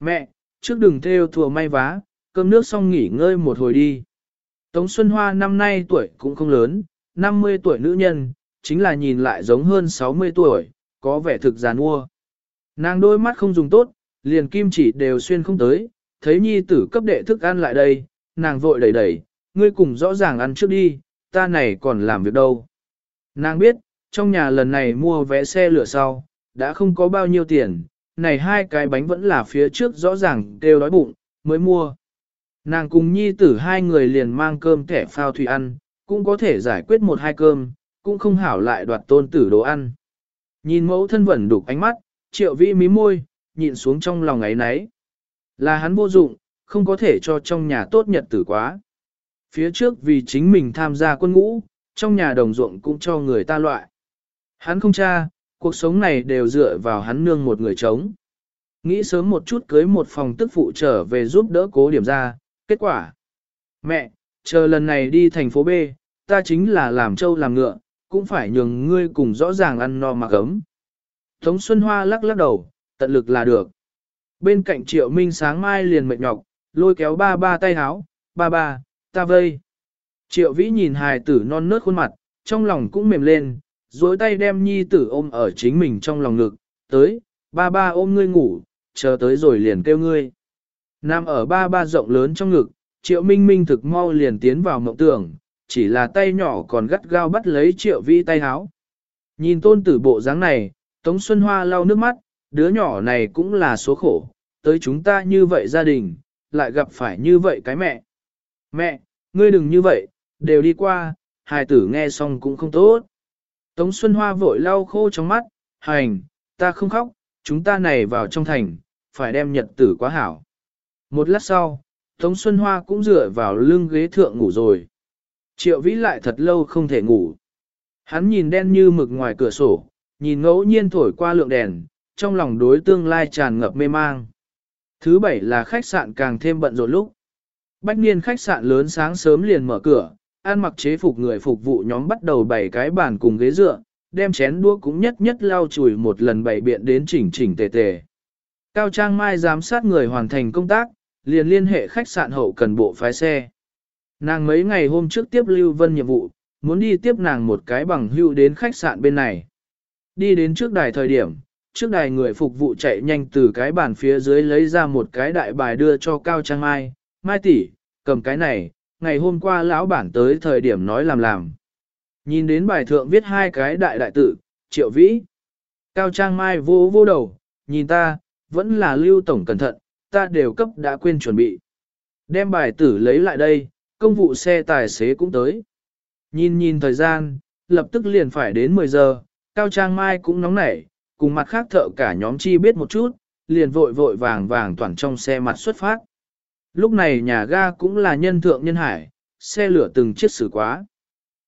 Mẹ, trước đừng theo thùa may vá, cơm nước xong nghỉ ngơi một hồi đi. Tống Xuân Hoa năm nay tuổi cũng không lớn, 50 tuổi nữ nhân, chính là nhìn lại giống hơn 60 tuổi, có vẻ thực giàn nua. Nàng đôi mắt không dùng tốt, liền kim chỉ đều xuyên không tới, thấy nhi tử cấp đệ thức ăn lại đây, nàng vội đẩy đẩy, ngươi cùng rõ ràng ăn trước đi, ta này còn làm việc đâu. Nàng biết, trong nhà lần này mua vé xe lửa sau, đã không có bao nhiêu tiền, này hai cái bánh vẫn là phía trước rõ ràng đều đói bụng, mới mua. Nàng cùng nhi tử hai người liền mang cơm thẻ phao thủy ăn, cũng có thể giải quyết một hai cơm, cũng không hảo lại đoạt tôn tử đồ ăn. Nhìn mẫu thân vẩn đục ánh mắt, triệu vĩ mí môi, nhìn xuống trong lòng ấy nấy. Là hắn vô dụng, không có thể cho trong nhà tốt nhật tử quá. Phía trước vì chính mình tham gia quân ngũ, trong nhà đồng ruộng cũng cho người ta loại. Hắn không cha, cuộc sống này đều dựa vào hắn nương một người chống. Nghĩ sớm một chút cưới một phòng tức phụ trở về giúp đỡ cố điểm ra, kết quả. Mẹ, chờ lần này đi thành phố B, ta chính là làm trâu làm ngựa, cũng phải nhường ngươi cùng rõ ràng ăn no mặc ấm. Tống Xuân Hoa lắc lắc đầu, tận lực là được. Bên cạnh Triệu Minh sáng mai liền mệt nhọc, lôi kéo ba ba tay háo, ba ba, ta vây. Triệu Vĩ nhìn hài tử non nớt khuôn mặt, trong lòng cũng mềm lên, duỗi tay đem nhi tử ôm ở chính mình trong lòng ngực, tới, ba ba ôm ngươi ngủ, chờ tới rồi liền kêu ngươi. Nam ở ba ba rộng lớn trong ngực, triệu minh minh thực mau liền tiến vào mộng tưởng, chỉ là tay nhỏ còn gắt gao bắt lấy triệu vi tay háo. Nhìn tôn tử bộ dáng này, Tống Xuân Hoa lau nước mắt, đứa nhỏ này cũng là số khổ, tới chúng ta như vậy gia đình, lại gặp phải như vậy cái mẹ. Mẹ, ngươi đừng như vậy, đều đi qua, hài tử nghe xong cũng không tốt. Tống Xuân Hoa vội lau khô trong mắt, hành, ta không khóc, chúng ta này vào trong thành, phải đem nhật tử quá hảo. Một lát sau, Tống Xuân Hoa cũng dựa vào lưng ghế thượng ngủ rồi. Triệu vĩ lại thật lâu không thể ngủ. Hắn nhìn đen như mực ngoài cửa sổ, nhìn ngẫu nhiên thổi qua lượng đèn, trong lòng đối tương lai tràn ngập mê mang. Thứ bảy là khách sạn càng thêm bận rộn lúc. Bách niên khách sạn lớn sáng sớm liền mở cửa, an mặc chế phục người phục vụ nhóm bắt đầu bày cái bàn cùng ghế dựa, đem chén đũa cũng nhất nhất lau chùi một lần bày biện đến chỉnh chỉnh tề tề. Cao Trang Mai giám sát người hoàn thành công tác, liền liên hệ khách sạn hậu cần bộ phái xe. Nàng mấy ngày hôm trước tiếp Lưu Vân nhiệm vụ, muốn đi tiếp nàng một cái bằng hưu đến khách sạn bên này. Đi đến trước đài thời điểm, trước đài người phục vụ chạy nhanh từ cái bàn phía dưới lấy ra một cái đại bài đưa cho Cao Trang Mai. Mai tỷ, cầm cái này, ngày hôm qua lão bản tới thời điểm nói làm làm. Nhìn đến bài thượng viết hai cái đại đại tự, triệu vĩ. Cao Trang Mai vô vô đầu, nhìn ta, vẫn là lưu tổng cẩn thận, ta đều cấp đã quên chuẩn bị. Đem bài tử lấy lại đây, công vụ xe tài xế cũng tới. Nhìn nhìn thời gian, lập tức liền phải đến 10 giờ, Cao Trang Mai cũng nóng nảy, cùng mặt khác thợ cả nhóm chi biết một chút, liền vội vội vàng vàng toàn trong xe mặt xuất phát. Lúc này nhà ga cũng là nhân thượng nhân hải, xe lửa từng chiếc xử quá.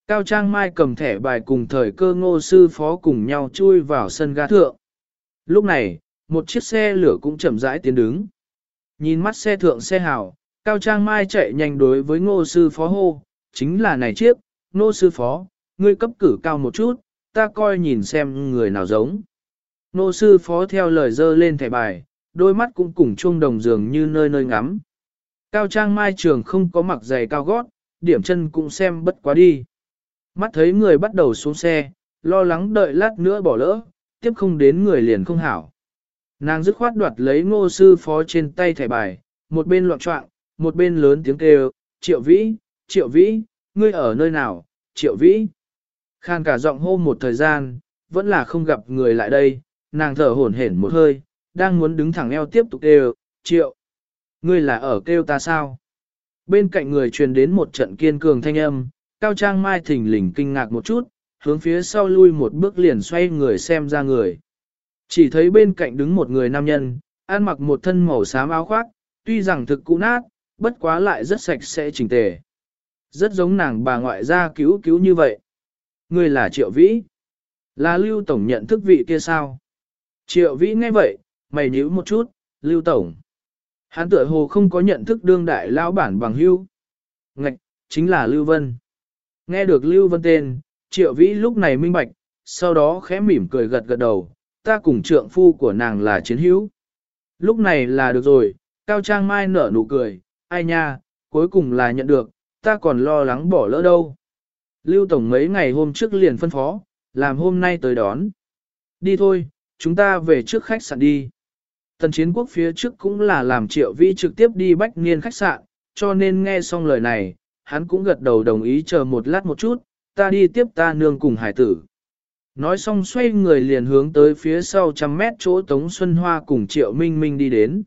Cao Trang Mai cầm thẻ bài cùng thời cơ ngô sư phó cùng nhau chui vào sân ga thượng. Lúc này, một chiếc xe lửa cũng chậm rãi tiến đứng. Nhìn mắt xe thượng xe hào, Cao Trang Mai chạy nhanh đối với ngô sư phó hô, chính là này chiếc, ngô sư phó, ngươi cấp cử cao một chút, ta coi nhìn xem người nào giống. Ngô sư phó theo lời dơ lên thẻ bài, đôi mắt cũng cùng chuông đồng dường như nơi nơi ngắm. Cao Trang Mai trường không có mặc giày cao gót, điểm chân cũng xem bất quá đi. Mắt thấy người bắt đầu xuống xe, lo lắng đợi lát nữa bỏ lỡ, tiếp không đến người liền không hảo. Nàng dứt khoát đoạt lấy ngô sư phó trên tay thẻ bài, một bên loạn trọng, một bên lớn tiếng kêu, triệu vĩ, triệu vĩ, ngươi ở nơi nào, triệu vĩ. Khan cả giọng hô một thời gian, vẫn là không gặp người lại đây, nàng thở hổn hển một hơi, đang muốn đứng thẳng eo tiếp tục kêu, triệu, ngươi là ở kêu ta sao? Bên cạnh người truyền đến một trận kiên cường thanh âm, Cao Trang Mai thỉnh lình kinh ngạc một chút, hướng phía sau lui một bước liền xoay người xem ra người. Chỉ thấy bên cạnh đứng một người nam nhân, ăn mặc một thân màu xám áo khoác, tuy rằng thực cũ nát, bất quá lại rất sạch sẽ chỉnh tề. Rất giống nàng bà ngoại gia cứu cứu như vậy. Người là Triệu Vĩ. Là Lưu Tổng nhận thức vị kia sao? Triệu Vĩ nghe vậy, mày nhíu một chút, Lưu Tổng. Hắn tựa hồ không có nhận thức đương đại lão bản bằng hưu. Ngạch, chính là Lưu Vân. Nghe được Lưu Vân tên, Triệu Vĩ lúc này minh bạch, sau đó khẽ mỉm cười gật gật đầu, ta cùng trượng phu của nàng là chiến hữu. Lúc này là được rồi, Cao Trang Mai nở nụ cười, ai nha, cuối cùng là nhận được, ta còn lo lắng bỏ lỡ đâu. Lưu Tổng mấy ngày hôm trước liền phân phó, làm hôm nay tới đón. Đi thôi, chúng ta về trước khách sạn đi. Tần chiến quốc phía trước cũng là làm triệu vi trực tiếp đi bách niên khách sạn, cho nên nghe xong lời này, hắn cũng gật đầu đồng ý chờ một lát một chút, ta đi tiếp ta nương cùng hải tử. Nói xong xoay người liền hướng tới phía sau trăm mét chỗ Tống Xuân Hoa cùng Triệu Minh Minh đi đến.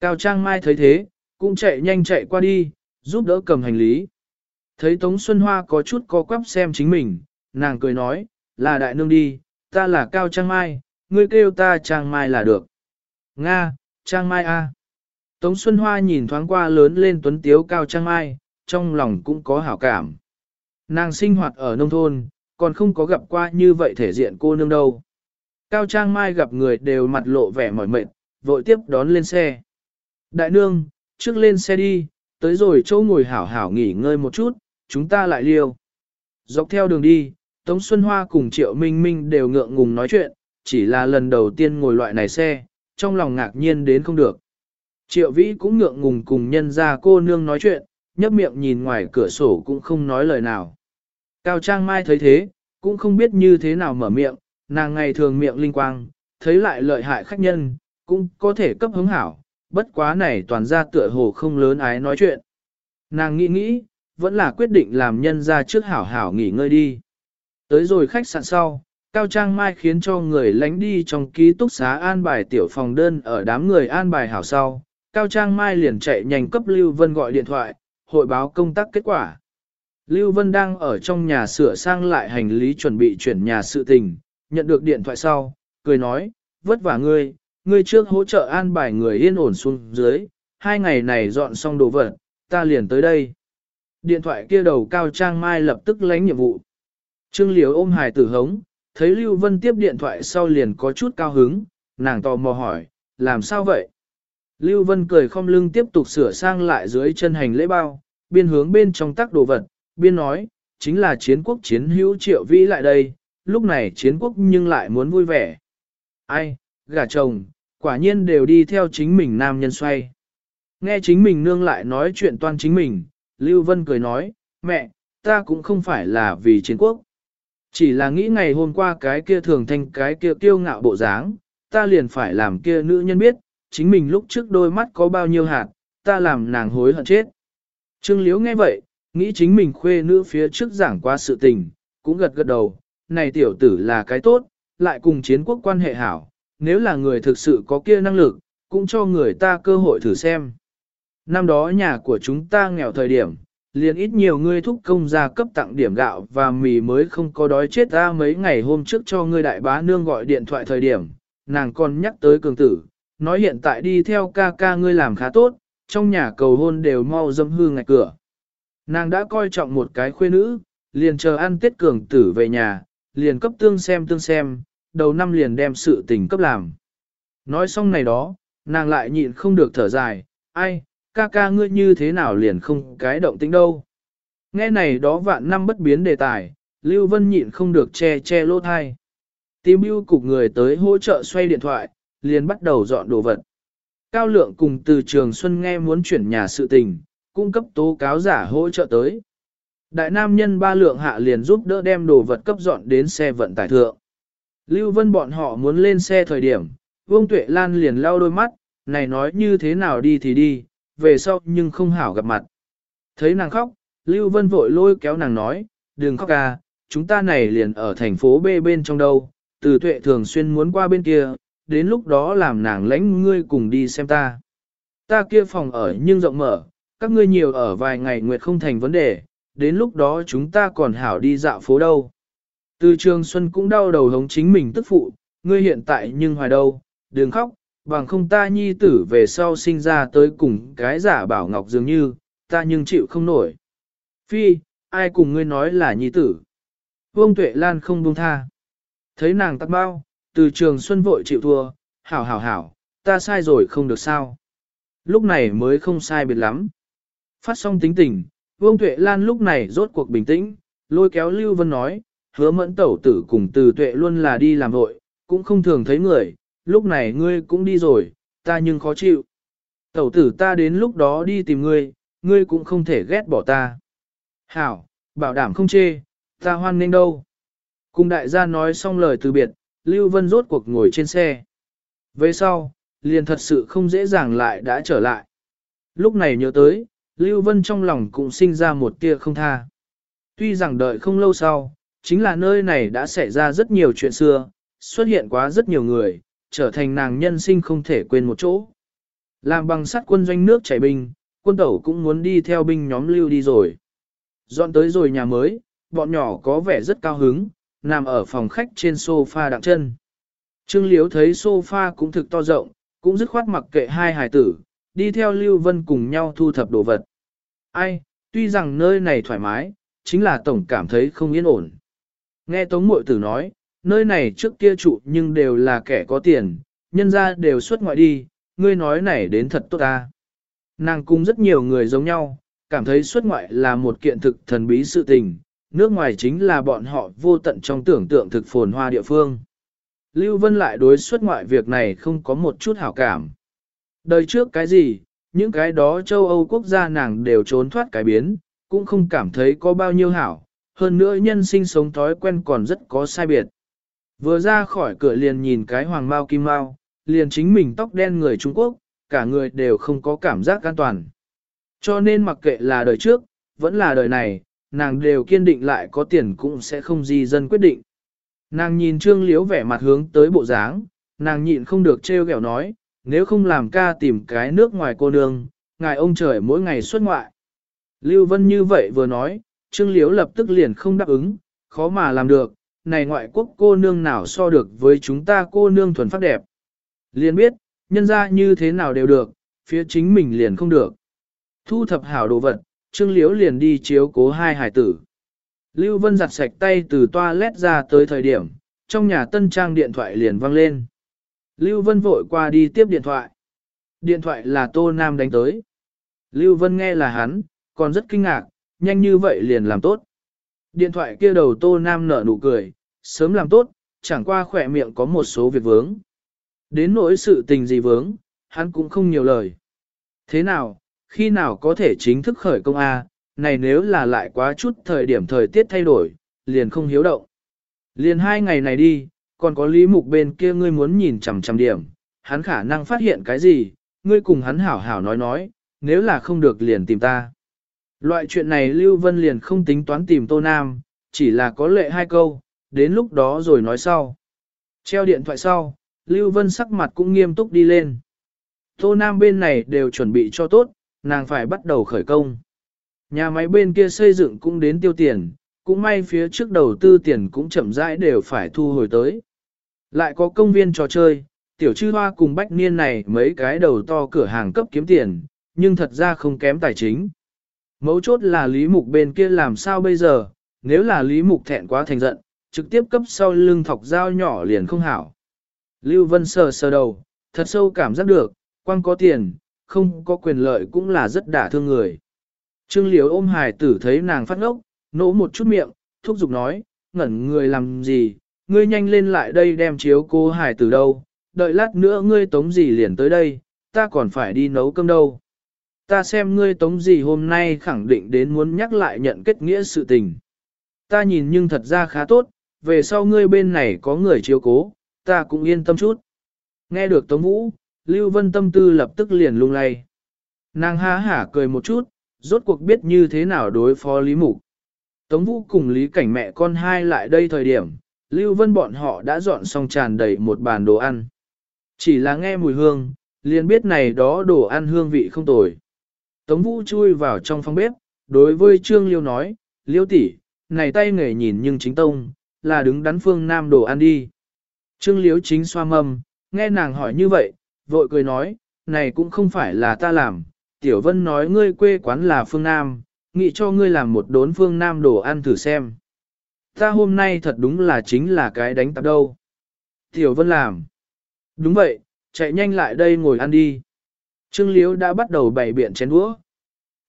Cao Trang Mai thấy thế, cũng chạy nhanh chạy qua đi, giúp đỡ cầm hành lý. Thấy Tống Xuân Hoa có chút co quắp xem chính mình, nàng cười nói, là đại nương đi, ta là Cao Trang Mai, ngươi kêu ta Trang Mai là được. Nga, Trang Mai A. Tống Xuân Hoa nhìn thoáng qua lớn lên tuấn tiếu Cao Trang Mai, trong lòng cũng có hảo cảm. Nàng sinh hoạt ở nông thôn, còn không có gặp qua như vậy thể diện cô nương đâu. Cao Trang Mai gặp người đều mặt lộ vẻ mỏi mệt, vội tiếp đón lên xe. Đại nương, trước lên xe đi, tới rồi chỗ ngồi hảo hảo nghỉ ngơi một chút, chúng ta lại liêu. Dọc theo đường đi, Tống Xuân Hoa cùng Triệu Minh Minh đều ngượng ngùng nói chuyện, chỉ là lần đầu tiên ngồi loại này xe, trong lòng ngạc nhiên đến không được. Triệu Vĩ cũng ngượng ngùng cùng nhân ra cô nương nói chuyện, nhấp miệng nhìn ngoài cửa sổ cũng không nói lời nào. Cao Trang Mai thấy thế, cũng không biết như thế nào mở miệng, nàng ngày thường miệng linh quang, thấy lại lợi hại khách nhân, cũng có thể cấp hứng hảo, bất quá này toàn ra tựa hồ không lớn ái nói chuyện. Nàng nghĩ nghĩ, vẫn là quyết định làm nhân ra trước hảo hảo nghỉ ngơi đi. Tới rồi khách sạn sau, Cao Trang Mai khiến cho người lánh đi trong ký túc xá an bài tiểu phòng đơn ở đám người an bài hảo sau. Cao Trang Mai liền chạy nhanh cấp Lưu Vân gọi điện thoại, hội báo công tác kết quả. Lưu Vân đang ở trong nhà sửa sang lại hành lý chuẩn bị chuyển nhà sự tình, nhận được điện thoại sau, cười nói, vất vả ngươi, ngươi trước hỗ trợ an bài người yên ổn xuống dưới, hai ngày này dọn xong đồ vật, ta liền tới đây. Điện thoại kia đầu cao trang mai lập tức lánh nhiệm vụ. Trương Liếu ôm hài tử hống, thấy Lưu Vân tiếp điện thoại sau liền có chút cao hứng, nàng tò mò hỏi, làm sao vậy? Lưu Vân cười không lưng tiếp tục sửa sang lại dưới chân hành lễ bao, biên hướng bên trong tắc đồ vật, biên nói, chính là chiến quốc chiến hữu triệu vĩ lại đây, lúc này chiến quốc nhưng lại muốn vui vẻ. Ai, gả chồng, quả nhiên đều đi theo chính mình nam nhân xoay. Nghe chính mình nương lại nói chuyện toan chính mình, Lưu Vân cười nói, mẹ, ta cũng không phải là vì chiến quốc. Chỉ là nghĩ ngày hôm qua cái kia thường thành cái kia kiêu ngạo bộ dáng, ta liền phải làm kia nữ nhân biết, chính mình lúc trước đôi mắt có bao nhiêu hạt, ta làm nàng hối hận chết. Trương Liễu nghe vậy, nghĩ chính mình khuê nữ phía trước giảng qua sự tình, cũng gật gật đầu, này tiểu tử là cái tốt, lại cùng chiến quốc quan hệ hảo, nếu là người thực sự có kia năng lực, cũng cho người ta cơ hội thử xem. Năm đó nhà của chúng ta nghèo thời điểm, liền ít nhiều ngươi thúc công gia cấp tặng điểm gạo và mì mới không có đói chết ta mấy ngày hôm trước cho ngươi đại bá nương gọi điện thoại thời điểm, nàng còn nhắc tới cường tử, nói hiện tại đi theo ca ca ngươi làm khá tốt, trong nhà cầu hôn đều mau dâm hư ngạch cửa. Nàng đã coi trọng một cái khuê nữ, liền chờ ăn tết cường tử về nhà, liền cấp tương xem tương xem, đầu năm liền đem sự tình cấp làm. Nói xong này đó, nàng lại nhịn không được thở dài, ai, ca ca ngươi như thế nào liền không cái động tính đâu. Nghe này đó vạn năm bất biến đề tài, Lưu Vân nhịn không được che che lỗ thai. Tìm bưu cục người tới hỗ trợ xoay điện thoại, liền bắt đầu dọn đồ vật. Cao lượng cùng từ trường Xuân nghe muốn chuyển nhà sự tình, cung cấp tố cáo giả hỗ trợ tới. Đại nam nhân ba lượng hạ liền giúp đỡ đem đồ vật cấp dọn đến xe vận tải thượng. Lưu Vân bọn họ muốn lên xe thời điểm, Vương Tuệ Lan liền lau đôi mắt, này nói như thế nào đi thì đi, về sau nhưng không hảo gặp mặt. Thấy nàng khóc, Lưu Vân vội lôi kéo nàng nói, đừng khóc ca, chúng ta này liền ở thành phố B bên trong đâu, từ tuệ thường xuyên muốn qua bên kia, đến lúc đó làm nàng lãnh ngươi cùng đi xem ta. Ta kia phòng ở nhưng rộng mở, các ngươi nhiều ở vài ngày nguyệt không thành vấn đề, đến lúc đó chúng ta còn hảo đi dạo phố đâu. Từ trường Xuân cũng đau đầu hống chính mình tức phụ, ngươi hiện tại nhưng hoài đâu, đừng khóc, bằng không ta nhi tử về sau sinh ra tới cùng cái giả bảo ngọc dường như, ta nhưng chịu không nổi. Phi, ai cùng ngươi nói là nhi tử? Vương Tuệ Lan không buông tha. Thấy nàng tắt bao, từ trường Xuân vội chịu thua, hảo hảo hảo, ta sai rồi không được sao. Lúc này mới không sai biệt lắm. Phát xong tính tình, Vương Tuệ Lan lúc này rốt cuộc bình tĩnh, lôi kéo Lưu Vân nói, hứa mẫn tẩu tử cùng từ tuệ luôn là đi làm vội, cũng không thường thấy người, lúc này ngươi cũng đi rồi, ta nhưng khó chịu. Tẩu tử ta đến lúc đó đi tìm ngươi, ngươi cũng không thể ghét bỏ ta. Hảo, bảo đảm không chê, ta hoan nghênh đâu. Cùng đại gia nói xong lời từ biệt, Lưu Vân rốt cuộc ngồi trên xe. Về sau, liền thật sự không dễ dàng lại đã trở lại. Lúc này nhớ tới, Lưu Vân trong lòng cũng sinh ra một tia không tha. Tuy rằng đợi không lâu sau, chính là nơi này đã xảy ra rất nhiều chuyện xưa, xuất hiện quá rất nhiều người, trở thành nàng nhân sinh không thể quên một chỗ. Làm bằng sắt quân doanh nước chảy binh, quân tẩu cũng muốn đi theo binh nhóm lưu đi rồi. Dọn tới rồi nhà mới, bọn nhỏ có vẻ rất cao hứng, nằm ở phòng khách trên sofa đặng chân. Trương Liếu thấy sofa cũng thực to rộng, cũng dứt khoát mặc kệ hai hài tử, đi theo Lưu Vân cùng nhau thu thập đồ vật. Ai, tuy rằng nơi này thoải mái, chính là tổng cảm thấy không yên ổn. Nghe Tống Mội Tử nói, nơi này trước kia trụ nhưng đều là kẻ có tiền, nhân ra đều xuất ngoại đi, ngươi nói này đến thật tốt ta. Nàng cùng rất nhiều người giống nhau, cảm thấy xuất ngoại là một kiện thực thần bí sự tình, nước ngoài chính là bọn họ vô tận trong tưởng tượng thực phồn hoa địa phương. Lưu Vân lại đối xuất ngoại việc này không có một chút hảo cảm. Đời trước cái gì, những cái đó châu Âu quốc gia nàng đều trốn thoát cái biến, cũng không cảm thấy có bao nhiêu hảo, hơn nữa nhân sinh sống thói quen còn rất có sai biệt. Vừa ra khỏi cửa liền nhìn cái hoàng mao kim mao, liền chính mình tóc đen người Trung Quốc, cả người đều không có cảm giác an toàn. Cho nên mặc kệ là đời trước, vẫn là đời này, nàng đều kiên định lại có tiền cũng sẽ không di dân quyết định. Nàng nhìn Trương liễu vẻ mặt hướng tới bộ dáng, nàng nhịn không được trêu ghẹo nói, nếu không làm ca tìm cái nước ngoài cô nương, ngài ông trời mỗi ngày xuất ngoại. Lưu Vân như vậy vừa nói, Trương liễu lập tức liền không đáp ứng, khó mà làm được, này ngoại quốc cô nương nào so được với chúng ta cô nương thuần phát đẹp. Liền biết, nhân ra như thế nào đều được, phía chính mình liền không được. Thu thập hảo đồ vật, Trương liễu liền đi chiếu cố hai hải tử. Lưu Vân giặt sạch tay từ toilet ra tới thời điểm, trong nhà tân trang điện thoại liền vang lên. Lưu Vân vội qua đi tiếp điện thoại. Điện thoại là Tô Nam đánh tới. Lưu Vân nghe là hắn, còn rất kinh ngạc, nhanh như vậy liền làm tốt. Điện thoại kia đầu Tô Nam nở nụ cười, sớm làm tốt, chẳng qua khỏe miệng có một số việc vướng. Đến nỗi sự tình gì vướng, hắn cũng không nhiều lời. Thế nào, khi nào có thể chính thức khởi công A, này nếu là lại quá chút thời điểm thời tiết thay đổi, liền không hiếu động. Liền hai ngày này đi, còn có lý mục bên kia ngươi muốn nhìn chằm chằm điểm, hắn khả năng phát hiện cái gì, ngươi cùng hắn hảo hảo nói nói, nếu là không được liền tìm ta. Loại chuyện này Lưu Vân liền không tính toán tìm Tô Nam, chỉ là có lệ hai câu, đến lúc đó rồi nói sau. Treo điện thoại sau, Lưu Vân sắc mặt cũng nghiêm túc đi lên. Tô Nam bên này đều chuẩn bị cho tốt, nàng phải bắt đầu khởi công. Nhà máy bên kia xây dựng cũng đến tiêu tiền, cũng may phía trước đầu tư tiền cũng chậm rãi đều phải thu hồi tới. Lại có công viên trò chơi, tiểu chư hoa cùng bách niên này mấy cái đầu to cửa hàng cấp kiếm tiền, nhưng thật ra không kém tài chính. Mấu chốt là Lý Mục bên kia làm sao bây giờ, nếu là Lý Mục thẹn quá thành giận, trực tiếp cấp sau lưng thọc dao nhỏ liền không hảo. Lưu Vân sờ sờ đầu, thật sâu cảm giác được, quan có tiền, không có quyền lợi cũng là rất đả thương người. Trương Liễu ôm hài tử thấy nàng phát ngốc, nỗ một chút miệng, thúc giục nói, ngẩn người làm gì, ngươi nhanh lên lại đây đem chiếu cô hài tử đâu, đợi lát nữa ngươi tống gì liền tới đây, ta còn phải đi nấu cơm đâu. Ta xem ngươi tống gì hôm nay khẳng định đến muốn nhắc lại nhận kết nghĩa sự tình. Ta nhìn nhưng thật ra khá tốt, về sau ngươi bên này có người chiếu cố, ta cũng yên tâm chút. Nghe được Tống Vũ, Lưu Vân tâm tư lập tức liền lung lay. Nàng há hả cười một chút, rốt cuộc biết như thế nào đối phó Lý Mục. Tống Vũ cùng Lý Cảnh mẹ con hai lại đây thời điểm, Lưu Vân bọn họ đã dọn xong tràn đầy một bàn đồ ăn. Chỉ là nghe mùi hương, liền biết này đó đồ ăn hương vị không tồi. Tống Vũ chui vào trong phòng bếp, đối với Trương Liêu nói, Liêu tỷ, này tay nghề nhìn nhưng chính tông, là đứng đắn phương Nam đồ ăn đi. Trương Liễu chính xoa mâm, nghe nàng hỏi như vậy, vội cười nói, này cũng không phải là ta làm, Tiểu Vân nói ngươi quê quán là phương Nam, nghĩ cho ngươi làm một đốn phương Nam đồ ăn thử xem. Ta hôm nay thật đúng là chính là cái đánh tạp đâu. Tiểu Vân làm. Đúng vậy, chạy nhanh lại đây ngồi ăn đi. Trương Liếu đã bắt đầu bày biện chén đũa.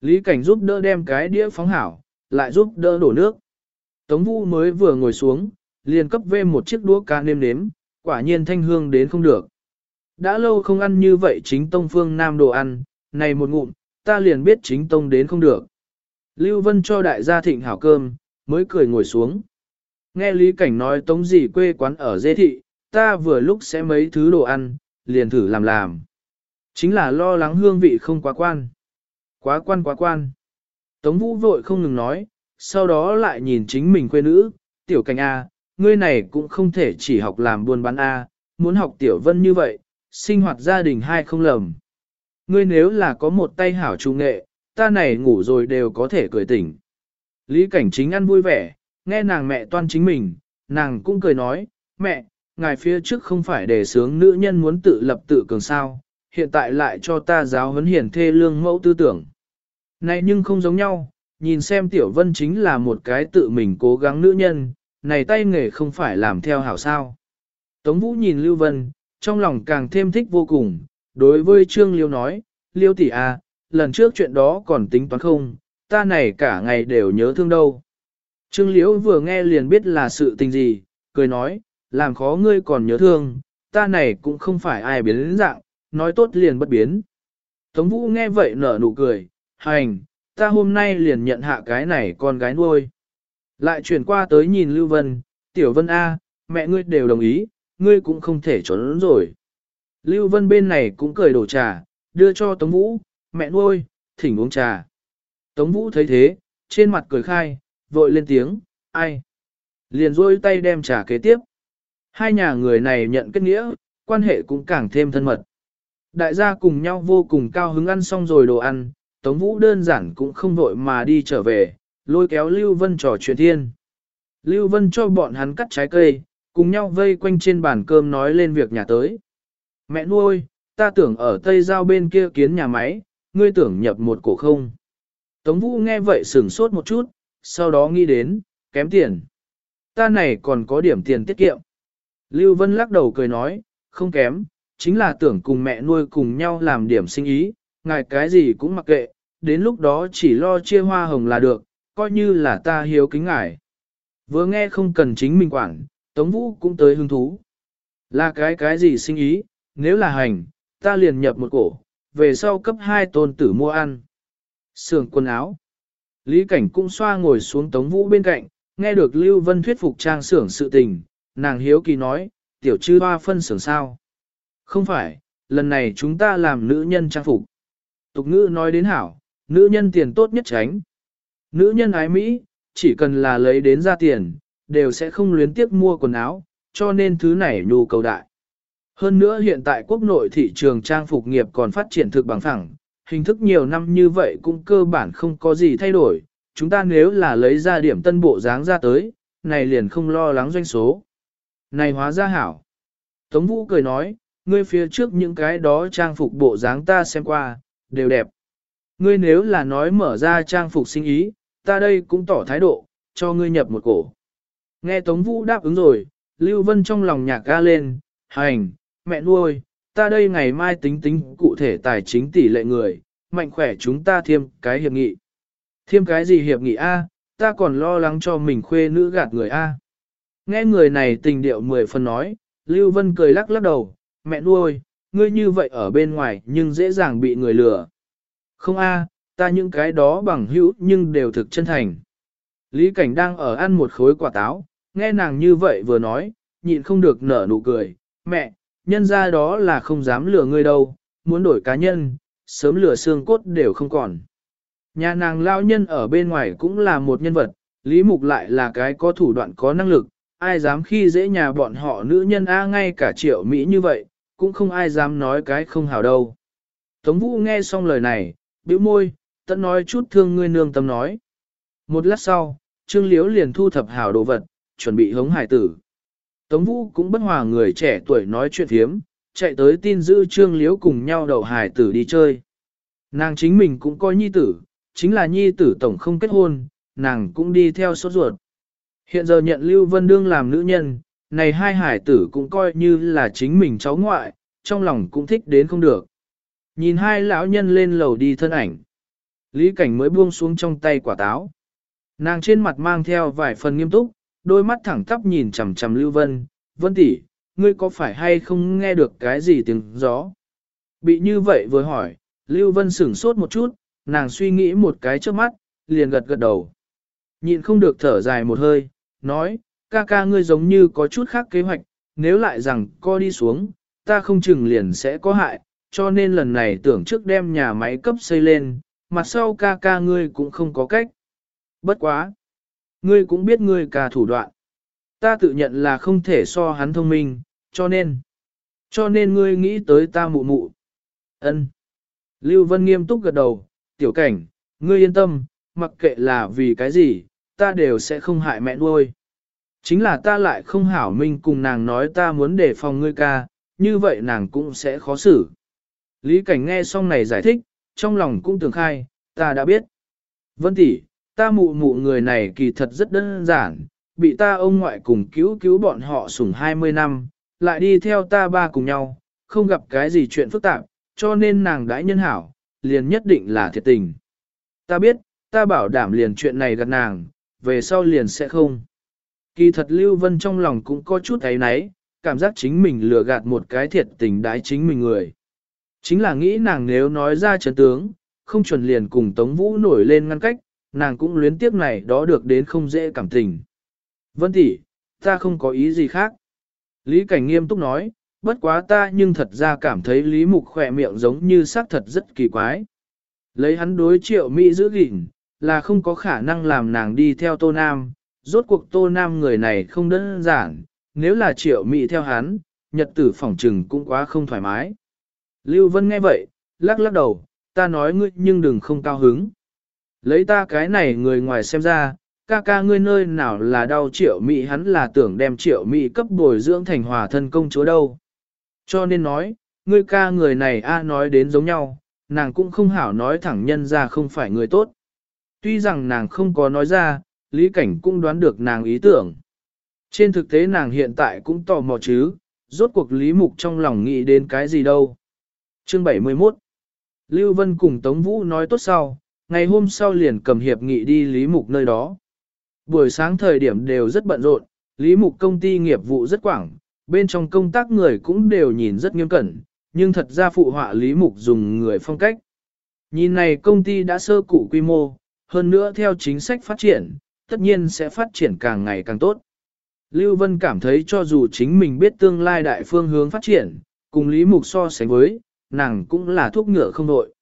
Lý Cảnh giúp đỡ đem cái đĩa phóng hảo, lại giúp đỡ đổ nước. Tống Vũ mới vừa ngồi xuống, liền cấp về một chiếc đũa cá nêm nếm, quả nhiên thanh hương đến không được. Đã lâu không ăn như vậy chính tông phương nam đồ ăn, này một ngụm, ta liền biết chính tông đến không được. Lưu Vân cho đại gia thịnh hảo cơm, mới cười ngồi xuống. Nghe Lý Cảnh nói tống gì quê quán ở dê thị, ta vừa lúc sẽ mấy thứ đồ ăn, liền thử làm làm. Chính là lo lắng hương vị không quá quan. Quá quan quá quan. Tống vũ vội không ngừng nói, sau đó lại nhìn chính mình quê nữ, tiểu cảnh A, ngươi này cũng không thể chỉ học làm buôn bán A, muốn học tiểu vân như vậy, sinh hoạt gia đình hai không lầm. Ngươi nếu là có một tay hảo trung nghệ, ta này ngủ rồi đều có thể cười tỉnh. Lý cảnh chính ăn vui vẻ, nghe nàng mẹ toan chính mình, nàng cũng cười nói, mẹ, ngài phía trước không phải để sướng nữ nhân muốn tự lập tự cường sao, hiện tại lại cho ta giáo huấn hiển thê lương mẫu tư tưởng. Này nhưng không giống nhau, nhìn xem tiểu vân chính là một cái tự mình cố gắng nữ nhân, này tay nghề không phải làm theo hảo sao. Tống Vũ nhìn Lưu Vân, trong lòng càng thêm thích vô cùng, đối với Trương Liêu nói, Liêu tỷ à, lần trước chuyện đó còn tính toán không, ta này cả ngày đều nhớ thương đâu. Trương Liễu vừa nghe liền biết là sự tình gì, cười nói, làm khó ngươi còn nhớ thương, ta này cũng không phải ai biến dạng, nói tốt liền bất biến. Tống Vũ nghe vậy nở nụ cười, hành, ta hôm nay liền nhận hạ cái này con gái nuôi. Lại chuyển qua tới nhìn Lưu Vân, Tiểu Vân A, mẹ ngươi đều đồng ý, ngươi cũng không thể trốn rồi. Lưu Vân bên này cũng cười đổ trà, đưa cho Tống Vũ, mẹ nuôi, thỉnh uống trà. Tống Vũ thấy thế, trên mặt cười khai, vội lên tiếng, ai? Liền rôi tay đem trà kế tiếp. Hai nhà người này nhận kết nghĩa, quan hệ cũng càng thêm thân mật. Đại gia cùng nhau vô cùng cao hứng ăn xong rồi đồ ăn, Tống Vũ đơn giản cũng không vội mà đi trở về, lôi kéo Lưu Vân trò chuyện thiên. Lưu Vân cho bọn hắn cắt trái cây, cùng nhau vây quanh trên bàn cơm nói lên việc nhà tới. Mẹ nuôi, ta tưởng ở Tây Giao bên kia kiến nhà máy, ngươi tưởng nhập một cổ không. Tống Vũ nghe vậy sửng sốt một chút, sau đó nghĩ đến, kém tiền. Ta này còn có điểm tiền tiết kiệm. Lưu Vân lắc đầu cười nói, không kém, chính là tưởng cùng mẹ nuôi cùng nhau làm điểm sinh ý, ngài cái gì cũng mặc kệ, đến lúc đó chỉ lo chia hoa hồng là được, coi như là ta hiếu kính ngài. Vừa nghe không cần chính mình quản, Tống Vũ cũng tới hứng thú. Là cái cái gì sinh ý, nếu là hành, ta liền nhập một cổ, về sau cấp hai tôn tử mua ăn. Sưởng quần áo. Lý Cảnh cũng xoa ngồi xuống Tống Vũ bên cạnh, nghe được Lưu Vân thuyết phục trang xưởng sự tình, nàng hiếu kỳ nói, tiểu chư hoa phân xưởng sao. Không phải, lần này chúng ta làm nữ nhân trang phục. Tục ngữ nói đến hảo, nữ nhân tiền tốt nhất tránh. Nữ nhân ái Mỹ, chỉ cần là lấy đến ra tiền, đều sẽ không luyến tiếc mua quần áo, cho nên thứ này nhu cầu đại. Hơn nữa hiện tại quốc nội thị trường trang phục nghiệp còn phát triển thực bằng phẳng, hình thức nhiều năm như vậy cũng cơ bản không có gì thay đổi, chúng ta nếu là lấy ra điểm tân bộ dáng ra tới, này liền không lo lắng doanh số. Này hóa ra hảo. Tống Vũ cười nói, ngươi phía trước những cái đó trang phục bộ dáng ta xem qua, đều đẹp. Ngươi nếu là nói mở ra trang phục sinh ý, ta đây cũng tỏ thái độ, cho ngươi nhập một cổ. Nghe Tống Vũ đáp ứng rồi, Lưu Vân trong lòng nhạc ga lên, hành, mẹ nuôi, ta đây ngày mai tính tính cụ thể tài chính tỷ lệ người, mạnh khỏe chúng ta thêm cái hiệp nghị. Thêm cái gì hiệp nghị A, ta còn lo lắng cho mình khuê nữ gạt người A. Nghe người này tình điệu mười phần nói, Lưu Vân cười lắc lắc đầu, mẹ nuôi, ngươi như vậy ở bên ngoài nhưng dễ dàng bị người lừa. Không A, ta những cái đó bằng hữu nhưng đều thực chân thành. Lý Cảnh đang ở ăn một khối quả táo, nghe nàng như vậy vừa nói, nhịn không được nở nụ cười, mẹ, nhân ra đó là không dám lừa ngươi đâu, muốn đổi cá nhân, sớm lừa xương cốt đều không còn. Nhà nàng lao nhân ở bên ngoài cũng là một nhân vật, Lý Mục lại là cái có thủ đoạn có năng lực, ai dám khi dễ nhà bọn họ nữ nhân A ngay cả triệu Mỹ như vậy, cũng không ai dám nói cái không hảo đâu. Tống Vũ nghe xong lời này, bĩu môi, tận nói chút thương ngươi nương tâm nói. Một lát sau, Trương Liễu liền thu thập hảo đồ vật, chuẩn bị hống hải tử. Tống Vũ cũng bất hòa người trẻ tuổi nói chuyện thiếm, chạy tới tin giữ Trương Liễu cùng nhau đầu hải tử đi chơi. Nàng chính mình cũng coi nhi tử, chính là nhi tử tổng không kết hôn, nàng cũng đi theo sốt ruột. Hiện giờ nhận Lưu Vân Đương làm nữ nhân, này hai hải tử cũng coi như là chính mình cháu ngoại, trong lòng cũng thích đến không được. Nhìn hai lão nhân lên lầu đi thân ảnh. Lý cảnh mới buông xuống trong tay quả táo. Nàng trên mặt mang theo vài phần nghiêm túc, đôi mắt thẳng tắp nhìn chằm chằm Lưu Vân, Vân tỷ, ngươi có phải hay không nghe được cái gì tiếng gió? Bị như vậy vừa hỏi, Lưu Vân sửng sốt một chút, nàng suy nghĩ một cái trước mắt, liền gật gật đầu. Nhịn không được thở dài một hơi, nói, ca ca ngươi giống như có chút khác kế hoạch, nếu lại rằng co đi xuống, ta không chừng liền sẽ có hại, cho nên lần này tưởng trước đem nhà máy cấp xây lên, mặt sau ca ca ngươi cũng không có cách. Bất quá. Ngươi cũng biết ngươi cả thủ đoạn. Ta tự nhận là không thể so hắn thông minh, cho nên. Cho nên ngươi nghĩ tới ta mụ mụ. Ân. Lưu Vân nghiêm túc gật đầu, tiểu cảnh, ngươi yên tâm, mặc kệ là vì cái gì, ta đều sẽ không hại mẹ nuôi. Chính là ta lại không hảo minh cùng nàng nói ta muốn đề phòng ngươi ca, như vậy nàng cũng sẽ khó xử. Lý Cảnh nghe xong này giải thích, trong lòng cũng tưởng khai, ta đã biết. Vân tỷ, ta mụ mụ người này kỳ thật rất đơn giản, bị ta ông ngoại cùng cứu cứu bọn họ sủng 20 năm, lại đi theo ta ba cùng nhau, không gặp cái gì chuyện phức tạp, cho nên nàng đãi nhân hảo, liền nhất định là thiệt tình. Ta biết, ta bảo đảm liền chuyện này gặp nàng, về sau liền sẽ không. Kỳ thật Lưu Vân trong lòng cũng có chút thấy náy, cảm giác chính mình lừa gạt một cái thiệt tình đái chính mình người. Chính là nghĩ nàng nếu nói ra chấn tướng, không chuẩn liền cùng Tống Vũ nổi lên ngăn cách, nàng cũng luyến tiếc này đó được đến không dễ cảm tình. Vân tỷ, ta không có ý gì khác. Lý Cảnh nghiêm túc nói, bất quá ta nhưng thật ra cảm thấy Lý Mục khỏe miệng giống như xác thật rất kỳ quái. Lấy hắn đối triệu Mỹ giữ gìn, là không có khả năng làm nàng đi theo Tô Nam, rốt cuộc Tô Nam người này không đơn giản, nếu là triệu Mỹ theo hắn, nhật tử phỏng trừng cũng quá không thoải mái. Lưu Vân nghe vậy, lắc lắc đầu, ta nói ngươi nhưng đừng không cao hứng. Lấy ta cái này người ngoài xem ra, ca ca ngươi nơi nào là đau triệu Mỹ hắn là tưởng đem triệu Mỹ cấp bồi dưỡng thành hòa thân công chúa đâu. Cho nên nói, ngươi ca người này a nói đến giống nhau, nàng cũng không hảo nói thẳng nhân ra không phải người tốt. Tuy rằng nàng không có nói ra, Lý Cảnh cũng đoán được nàng ý tưởng. Trên thực tế nàng hiện tại cũng tò mò chứ, rốt cuộc Lý Mục trong lòng nghĩ đến cái gì đâu. Chương 71 Lưu Vân cùng Tống Vũ nói tốt sau, ngày hôm sau liền cầm hiệp nghị đi Lý Mục nơi đó. Buổi sáng thời điểm đều rất bận rộn, Lý Mục công ty nghiệp vụ rất quảng, bên trong công tác người cũng đều nhìn rất nghiêm cẩn, nhưng thật ra phụ họa Lý Mục dùng người phong cách. Nhìn này công ty đã sơ cụ quy mô, hơn nữa theo chính sách phát triển, tất nhiên sẽ phát triển càng ngày càng tốt. Lưu Vân cảm thấy cho dù chính mình biết tương lai đại phương hướng phát triển, cùng Lý Mục so sánh với, nàng cũng là thuốc ngựa không nội.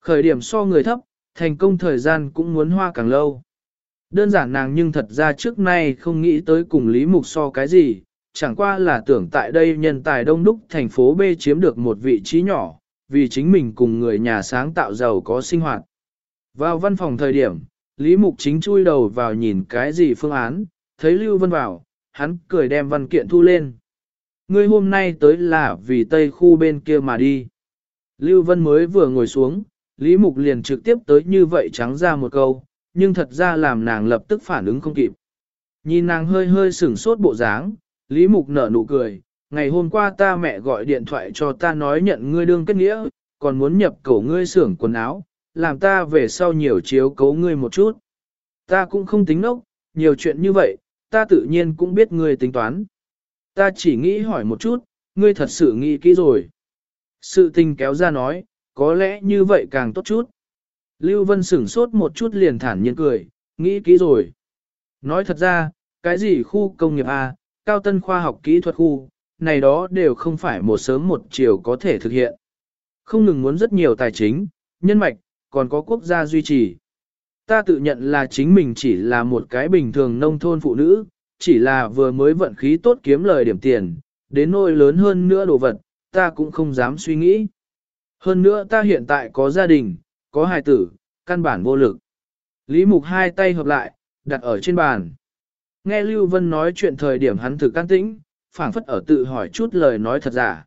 Khởi điểm so người thấp, thành công thời gian cũng muốn hoa càng lâu. Đơn giản nàng nhưng thật ra trước nay không nghĩ tới cùng Lý Mục so cái gì, chẳng qua là tưởng tại đây nhân tài đông đúc thành phố B chiếm được một vị trí nhỏ, vì chính mình cùng người nhà sáng tạo giàu có sinh hoạt. Vào văn phòng thời điểm, Lý Mục chính chui đầu vào nhìn cái gì phương án, thấy Lưu Vân vào, hắn cười đem văn kiện thu lên. Ngươi hôm nay tới là vì tây khu bên kia mà đi. Lưu Vân mới vừa ngồi xuống, Lý Mục liền trực tiếp tới như vậy trắng ra một câu, nhưng thật ra làm nàng lập tức phản ứng không kịp. Nhìn nàng hơi hơi sửng sốt bộ dáng, Lý Mục nở nụ cười, ngày hôm qua ta mẹ gọi điện thoại cho ta nói nhận ngươi đương kết nghĩa, còn muốn nhập cổ ngươi xưởng quần áo, làm ta về sau nhiều chiếu cấu ngươi một chút. Ta cũng không tính nốc, nhiều chuyện như vậy, ta tự nhiên cũng biết ngươi tính toán. Ta chỉ nghĩ hỏi một chút, ngươi thật sự nghĩ kỹ rồi. Sự tình kéo ra nói, có lẽ như vậy càng tốt chút. Lưu Vân sửng sốt một chút liền thản nhiên cười, nghĩ kỹ rồi. Nói thật ra, cái gì khu công nghiệp A, cao tân khoa học kỹ thuật khu, này đó đều không phải một sớm một chiều có thể thực hiện. Không ngừng muốn rất nhiều tài chính, nhân mạch, còn có quốc gia duy trì. Ta tự nhận là chính mình chỉ là một cái bình thường nông thôn phụ nữ, chỉ là vừa mới vận khí tốt kiếm lời điểm tiền, đến nỗi lớn hơn nữa đồ vật, ta cũng không dám suy nghĩ. Hơn nữa ta hiện tại có gia đình, có hài tử, căn bản vô lực. Lý Mục hai tay hợp lại, đặt ở trên bàn. Nghe Lưu Vân nói chuyện thời điểm hắn thử can tĩnh, phảng phất ở tự hỏi chút lời nói thật giả.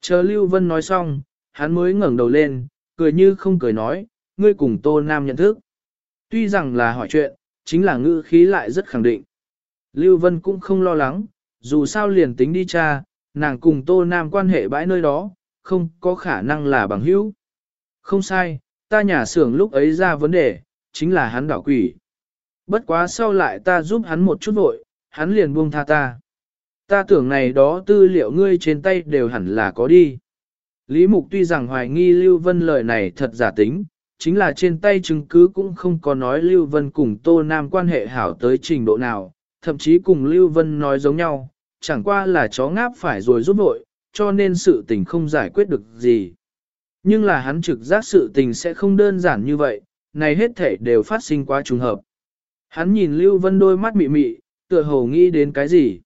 Chờ Lưu Vân nói xong, hắn mới ngẩng đầu lên, cười như không cười nói, ngươi cùng Tô Nam nhận thức. Tuy rằng là hỏi chuyện, chính là ngữ khí lại rất khẳng định. Lưu Vân cũng không lo lắng, dù sao liền tính đi cha, nàng cùng Tô Nam quan hệ bãi nơi đó, không có khả năng là bằng hữu. Không sai, ta nhà xưởng lúc ấy ra vấn đề, chính là hắn đảo quỷ. Bất quá sau lại ta giúp hắn một chút vội, hắn liền buông tha ta. Ta tưởng này đó tư liệu ngươi trên tay đều hẳn là có đi. Lý Mục tuy rằng hoài nghi Lưu Vân lời này thật giả tính, chính là trên tay chứng cứ cũng không có nói Lưu Vân cùng Tô Nam quan hệ hảo tới trình độ nào, thậm chí cùng Lưu Vân nói giống nhau, chẳng qua là chó ngáp phải rồi rút vội, cho nên sự tình không giải quyết được gì. Nhưng là hắn trực giác sự tình sẽ không đơn giản như vậy, này hết thể đều phát sinh quá trùng hợp. Hắn nhìn Lưu Vân đôi mắt mị mị, tựa hồ nghĩ đến cái gì.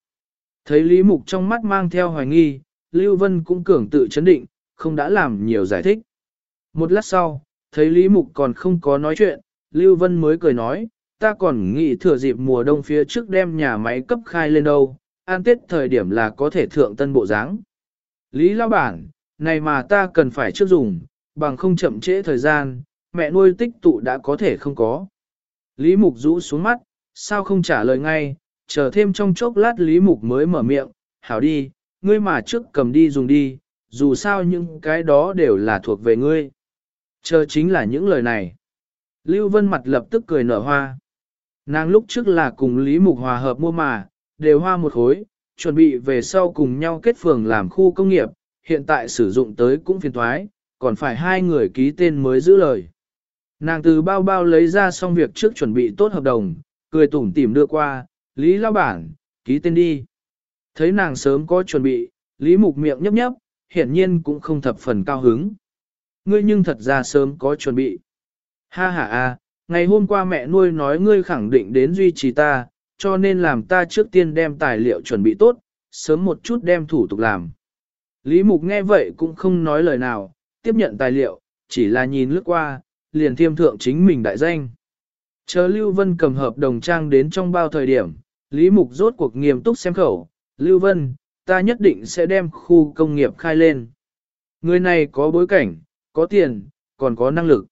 Thấy Lý Mục trong mắt mang theo hoài nghi, Lưu Vân cũng cường tự chấn định, không đã làm nhiều giải thích. Một lát sau, thấy Lý Mục còn không có nói chuyện, Lưu Vân mới cười nói, ta còn nghĩ thừa dịp mùa đông phía trước đem nhà máy cấp khai lên đâu, an tết thời điểm là có thể thượng tân bộ dáng. Lý Lao Bản, này mà ta cần phải trước dùng, bằng không chậm trễ thời gian, mẹ nuôi tích tụ đã có thể không có. Lý Mục rũ xuống mắt, sao không trả lời ngay, chờ thêm trong chốc lát Lý Mục mới mở miệng, hảo đi, ngươi mà trước cầm đi dùng đi, dù sao những cái đó đều là thuộc về ngươi. Chờ chính là những lời này. Lưu Vân mặt lập tức cười nở hoa. Nàng lúc trước là cùng Lý Mục hòa hợp mua mà, đều hoa một khối, chuẩn bị về sau cùng nhau kết phường làm khu công nghiệp, hiện tại sử dụng tới cũng phiền thoái, còn phải hai người ký tên mới giữ lời. Nàng từ bao bao lấy ra xong việc trước chuẩn bị tốt hợp đồng, cười tủm tỉm đưa qua, Lý Lao Bản, ký tên đi. Thấy nàng sớm có chuẩn bị, Lý Mục miệng nhấp nhấp, hiển nhiên cũng không thập phần cao hứng. Ngươi nhưng thật ra sớm có chuẩn bị. Ha ha a, ngày hôm qua mẹ nuôi nói ngươi khẳng định đến duy trì ta, cho nên làm ta trước tiên đem tài liệu chuẩn bị tốt, sớm một chút đem thủ tục làm. Lý Mục nghe vậy cũng không nói lời nào, tiếp nhận tài liệu, chỉ là nhìn lướt qua, liền thiêm thượng chính mình đại danh. Chờ Lưu Vân cầm hợp đồng trang đến trong bao thời điểm, Lý Mục rốt cuộc nghiêm túc xem khẩu, Lưu Vân, ta nhất định sẽ đem khu công nghiệp khai lên. Người này có bối cảnh, có tiền, còn có năng lực.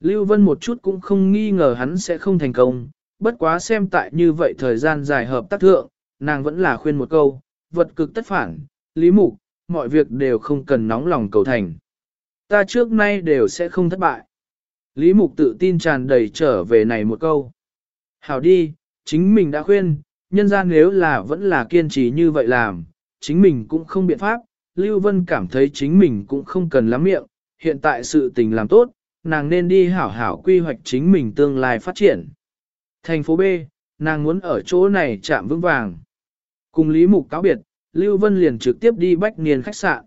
Lưu Vân một chút cũng không nghi ngờ hắn sẽ không thành công, bất quá xem tại như vậy thời gian dài hợp tác thượng, nàng vẫn là khuyên một câu, vật cực tất phản, Lý Mục, mọi việc đều không cần nóng lòng cầu thành. Ta trước nay đều sẽ không thất bại. Lý Mục tự tin tràn đầy trở về này một câu. Hảo đi, chính mình đã khuyên, nhân gian nếu là vẫn là kiên trì như vậy làm, chính mình cũng không biện pháp. Lưu Vân cảm thấy chính mình cũng không cần lắm miệng, hiện tại sự tình làm tốt, nàng nên đi hảo hảo quy hoạch chính mình tương lai phát triển. Thành phố B, nàng muốn ở chỗ này chạm vững vàng. Cùng Lý Mục cáo biệt, Lưu Vân liền trực tiếp đi bách niên khách sạn.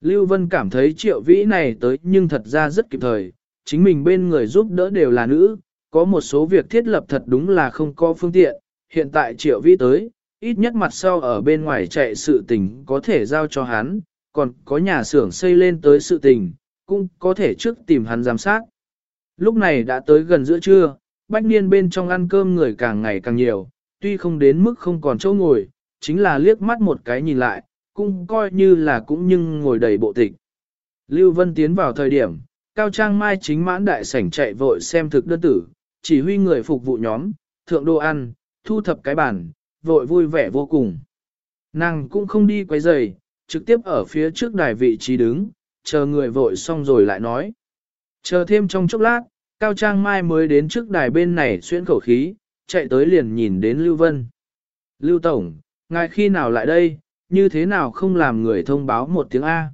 Lưu Vân cảm thấy triệu vĩ này tới nhưng thật ra rất kịp thời, chính mình bên người giúp đỡ đều là nữ, có một số việc thiết lập thật đúng là không có phương tiện, hiện tại triệu vĩ tới, ít nhất mặt sau ở bên ngoài chạy sự tình có thể giao cho hắn, còn có nhà xưởng xây lên tới sự tình, cũng có thể trước tìm hắn giám sát. Lúc này đã tới gần giữa trưa, bách niên bên trong ăn cơm người càng ngày càng nhiều, tuy không đến mức không còn chỗ ngồi, chính là liếc mắt một cái nhìn lại, cũng coi như là cũng nhưng ngồi đầy bộ tịch. Lưu Vân tiến vào thời điểm, Cao Trang Mai chính mãn đại sảnh chạy vội xem thực đơn tử, chỉ huy người phục vụ nhóm, thượng đồ ăn, thu thập cái bàn, vội vui vẻ vô cùng. Nàng cũng không đi quấy rầy, trực tiếp ở phía trước đài vị trí đứng, chờ người vội xong rồi lại nói. Chờ thêm trong chốc lát, Cao Trang Mai mới đến trước đài bên này xuyên khẩu khí, chạy tới liền nhìn đến Lưu Vân. Lưu Tổng, ngài khi nào lại đây, như thế nào không làm người thông báo một tiếng A.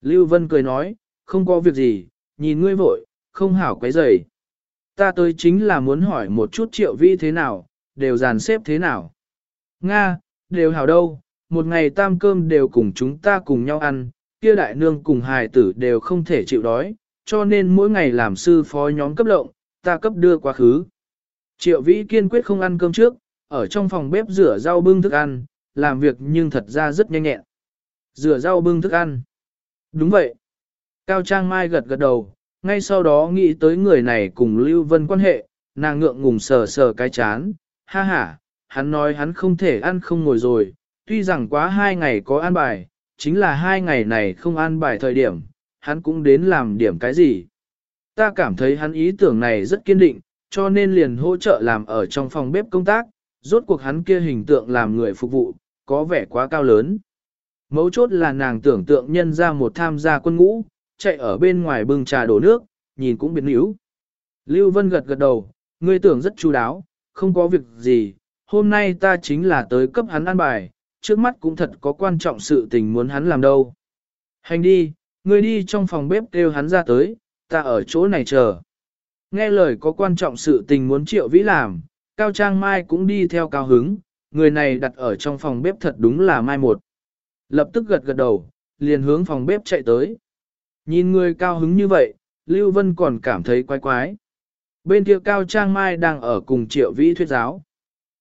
Lưu Vân cười nói, không có việc gì, nhìn ngươi vội, không hảo quấy rầy. Ta tới chính là muốn hỏi một chút triệu vi thế nào, đều dàn xếp thế nào. Nga, đều hảo đâu, một ngày tam cơm đều cùng chúng ta cùng nhau ăn, kia đại nương cùng hài tử đều không thể chịu đói, cho nên mỗi ngày làm sư phó nhóm cấp lộng, ta cấp đưa quá khứ. Triệu vĩ kiên quyết không ăn cơm trước, ở trong phòng bếp rửa rau bưng thức ăn, làm việc nhưng thật ra rất nhanh nhẹn. Rửa rau bưng thức ăn. Đúng vậy. Cao Trang Mai gật gật đầu, ngay sau đó nghĩ tới người này cùng Lưu Vân quan hệ, nàng ngượng ngùng sờ sờ cái chán, ha ha, hắn nói hắn không thể ăn không ngồi rồi, tuy rằng quá hai ngày có ăn bài, chính là hai ngày này không ăn bài thời điểm, hắn cũng đến làm điểm cái gì. Ta cảm thấy hắn ý tưởng này rất kiên định, cho nên liền hỗ trợ làm ở trong phòng bếp công tác, rốt cuộc hắn kia hình tượng làm người phục vụ, có vẻ quá cao lớn. Mấu chốt là nàng tưởng tượng nhân ra một tham gia quân ngũ, chạy ở bên ngoài bưng trà đổ nước, nhìn cũng biến yếu. Lưu Vân gật gật đầu, ngươi tưởng rất chú đáo, không có việc gì, hôm nay ta chính là tới cấp hắn ăn bài, trước mắt cũng thật có quan trọng sự tình muốn hắn làm đâu. Hành đi, ngươi đi trong phòng bếp kêu hắn ra tới, ta ở chỗ này chờ. Nghe lời có quan trọng sự tình muốn triệu vĩ làm, Cao Trang Mai cũng đi theo cao hứng, người này đặt ở trong phòng bếp thật đúng là mai một. Lập tức gật gật đầu, liền hướng phòng bếp chạy tới. Nhìn người cao hứng như vậy, Lưu Vân còn cảm thấy quái quái. Bên kia Cao Trang Mai đang ở cùng Triệu Vĩ thuyết giáo.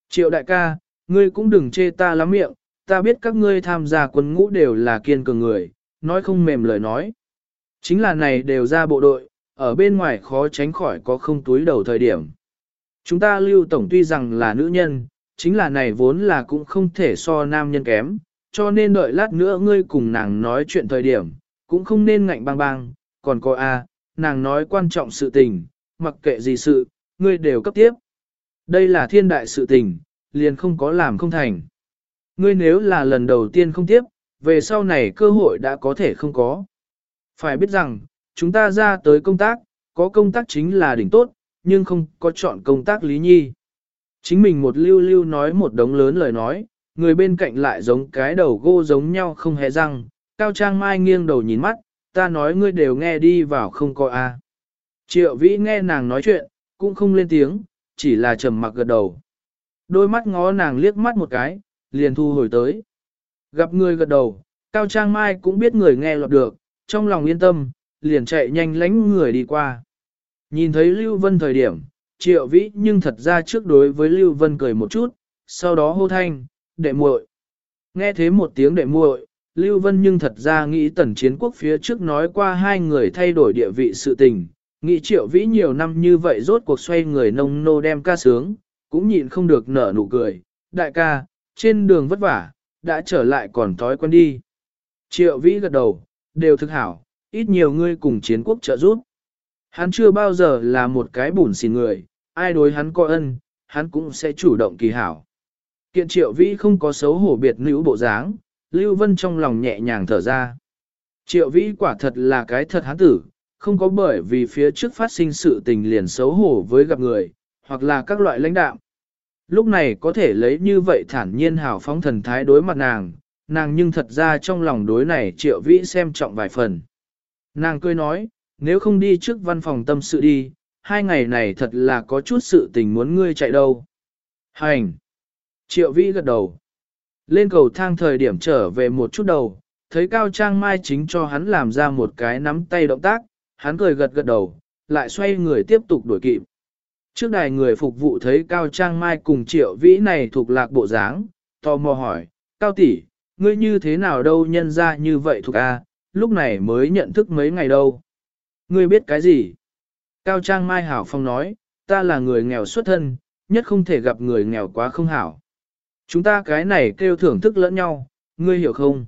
Triệu đại ca, ngươi cũng đừng chê ta lắm miệng, ta biết các ngươi tham gia quân ngũ đều là kiên cường người, nói không mềm lời nói. Chính là này đều ra bộ đội, ở bên ngoài khó tránh khỏi có không túi đầu thời điểm. Chúng ta lưu tổng tuy rằng là nữ nhân, chính là này vốn là cũng không thể so nam nhân kém, cho nên đợi lát nữa ngươi cùng nàng nói chuyện thời điểm, cũng không nên ngạnh bang bang, còn có a, nàng nói quan trọng sự tình, mặc kệ gì sự, ngươi đều cấp tiếp. Đây là thiên đại sự tình, liền không có làm không thành. Ngươi nếu là lần đầu tiên không tiếp, về sau này cơ hội đã có thể không có. Phải biết rằng, chúng ta ra tới công tác, có công tác chính là đỉnh tốt, nhưng không có chọn công tác lý nhi. Chính mình một lưu lưu nói một đống lớn lời nói, người bên cạnh lại giống cái đầu gô giống nhau không hề răng, cao trang mai nghiêng đầu nhìn mắt, ta nói ngươi đều nghe đi vào không coi a. À. Triệu vĩ nghe nàng nói chuyện, cũng không lên tiếng, chỉ là trầm mặc gật đầu. Đôi mắt ngó nàng liếc mắt một cái, liền thu hồi tới. Gặp người gật đầu, Cao Trang Mai cũng biết người nghe lọt được, trong lòng yên tâm, liền chạy nhanh lánh người đi qua. Nhìn thấy Lưu Vân thời điểm, triệu vĩ nhưng thật ra trước đối với Lưu Vân cười một chút, sau đó hô thanh, đệ muội. Nghe thế một tiếng đệ muội, Lưu Vân nhưng thật ra nghĩ tần chiến quốc phía trước nói qua hai người thay đổi địa vị sự tình, nghĩ triệu vĩ nhiều năm như vậy rốt cuộc xoay người nông nô đem ca sướng, cũng nhịn không được nở nụ cười, đại ca, trên đường vất vả, đã trở lại còn thói quen đi. Triệu vĩ gật đầu, đều thực hảo, ít nhiều ngươi cùng chiến quốc trợ giúp. Hắn chưa bao giờ là một cái bùn xỉn người, ai đối hắn có ân, hắn cũng sẽ chủ động kỳ hảo. Kiện triệu vĩ không có xấu hổ biệt nữ bộ dáng, Lưu Vân trong lòng nhẹ nhàng thở ra. Triệu vĩ quả thật là cái thật hắn tử, không có bởi vì phía trước phát sinh sự tình liền xấu hổ với gặp người, hoặc là các loại lãnh đạo. Lúc này có thể lấy như vậy thản nhiên hào phóng thần thái đối mặt nàng, nàng nhưng thật ra trong lòng đối này triệu vĩ xem trọng vài phần. Nàng cười nói, nếu không đi trước văn phòng tâm sự đi, hai ngày này thật là có chút sự tình muốn ngươi chạy đâu. Hành! Triệu vĩ gật đầu. Lên cầu thang thời điểm trở về một chút đầu, thấy Cao Trang Mai chính cho hắn làm ra một cái nắm tay động tác, hắn cười gật gật đầu, lại xoay người tiếp tục đuổi kịp. Trước đài người phục vụ thấy Cao Trang Mai cùng triệu vĩ này thuộc lạc bộ dáng, tò mò hỏi, Cao tỷ, ngươi như thế nào đâu nhân ra như vậy thuộc A, lúc này mới nhận thức mấy ngày đâu. Ngươi biết cái gì? Cao Trang Mai Hảo Phong nói, ta là người nghèo xuất thân, nhất không thể gặp người nghèo quá không hảo. Chúng ta cái này kêu thưởng thức lẫn nhau, ngươi hiểu không?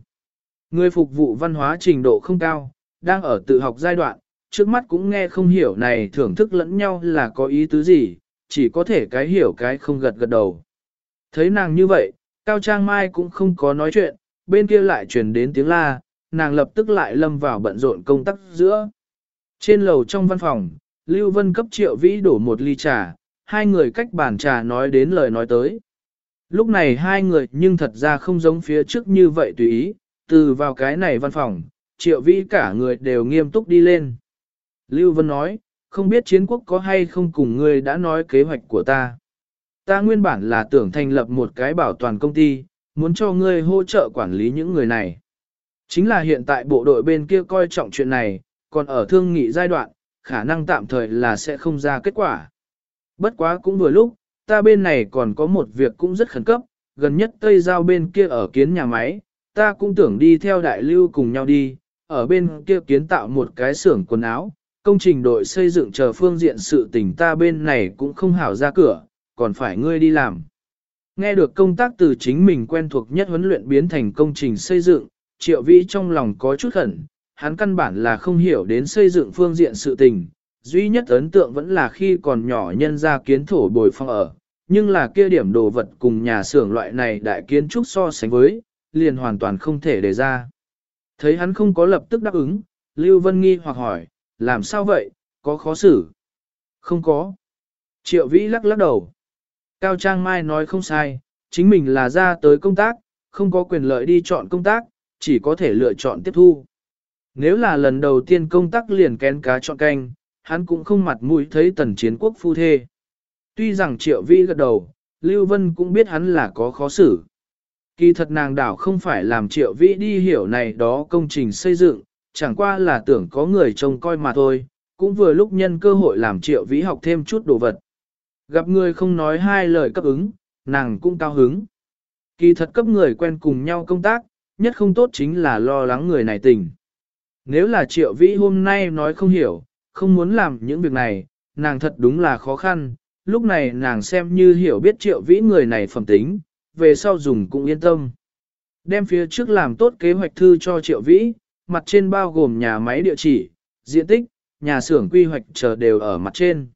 Ngươi phục vụ văn hóa trình độ không cao, đang ở tự học giai đoạn, trước mắt cũng nghe không hiểu này thưởng thức lẫn nhau là có ý tứ gì, chỉ có thể cái hiểu cái không gật gật đầu. Thấy nàng như vậy, Cao Trang Mai cũng không có nói chuyện, bên kia lại truyền đến tiếng la, nàng lập tức lại lâm vào bận rộn công tác giữa. Trên lầu trong văn phòng, Lưu Vân cấp triệu vĩ đổ một ly trà, hai người cách bàn trà nói đến lời nói tới. Lúc này hai người nhưng thật ra không giống phía trước như vậy tùy ý, từ vào cái này văn phòng, triệu vĩ cả người đều nghiêm túc đi lên. Lưu Vân nói, không biết chiến quốc có hay không cùng ngươi đã nói kế hoạch của ta. Ta nguyên bản là tưởng thành lập một cái bảo toàn công ty, muốn cho ngươi hỗ trợ quản lý những người này. Chính là hiện tại bộ đội bên kia coi trọng chuyện này, còn ở thương nghị giai đoạn, khả năng tạm thời là sẽ không ra kết quả. Bất quá cũng vừa lúc, ta bên này còn có một việc cũng rất khẩn cấp, gần nhất Tây Giao bên kia ở kiến nhà máy, ta cũng tưởng đi theo đại lưu cùng nhau đi, ở bên kia kiến tạo một cái xưởng quần áo, công trình đội xây dựng chờ phương diện sự tình ta bên này cũng không hảo ra cửa, còn phải ngươi đi làm. Nghe được công tác từ chính mình quen thuộc nhất huấn luyện biến thành công trình xây dựng, triệu vĩ trong lòng có chút khẩn, hắn căn bản là không hiểu đến xây dựng phương diện sự tình, duy nhất ấn tượng vẫn là khi còn nhỏ nhân ra kiến thổ bồi phong ở, nhưng là kia điểm đồ vật cùng nhà xưởng loại này đại kiến trúc so sánh với, liền hoàn toàn không thể đề ra. Thấy hắn không có lập tức đáp ứng, Lưu Vân nghi hoặc hỏi, làm sao vậy, có khó xử? Không có. Triệu Vĩ lắc lắc đầu. Cao Trang Mai nói không sai, chính mình là ra tới công tác, không có quyền lợi đi chọn công tác, chỉ có thể lựa chọn tiếp thu. Nếu là lần đầu tiên công tác liền kén cá chọn canh, hắn cũng không mặt mũi thấy tần chiến quốc phu thê. Tuy rằng triệu vĩ gật đầu, Lưu Vân cũng biết hắn là có khó xử. Kỳ thật nàng đảo không phải làm triệu vĩ đi hiểu này đó công trình xây dựng, chẳng qua là tưởng có người trông coi mà thôi, cũng vừa lúc nhân cơ hội làm triệu vĩ học thêm chút đồ vật. Gặp người không nói hai lời cấp ứng, nàng cũng cao hứng. Kỳ thật cấp người quen cùng nhau công tác, nhất không tốt chính là lo lắng người này tình. Nếu là triệu vĩ hôm nay nói không hiểu, không muốn làm những việc này, nàng thật đúng là khó khăn, lúc này nàng xem như hiểu biết triệu vĩ người này phẩm tính, về sau dùng cũng yên tâm. Đem phía trước làm tốt kế hoạch thư cho triệu vĩ, mặt trên bao gồm nhà máy địa chỉ, diện tích, nhà xưởng quy hoạch chờ đều ở mặt trên.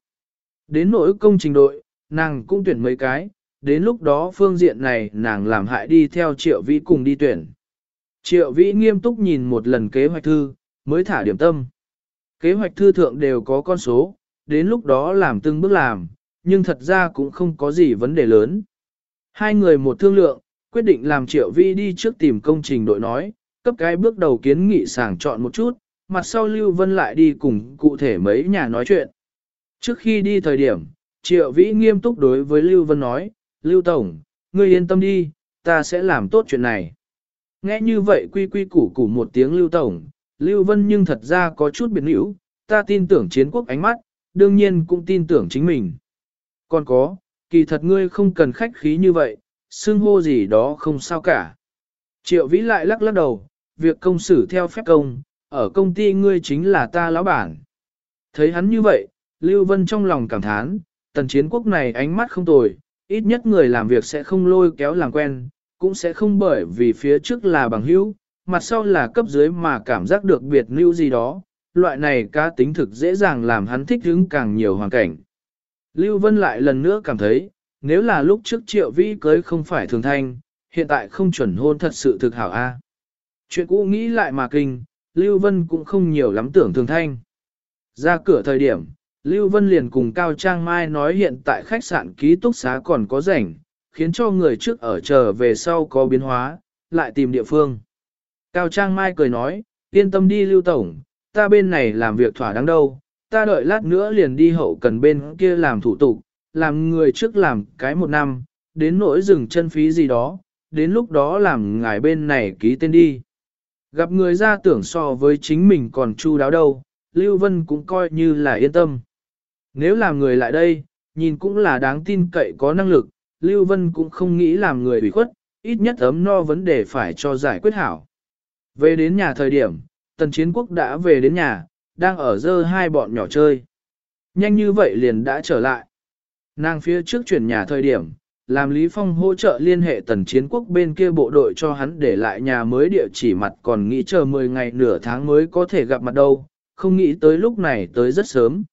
Đến nỗi công trình đội, nàng cũng tuyển mấy cái, đến lúc đó phương diện này nàng làm hại đi theo triệu vĩ cùng đi tuyển. Triệu vĩ nghiêm túc nhìn một lần kế hoạch thư, mới thả điểm tâm. Kế hoạch thư thượng đều có con số, đến lúc đó làm từng bước làm, nhưng thật ra cũng không có gì vấn đề lớn. Hai người một thương lượng, quyết định làm triệu vi đi trước tìm công trình đội nói, cấp cái bước đầu kiến nghị sàng chọn một chút, mặt sau Lưu Vân lại đi cùng cụ thể mấy nhà nói chuyện. Trước khi đi thời điểm, triệu vĩ nghiêm túc đối với Lưu Vân nói, Lưu Tổng, ngươi yên tâm đi, ta sẽ làm tốt chuyện này. Nghe như vậy quy quy củ củ một tiếng Lưu Tổng, Lưu Vân nhưng thật ra có chút biệt hữu, ta tin tưởng chiến quốc ánh mắt, đương nhiên cũng tin tưởng chính mình. Còn có, kỳ thật ngươi không cần khách khí như vậy, xưng hô gì đó không sao cả. Triệu vĩ lại lắc lắc đầu, việc công xử theo phép công, ở công ty ngươi chính là ta lão bản. Thấy hắn như vậy, Lưu Vân trong lòng cảm thán, tần chiến quốc này ánh mắt không tồi, ít nhất người làm việc sẽ không lôi kéo làm quen, cũng sẽ không bởi vì phía trước là bằng hữu, mặt sau là cấp dưới mà cảm giác được biệt lưu gì đó, loại này cá tính thực dễ dàng làm hắn thích hứng càng nhiều hoàn cảnh. Lưu Vân lại lần nữa cảm thấy, nếu là lúc trước triệu vĩ cưới không phải thường thanh, hiện tại không chuẩn hôn thật sự thực hảo a. Chuyện cũ nghĩ lại mà kinh, Lưu Vân cũng không nhiều lắm tưởng thường thanh. Ra cửa thời điểm, Lưu Vân liền cùng Cao Trang Mai nói hiện tại khách sạn ký túc xá còn có rảnh, khiến cho người trước ở chờ về sau có biến hóa, lại tìm địa phương. Cao Trang Mai cười nói, yên tâm đi Lưu Tổng, ta bên này làm việc thỏa đáng đâu, ta đợi lát nữa liền đi hậu cần bên kia làm thủ tục, làm người trước làm cái một năm, đến nỗi dừng chân phí gì đó, đến lúc đó làm ngài bên này ký tên đi. Gặp người ra tưởng so với chính mình còn chu đáo đâu, Lưu Vân cũng coi như là yên tâm. Nếu làm người lại đây, nhìn cũng là đáng tin cậy có năng lực, Lưu Vân cũng không nghĩ làm người bị khuất, ít nhất ấm no vấn đề phải cho giải quyết hảo. Về đến nhà thời điểm, Tần Chiến Quốc đã về đến nhà, đang ở dơ hai bọn nhỏ chơi. Nhanh như vậy liền đã trở lại. Nàng phía trước chuyển nhà thời điểm, làm Lý Phong hỗ trợ liên hệ tần chiến quốc bên kia bộ đội cho hắn để lại nhà mới địa chỉ mặt còn nghĩ chờ 10 ngày nửa tháng mới có thể gặp mặt đâu, không nghĩ tới lúc này tới rất sớm.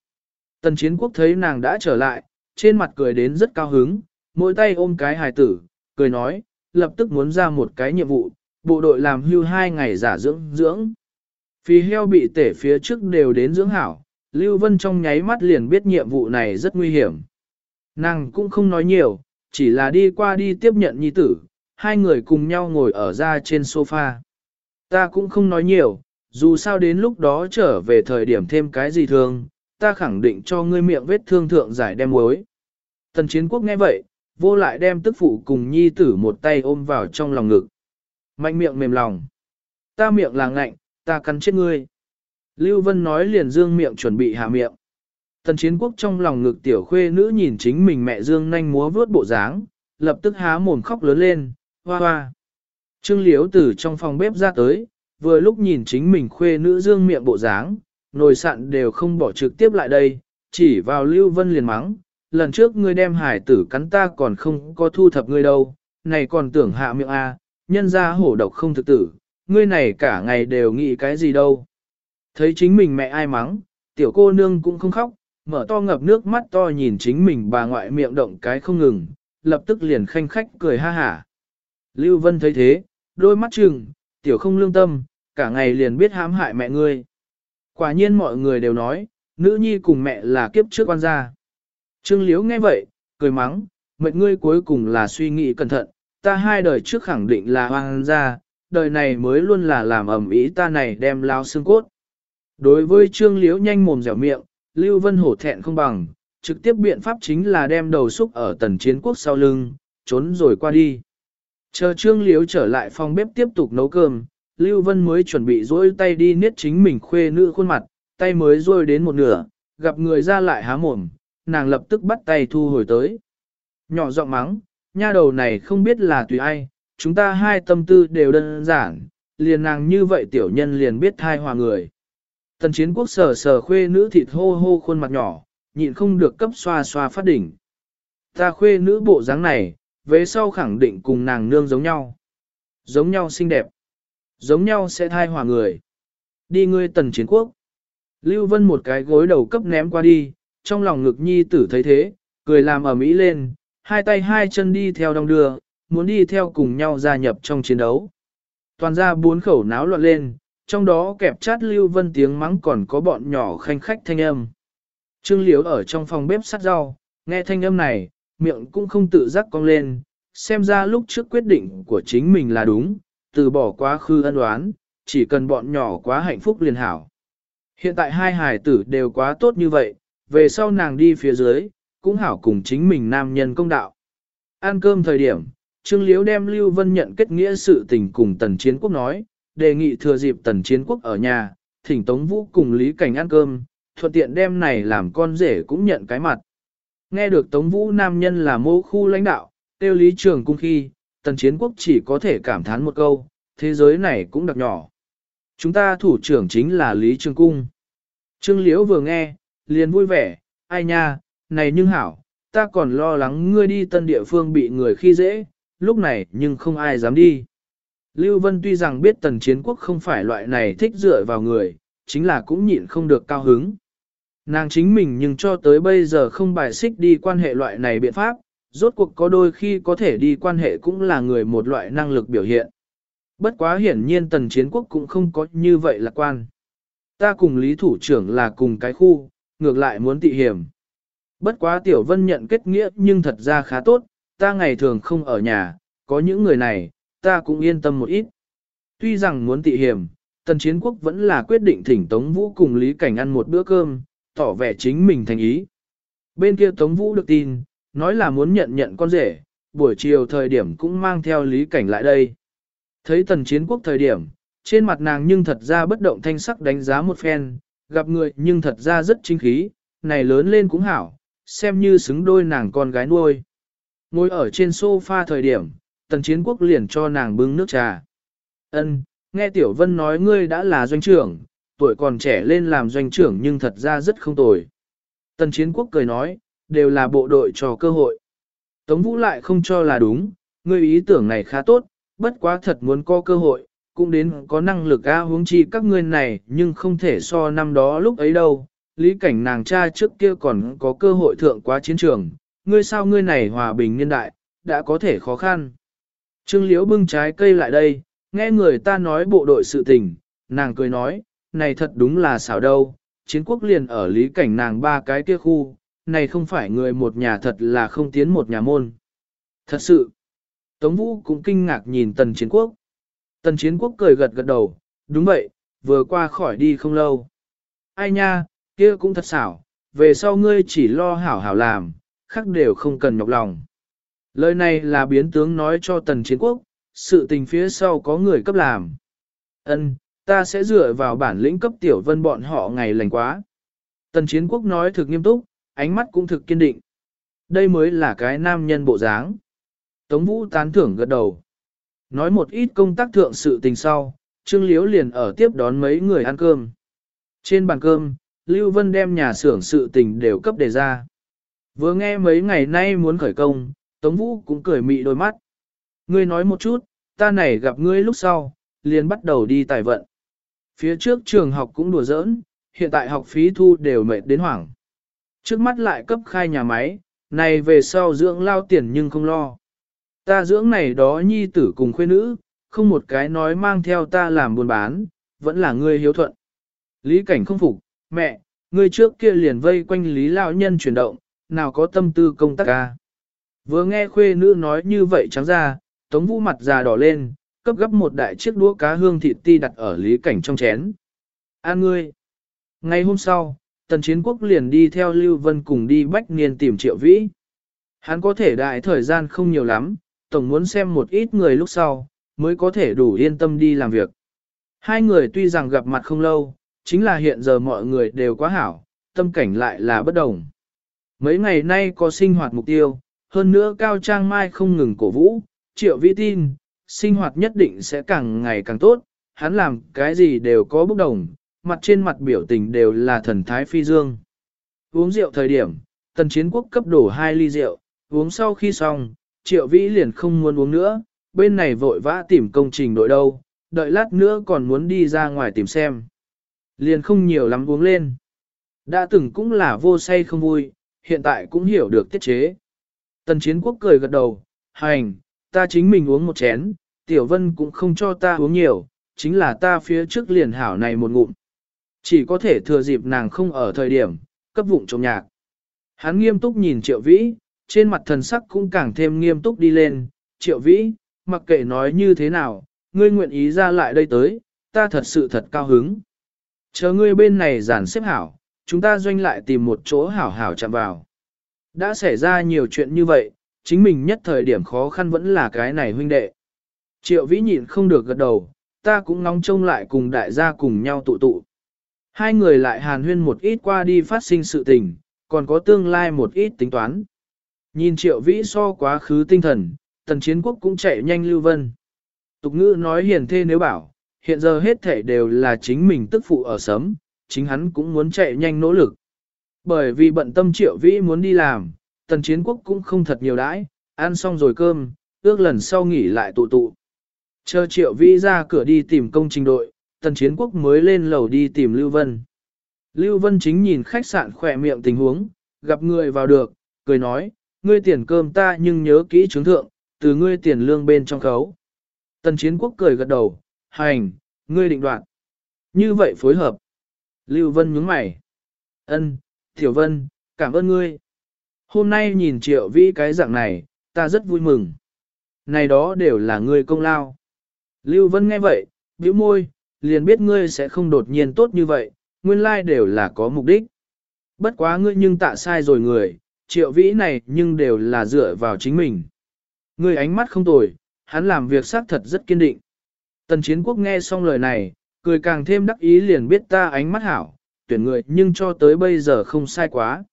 Tần chiến quốc thấy nàng đã trở lại, trên mặt cười đến rất cao hứng, mỗi tay ôm cái hài tử, cười nói, lập tức muốn ra một cái nhiệm vụ, bộ đội làm hưu hai ngày giả dưỡng dưỡng. Phi heo bị tể phía trước đều đến dưỡng hảo, Lưu Vân trong nháy mắt liền biết nhiệm vụ này rất nguy hiểm. Nàng cũng không nói nhiều, chỉ là đi qua đi tiếp nhận nhi tử, hai người cùng nhau ngồi ở ra trên sofa. Ta cũng không nói nhiều, dù sao đến lúc đó trở về thời điểm thêm cái gì thương, ta khẳng định cho ngươi miệng vết thương thượng giải đem mối. Tần chiến quốc nghe vậy, vô lại đem tức phụ cùng nhi tử một tay ôm vào trong lòng ngực. Mạnh miệng mềm lòng. Ta miệng là ngạnh, ta cắn chết ngươi. Lưu Vân nói liền dương miệng chuẩn bị hạ miệng. Tần chiến quốc trong lòng ngực tiểu khuê nữ nhìn chính mình mẹ dương nhanh múa vướt bộ dáng, lập tức há mồm khóc lớn lên, hoa hoa. Trương liếu từ trong phòng bếp ra tới, vừa lúc nhìn chính mình khuê nữ dương miệng bộ dáng, nồi sạn đều không bỏ trực tiếp lại đây, chỉ vào Lưu Vân liền mắng, lần trước ngươi đem hải tử cắn ta còn không có thu thập ngươi đâu, này còn tưởng hạ miệng a, nhân ra hổ độc không thực tử, ngươi này cả ngày đều nghĩ cái gì đâu. Thấy chính mình mẹ ai mắng, tiểu cô nương cũng không khóc, mở to ngập nước mắt to nhìn chính mình bà ngoại miệng động cái không ngừng, lập tức liền khanh khách cười ha hả. Lưu Vân thấy thế, đôi mắt trừng, tiểu không lương tâm, cả ngày liền biết hãm hại mẹ ngươi. Quả nhiên mọi người đều nói, nữ nhi cùng mẹ là kiếp trước quan gia. Trương Liếu nghe vậy, cười mắng, mệnh ngươi cuối cùng là suy nghĩ cẩn thận, ta hai đời trước khẳng định là hoang gia, đời này mới luôn là làm ẩm ý ta này đem lao xương cốt. Đối với trương liễu nhanh mồm dẻo miệng, Lưu Vân hổ thẹn không bằng, trực tiếp biện pháp chính là đem đầu xúc ở tần chiến quốc sau lưng, trốn rồi qua đi. Chờ trương liễu trở lại phòng bếp tiếp tục nấu cơm, Lưu Vân mới chuẩn bị dỗi tay đi niết chính mình khuê nữ khuôn mặt, tay mới rôi đến một nửa, gặp người ra lại há mồm, nàng lập tức bắt tay thu hồi tới. Nhỏ giọng mắng, nha đầu này không biết là tùy ai, chúng ta hai tâm tư đều đơn giản, liền nàng như vậy tiểu nhân liền biết thai hòa người. Tần chiến quốc sờ sờ khuê nữ thịt hô hô khuôn mặt nhỏ, nhịn không được cấp xoa xoa phát đỉnh. Ta khuê nữ bộ dáng này, về sau khẳng định cùng nàng nương giống nhau. Giống nhau xinh đẹp. Giống nhau sẽ thai hòa người. Đi ngươi tần chiến quốc. Lưu Vân một cái gối đầu cấp ném qua đi, trong lòng ngực nhi tử thấy thế, cười làm ở mỹ lên, hai tay hai chân đi theo đong đưa, muốn đi theo cùng nhau gia nhập trong chiến đấu. Toàn ra bốn khẩu náo loạn lên, trong đó kẹp chát Lưu Vân tiếng mắng còn có bọn nhỏ khanh khách thanh âm. Trương Liễu ở trong phòng bếp sắt rau, nghe thanh âm này, miệng cũng không tự giác cong lên, xem ra lúc trước quyết định của chính mình là đúng, từ bỏ quá khứ ân oán, chỉ cần bọn nhỏ quá hạnh phúc liền hảo. Hiện tại hai hài tử đều quá tốt như vậy, về sau nàng đi phía dưới, cũng hảo cùng chính mình nam nhân công đạo. Ăn cơm thời điểm, Trương Liễu đem Lưu Vân nhận kết nghĩa sự tình cùng Tần Chiến Quốc nói, đề nghị thừa dịp Tần Chiến Quốc ở nhà, thỉnh Tống Vũ cùng Lý Cảnh ăn cơm, thuận tiện đem này làm con rể cũng nhận cái mặt. Nghe được Tống Vũ nam nhân là mô khu lãnh đạo, tiêu lý trường cung khi, Tần Chiến Quốc chỉ có thể cảm thán một câu, thế giới này cũng đặc nhỏ. Chúng ta thủ trưởng chính là Lý Trường Cung. Trương Liễu vừa nghe, liền vui vẻ, ai nha, này nhưng hảo, ta còn lo lắng ngươi đi tân địa phương bị người khi dễ, lúc này nhưng không ai dám đi. Lưu Vân tuy rằng biết tần chiến quốc không phải loại này thích dựa vào người, chính là cũng nhịn không được cao hứng. Nàng chính mình nhưng cho tới bây giờ không bài xích đi quan hệ loại này biện pháp, rốt cuộc có đôi khi có thể đi quan hệ cũng là người một loại năng lực biểu hiện. Bất quá hiển nhiên tần chiến quốc cũng không có như vậy lạc quan. Ta cùng lý thủ trưởng là cùng cái khu, ngược lại muốn tị hiểm. Bất quá tiểu vân nhận kết nghĩa nhưng thật ra khá tốt, ta ngày thường không ở nhà, có những người này, ta cũng yên tâm một ít. Tuy rằng muốn tị hiểm, tần chiến quốc vẫn là quyết định thỉnh Tống Vũ cùng Lý Cảnh ăn một bữa cơm, tỏ vẻ chính mình thành ý. Bên kia Tống Vũ được tin, nói là muốn nhận nhận con rể, buổi chiều thời điểm cũng mang theo Lý Cảnh lại đây. Thấy tần chiến quốc thời điểm, trên mặt nàng nhưng thật ra bất động thanh sắc đánh giá một phen, gặp người nhưng thật ra rất chính khí, này lớn lên cũng hảo, xem như xứng đôi nàng con gái nuôi. Ngồi ở trên sofa thời điểm, tần chiến quốc liền cho nàng bưng nước trà. Ân, nghe Tiểu Vân nói ngươi đã là doanh trưởng, tuổi còn trẻ lên làm doanh trưởng nhưng thật ra rất không tồi. Tần chiến quốc cười nói, đều là bộ đội cho cơ hội. Tống Vũ lại không cho là đúng, ngươi ý tưởng này khá tốt, bất quá thật muốn có cơ hội, cũng đến có năng lực a huống chi các ngươi này nhưng không thể so năm đó lúc ấy đâu. Lý cảnh nàng cha trước kia còn có cơ hội thượng quá chiến trường, ngươi sao ngươi này hòa bình niên đại, đã có thể khó khăn. Trương Liễu bưng trái cây lại đây, nghe người ta nói bộ đội sự tình, nàng cười nói, này thật đúng là xảo đâu, chiến quốc liền ở lý cảnh nàng ba cái kia khu, này không phải người một nhà thật là không tiến một nhà môn. Thật sự, Tống Vũ cũng kinh ngạc nhìn tần chiến quốc. Tần chiến quốc cười gật gật đầu, đúng vậy, vừa qua khỏi đi không lâu. Ai nha, kia cũng thật xảo, về sau ngươi chỉ lo hảo hảo làm, khác đều không cần nhọc lòng. Lời này là biến tướng nói cho tần chiến quốc, sự tình phía sau có người cấp làm. Ân, ta sẽ dựa vào bản lĩnh cấp tiểu vân bọn họ ngày lành quá. Tần chiến quốc nói thực nghiêm túc, ánh mắt cũng thực kiên định. Đây mới là cái nam nhân bộ dáng. Tống Vũ tán thưởng gật đầu. Nói một ít công tác thượng sự tình sau, Trương Liễu liền ở tiếp đón mấy người ăn cơm. Trên bàn cơm, Lưu Vân đem nhà xưởng sự tình đều cấp đề ra. Vừa nghe mấy ngày nay muốn khởi công, Tống Vũ cũng cười mị đôi mắt. Ngươi nói một chút, ta này gặp ngươi lúc sau, liền bắt đầu đi tài vận. Phía trước trường học cũng đùa giỡn, hiện tại học phí thu đều mệt đến hoảng. Trước mắt lại cấp khai nhà máy, này về sau dưỡng lao tiền nhưng không lo. Ta dưỡng này đó nhi tử cùng khuê nữ, không một cái nói mang theo ta làm buôn bán, vẫn là ngươi hiếu thuận. Lý cảnh không phục, mẹ, ngươi trước kia liền vây quanh Lý Lão Nhân chuyển động, nào có tâm tư công tác ca. Vừa nghe khuê nữ nói như vậy trắng ra, Tống Vũ mặt già đỏ lên, cấp gấp một đại chiếc đũa cá hương thịt ti đặt ở lý cảnh trong chén. An ngươi! Ngày hôm sau, Tần Chiến Quốc liền đi theo Lưu Vân cùng đi Bách Niên tìm Triệu Vĩ. Hắn có thể đại thời gian không nhiều lắm, tổng muốn xem một ít người lúc sau, mới có thể đủ yên tâm đi làm việc. Hai người tuy rằng gặp mặt không lâu, chính là hiện giờ mọi người đều quá hảo, tâm cảnh lại là bất đồng. Mấy ngày nay có sinh hoạt mục tiêu, hơn nữa Cao Trang Mai không ngừng cổ vũ, triệu vi tin, sinh hoạt nhất định sẽ càng ngày càng tốt, hắn làm cái gì đều có bốc đồng, mặt trên mặt biểu tình đều là thần thái phi dương. Uống rượu thời điểm, tần chiến quốc cấp đổ hai ly rượu, uống sau khi xong, triệu vĩ liền không muốn uống nữa, bên này vội vã tìm công trình đội đâu, đợi lát nữa còn muốn đi ra ngoài tìm xem. Liền không nhiều lắm uống lên. Đã từng cũng là vô say không vui, hiện tại cũng hiểu được tiết chế. Tần chiến quốc cười gật đầu, hành, ta chính mình uống một chén, tiểu vân cũng không cho ta uống nhiều, chính là ta phía trước liền hảo này một ngụm. Chỉ có thể thừa dịp nàng không ở thời điểm, cấp vụng trong nhạc. Hắn nghiêm túc nhìn triệu vĩ, trên mặt thần sắc cũng càng thêm nghiêm túc đi lên, triệu vĩ, mặc kệ nói như thế nào, ngươi nguyện ý ra lại đây tới, ta thật sự thật cao hứng. Chờ ngươi bên này giản xếp hảo, chúng ta doanh lại tìm một chỗ hảo hảo chạm vào. Đã xảy ra nhiều chuyện như vậy, chính mình nhất thời điểm khó khăn vẫn là cái này huynh đệ. Triệu vĩ nhịn không được gật đầu, ta cũng nóng trông lại cùng đại gia cùng nhau tụ tụ. Hai người lại hàn huyên một ít qua đi phát sinh sự tình, còn có tương lai một ít tính toán. Nhìn triệu vĩ so quá khứ tinh thần, tần chiến quốc cũng chạy nhanh lưu vân. Tục ngữ nói hiền thê nếu bảo, hiện giờ hết thể đều là chính mình tức phụ ở sớm, chính hắn cũng muốn chạy nhanh nỗ lực. Bởi vì bận tâm triệu vĩ muốn đi làm, tần chiến quốc cũng không thật nhiều đãi, ăn xong rồi cơm, ước lần sau nghỉ lại tụ tụ. Chờ triệu vĩ ra cửa đi tìm công trình đội, tần chiến quốc mới lên lầu đi tìm Lưu Vân. Lưu Vân chính nhìn khách sạn khỏe miệng tình huống, gặp người vào được, cười nói, ngươi tiền cơm ta nhưng nhớ kỹ chứng thượng, từ ngươi tiền lương bên trong khấu. Tần chiến quốc cười gật đầu, hành, ngươi định đoạn. Như vậy phối hợp. Lưu Vân nhướng mày. Ân, Tiểu Vân, cảm ơn ngươi. Hôm nay nhìn triệu vĩ cái dạng này, ta rất vui mừng. Này đó đều là ngươi công lao. Lưu Vân nghe vậy, bĩu môi, liền biết ngươi sẽ không đột nhiên tốt như vậy, nguyên lai đều là có mục đích. Bất quá ngươi nhưng tạ sai rồi người, triệu vĩ này nhưng đều là dựa vào chính mình. Ngươi ánh mắt không tồi, hắn làm việc xác thật rất kiên định. Tần chiến quốc nghe xong lời này, cười càng thêm đắc ý liền biết ta ánh mắt hảo, tuyển người nhưng cho tới bây giờ không sai quá.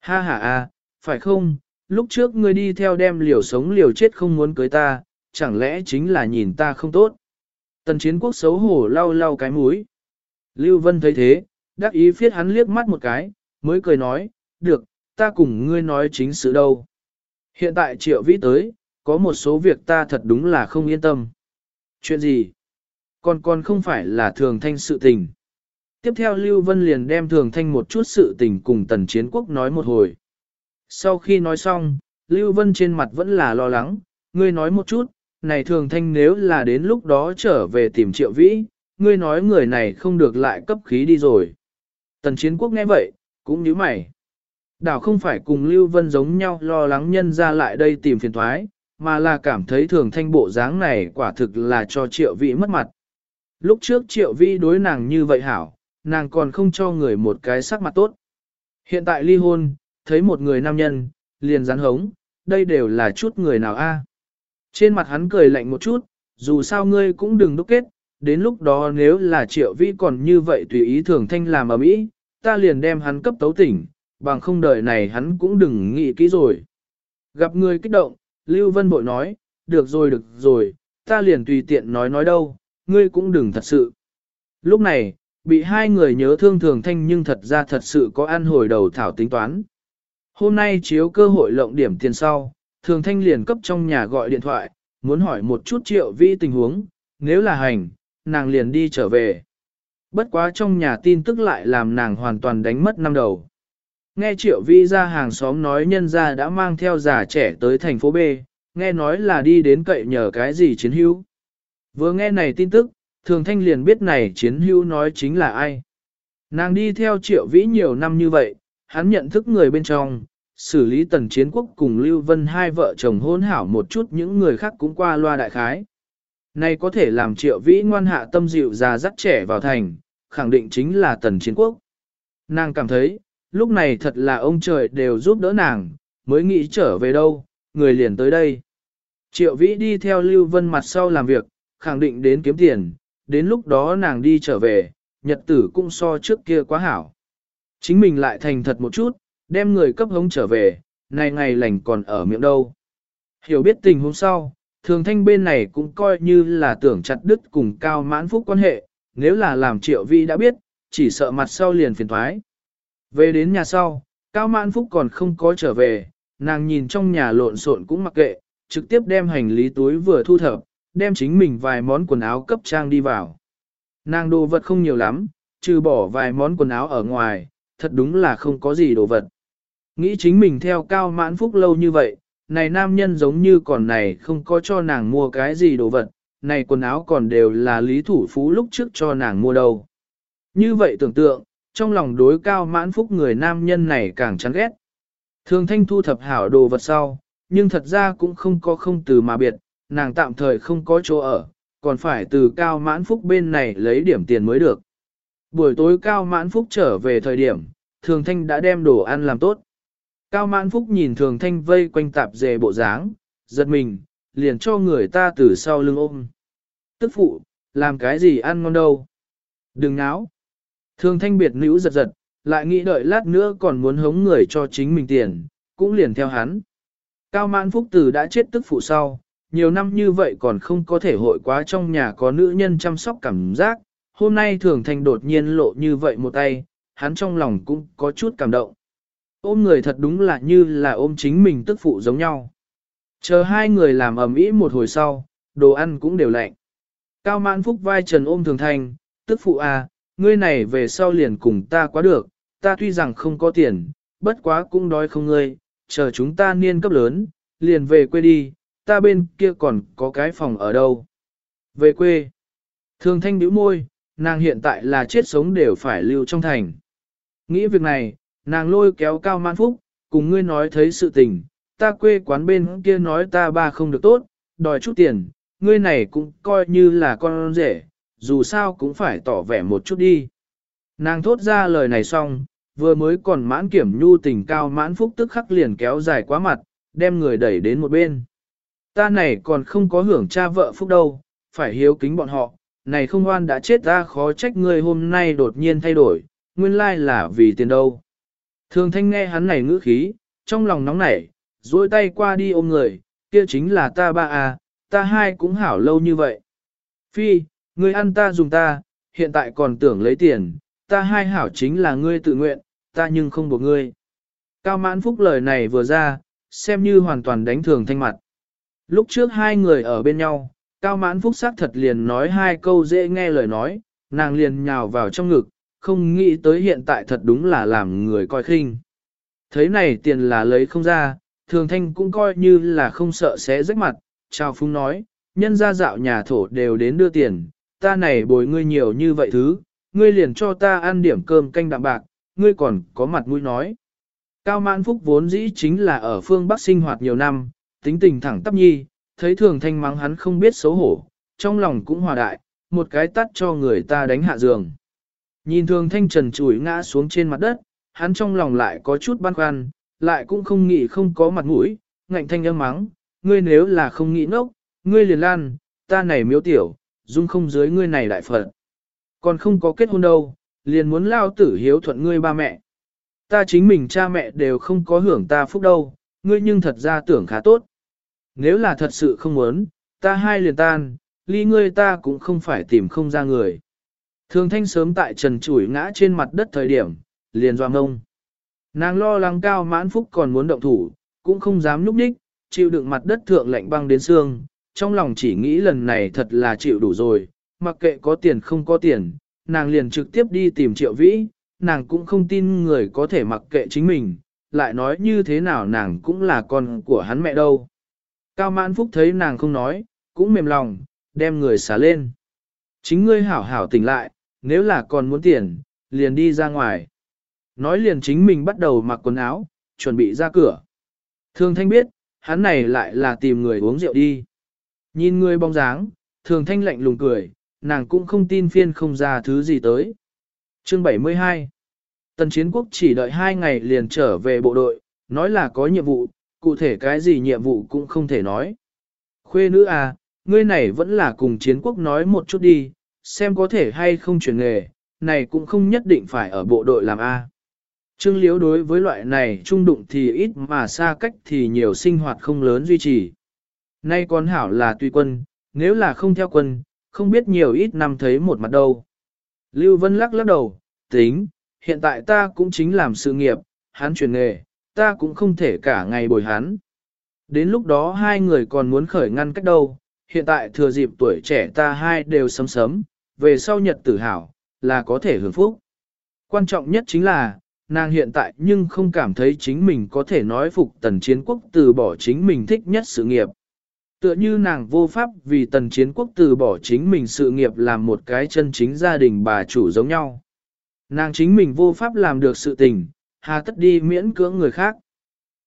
Ha ha a, phải không, lúc trước ngươi đi theo đem liều sống liều chết không muốn cưới ta, chẳng lẽ chính là nhìn ta không tốt. Tần chiến quốc xấu hổ lau lau cái mũi. Lưu Vân thấy thế, đắc ý phiết hắn liếc mắt một cái, mới cười nói, được, ta cùng ngươi nói chính sự đâu. Hiện tại triệu vĩ tới, có một số việc ta thật đúng là không yên tâm. Chuyện gì? Còn còn không phải là thường thanh sự tình. Tiếp theo Lưu Vân liền đem thường thanh một chút sự tình cùng tần chiến quốc nói một hồi. Sau khi nói xong, Lưu Vân trên mặt vẫn là lo lắng, ngươi nói một chút, này thường thanh nếu là đến lúc đó trở về tìm triệu vĩ, ngươi nói người này không được lại cấp khí đi rồi. Tần chiến quốc nghe vậy, cũng nhíu mày. Đảo không phải cùng Lưu Vân giống nhau lo lắng nhân ra lại đây tìm phiền thoái, mà là cảm thấy thường thanh bộ dáng này quả thực là cho triệu vĩ mất mặt. Lúc trước triệu vĩ đối nàng như vậy hảo, nàng còn không cho người một cái sắc mặt tốt. Hiện tại ly hôn, thấy một người nam nhân, liền rắn hống, đây đều là chút người nào a? Trên mặt hắn cười lạnh một chút, dù sao ngươi cũng đừng đúc kết, đến lúc đó nếu là triệu vi còn như vậy tùy ý thường thanh làm ở mỹ, ta liền đem hắn cấp tấu tỉnh, bằng không đợi này hắn cũng đừng nghĩ kỹ rồi. Gặp người kích động, Lưu Vân Bội nói, được rồi được rồi, ta liền tùy tiện nói nói đâu, ngươi cũng đừng thật sự. Lúc này, bị hai người nhớ thương thường thanh nhưng thật ra thật sự có ăn hồi đầu thảo tính toán. Hôm nay chiếu cơ hội lộng điểm tiền sau, thường thanh liền cấp trong nhà gọi điện thoại, muốn hỏi một chút triệu vi tình huống, nếu là hành, nàng liền đi trở về. Bất quá trong nhà tin tức lại làm nàng hoàn toàn đánh mất năm đầu. Nghe triệu vi ra hàng xóm nói nhân ra đã mang theo già trẻ tới thành phố B, nghe nói là đi đến cậy nhờ cái gì chiến hữu. Vừa nghe này tin tức, thường thanh liền biết này chiến hữu nói chính là ai. Nàng đi theo triệu vĩ nhiều năm như vậy, hắn nhận thức người bên trong, xử lý tần chiến quốc cùng Lưu Vân hai vợ chồng hôn hảo một chút những người khác cũng qua loa đại khái. Này có thể làm triệu vĩ ngoan hạ tâm dịu già dắt trẻ vào thành, khẳng định chính là tần chiến quốc. Nàng cảm thấy, lúc này thật là ông trời đều giúp đỡ nàng, mới nghĩ trở về đâu, người liền tới đây. Triệu vĩ đi theo Lưu Vân mặt sau làm việc, khẳng định đến kiếm tiền, đến lúc đó nàng đi trở về, nhật tử cũng so trước kia quá hảo. Chính mình lại thành thật một chút, đem người cấp hống trở về, này ngày lành còn ở miệng đâu. Hiểu biết tình huống sau, thường thanh bên này cũng coi như là tưởng chặt đứt cùng cao mãn phúc quan hệ, nếu là làm triệu vi đã biết, chỉ sợ mặt sau liền phiền thoái. Về đến nhà sau, cao mãn phúc còn không có trở về, nàng nhìn trong nhà lộn xộn cũng mặc kệ, trực tiếp đem hành lý túi vừa thu thập, đem chính mình vài món quần áo cấp trang đi vào. Nàng đồ vật không nhiều lắm, trừ bỏ vài món quần áo ở ngoài, thật đúng là không có gì đồ vật. Nghĩ chính mình theo cao mãn phúc lâu như vậy, này nam nhân giống như còn này không có cho nàng mua cái gì đồ vật, này quần áo còn đều là lý thủ phú lúc trước cho nàng mua đâu. Như vậy tưởng tượng, trong lòng đối cao mãn phúc người nam nhân này càng chán ghét. Thường thanh thu thập hảo đồ vật sau, nhưng thật ra cũng không có không từ mà biệt, nàng tạm thời không có chỗ ở, còn phải từ cao mãn phúc bên này lấy điểm tiền mới được. Buổi tối cao mãn phúc trở về thời điểm, thường thanh đã đem đồ ăn làm tốt. Cao mãn phúc nhìn thường thanh vây quanh tạp dề bộ dáng, giật mình, liền cho người ta từ sau lưng ôm. Tức phụ, làm cái gì ăn ngon đâu. Đừng náo. Thường thanh biệt nữ giật giật, lại nghĩ đợi lát nữa còn muốn hống người cho chính mình tiền, cũng liền theo hắn. Cao mãn phúc từ đã chết tức phụ sau, nhiều năm như vậy còn không có thể hội quá trong nhà có nữ nhân chăm sóc cảm giác, hôm nay thường thanh đột nhiên lộ như vậy một tay, hắn trong lòng cũng có chút cảm động. Ôm người thật đúng là như là ôm chính mình tức phụ giống nhau. Chờ hai người làm ầm ĩ một hồi sau, đồ ăn cũng đều lạnh. Cao mãn phúc vai trần ôm thường thanh, tức phụ à, ngươi này về sau liền cùng ta quá được, ta tuy rằng không có tiền, bất quá cũng đói không ngươi, chờ chúng ta niên cấp lớn, liền về quê đi, ta bên kia còn có cái phòng ở đâu. Về quê. Thường thanh bĩu môi, nàng hiện tại là chết sống đều phải lưu trong thành. Nghĩ việc này, nàng lôi kéo cao man phúc, cùng ngươi nói thấy sự tình, ta quê quán bên kia nói ta ba không được tốt, đòi chút tiền, ngươi này cũng coi như là con rể, dù sao cũng phải tỏ vẻ một chút đi. Nàng thốt ra lời này xong, vừa mới còn mãn kiểm nhu tình cao mãn phúc tức khắc liền kéo dài quá mặt, đem người đẩy đến một bên. Ta này còn không có hưởng cha vợ phúc đâu, phải hiếu kính bọn họ, này không oan đã chết ta khó trách ngươi hôm nay đột nhiên thay đổi, nguyên lai là vì tiền đâu. Thường thanh nghe hắn này ngữ khí, trong lòng nóng nảy, duỗi tay qua đi ôm người, kia chính là ta ba à, ta hai cũng hảo lâu như vậy. Phi, ngươi ăn ta dùng ta, hiện tại còn tưởng lấy tiền, ta hai hảo chính là ngươi tự nguyện, ta nhưng không buộc ngươi. Cao mãn phúc lời này vừa ra, xem như hoàn toàn đánh thường thanh mặt. Lúc trước hai người ở bên nhau, Cao mãn phúc sắc thật liền nói hai câu dễ nghe lời nói, nàng liền nhào vào trong ngực, không nghĩ tới hiện tại thật đúng là làm người coi khinh. Thấy này tiền là lấy không ra, thường thanh cũng coi như là không sợ sẽ rách mặt, chào phúng nói, nhân gia dạo nhà thổ đều đến đưa tiền, ta này bồi ngươi nhiều như vậy thứ, ngươi liền cho ta ăn điểm cơm canh đạm bạc, ngươi còn có mặt mũi nói. Cao mãn phúc vốn dĩ chính là ở phương Bắc sinh hoạt nhiều năm, tính tình thẳng tắp nhi, thấy thường thanh mắng hắn không biết xấu hổ, trong lòng cũng hòa đại, một cái tắt cho người ta đánh hạ giường. Nhìn thường thanh trần chủi ngã xuống trên mặt đất, hắn trong lòng lại có chút băn khoăn, lại cũng không nghĩ không có mặt mũi, ngạnh thanh âm mắng, ngươi nếu là không nghĩ nốc ngươi liền lan, ta này miếu tiểu, dung không dưới ngươi này đại phật. Còn không có kết hôn đâu, liền muốn lao tử hiếu thuận ngươi ba mẹ. Ta chính mình cha mẹ đều không có hưởng ta phúc đâu, ngươi nhưng thật ra tưởng khá tốt. Nếu là thật sự không muốn, ta hai liền tan, ly ngươi ta cũng không phải tìm không ra người. Thường thanh sớm tại trần chủi ngã trên mặt đất thời điểm, liền doa mông. Nàng lo lắng cao mãn phúc còn muốn động thủ, cũng không dám nhúc đích, chịu đựng mặt đất thượng lạnh băng đến xương, trong lòng chỉ nghĩ lần này thật là chịu đủ rồi, mặc kệ có tiền không có tiền, nàng liền trực tiếp đi tìm triệu vĩ, nàng cũng không tin người có thể mặc kệ chính mình, lại nói như thế nào nàng cũng là con của hắn mẹ đâu. Cao mãn phúc thấy nàng không nói, cũng mềm lòng, đem người xả lên. Chính ngươi hảo hảo tỉnh lại, nếu là còn muốn tiền, liền đi ra ngoài. Nói liền chính mình bắt đầu mặc quần áo, chuẩn bị ra cửa. Thường thanh biết, hắn này lại là tìm người uống rượu đi. Nhìn người bóng dáng, thường thanh lạnh lùng cười, nàng cũng không tin phiên không ra thứ gì tới. Chương 72 Tần chiến quốc chỉ đợi hai ngày liền trở về bộ đội, nói là có nhiệm vụ, cụ thể cái gì nhiệm vụ cũng không thể nói. Khuê nữ à, ngươi này vẫn là cùng chiến quốc nói một chút đi, xem có thể hay không chuyển nghề, này cũng không nhất định phải ở bộ đội làm A. Trương Liễu đối với loại này trung đụng thì ít mà xa cách thì nhiều sinh hoạt không lớn duy trì. Nay con hảo là tùy quân, nếu là không theo quân, không biết nhiều ít năm thấy một mặt đâu. Lưu Vân lắc lắc đầu, tính, hiện tại ta cũng chính làm sự nghiệp, hắn chuyển nghề, ta cũng không thể cả ngày bồi hắn. Đến lúc đó hai người còn muốn khởi ngăn cách đâu, hiện tại thừa dịp tuổi trẻ ta hai đều sấm sấm, về sau nhật tử hảo, là có thể hưởng phúc. Quan trọng nhất chính là, nàng hiện tại nhưng không cảm thấy chính mình có thể nói phục tần chiến quốc từ bỏ chính mình thích nhất sự nghiệp. Tựa như nàng vô pháp vì tần chiến quốc từ bỏ chính mình sự nghiệp làm một cái chân chính gia đình bà chủ giống nhau. Nàng chính mình vô pháp làm được sự tình, hà tất đi miễn cưỡng người khác.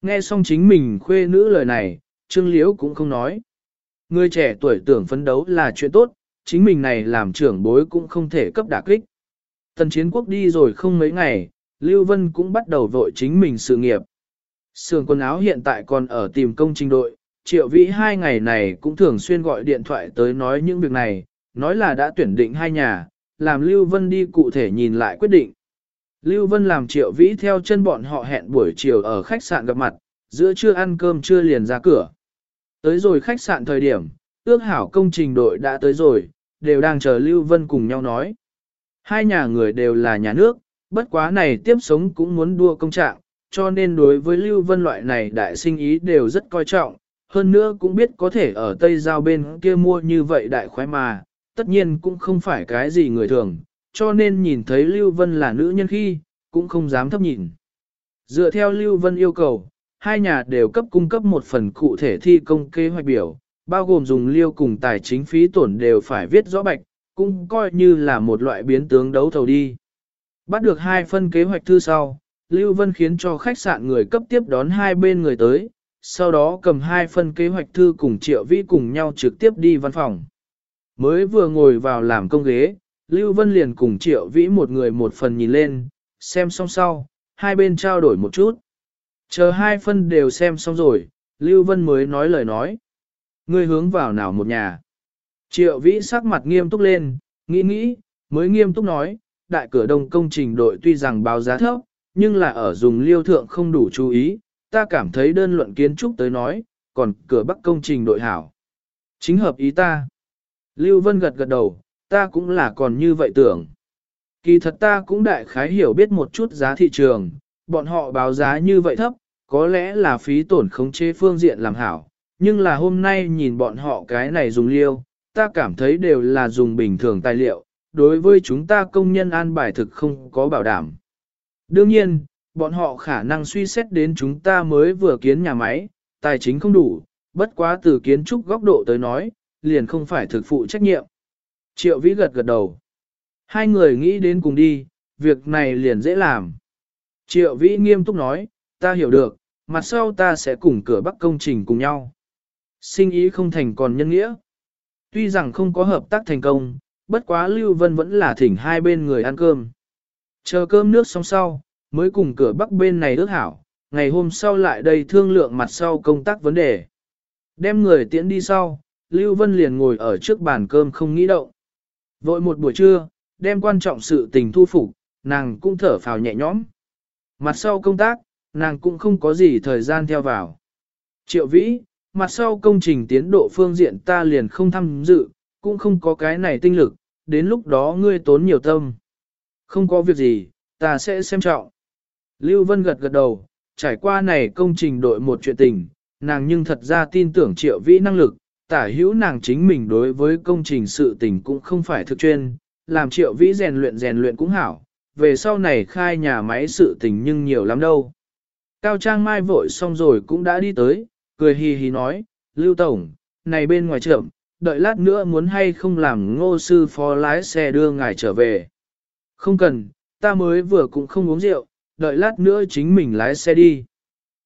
Nghe xong chính mình khuê nữ lời này, Trương Liễu cũng không nói. Người trẻ tuổi tưởng phấn đấu là chuyện tốt, chính mình này làm trưởng bối cũng không thể cấp đả kích. Tần chiến quốc đi rồi không mấy ngày, Lưu Vân cũng bắt đầu vội chính mình sự nghiệp. Sườn quần áo hiện tại còn ở tìm công trình đội, triệu vĩ hai ngày này cũng thường xuyên gọi điện thoại tới nói những việc này, nói là đã tuyển định hai nhà, làm Lưu Vân đi cụ thể nhìn lại quyết định. Lưu Vân làm triệu vĩ theo chân bọn họ hẹn buổi chiều ở khách sạn gặp mặt, giữa trưa ăn cơm chưa liền ra cửa. Tới rồi khách sạn thời điểm, ước hảo công trình đội đã tới rồi, đều đang chờ Lưu Vân cùng nhau nói. Hai nhà người đều là nhà nước, bất quá này tiếp sống cũng muốn đua công trạng, cho nên đối với Lưu Vân loại này đại sinh ý đều rất coi trọng, hơn nữa cũng biết có thể ở Tây Giao bên kia mua như vậy đại khoái mà, tất nhiên cũng không phải cái gì người thường, cho nên nhìn thấy Lưu Vân là nữ nhân khi, cũng không dám thấp nhìn. Dựa theo Lưu Vân yêu cầu, hai nhà đều cấp cung cấp một phần cụ thể thi công kế hoạch biểu, bao gồm dùng liêu cùng tài chính phí tổn đều phải viết rõ bạch, cũng coi như là một loại biến tướng đấu thầu đi. Bắt được hai phân kế hoạch thư sau, Lưu Vân khiến cho khách sạn người cấp tiếp đón hai bên người tới, sau đó cầm hai phân kế hoạch thư cùng Triệu Vĩ cùng nhau trực tiếp đi văn phòng. Mới vừa ngồi vào làm công ghế, Lưu Vân liền cùng Triệu Vĩ một người một phần nhìn lên, xem xong sau, hai bên trao đổi một chút. Chờ hai phân đều xem xong rồi, Lưu Vân mới nói lời nói. Ngươi hướng vào nào một nhà. Triệu Vĩ sắc mặt nghiêm túc lên, nghĩ nghĩ, mới nghiêm túc nói, đại cửa đông công trình đội tuy rằng báo giá thấp, nhưng là ở dùng liêu thượng không đủ chú ý, ta cảm thấy đơn luận kiến trúc tới nói, còn cửa bắc công trình đội hảo. Chính hợp ý ta. Lưu Vân gật gật đầu, ta cũng là còn như vậy tưởng. Kỳ thật ta cũng đại khái hiểu biết một chút giá thị trường, bọn họ báo giá như vậy thấp, có lẽ là phí tổn khống chế phương diện làm hảo, nhưng là hôm nay nhìn bọn họ cái này dùng liêu, ta cảm thấy đều là dùng bình thường tài liệu, đối với chúng ta công nhân an bài thực không có bảo đảm. Đương nhiên, bọn họ khả năng suy xét đến chúng ta mới vừa kiến nhà máy, tài chính không đủ, bất quá từ kiến trúc góc độ tới nói, liền không phải thực phụ trách nhiệm. Triệu Vĩ gật gật đầu. Hai người nghĩ đến cùng đi, việc này liền dễ làm. Triệu Vĩ nghiêm túc nói, ta hiểu được, mặt sau ta sẽ cùng cửa bắc công trình cùng nhau. Sinh ý không thành còn nhân nghĩa. Tuy rằng không có hợp tác thành công, bất quá Lưu Vân vẫn là thỉnh hai bên người ăn cơm. Chờ cơm nước xong sau, mới cùng cửa bắc bên này ước hảo, ngày hôm sau lại đây thương lượng mặt sau công tác vấn đề. Đem người tiễn đi sau, Lưu Vân liền ngồi ở trước bàn cơm không nghĩ động. Vội một buổi trưa, đem quan trọng sự tình thu phục, nàng cũng thở phào nhẹ nhõm. Mặt sau công tác, nàng cũng không có gì thời gian theo vào. Triệu vĩ, mặt sau công trình tiến độ phương diện ta liền không tham dự, cũng không có cái này tinh lực, đến lúc đó ngươi tốn nhiều tâm. Không có việc gì, ta sẽ xem trọng. Lưu Vân gật gật đầu, trải qua này công trình đội một chuyện tình, nàng nhưng thật ra tin tưởng triệu vĩ năng lực, tả hữu nàng chính mình đối với công trình sự tình cũng không phải thực chuyên, làm triệu vĩ rèn luyện rèn luyện cũng hảo, về sau này khai nhà máy sự tình nhưng nhiều lắm đâu. Cao Trang Mai vội xong rồi cũng đã đi tới, cười hì hì nói, Lưu Tổng, này bên ngoài trưởng, đợi lát nữa muốn hay không làm ngô sư phó lái xe đưa ngài trở về. Không cần, ta mới vừa cũng không uống rượu, đợi lát nữa chính mình lái xe đi.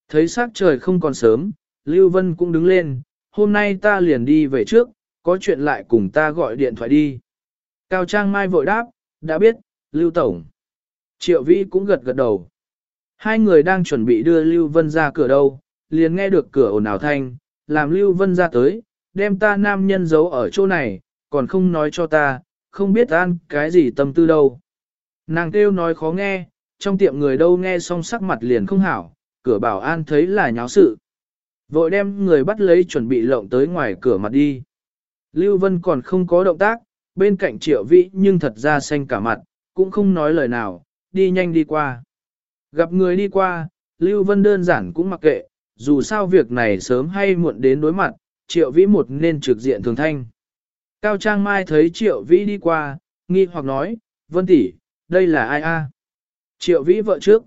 Thấy sắc trời không còn sớm, Lưu Vân cũng đứng lên, hôm nay ta liền đi về trước, có chuyện lại cùng ta gọi điện thoại đi. Cao Trang Mai vội đáp, đã biết, Lưu Tổng. Triệu Vĩ cũng gật gật đầu. Hai người đang chuẩn bị đưa Lưu Vân ra cửa đâu, liền nghe được cửa ồn ào thanh, làm Lưu Vân ra tới, đem ta nam nhân giấu ở chỗ này, còn không nói cho ta, không biết an cái gì tâm tư đâu. Nàng kêu nói khó nghe, trong tiệm người đâu nghe xong sắc mặt liền không hảo, cửa bảo an thấy là nháo sự. Vội đem người bắt lấy chuẩn bị lộng tới ngoài cửa mặt đi. Lưu Vân còn không có động tác, bên cạnh triệu vĩ nhưng thật ra xanh cả mặt, cũng không nói lời nào, đi nhanh đi qua. Gặp người đi qua, Lưu Vân đơn giản cũng mặc kệ, dù sao việc này sớm hay muộn đến đối mặt, triệu vĩ một nên trực diện thường thanh. Cao Trang Mai thấy triệu vĩ đi qua, nghi hoặc nói, Vân tỷ, đây là ai a? Triệu vĩ vợ trước.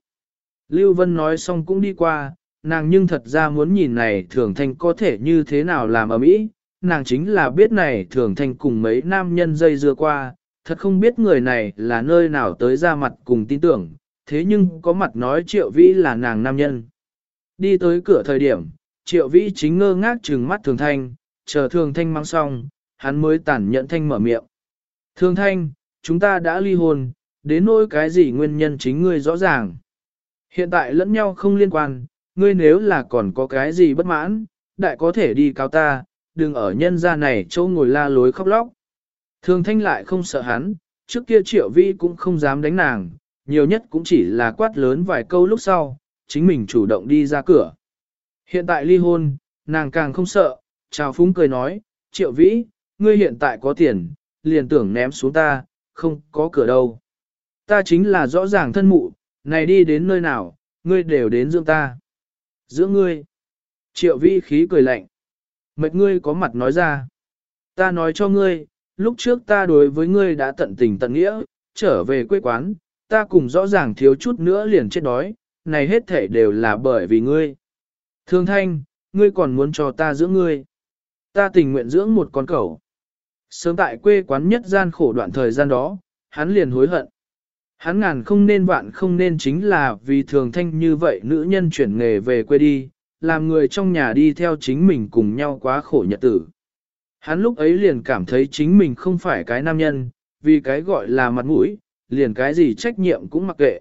Lưu Vân nói xong cũng đi qua, nàng nhưng thật ra muốn nhìn này thường thanh có thể như thế nào làm ở mỹ, nàng chính là biết này thường thanh cùng mấy nam nhân dây dưa qua, thật không biết người này là nơi nào tới ra mặt cùng tin tưởng, thế nhưng có mặt nói triệu vĩ là nàng nam nhân. Đi tới cửa thời điểm, triệu vĩ chính ngơ ngác trừng mắt thường thanh, chờ thường thanh mang xong, hắn mới tản nhận thanh mở miệng. Thường thanh, chúng ta đã ly hôn, đến nỗi cái gì nguyên nhân chính ngươi rõ ràng. Hiện tại lẫn nhau không liên quan, ngươi nếu là còn có cái gì bất mãn, đại có thể đi cáo ta, đừng ở nhân gia này chỗ ngồi la lối khóc lóc. Thường thanh lại không sợ hắn, trước kia triệu vi cũng không dám đánh nàng, nhiều nhất cũng chỉ là quát lớn vài câu lúc sau, chính mình chủ động đi ra cửa. Hiện tại ly hôn, nàng càng không sợ, chào phúng cười nói, triệu vĩ, ngươi hiện tại có tiền, liền tưởng ném xuống ta, không có cửa đâu. Ta chính là rõ ràng thân mụ, này đi đến nơi nào, ngươi đều đến dưỡng ta giữa ngươi. Triệu vi khí cười lạnh. Mệt ngươi có mặt nói ra. Ta nói cho ngươi, lúc trước ta đối với ngươi đã tận tình tận nghĩa, trở về quê quán, ta cùng rõ ràng thiếu chút nữa liền chết đói, này hết thể đều là bởi vì ngươi. Thương thanh, ngươi còn muốn cho ta dưỡng ngươi. Ta tình nguyện dưỡng một con cẩu. Sớm tại quê quán nhất gian khổ đoạn thời gian đó, hắn liền hối hận. Hắn ngàn không nên vạn không nên chính là vì thường thanh như vậy nữ nhân chuyển nghề về quê đi, làm người trong nhà đi theo chính mình cùng nhau quá khổ nhật tử. Hắn lúc ấy liền cảm thấy chính mình không phải cái nam nhân, vì cái gọi là mặt mũi, liền cái gì trách nhiệm cũng mặc kệ.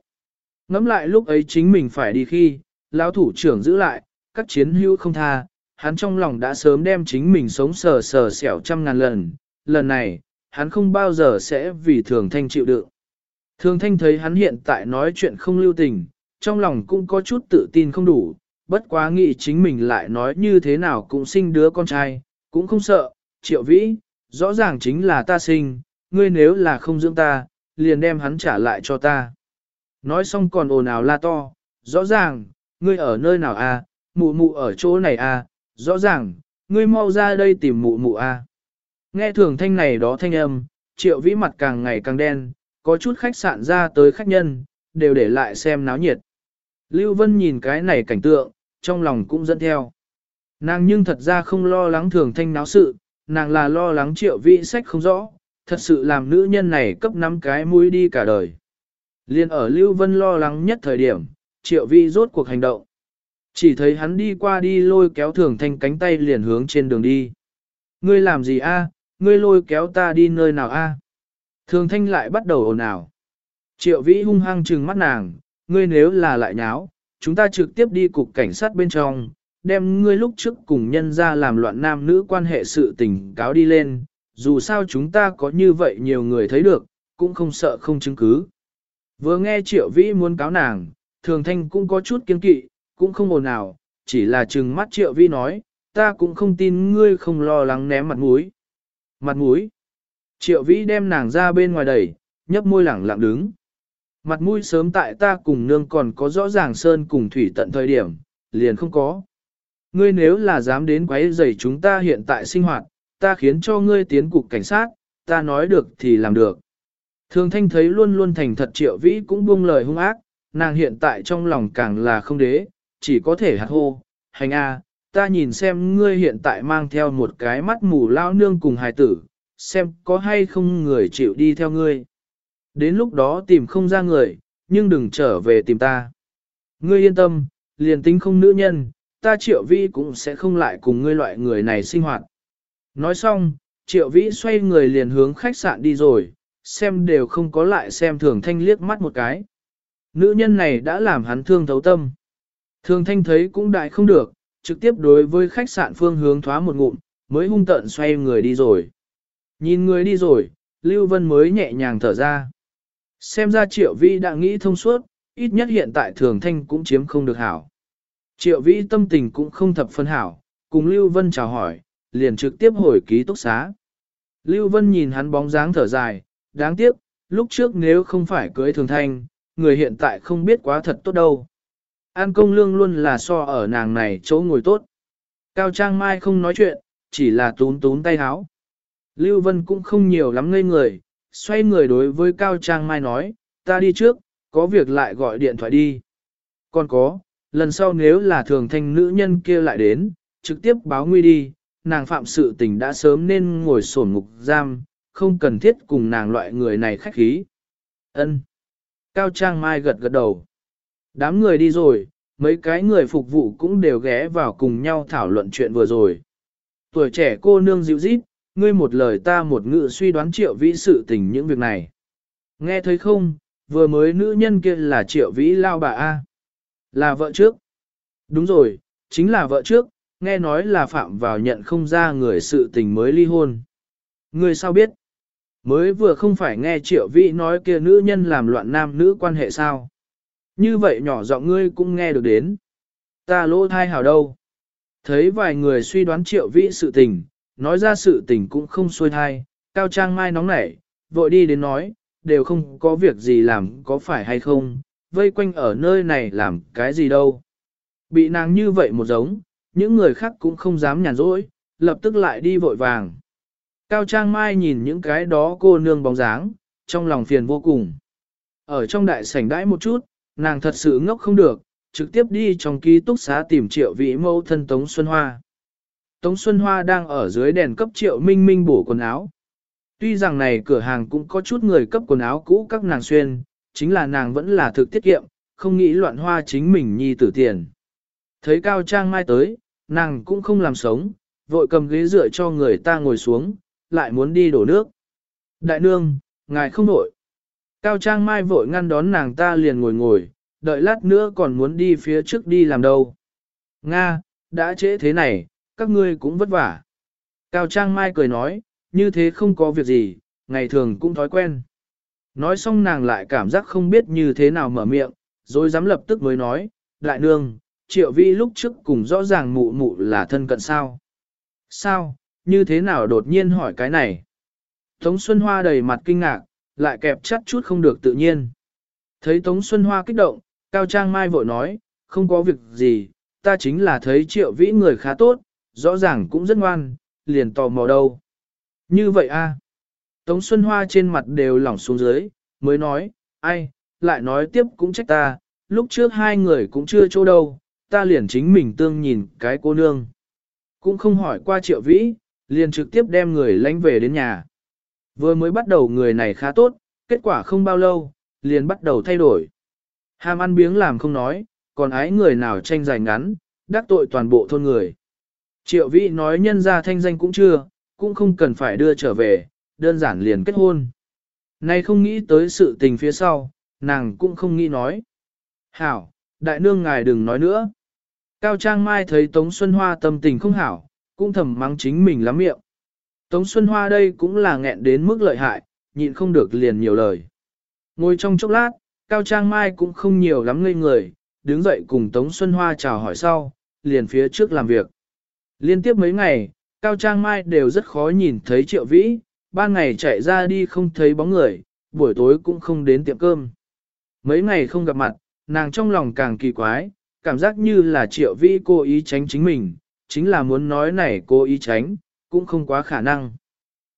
Ngắm lại lúc ấy chính mình phải đi khi, lão thủ trưởng giữ lại, các chiến hữu không tha, hắn trong lòng đã sớm đem chính mình sống sờ sờ sẹo trăm ngàn lần, lần này, hắn không bao giờ sẽ vì thường thanh chịu đựng. Thường thanh thấy hắn hiện tại nói chuyện không lưu tình, trong lòng cũng có chút tự tin không đủ, bất quá nghĩ chính mình lại nói như thế nào cũng sinh đứa con trai, cũng không sợ, triệu vĩ, rõ ràng chính là ta sinh, ngươi nếu là không dưỡng ta, liền đem hắn trả lại cho ta. Nói xong còn ồn ào la to, rõ ràng, ngươi ở nơi nào à, mụ mụ ở chỗ này à, rõ ràng, ngươi mau ra đây tìm mụ mụ à. Nghe thường thanh này đó thanh âm, triệu vĩ mặt càng ngày càng đen, có chút khách sạn ra tới khách nhân, đều để lại xem náo nhiệt. Lưu Vân nhìn cái này cảnh tượng, trong lòng cũng dẫn theo. Nàng nhưng thật ra không lo lắng thường thanh náo sự, nàng là lo lắng triệu vị sách không rõ, thật sự làm nữ nhân này cấp năm cái mũi đi cả đời. Liên ở Lưu Vân lo lắng nhất thời điểm, triệu vi rốt cuộc hành động. Chỉ thấy hắn đi qua đi lôi kéo thường thanh cánh tay liền hướng trên đường đi. Ngươi làm gì a? Ngươi lôi kéo ta đi nơi nào a? Thường thanh lại bắt đầu ồn ào. Triệu vĩ hung hăng trừng mắt nàng, ngươi nếu là lại nháo, chúng ta trực tiếp đi cục cảnh sát bên trong, đem ngươi lúc trước cùng nhân ra làm loạn nam nữ quan hệ sự tình cáo đi lên, dù sao chúng ta có như vậy nhiều người thấy được, cũng không sợ không chứng cứ. Vừa nghe triệu vĩ muốn cáo nàng, thường thanh cũng có chút kiên kỵ, cũng không ồn ào, chỉ là trừng mắt triệu vĩ nói, ta cũng không tin ngươi không lo lắng ném mặt mũi. Mặt mũi. Triệu vĩ đem nàng ra bên ngoài đẩy, nhấp môi lẳng lặng đứng. Mặt mũi sớm tại ta cùng nương còn có rõ ràng sơn cùng thủy tận thời điểm, liền không có. Ngươi nếu là dám đến quấy rầy chúng ta hiện tại sinh hoạt, ta khiến cho ngươi tiến cục cảnh sát, ta nói được thì làm được. Thường thanh thấy luôn luôn thành thật triệu vĩ cũng buông lời hung ác, nàng hiện tại trong lòng càng là không đế, chỉ có thể hạt hô, hành a, ta nhìn xem ngươi hiện tại mang theo một cái mắt mù lao nương cùng hài tử, xem có hay không người chịu đi theo ngươi. Đến lúc đó tìm không ra người, nhưng đừng trở về tìm ta. Ngươi yên tâm, liền tính không nữ nhân, ta triệu vi cũng sẽ không lại cùng ngươi loại người này sinh hoạt. Nói xong, triệu vĩ xoay người liền hướng khách sạn đi rồi, xem đều không có lại xem thường thanh liếc mắt một cái. Nữ nhân này đã làm hắn thương thấu tâm. Thường thanh thấy cũng đại không được, trực tiếp đối với khách sạn phương hướng thoá một ngụm, mới hung tận xoay người đi rồi. Nhìn người đi rồi, Lưu Vân mới nhẹ nhàng thở ra. Xem ra triệu vĩ đã nghĩ thông suốt, ít nhất hiện tại thường thanh cũng chiếm không được hảo. Triệu vĩ tâm tình cũng không thập phân hảo, cùng Lưu Vân chào hỏi, liền trực tiếp hồi ký túc xá. Lưu Vân nhìn hắn bóng dáng thở dài, đáng tiếc, lúc trước nếu không phải cưới thường thanh, người hiện tại không biết quá thật tốt đâu. An công lương luôn là so ở nàng này chỗ ngồi tốt. Cao Trang Mai không nói chuyện, chỉ là tún tún tay háo. Lưu Vân cũng không nhiều lắm ngây người, xoay người đối với Cao Trang Mai nói, ta đi trước, có việc lại gọi điện thoại đi. Còn có, lần sau nếu là thường thanh nữ nhân kia lại đến, trực tiếp báo nguy đi, nàng phạm sự tình đã sớm nên ngồi sổn ngục giam, không cần thiết cùng nàng loại người này khách khí. Ân. Cao Trang Mai gật gật đầu. Đám người đi rồi, mấy cái người phục vụ cũng đều ghé vào cùng nhau thảo luận chuyện vừa rồi. Tuổi trẻ cô nương dịu rít, ngươi một lời ta một ngự suy đoán triệu vĩ sự tình những việc này. Nghe thấy không, vừa mới nữ nhân kia là triệu vĩ lao bà A. Là vợ trước. Đúng rồi, chính là vợ trước, nghe nói là phạm vào nhận không ra người sự tình mới ly hôn. Ngươi sao biết? Mới vừa không phải nghe triệu vĩ nói kia nữ nhân làm loạn nam nữ quan hệ sao? Như vậy nhỏ giọng ngươi cũng nghe được đến. Ta lỗ thai hào đâu? Thấy vài người suy đoán triệu vĩ sự tình, nói ra sự tình cũng không xuôi thai, cao trang mai nóng nảy, vội đi đến nói, đều không có việc gì làm có phải hay không, vây quanh ở nơi này làm cái gì đâu. Bị nàng như vậy một giống, những người khác cũng không dám nhàn rỗi, lập tức lại đi vội vàng. Cao Trang Mai nhìn những cái đó cô nương bóng dáng, trong lòng phiền vô cùng. Ở trong đại sảnh đãi một chút, nàng thật sự ngốc không được, trực tiếp đi trong ký túc xá tìm triệu vị mâu thân Tống Xuân Hoa. Tống Xuân Hoa đang ở dưới đèn cấp triệu minh minh bổ quần áo. Tuy rằng này cửa hàng cũng có chút người cấp quần áo cũ các nàng xuyên, chính là nàng vẫn là thực tiết kiệm, không nghĩ loạn hoa chính mình nhi tử tiền. Thấy Cao Trang Mai tới, nàng cũng không làm sống, vội cầm ghế dựa cho người ta ngồi xuống, lại muốn đi đổ nước. Đại nương, ngài không nổi. Cao Trang Mai vội ngăn đón nàng ta liền ngồi ngồi, đợi lát nữa còn muốn đi phía trước đi làm đâu. Nga, đã trễ thế này, các ngươi cũng vất vả. Cao Trang Mai cười nói, như thế không có việc gì, ngày thường cũng thói quen. Nói xong nàng lại cảm giác không biết như thế nào mở miệng, rồi dám lập tức mới nói, lại nương, triệu vi lúc trước cùng rõ ràng mụ mụ là thân cận sao. Sao, như thế nào đột nhiên hỏi cái này? Tống Xuân Hoa đầy mặt kinh ngạc, lại kẹp chắt chút không được tự nhiên. Thấy Tống Xuân Hoa kích động, Cao Trang Mai vội nói, không có việc gì, ta chính là thấy triệu vĩ người khá tốt, rõ ràng cũng rất ngoan, liền tò mò đâu. Như vậy a Tống Xuân Hoa trên mặt đều lỏng xuống dưới, mới nói, ai, lại nói tiếp cũng trách ta, lúc trước hai người cũng chưa chỗ đâu, ta liền chính mình tương nhìn cái cô nương. Cũng không hỏi qua triệu vĩ, liền trực tiếp đem người lánh về đến nhà. Vừa mới bắt đầu người này khá tốt, kết quả không bao lâu, liền bắt đầu thay đổi. Ham ăn biếng làm không nói, còn ái người nào tranh giành ngắn, đắc tội toàn bộ thôn người. Triệu vĩ nói nhân ra thanh danh cũng chưa, cũng không cần phải đưa trở về, đơn giản liền kết hôn. Nay không nghĩ tới sự tình phía sau, nàng cũng không nghĩ nói. Hảo, đại nương ngài đừng nói nữa. Cao Trang Mai thấy Tống Xuân Hoa tâm tình không hảo, cũng thầm mắng chính mình lắm miệng. Tống Xuân Hoa đây cũng là nghẹn đến mức lợi hại, nhịn không được liền nhiều lời. Ngồi trong chốc lát, Cao Trang Mai cũng không nhiều lắm ngây người, đứng dậy cùng Tống Xuân Hoa chào hỏi sau, liền phía trước làm việc. Liên tiếp mấy ngày, Cao Trang Mai đều rất khó nhìn thấy Triệu Vĩ, ban ngày chạy ra đi không thấy bóng người, buổi tối cũng không đến tiệm cơm. Mấy ngày không gặp mặt, nàng trong lòng càng kỳ quái, cảm giác như là Triệu Vĩ cố ý tránh chính mình, chính là muốn nói này cố ý tránh, cũng không quá khả năng.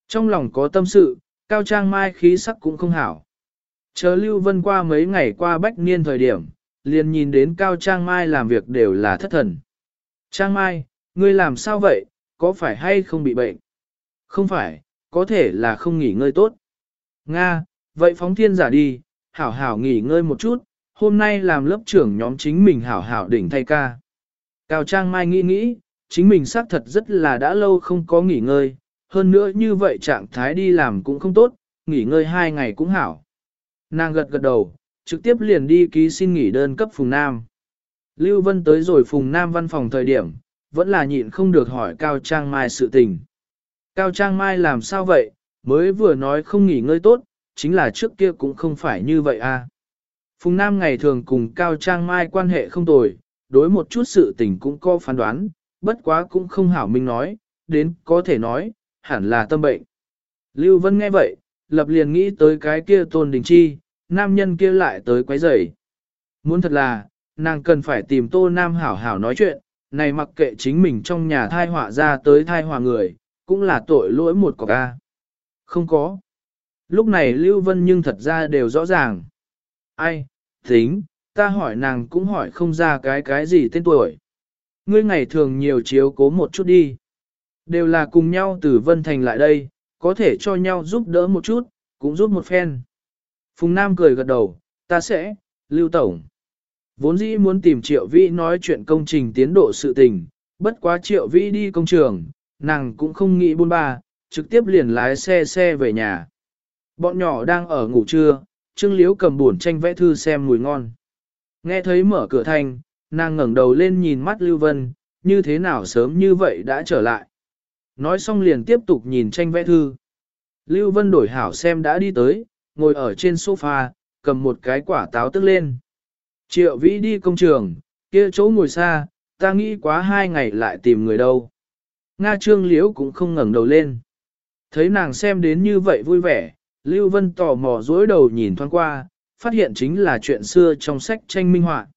Trong lòng có tâm sự, Cao Trang Mai khí sắc cũng không hảo. Chờ Lưu Vân qua mấy ngày qua bách niên thời điểm, liền nhìn đến Cao Trang Mai làm việc đều là thất thần. Trang Mai, ngươi làm sao vậy, có phải hay không bị bệnh? Không phải, có thể là không nghỉ ngơi tốt. Nga, vậy phóng thiên giả đi, hảo hảo nghỉ ngơi một chút, hôm nay làm lớp trưởng nhóm chính mình hảo hảo đỉnh thay ca. Cao Trang Mai nghĩ nghĩ, chính mình xác thật rất là đã lâu không có nghỉ ngơi, hơn nữa như vậy trạng thái đi làm cũng không tốt, nghỉ ngơi hai ngày cũng hảo. Nàng gật gật đầu, trực tiếp liền đi ký xin nghỉ đơn cấp Phùng Nam. Lưu Vân tới rồi Phùng Nam văn phòng thời điểm, vẫn là nhịn không được hỏi Cao Trang Mai sự tình. Cao Trang Mai làm sao vậy, mới vừa nói không nghỉ ngơi tốt, chính là trước kia cũng không phải như vậy à. Phùng Nam ngày thường cùng Cao Trang Mai quan hệ không tồi, đối một chút sự tình cũng có phán đoán, bất quá cũng không hảo minh nói, đến có thể nói, hẳn là tâm bệnh. Lưu Vân nghe vậy, lập liền nghĩ tới cái kia tôn đình chi, nam nhân kia lại tới quấy rầy. Muốn thật là, nàng cần phải tìm tô nam hảo hảo nói chuyện, này mặc kệ chính mình trong nhà thai họa ra tới thai họa người, cũng là tội lỗi một cọc ca. Không có. Lúc này Lưu Vân nhưng thật ra đều rõ ràng. Ai, tính, ta hỏi nàng cũng hỏi không ra cái cái gì tên tuổi. Ngươi ngày thường nhiều chiếu cố một chút đi. Đều là cùng nhau từ Vân Thành lại đây, có thể cho nhau giúp đỡ một chút, cũng giúp một phen. Phùng Nam cười gật đầu, ta sẽ, Lưu Tổng. Vốn dĩ muốn tìm Triệu Vĩ nói chuyện công trình tiến độ sự tình, bất quá Triệu Vĩ đi công trường, nàng cũng không nghĩ buôn ba, trực tiếp liền lái xe xe về nhà. Bọn nhỏ đang ở ngủ trưa, Trương Liễu cầm buồn tranh vẽ thư xem mùi ngon. Nghe thấy mở cửa thành, nàng ngẩng đầu lên nhìn mắt Lưu Vân, như thế nào sớm như vậy đã trở lại. Nói xong liền tiếp tục nhìn tranh vẽ thư. Lưu Vân đổi hảo xem đã đi tới, ngồi ở trên sofa, cầm một cái quả táo tức lên. Triệu vĩ đi công trường, kia chỗ ngồi xa, ta nghĩ quá hai ngày lại tìm người đâu. Nga trương liễu cũng không ngẩng đầu lên. Thấy nàng xem đến như vậy vui vẻ, Lưu Vân tò mò dối đầu nhìn thoáng qua, phát hiện chính là chuyện xưa trong sách tranh minh họa.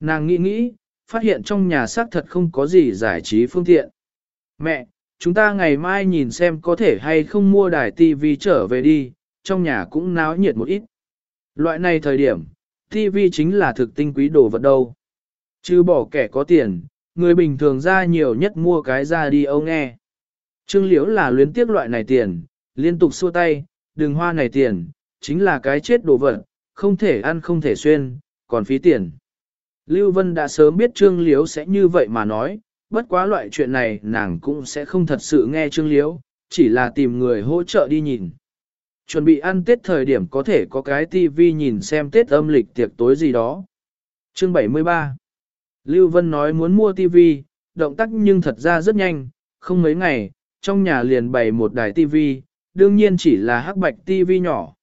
Nàng nghĩ nghĩ, phát hiện trong nhà xác thật không có gì giải trí phương tiện. Mẹ, chúng ta ngày mai nhìn xem có thể hay không mua đài tivi trở về đi, trong nhà cũng náo nhiệt một ít. Loại này thời điểm, tivi chính là thực tinh quý đồ vật đâu. Chứ bỏ kẻ có tiền, người bình thường ra nhiều nhất mua cái ra đi âu nghe. Trương Liễu là luyến tiếc loại này tiền, liên tục xua tay, đừng hoa này tiền, chính là cái chết đồ vật, không thể ăn không thể xuyên, còn phí tiền. Lưu Vân đã sớm biết Trương Liễu sẽ như vậy mà nói, bất quá loại chuyện này nàng cũng sẽ không thật sự nghe Trương Liễu, chỉ là tìm người hỗ trợ đi nhìn. Chuẩn bị ăn Tết thời điểm có thể có cái tivi nhìn xem Tết âm lịch tiệc tối gì đó. Chương 73 Lưu Vân nói muốn mua tivi, động tác nhưng thật ra rất nhanh, không mấy ngày, trong nhà liền bày một đài tivi, đương nhiên chỉ là hắc bạch tivi nhỏ.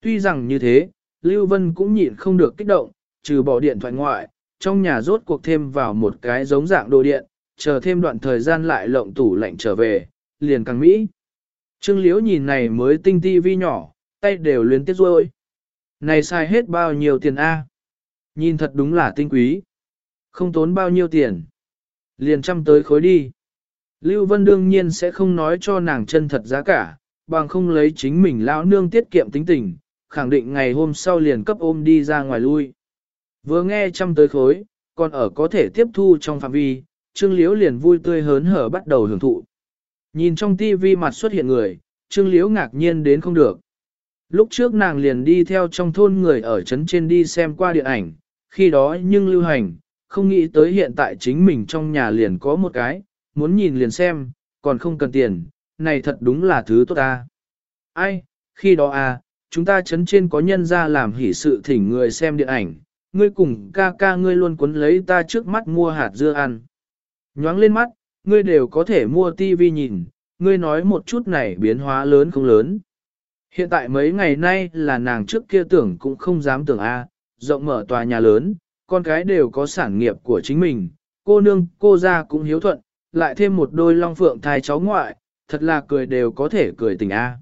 Tuy rằng như thế, Lưu Vân cũng nhịn không được kích động, trừ bỏ điện thoại ngoại, trong nhà rốt cuộc thêm vào một cái giống dạng đồ điện, chờ thêm đoạn thời gian lại lộng tủ lạnh trở về, liền càng mỹ. Trương Liễu nhìn này mới tinh tivi nhỏ, tay đều luyến tiếc rồi. Này sai hết bao nhiêu tiền A? Nhìn thật đúng là tinh quý. Không tốn bao nhiêu tiền. Liền chăm tới khối đi. Lưu Vân đương nhiên sẽ không nói cho nàng chân thật giá cả, bằng không lấy chính mình lão nương tiết kiệm tính tình, khẳng định ngày hôm sau liền cấp ôm đi ra ngoài lui. Vừa nghe chăm tới khối, còn ở có thể tiếp thu trong phạm vi, Trương Liễu liền vui tươi hớn hở bắt đầu hưởng thụ. Nhìn trong tivi mặt xuất hiện người, Trương Liễu ngạc nhiên đến không được. Lúc trước nàng liền đi theo trong thôn người ở trấn trên đi xem qua điện ảnh, khi đó nhưng lưu hành, không nghĩ tới hiện tại chính mình trong nhà liền có một cái, muốn nhìn liền xem, còn không cần tiền, này thật đúng là thứ tốt ta. Ai, khi đó à, chúng ta trấn trên có nhân ra làm hỷ sự thỉnh người xem điện ảnh, ngươi cùng ca ca ngươi luôn cuốn lấy ta trước mắt mua hạt dưa ăn. Nhoáng lên mắt, ngươi đều có thể mua tivi nhìn, ngươi nói một chút này biến hóa lớn không lớn. Hiện tại mấy ngày nay là nàng trước kia tưởng cũng không dám tưởng a, rộng mở tòa nhà lớn, con cái đều có sản nghiệp của chính mình, cô nương, cô gia cũng hiếu thuận, lại thêm một đôi long phượng thai cháu ngoại, thật là cười đều có thể cười tình a.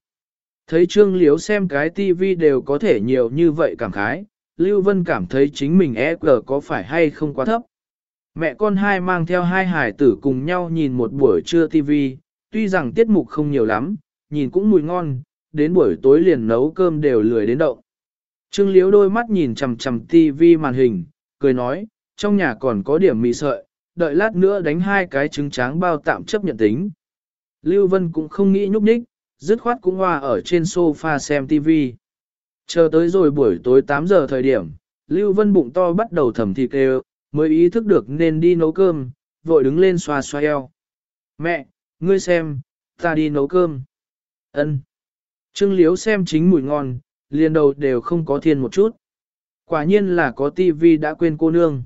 Thấy Trương Liếu xem cái tivi đều có thể nhiều như vậy cảm khái, Lưu Vân cảm thấy chính mình EQ có phải hay không quá thấp. Mẹ con hai mang theo hai hải tử cùng nhau nhìn một buổi trưa tivi, tuy rằng tiết mục không nhiều lắm, nhìn cũng mùi ngon, đến buổi tối liền nấu cơm đều lười đến động. Trương Liếu đôi mắt nhìn chằm chằm tivi màn hình, cười nói, trong nhà còn có điểm mì sợi, đợi lát nữa đánh hai cái trứng tráng bao tạm chấp nhận tính. Lưu Vân cũng không nghĩ nhúc nhích, dứt khoát cũng hoa ở trên sofa xem TV. Chờ tới rồi buổi tối 8 giờ thời điểm, Lưu Vân bụng to bắt đầu thầm thịt kêu, mới ý thức được nên đi nấu cơm, vội đứng lên xoa xoa eo. Mẹ, ngươi xem, ta đi nấu cơm. Ân. Trương Liếu xem chính mùi ngon, liền đầu đều không có thiên một chút. Quả nhiên là có tivi đã quên cô nương.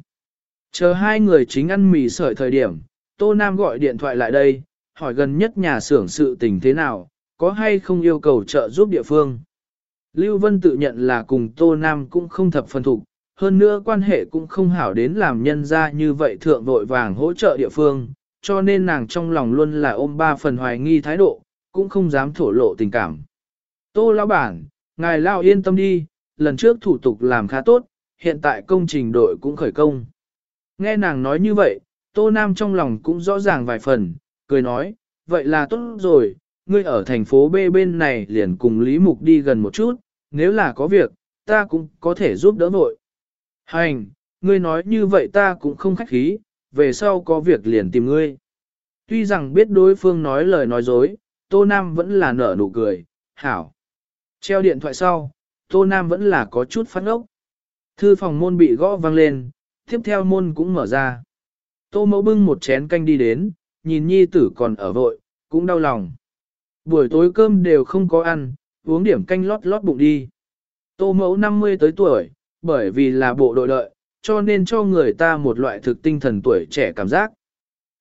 Chờ hai người chính ăn mì sợi thời điểm, Tô Nam gọi điện thoại lại đây, hỏi gần nhất nhà xưởng sự tình thế nào, có hay không yêu cầu trợ giúp địa phương. Lưu Vân tự nhận là cùng Tô Nam cũng không thập phần thục, hơn nữa quan hệ cũng không hảo đến làm nhân ra như vậy thượng vội vàng hỗ trợ địa phương, cho nên nàng trong lòng luôn là ôm ba phần hoài nghi thái độ, cũng không dám thổ lộ tình cảm. Tô lão bản, ngài lao yên tâm đi, lần trước thủ tục làm khá tốt, hiện tại công trình đội cũng khởi công. Nghe nàng nói như vậy, Tô Nam trong lòng cũng rõ ràng vài phần, cười nói, vậy là tốt rồi, ngươi ở thành phố B bên này liền cùng Lý Mục đi gần một chút, nếu là có việc, ta cũng có thể giúp đỡ vội. Hành, ngươi nói như vậy ta cũng không khách khí, về sau có việc liền tìm ngươi. Tuy rằng biết đối phương nói lời nói dối, Tô Nam vẫn là nở nụ cười, hảo. Treo điện thoại sau, Tô Nam vẫn là có chút phát ốc. Thư phòng môn bị gõ vang lên, tiếp theo môn cũng mở ra. Tô mẫu bưng một chén canh đi đến, nhìn nhi tử còn ở vội, cũng đau lòng. Buổi tối cơm đều không có ăn, uống điểm canh lót lót bụng đi. Tô mẫu 50 tới tuổi, bởi vì là bộ đội lợi, cho nên cho người ta một loại thực tinh thần tuổi trẻ cảm giác.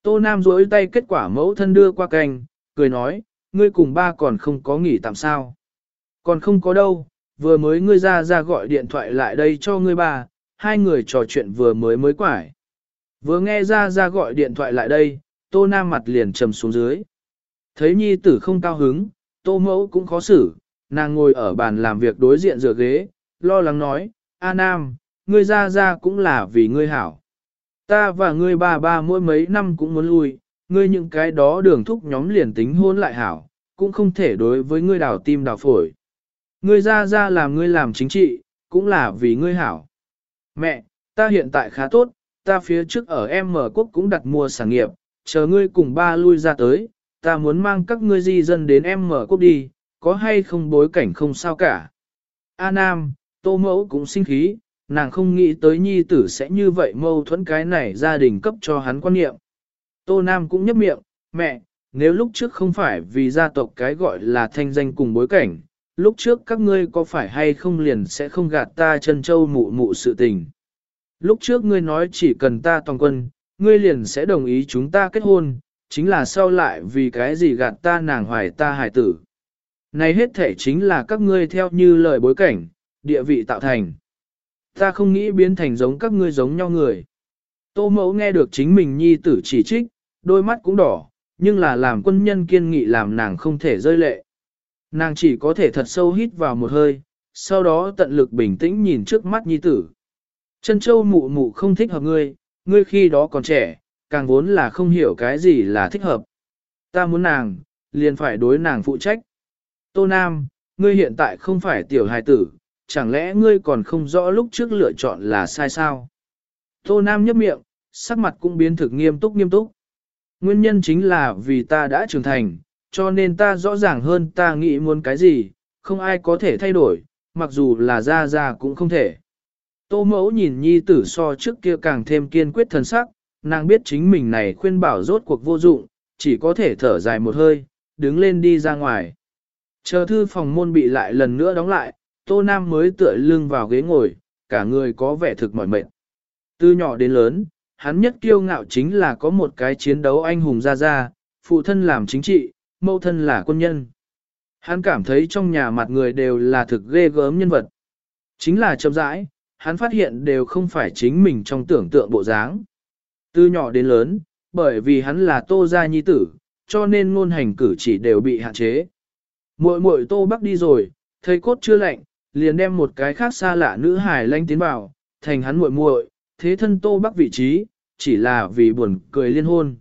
Tô Nam duỗi tay kết quả mẫu thân đưa qua canh, cười nói, ngươi cùng ba còn không có nghỉ tạm sao. Còn không có đâu, vừa mới ngươi ra ra gọi điện thoại lại đây cho ngươi ba, hai người trò chuyện vừa mới mới quải. Vừa nghe ra ra gọi điện thoại lại đây, tô nam mặt liền trầm xuống dưới. Thấy nhi tử không cao hứng, tô mẫu cũng khó xử, nàng ngồi ở bàn làm việc đối diện rửa ghế, lo lắng nói, A Nam, ngươi ra ra cũng là vì ngươi hảo. Ta và ngươi ba ba mỗi mấy năm cũng muốn lui, ngươi những cái đó đường thúc nhóm liền tính hôn lại hảo, cũng không thể đối với ngươi đào tim đào phổi. Ngươi ra ra làm ngươi làm chính trị, cũng là vì ngươi hảo. Mẹ, ta hiện tại khá tốt, ta phía trước ở M quốc cũng đặt mua sản nghiệp, chờ ngươi cùng ba lui ra tới, ta muốn mang các ngươi di dân đến M quốc đi, có hay không bối cảnh không sao cả. A Nam, Tô Mẫu cũng sinh khí, nàng không nghĩ tới nhi tử sẽ như vậy mâu thuẫn cái này gia đình cấp cho hắn quan niệm. Tô Nam cũng nhấp miệng, mẹ, nếu lúc trước không phải vì gia tộc cái gọi là thanh danh cùng bối cảnh, lúc trước các ngươi có phải hay không liền sẽ không gạt ta chân châu mụ mụ sự tình. Lúc trước ngươi nói chỉ cần ta toàn quân, ngươi liền sẽ đồng ý chúng ta kết hôn, chính là sau lại vì cái gì gạt ta nàng hoài ta hài tử. Này hết thể chính là các ngươi theo như lời bối cảnh, địa vị tạo thành. Ta không nghĩ biến thành giống các ngươi giống nhau người. Tô mẫu nghe được chính mình nhi tử chỉ trích, đôi mắt cũng đỏ, nhưng là làm quân nhân kiên nghị làm nàng không thể rơi lệ. Nàng chỉ có thể thật sâu hít vào một hơi, sau đó tận lực bình tĩnh nhìn trước mắt nhi tử. Chân châu mụ mụ không thích hợp ngươi, ngươi khi đó còn trẻ, càng vốn là không hiểu cái gì là thích hợp. Ta muốn nàng, liền phải đối nàng phụ trách. Tô Nam, ngươi hiện tại không phải tiểu hài tử, chẳng lẽ ngươi còn không rõ lúc trước lựa chọn là sai sao? Tô Nam nhấp miệng, sắc mặt cũng biến thực nghiêm túc nghiêm túc. Nguyên nhân chính là vì ta đã trưởng thành, cho nên ta rõ ràng hơn ta nghĩ muốn cái gì, không ai có thể thay đổi, mặc dù là ra ra cũng không thể. Tô mẫu nhìn nhi tử so trước kia càng thêm kiên quyết thần sắc, nàng biết chính mình này khuyên bảo rốt cuộc vô dụng, chỉ có thể thở dài một hơi, đứng lên đi ra ngoài. Chờ thư phòng môn bị lại lần nữa đóng lại, Tô Nam mới tựa lưng vào ghế ngồi, cả người có vẻ thực mỏi mệt. Từ nhỏ đến lớn, hắn nhất kiêu ngạo chính là có một cái chiến đấu anh hùng ra ra, phụ thân làm chính trị, mẫu thân là quân nhân. Hắn cảm thấy trong nhà mặt người đều là thực ghê gớm nhân vật. Chính là chậm rãi, hắn phát hiện đều không phải chính mình trong tưởng tượng bộ dáng. Từ nhỏ đến lớn, bởi vì hắn là tô gia nhi tử, cho nên ngôn hành cử chỉ đều bị hạn chế. Muội muội tô bắc đi rồi, thầy cốt chưa lạnh, liền đem một cái khác xa lạ nữ hài lanh tiến vào, thành hắn muội muội, thế thân tô bắc vị trí, chỉ là vì buồn cười liên hôn.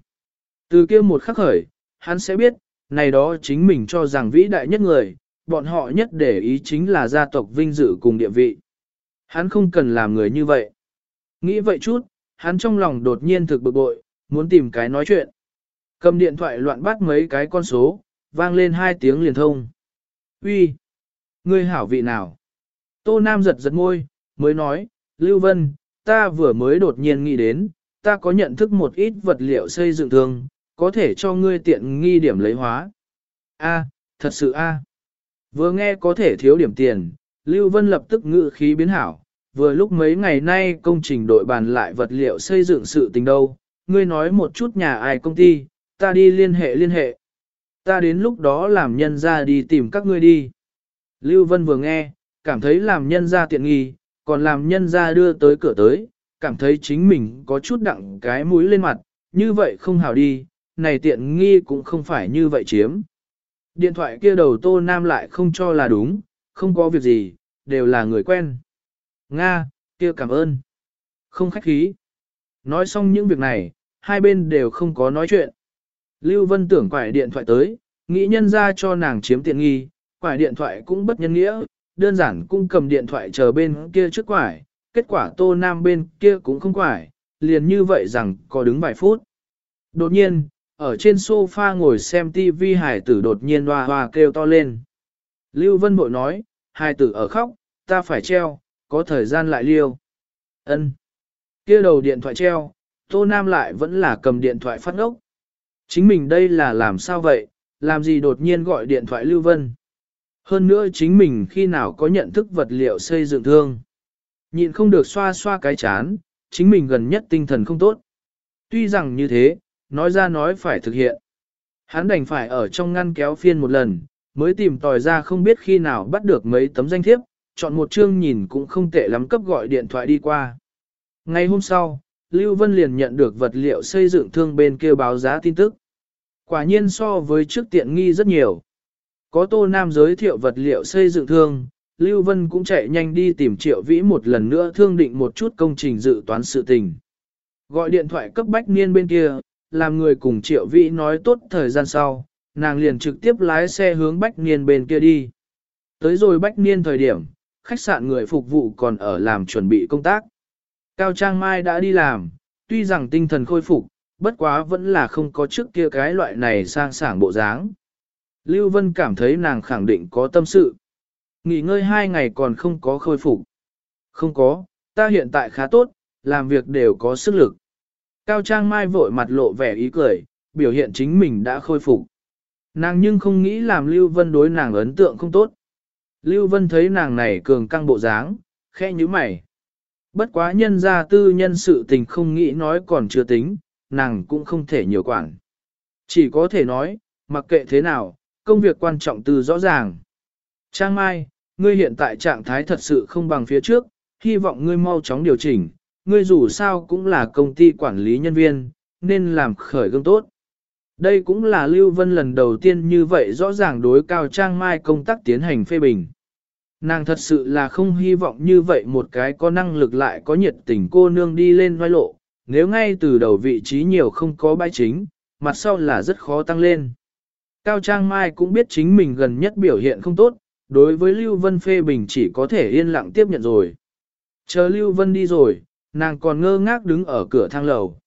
Từ kia một khắc khởi, hắn sẽ biết, này đó chính mình cho rằng vĩ đại nhất người, bọn họ nhất để ý chính là gia tộc vinh dự cùng địa vị. Hắn không cần làm người như vậy. Nghĩ vậy chút, hắn trong lòng đột nhiên thực bực bội, muốn tìm cái nói chuyện. Cầm điện thoại loạn bắt mấy cái con số, vang lên hai tiếng liền thông. Uy, Ngươi hảo vị nào? Tô Nam giật giật môi, mới nói, Lưu Vân, ta vừa mới đột nhiên nghĩ đến, ta có nhận thức một ít vật liệu xây dựng thường, có thể cho ngươi tiện nghi điểm lấy hóa. A, thật sự a. Vừa nghe có thể thiếu điểm tiền, Lưu Vân lập tức ngự khí biến hảo, vừa lúc mấy ngày nay công trình đội bàn lại vật liệu xây dựng sự tình đâu, ngươi nói một chút nhà ai công ty, ta đi liên hệ liên hệ. Ta đến lúc đó làm nhân ra đi tìm các ngươi đi. Lưu Vân vừa nghe, cảm thấy làm nhân ra tiện nghi, còn làm nhân ra đưa tới cửa tới, cảm thấy chính mình có chút đặng cái mũi lên mặt, như vậy không hảo đi, này tiện nghi cũng không phải như vậy chiếm. Điện thoại kia đầu Tô Nam lại không cho là đúng, không có việc gì, đều là người quen. Nga, kia cảm ơn. Không khách khí. Nói xong những việc này, hai bên đều không có nói chuyện. Lưu Vân tưởng quải điện thoại tới, nghĩ nhân ra cho nàng chiếm tiện nghi, quải điện thoại cũng bất nhân nghĩa, đơn giản cũng cầm điện thoại chờ bên kia trước quải, kết quả Tô Nam bên kia cũng không quải, liền như vậy rằng có đứng vài phút. Đột nhiên, ở trên sofa ngồi xem TV hải tử đột nhiên hoa hoa kêu to lên. Lưu Vân Bội nói, hải tử ở khóc, ta phải treo, có thời gian lại liêu. ân kia đầu điện thoại treo, Tô Nam lại vẫn là cầm điện thoại phát ngốc. Chính mình đây là làm sao vậy, làm gì đột nhiên gọi điện thoại Lưu Vân. Hơn nữa chính mình khi nào có nhận thức vật liệu xây dựng thương. Nhịn không được xoa xoa cái chán, chính mình gần nhất tinh thần không tốt. Tuy rằng như thế, nói ra nói phải thực hiện. Hắn đành phải ở trong ngăn kéo phiên một lần, mới tìm tòi ra không biết khi nào bắt được mấy tấm danh thiếp, chọn một chương nhìn cũng không tệ lắm cấp gọi điện thoại đi qua. Ngày hôm sau, Lưu Vân liền nhận được vật liệu xây dựng thương bên kia báo giá tin tức. Quả nhiên so với trước tiện nghi rất nhiều. Có Tô Nam giới thiệu vật liệu xây dựng thương, Lưu Vân cũng chạy nhanh đi tìm Triệu Vĩ một lần nữa thương định một chút công trình dự toán sự tình. Gọi điện thoại cấp bách niên bên kia, làm người cùng Triệu Vĩ nói tốt thời gian sau, nàng liền trực tiếp lái xe hướng bách niên bên kia đi. Tới rồi bách niên thời điểm, khách sạn người phục vụ còn ở làm chuẩn bị công tác. Cao Trang Mai đã đi làm, tuy rằng tinh thần khôi phục, bất quá vẫn là không có trước kia cái loại này sang sảng bộ dáng. Lưu Vân cảm thấy nàng khẳng định có tâm sự. Nghỉ ngơi hai ngày còn không có khôi phục. Không có, ta hiện tại khá tốt, làm việc đều có sức lực. Cao Trang Mai vội mặt lộ vẻ ý cười, biểu hiện chính mình đã khôi phục. Nàng nhưng không nghĩ làm Lưu Vân đối nàng ấn tượng không tốt. Lưu Vân thấy nàng này cường căng bộ dáng, khẽ như mày. Bất quá nhân gia tư nhân sự tình không nghĩ nói còn chưa tính, nàng cũng không thể nhiều quản. Chỉ có thể nói, mặc kệ thế nào, công việc quan trọng từ rõ ràng. Trang Mai, ngươi hiện tại trạng thái thật sự không bằng phía trước, hy vọng ngươi mau chóng điều chỉnh, ngươi dù sao cũng là công ty quản lý nhân viên, nên làm khởi gương tốt. Đây cũng là Lưu Vân lần đầu tiên như vậy rõ ràng đối cao Trang Mai công tác tiến hành phê bình. Nàng thật sự là không hy vọng như vậy một cái có năng lực lại có nhiệt tình cô nương đi lên vai lộ, nếu ngay từ đầu vị trí nhiều không có bãi chính, mặt sau là rất khó tăng lên. Cao Trang Mai cũng biết chính mình gần nhất biểu hiện không tốt, đối với Lưu Vân phê bình chỉ có thể yên lặng tiếp nhận rồi. Chờ Lưu Vân đi rồi, nàng còn ngơ ngác đứng ở cửa thang lầu.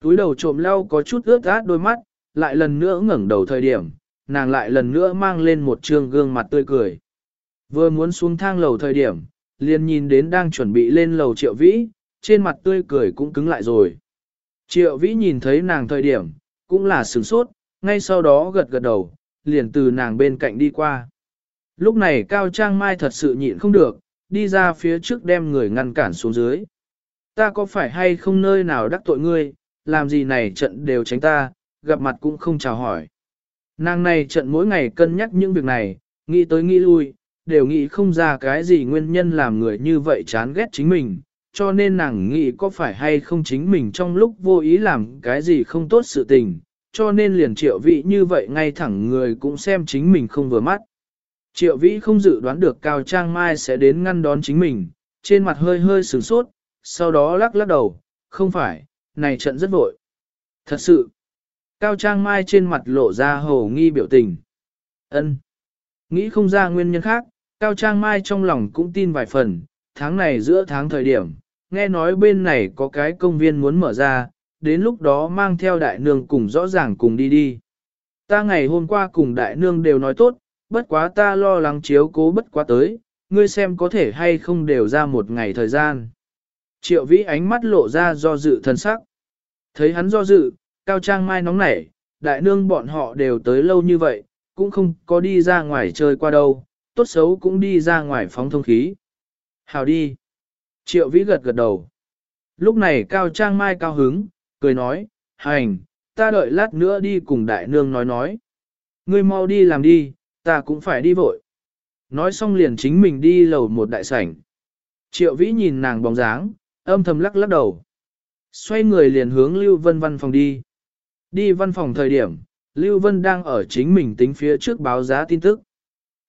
Túi đầu trộm lau có chút ướt át đôi mắt, lại lần nữa ngẩng đầu thời điểm, nàng lại lần nữa mang lên một trường gương mặt tươi cười. Vừa muốn xuống thang lầu thời điểm, liền nhìn đến đang chuẩn bị lên lầu triệu vĩ, trên mặt tươi cười cũng cứng lại rồi. Triệu vĩ nhìn thấy nàng thời điểm, cũng là sửng sốt, ngay sau đó gật gật đầu, liền từ nàng bên cạnh đi qua. Lúc này Cao Trang Mai thật sự nhịn không được, đi ra phía trước đem người ngăn cản xuống dưới. Ta có phải hay không nơi nào đắc tội ngươi, làm gì này trận đều tránh ta, gặp mặt cũng không chào hỏi. Nàng này trận mỗi ngày cân nhắc những việc này, nghĩ tới nghĩ lui, đều nghĩ không ra cái gì nguyên nhân làm người như vậy chán ghét chính mình, cho nên nàng nghĩ có phải hay không chính mình trong lúc vô ý làm cái gì không tốt sự tình, cho nên liền triệu vĩ như vậy ngay thẳng người cũng xem chính mình không vừa mắt. Triệu vĩ không dự đoán được Cao Trang Mai sẽ đến ngăn đón chính mình, trên mặt hơi hơi sửng sốt, sau đó lắc lắc đầu, không phải, này trận rất vội. Thật sự, Cao Trang Mai trên mặt lộ ra hồ nghi biểu tình. ân Nghĩ không ra nguyên nhân khác, Cao Trang Mai trong lòng cũng tin vài phần, tháng này giữa tháng thời điểm, nghe nói bên này có cái công viên muốn mở ra, đến lúc đó mang theo đại nương cùng rõ ràng cùng đi đi. Ta ngày hôm qua cùng đại nương đều nói tốt, bất quá ta lo lắng chiếu cố bất quá tới, ngươi xem có thể hay không đều ra một ngày thời gian. Triệu vĩ ánh mắt lộ ra do dự thân sắc. Thấy hắn do dự, cao trang mai nóng nảy, đại nương bọn họ đều tới lâu như vậy, cũng không có đi ra ngoài chơi qua đâu, tốt xấu cũng đi ra ngoài phóng thông khí. Hào đi. Triệu vĩ gật gật đầu. Lúc này cao trang mai cao hứng, cười nói, hành, ta đợi lát nữa đi cùng đại nương nói nói. Ngươi mau đi làm đi, ta cũng phải đi vội. Nói xong liền chính mình đi lầu một đại sảnh. Triệu vĩ nhìn nàng bóng dáng, âm thầm lắc lắc đầu. Xoay người liền hướng Lưu Vân văn phòng đi. Đi văn phòng thời điểm, Lưu Vân đang ở chính mình tính phía trước báo giá tin tức.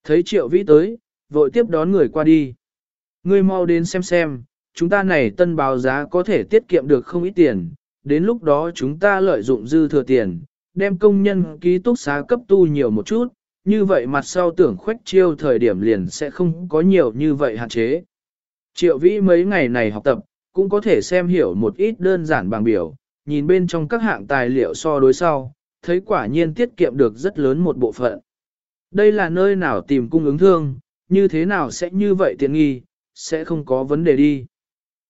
Thấy triệu vĩ tới, vội tiếp đón người qua đi. Ngươi mau đến xem xem, chúng ta này tân báo giá có thể tiết kiệm được không ít tiền, đến lúc đó chúng ta lợi dụng dư thừa tiền, đem công nhân ký túc xá cấp tu nhiều một chút, như vậy mặt sau tưởng khoách chiêu thời điểm liền sẽ không có nhiều như vậy hạn chế. Triệu vĩ mấy ngày này học tập, cũng có thể xem hiểu một ít đơn giản bằng biểu, nhìn bên trong các hạng tài liệu so đối sau, thấy quả nhiên tiết kiệm được rất lớn một bộ phận. Đây là nơi nào tìm cung ứng thương, như thế nào sẽ như vậy tiện nghi, sẽ không có vấn đề đi.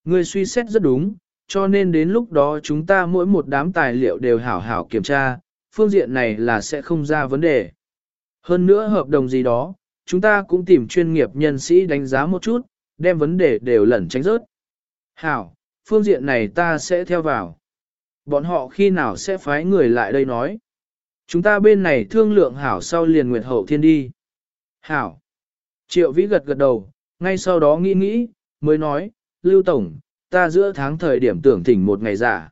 Người suy xét rất đúng, cho nên đến lúc đó chúng ta mỗi một đám tài liệu đều hảo hảo kiểm tra, phương diện này là sẽ không ra vấn đề. Hơn nữa hợp đồng gì đó, chúng ta cũng tìm chuyên nghiệp nhân sĩ đánh giá một chút, đem vấn đề đều lẩn tránh rớt. Hảo, phương diện này ta sẽ theo vào. Bọn họ khi nào sẽ phái người lại đây nói. Chúng ta bên này thương lượng hảo sau liền nguyệt hậu thiên đi. Hảo. Triệu vĩ gật gật đầu, ngay sau đó nghĩ nghĩ, mới nói, Lưu Tổng, ta giữa tháng thời điểm tưởng thỉnh một ngày giả.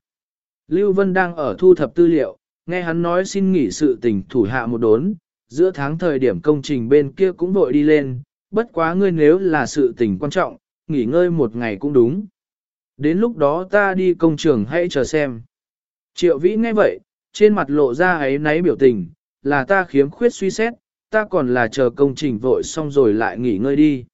Lưu Vân đang ở thu thập tư liệu, nghe hắn nói xin nghỉ sự tình thủ hạ một đốn, giữa tháng thời điểm công trình bên kia cũng vội đi lên, bất quá ngươi nếu là sự tình quan trọng, nghỉ ngơi một ngày cũng đúng. Đến lúc đó ta đi công trường hãy chờ xem. Triệu vĩ nghe vậy, trên mặt lộ ra ấy náy biểu tình, là ta khiếm khuyết suy xét, ta còn là chờ công trình vội xong rồi lại nghỉ ngơi đi.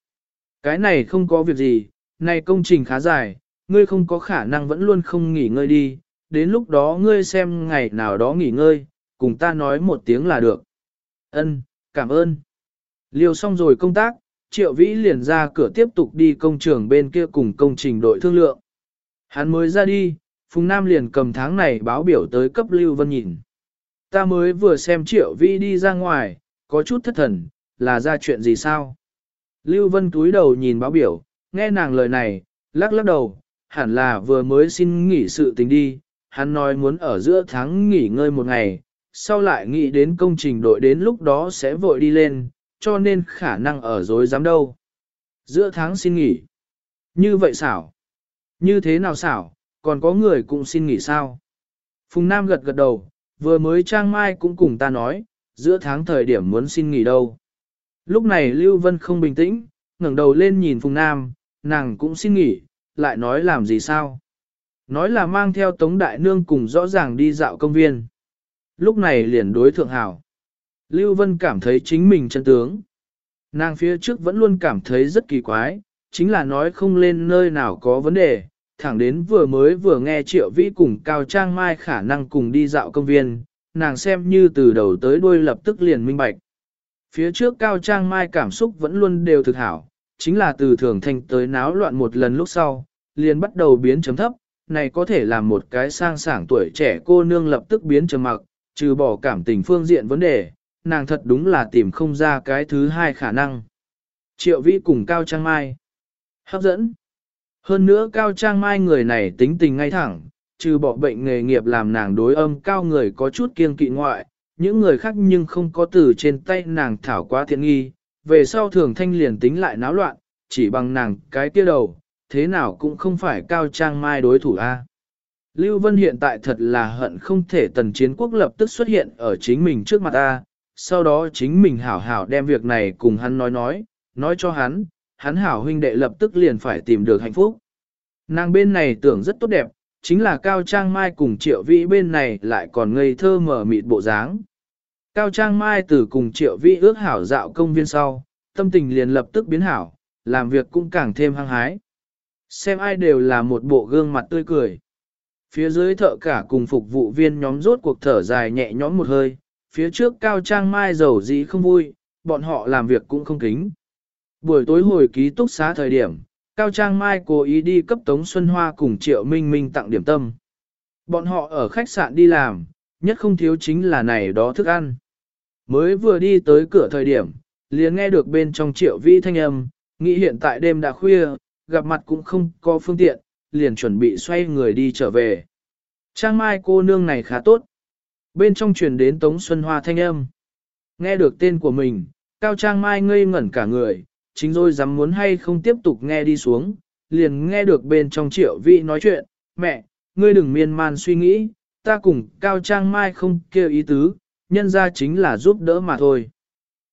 Cái này không có việc gì, này công trình khá dài, ngươi không có khả năng vẫn luôn không nghỉ ngơi đi, đến lúc đó ngươi xem ngày nào đó nghỉ ngơi, cùng ta nói một tiếng là được. Ân, cảm ơn. Liều xong rồi công tác, Triệu Vĩ liền ra cửa tiếp tục đi công trường bên kia cùng công trình đội thương lượng. Hắn mới ra đi, Phùng Nam liền cầm tháng này báo biểu tới cấp Lưu Vân nhìn. Ta mới vừa xem Triệu Vĩ đi ra ngoài, có chút thất thần, là ra chuyện gì sao? Lưu Vân túi đầu nhìn báo biểu, nghe nàng lời này, lắc lắc đầu, hẳn là vừa mới xin nghỉ sự tình đi, hắn nói muốn ở giữa tháng nghỉ ngơi một ngày, sau lại nghĩ đến công trình đội đến lúc đó sẽ vội đi lên, cho nên khả năng ở dối dám đâu. Giữa tháng xin nghỉ. Như vậy xảo. Như thế nào xảo, còn có người cũng xin nghỉ sao? Phùng Nam gật gật đầu, vừa mới Trang Mai cũng cùng ta nói, giữa tháng thời điểm muốn xin nghỉ đâu. Lúc này Lưu Vân không bình tĩnh, ngẩng đầu lên nhìn Phùng Nam, nàng cũng xin nghỉ, lại nói làm gì sao? Nói là mang theo Tống Đại Nương cùng rõ ràng đi dạo công viên. Lúc này liền đối thượng hảo. Lưu Vân cảm thấy chính mình chân tướng. Nàng phía trước vẫn luôn cảm thấy rất kỳ quái, chính là nói không lên nơi nào có vấn đề, thẳng đến vừa mới vừa nghe Triệu Vĩ cùng Cao Trang Mai khả năng cùng đi dạo công viên, nàng xem như từ đầu tới đuôi lập tức liền minh bạch. Phía trước Cao Trang Mai cảm xúc vẫn luôn đều thực hảo, chính là từ thường thành tới náo loạn một lần lúc sau, liền bắt đầu biến chấm thấp, này có thể làm một cái sang sảng tuổi trẻ cô nương lập tức biến trầm mặc, trừ bỏ cảm tình phương diện vấn đề, nàng thật đúng là tìm không ra cái thứ hai khả năng. Triệu vĩ cùng Cao Trang Mai. Hấp dẫn. Hơn nữa Cao Trang Mai người này tính tình ngay thẳng, trừ bỏ bệnh nghề nghiệp làm nàng đối âm cao người có chút kiêng kỵ ngoại, những người khác nhưng không có từ trên tay nàng thảo quá thiện nghi, về sau thường thanh liền tính lại náo loạn, chỉ bằng nàng cái kia đầu, thế nào cũng không phải Cao Trang Mai đối thủ a. Lưu Vân hiện tại thật là hận không thể tần chiến quốc lập tức xuất hiện ở chính mình trước mặt ta, sau đó chính mình hảo hảo đem việc này cùng hắn nói nói, nói cho hắn, hắn hảo huynh đệ lập tức liền phải tìm được hạnh phúc. Nàng bên này tưởng rất tốt đẹp, chính là Cao Trang Mai cùng Triệu Vĩ bên này lại còn ngây thơ mở mịt bộ dáng. Cao Trang Mai từ cùng Triệu vị ước hảo dạo công viên sau, tâm tình liền lập tức biến hảo, làm việc cũng càng thêm hăng hái. Xem ai đều là một bộ gương mặt tươi cười. Phía dưới thợ cả cùng phục vụ viên nhóm rốt cuộc thở dài nhẹ nhõm một hơi, phía trước cao trang mai dầu dĩ không vui, bọn họ làm việc cũng không kính. Buổi tối hồi ký túc xá thời điểm, Cao Trang Mai cố ý đi cấp Tống Xuân Hoa cùng Triệu Minh Minh tặng điểm tâm. Bọn họ ở khách sạn đi làm, nhất không thiếu chính là này đó thức ăn. Mới vừa đi tới cửa thời điểm, liền nghe được bên trong Triệu Vĩ thanh âm, nghĩ hiện tại đêm đã khuya, gặp mặt cũng không có phương tiện, liền chuẩn bị xoay người đi trở về. Trang Mai cô nương này khá tốt. Bên trong truyền đến Tống Xuân Hoa thanh âm. Nghe được tên của mình, Cao Trang Mai ngây ngẩn cả người, chính rồi dám muốn hay không tiếp tục nghe đi xuống, liền nghe được bên trong triệu vị nói chuyện, mẹ, ngươi đừng miên man suy nghĩ, ta cùng Cao Trang Mai không kêu ý tứ, nhân ra chính là giúp đỡ mà thôi.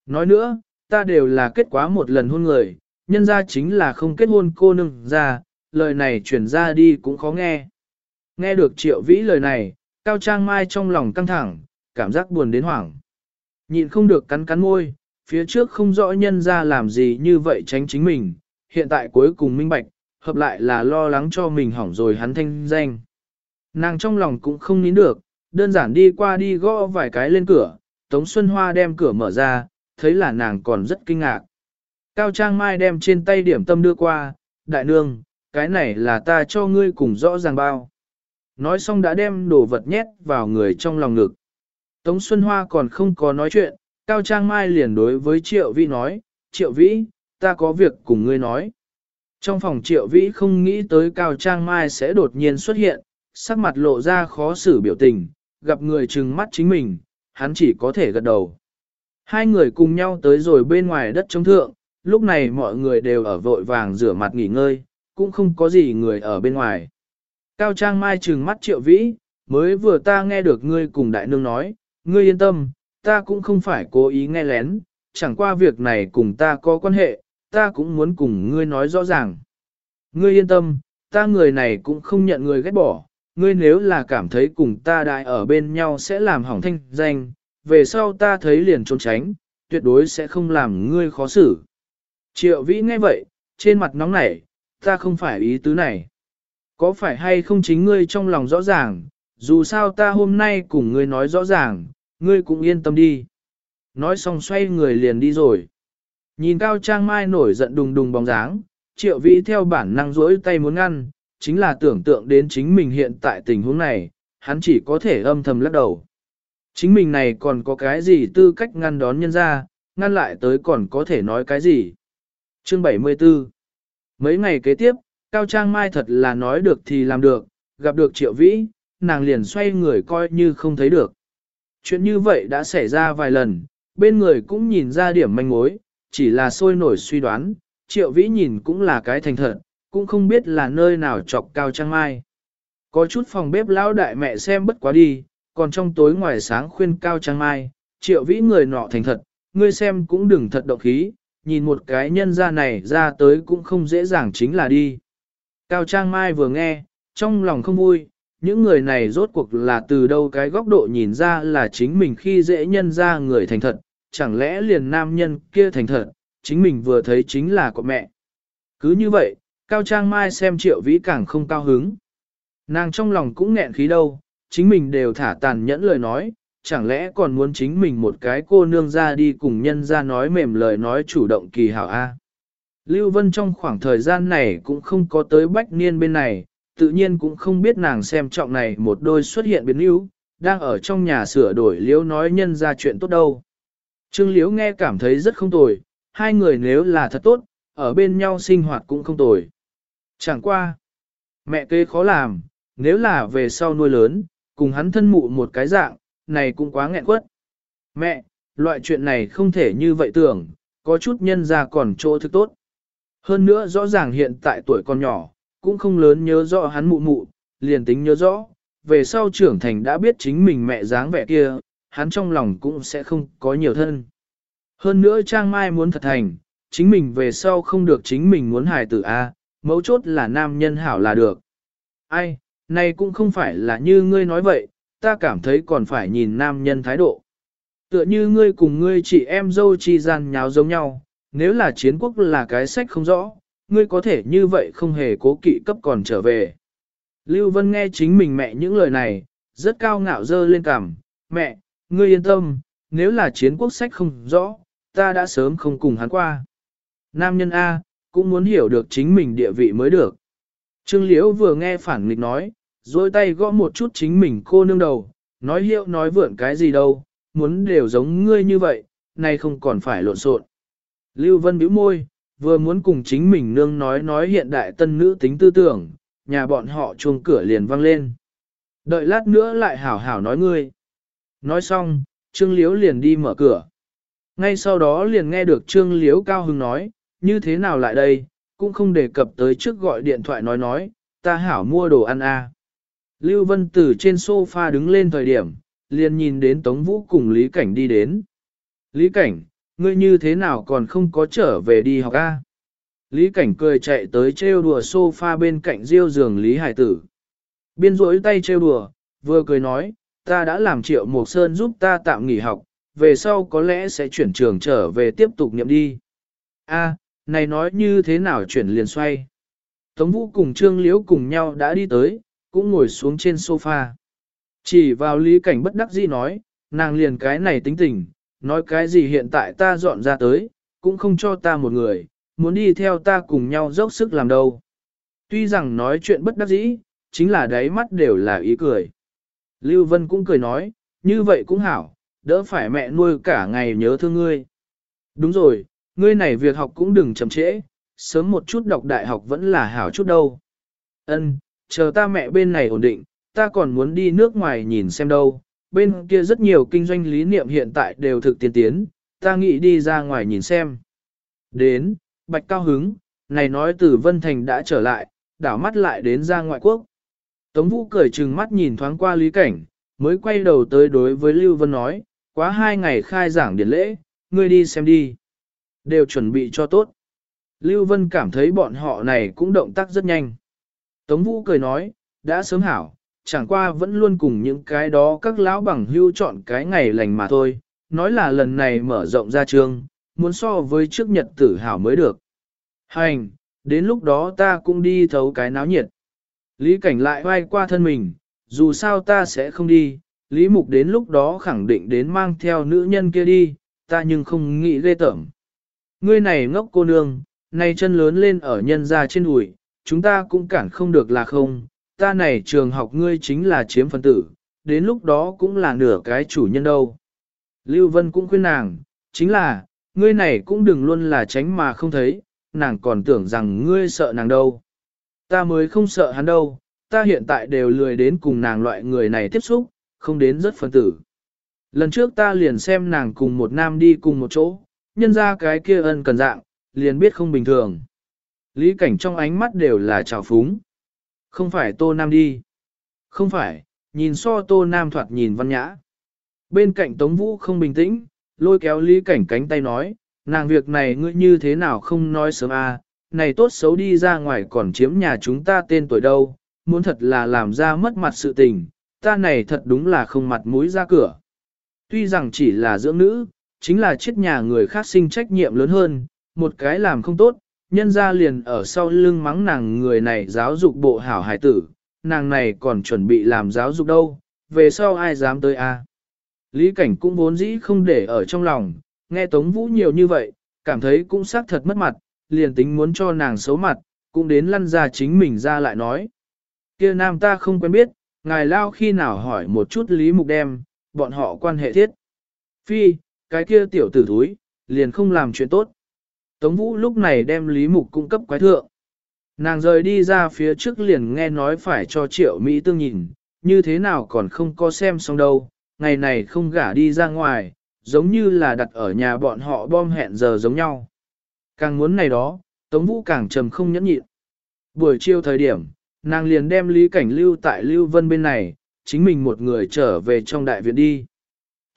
Nói nữa, ta đều là kết quả một lần hôn người, nhân ra chính là không kết hôn cô nương ra, lời này chuyển ra đi cũng khó nghe. Nghe được triệu vĩ lời này, Cao Trang Mai trong lòng căng thẳng, cảm giác buồn đến hoảng. Nhịn không được cắn cắn môi, phía trước không rõ nhân ra làm gì như vậy tránh chính mình, hiện tại cuối cùng minh bạch, hợp lại là lo lắng cho mình hỏng rồi hắn thanh danh. Nàng trong lòng cũng không nín được, đơn giản đi qua đi gõ vài cái lên cửa, Tống Xuân Hoa đem cửa mở ra, thấy là nàng còn rất kinh ngạc. Cao Trang Mai đem trên tay điểm tâm đưa qua, đại nương, cái này là ta cho ngươi cùng rõ ràng bao. Nói xong đã đem đồ vật nhét vào người trong lòng ngực. Tống Xuân Hoa còn không có nói chuyện, Cao Trang Mai liền đối với Triệu Vĩ nói, Triệu Vĩ, ta có việc cùng ngươi nói. Trong phòng Triệu Vĩ không nghĩ tới Cao Trang Mai sẽ đột nhiên xuất hiện, sắc mặt lộ ra khó xử biểu tình, gặp người trừng mắt chính mình, hắn chỉ có thể gật đầu. Hai người cùng nhau tới rồi bên ngoài đất trống thượng, lúc này mọi người đều ở vội vàng rửa mặt nghỉ ngơi, cũng không có gì người ở bên ngoài. Cao Trang Mai trừng mắt triệu vĩ, mới vừa ta nghe được ngươi cùng đại nương nói, ngươi yên tâm, ta cũng không phải cố ý nghe lén, chẳng qua việc này cùng ta có quan hệ, ta cũng muốn cùng ngươi nói rõ ràng. Ngươi yên tâm, ta người này cũng không nhận người ghét bỏ, ngươi nếu là cảm thấy cùng ta đại ở bên nhau sẽ làm hỏng thanh danh, về sau ta thấy liền trốn tránh, tuyệt đối sẽ không làm ngươi khó xử. Triệu vĩ nghe vậy, trên mặt nóng nảy, ta không phải ý tứ này. Có phải hay không chính ngươi trong lòng rõ ràng, dù sao ta hôm nay cùng ngươi nói rõ ràng, ngươi cũng yên tâm đi. Nói xong xoay người liền đi rồi. Nhìn Cao Trang Mai nổi giận đùng đùng bóng dáng, triệu vĩ theo bản năng rỗi tay muốn ngăn, chính là tưởng tượng đến chính mình hiện tại tình huống này, hắn chỉ có thể âm thầm lắc đầu. Chính mình này còn có cái gì tư cách ngăn đón nhân ra, ngăn lại tới còn có thể nói cái gì. Chương 74 Mấy ngày kế tiếp, Cao Trang Mai thật là nói được thì làm được, gặp được triệu vĩ, nàng liền xoay người coi như không thấy được. Chuyện như vậy đã xảy ra vài lần, bên người cũng nhìn ra điểm manh mối, chỉ là sôi nổi suy đoán, triệu vĩ nhìn cũng là cái thành thật, cũng không biết là nơi nào chọc Cao Trang Mai. Có chút phòng bếp lão đại mẹ xem bất quá đi, còn trong tối ngoài sáng khuyên Cao Trang Mai, triệu vĩ người nọ thành thật, ngươi xem cũng đừng thật động khí, nhìn một cái nhân ra này ra tới cũng không dễ dàng chính là đi. Cao Trang Mai vừa nghe, trong lòng không vui, những người này rốt cuộc là từ đâu cái góc độ nhìn ra là chính mình khi dễ nhân ra người thành thật, chẳng lẽ liền nam nhân kia thành thật, chính mình vừa thấy chính là của mẹ. Cứ như vậy, Cao Trang Mai xem triệu vĩ càng không cao hứng. Nàng trong lòng cũng nghẹn khí đâu, chính mình đều thả tàn nhẫn lời nói, chẳng lẽ còn muốn chính mình một cái cô nương ra đi cùng nhân ra nói mềm lời nói chủ động kỳ hảo A. Lưu Vân trong khoảng thời gian này cũng không có tới bách niên bên này, tự nhiên cũng không biết nàng xem trọng này một đôi xuất hiện biến yếu, đang ở trong nhà sửa đổi liếu nói nhân ra chuyện tốt đâu. Trương liễu nghe cảm thấy rất không tồi, hai người nếu là thật tốt, ở bên nhau sinh hoạt cũng không tồi. Chẳng qua, mẹ kế khó làm, nếu là về sau nuôi lớn, cùng hắn thân mụ một cái dạng, này cũng quá nghẹn quất. Mẹ, loại chuyện này không thể như vậy tưởng, có chút nhân ra còn chỗ thức tốt. Hơn nữa rõ ràng hiện tại tuổi còn nhỏ, cũng không lớn nhớ rõ hắn mụ mụ, liền tính nhớ rõ, về sau trưởng thành đã biết chính mình mẹ dáng vẻ kia, hắn trong lòng cũng sẽ không có nhiều thân. Hơn nữa Trang Mai muốn thật thành, chính mình về sau không được chính mình muốn hài tử A, mấu chốt là nam nhân hảo là được. Ai, này cũng không phải là như ngươi nói vậy, ta cảm thấy còn phải nhìn nam nhân thái độ. Tựa như ngươi cùng ngươi chị em dâu chi gian nháo giống nhau, nếu là chiến quốc là cái sách không rõ, ngươi có thể như vậy không hề cố kỵ cấp còn trở về. Lưu Vân nghe chính mình mẹ những lời này, rất cao ngạo dơ lên cằm, mẹ, ngươi yên tâm, nếu là chiến quốc sách không rõ, ta đã sớm không cùng hắn qua. Nam nhân A, cũng muốn hiểu được chính mình địa vị mới được. Trương Liễu vừa nghe phản nghịch nói, dôi tay gõ một chút chính mình cô nương đầu, nói hiệu nói vượn cái gì đâu, muốn đều giống ngươi như vậy, nay không còn phải lộn xộn. Lưu Vân bĩu môi, vừa muốn cùng chính mình nương nói nói hiện đại tân nữ tính tư tưởng, nhà bọn họ chuông cửa liền vang lên. Đợi lát nữa lại hảo hảo nói ngươi. Nói xong, Trương Liễu liền đi mở cửa. Ngay sau đó liền nghe được Trương Liễu cao hứng nói, như thế nào lại đây, cũng không đề cập tới trước gọi điện thoại nói nói, ta hảo mua đồ ăn a. Lưu Vân từ trên sofa đứng lên thời điểm, liền nhìn đến Tống Vũ cùng Lý Cảnh đi đến. Lý Cảnh, ngươi như thế nào còn không có trở về đi học a? Lý Cảnh cười chạy tới trêu đùa sofa bên cạnh riêu giường Lý Hải Tử. Biên rỗi tay trêu đùa, vừa cười nói, ta đã làm triệu Mộc Sơn giúp ta tạm nghỉ học, về sau có lẽ sẽ chuyển trường trở về tiếp tục nhậm đi. A, này nói như thế nào chuyển liền xoay. Tống Vũ cùng Trương Liễu cùng nhau đã đi tới, cũng ngồi xuống trên sofa. Chỉ vào lý cảnh bất đắc dĩ nói, nàng liền cái này tính tình, nói cái gì hiện tại ta dọn ra tới, cũng không cho ta một người, muốn đi theo ta cùng nhau dốc sức làm đâu. Tuy rằng nói chuyện bất đắc dĩ, chính là đáy mắt đều là ý cười. Lưu Vân cũng cười nói, như vậy cũng hảo, đỡ phải mẹ nuôi cả ngày nhớ thương ngươi. Đúng rồi, ngươi này việc học cũng đừng chậm trễ, sớm một chút đọc đại học vẫn là hảo chút đâu. Ân, chờ ta mẹ bên này ổn định, ta còn muốn đi nước ngoài nhìn xem đâu, bên kia rất nhiều kinh doanh lý niệm hiện tại đều thực tiên tiến, ta nghĩ đi ra ngoài nhìn xem. Đến, Bạch Cao Hứng, này nói từ Vân Thành đã trở lại, đảo mắt lại đến ra ngoại quốc. Tống Vũ cười trừng mắt nhìn thoáng qua lý cảnh, mới quay đầu tới đối với Lưu Vân nói, quá hai ngày khai giảng điển lễ, ngươi đi xem đi. Đều chuẩn bị cho tốt. Lưu Vân cảm thấy bọn họ này cũng động tác rất nhanh. Tống Vũ cười nói, đã sớm hảo, chẳng qua vẫn luôn cùng những cái đó các lão bằng hưu chọn cái ngày lành mà thôi, nói là lần này mở rộng ra trường, muốn so với trước nhật tử hảo mới được. Hành, đến lúc đó ta cũng đi thấu cái náo nhiệt. Lý cảnh lại vai qua thân mình, dù sao ta sẽ không đi, Lý mục đến lúc đó khẳng định đến mang theo nữ nhân kia đi, ta nhưng không nghĩ ghê tởm. Ngươi này ngốc cô nương, này chân lớn lên ở nhân gia trên đùi, chúng ta cũng cản không được là không, ta này trường học ngươi chính là chiếm phần tử, đến lúc đó cũng là nửa cái chủ nhân đâu. Lưu Vân cũng khuyên nàng, chính là, ngươi này cũng đừng luôn là tránh mà không thấy, nàng còn tưởng rằng ngươi sợ nàng đâu. Ta mới không sợ hắn đâu, ta hiện tại đều lười đến cùng nàng loại người này tiếp xúc, không đến rất phần tử. Lần trước ta liền xem nàng cùng một nam đi cùng một chỗ, nhân ra cái kia ân cần dạng, liền biết không bình thường. Lý cảnh trong ánh mắt đều là trào phúng. Không phải tô nam đi. Không phải, nhìn so tô nam thoạt nhìn văn nhã. Bên cạnh Tống Vũ không bình tĩnh, lôi kéo Lý cảnh cánh tay nói, nàng việc này ngươi như thế nào không nói sớm à, này tốt xấu đi ra ngoài còn chiếm nhà chúng ta tên tuổi đâu, muốn thật là làm ra mất mặt sự tình, ta này thật đúng là không mặt mũi ra cửa. Tuy rằng chỉ là dưỡng nữ, chính là chết nhà người khác sinh trách nhiệm lớn hơn, một cái làm không tốt, nhân ra liền ở sau lưng mắng nàng người này giáo dục bộ hảo hải tử, nàng này còn chuẩn bị làm giáo dục đâu, về sau ai dám tới a? Lý cảnh cũng vốn dĩ không để ở trong lòng, nghe Tống Vũ nhiều như vậy, cảm thấy cũng xác thật mất mặt, liền tính muốn cho nàng xấu mặt, cũng đến lăn ra chính mình ra lại nói. kia nam ta không quen biết, ngài lao khi nào hỏi một chút Lý Mục đem, bọn họ quan hệ thiết. Phi, cái kia tiểu tử thúi, liền không làm chuyện tốt. Tống Vũ lúc này đem Lý Mục cung cấp quái thượng. Nàng rời đi ra phía trước liền nghe nói phải cho triệu Mỹ tương nhìn, như thế nào còn không có xem xong đâu, ngày này không gả đi ra ngoài, giống như là đặt ở nhà bọn họ bom hẹn giờ giống nhau. Càng muốn này đó, Tống Vũ càng trầm không nhẫn nhịn. Buổi chiều thời điểm, nàng liền đem Lý Cảnh lưu tại Lưu Vân bên này, chính mình một người trở về trong đại viện đi.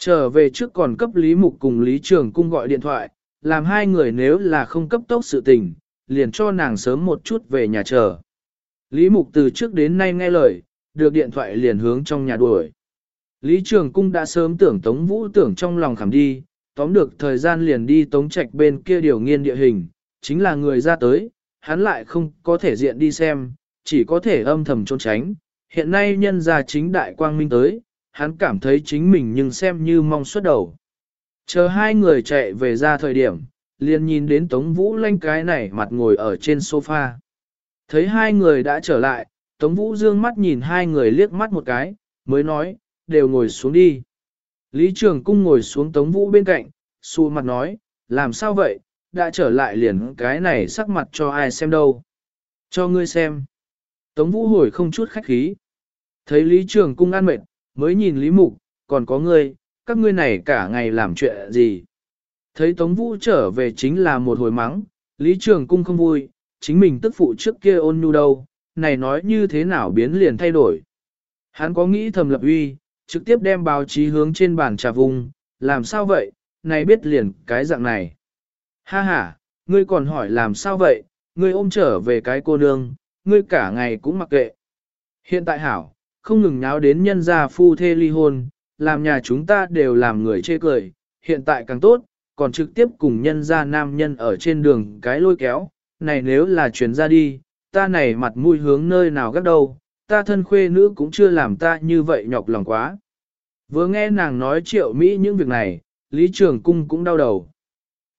Trở về trước còn cấp Lý Mục cùng Lý Trường Cung gọi điện thoại, làm hai người nếu là không cấp tốc sự tình, liền cho nàng sớm một chút về nhà chờ. Lý Mục từ trước đến nay nghe lời, được điện thoại liền hướng trong nhà đuổi. Lý Trường Cung đã sớm tưởng Tống Vũ tưởng trong lòng khảm đi, tóm được thời gian liền đi Tống Trạch bên kia điều nghiên địa hình, chính là người ra tới, hắn lại không có thể diện đi xem, chỉ có thể âm thầm trốn tránh. Hiện nay nhân gia chính đại quang minh tới, hắn cảm thấy chính mình nhưng xem như mong xuất đầu. Chờ hai người chạy về ra thời điểm, liền nhìn đến Tống Vũ lanh cái này mặt ngồi ở trên sofa. Thấy hai người đã trở lại, Tống Vũ dương mắt nhìn hai người liếc mắt một cái, mới nói, đều ngồi xuống đi. Lý Trường Cung ngồi xuống Tống Vũ bên cạnh, xù mặt nói, làm sao vậy, đã trở lại liền cái này sắc mặt cho ai xem đâu. Cho ngươi xem. Tống Vũ hồi không chút khách khí. Thấy Lý Trường Cung ăn mệt, mới nhìn Lý Mục, còn có ngươi, các ngươi này cả ngày làm chuyện gì. Thấy Tống Vũ trở về chính là một hồi mắng, Lý Trường Cung không vui, chính mình tức phụ trước kia ôn nhu đâu, này nói như thế nào biến liền thay đổi. Hắn có nghĩ thầm lập uy, trực tiếp đem báo chí hướng trên bàn trà vùng, làm sao vậy, này biết liền cái dạng này. Ha ha, ngươi còn hỏi làm sao vậy, ngươi ôm trở về cái cô nương, ngươi cả ngày cũng mặc kệ. Hiện tại hảo, không ngừng nháo đến nhân gia phu thê ly hôn, làm nhà chúng ta đều làm người chê cười, hiện tại càng tốt, còn trực tiếp cùng nhân gia nam nhân ở trên đường cái lôi kéo, này nếu là chuyển ra đi, ta này mặt mũi hướng nơi nào gắt đâu, ta thân khuê nữ cũng chưa làm ta như vậy nhọc lòng quá. Vừa nghe nàng nói triệu Mỹ những việc này, Lý Trường Cung cũng đau đầu.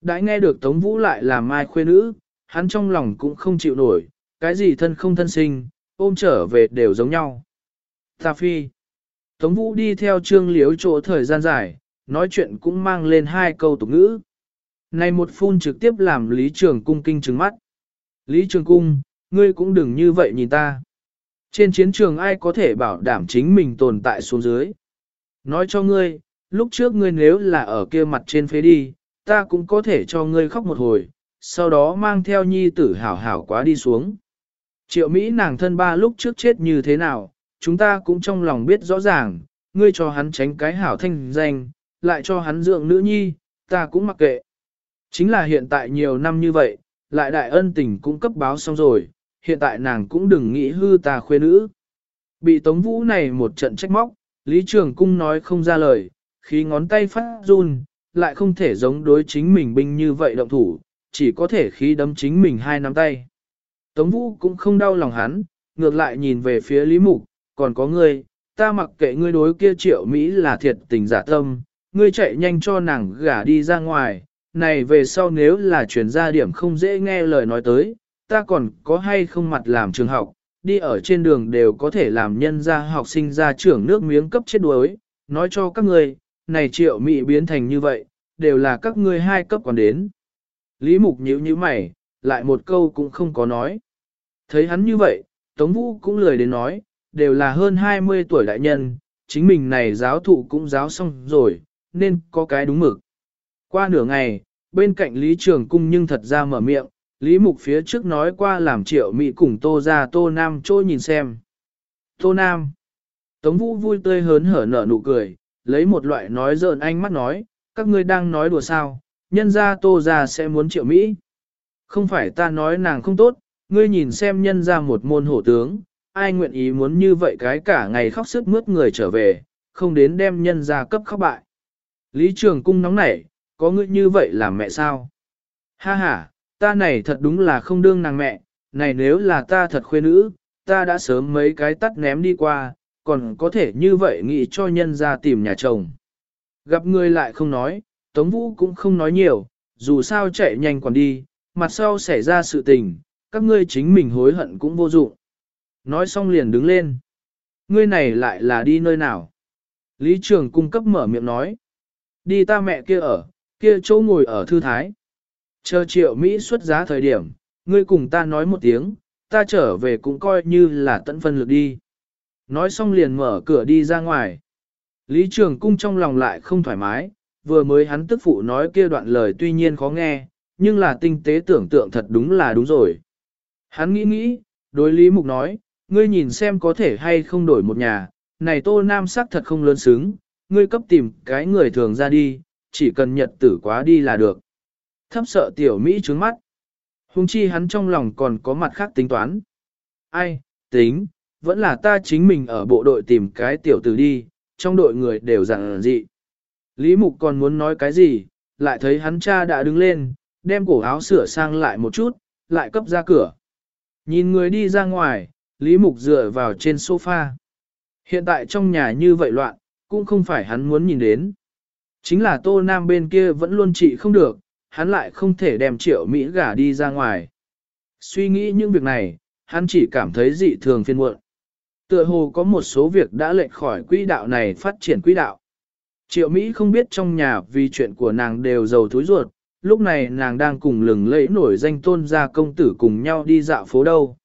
Đã nghe được Tống Vũ lại làm mai khuê nữ, hắn trong lòng cũng không chịu nổi, cái gì thân không thân sinh, ôm trở về đều giống nhau. Ta phi. Tống Vũ đi theo trương liếu chỗ thời gian dài, nói chuyện cũng mang lên hai câu tục ngữ. Này một phun trực tiếp làm Lý Trường Cung kinh trừng mắt. Lý Trường Cung, ngươi cũng đừng như vậy nhìn ta. Trên chiến trường ai có thể bảo đảm chính mình tồn tại xuống dưới. Nói cho ngươi, lúc trước ngươi nếu là ở kia mặt trên phế đi, ta cũng có thể cho ngươi khóc một hồi, sau đó mang theo nhi tử hảo hảo quá đi xuống. Triệu Mỹ nàng thân ba lúc trước chết như thế nào, chúng ta cũng trong lòng biết rõ ràng, ngươi cho hắn tránh cái hảo thanh danh, lại cho hắn dưỡng nữ nhi, ta cũng mặc kệ. Chính là hiện tại nhiều năm như vậy, lại đại ân tình cũng cấp báo xong rồi, hiện tại nàng cũng đừng nghĩ hư ta khuê nữ. Bị Tống Vũ này một trận trách móc, Lý Trường Cung nói không ra lời, khi ngón tay phát run, lại không thể giống đối chính mình binh như vậy động thủ, chỉ có thể khí đấm chính mình hai nắm tay. Tống Vũ cũng không đau lòng hắn, ngược lại nhìn về phía Lý Mục, còn có ngươi, ta mặc kệ ngươi đối kia triệu Mỹ là thiệt tình giả tâm, ngươi chạy nhanh cho nàng gả đi ra ngoài, này về sau nếu là chuyển ra điểm không dễ nghe lời nói tới, ta còn có hay không mặt làm trường học, đi ở trên đường đều có thể làm nhân gia học sinh ra trưởng nước miếng cấp chết đuối, nói cho các ngươi, này triệu Mỹ biến thành như vậy, đều là các ngươi hai cấp còn đến. Lý Mục nhíu như mày, lại một câu cũng không có nói. Thấy hắn như vậy, Tống Vũ cũng lười đến nói, đều là hơn 20 tuổi đại nhân, chính mình này giáo thụ cũng giáo xong rồi, nên có cái đúng mực. Qua nửa ngày, bên cạnh Lý Trường Cung nhưng thật ra mở miệng, Lý Mục phía trước nói qua làm triệu Mỹ cùng Tô ra Tô Nam trôi nhìn xem. Tô Nam. Tống Vũ vui tươi hớn hở nở nụ cười, lấy một loại nói dợn anh mắt nói, các ngươi đang nói đùa sao, nhân ra Tô ra sẽ muốn triệu Mỹ. Không phải ta nói nàng không tốt, ngươi nhìn xem nhân ra một môn hổ tướng, ai nguyện ý muốn như vậy cái cả ngày khóc sức mướt người trở về, không đến đem nhân ra cấp khóc bại. Lý Trường Cung nóng nảy, có ngươi như vậy làm mẹ sao? Ha ha, ta này thật đúng là không đương nàng mẹ, này nếu là ta thật khuê nữ, ta đã sớm mấy cái tắt ném đi qua, còn có thể như vậy nghĩ cho nhân ra tìm nhà chồng. Gặp người lại không nói, Tống Vũ cũng không nói nhiều, dù sao chạy nhanh còn đi, mặt sau xảy ra sự tình, các ngươi chính mình hối hận cũng vô dụng. Nói xong liền đứng lên. Ngươi này lại là đi nơi nào? Lý Trường cung cấp mở miệng nói. Đi ta mẹ kia ở, kia chỗ ngồi ở thư thái. Chờ triệu Mỹ xuất giá thời điểm, ngươi cùng ta nói một tiếng, ta trở về cũng coi như là tận phân lực đi. Nói xong liền mở cửa đi ra ngoài. Lý Trường Cung trong lòng lại không thoải mái, vừa mới hắn tức phụ nói kia đoạn lời tuy nhiên khó nghe, nhưng là tinh tế tưởng tượng thật đúng là đúng rồi. Hắn nghĩ nghĩ, đối Lý Mục nói, ngươi nhìn xem có thể hay không đổi một nhà, này tô nam sắc thật không lớn xứng, ngươi cấp tìm cái người thường ra đi, chỉ cần nhật tử quá đi là được. Thấp sợ tiểu Mỹ trướng mắt. Hùng chi hắn trong lòng còn có mặt khác tính toán. Ai, tính, vẫn là ta chính mình ở bộ đội tìm cái tiểu tử đi, trong đội người đều dặn dị. Lý Mục còn muốn nói cái gì, lại thấy hắn cha đã đứng lên, đem cổ áo sửa sang lại một chút, lại cấp ra cửa. Nhìn người đi ra ngoài, Lý Mục dựa vào trên sofa. Hiện tại trong nhà như vậy loạn, cũng không phải hắn muốn nhìn đến. Chính là Tô Nam bên kia vẫn luôn trị không được, hắn lại không thể đem triệu Mỹ gả đi ra ngoài. Suy nghĩ những việc này, hắn chỉ cảm thấy dị thường phiên muộn. Tựa hồ có một số việc đã lệch khỏi quỹ đạo này phát triển quỹ đạo. Triệu Mỹ không biết trong nhà vì chuyện của nàng đều giàu thúi ruột, lúc này nàng đang cùng lừng lẫy nổi danh tôn gia công tử cùng nhau đi dạo phố đâu.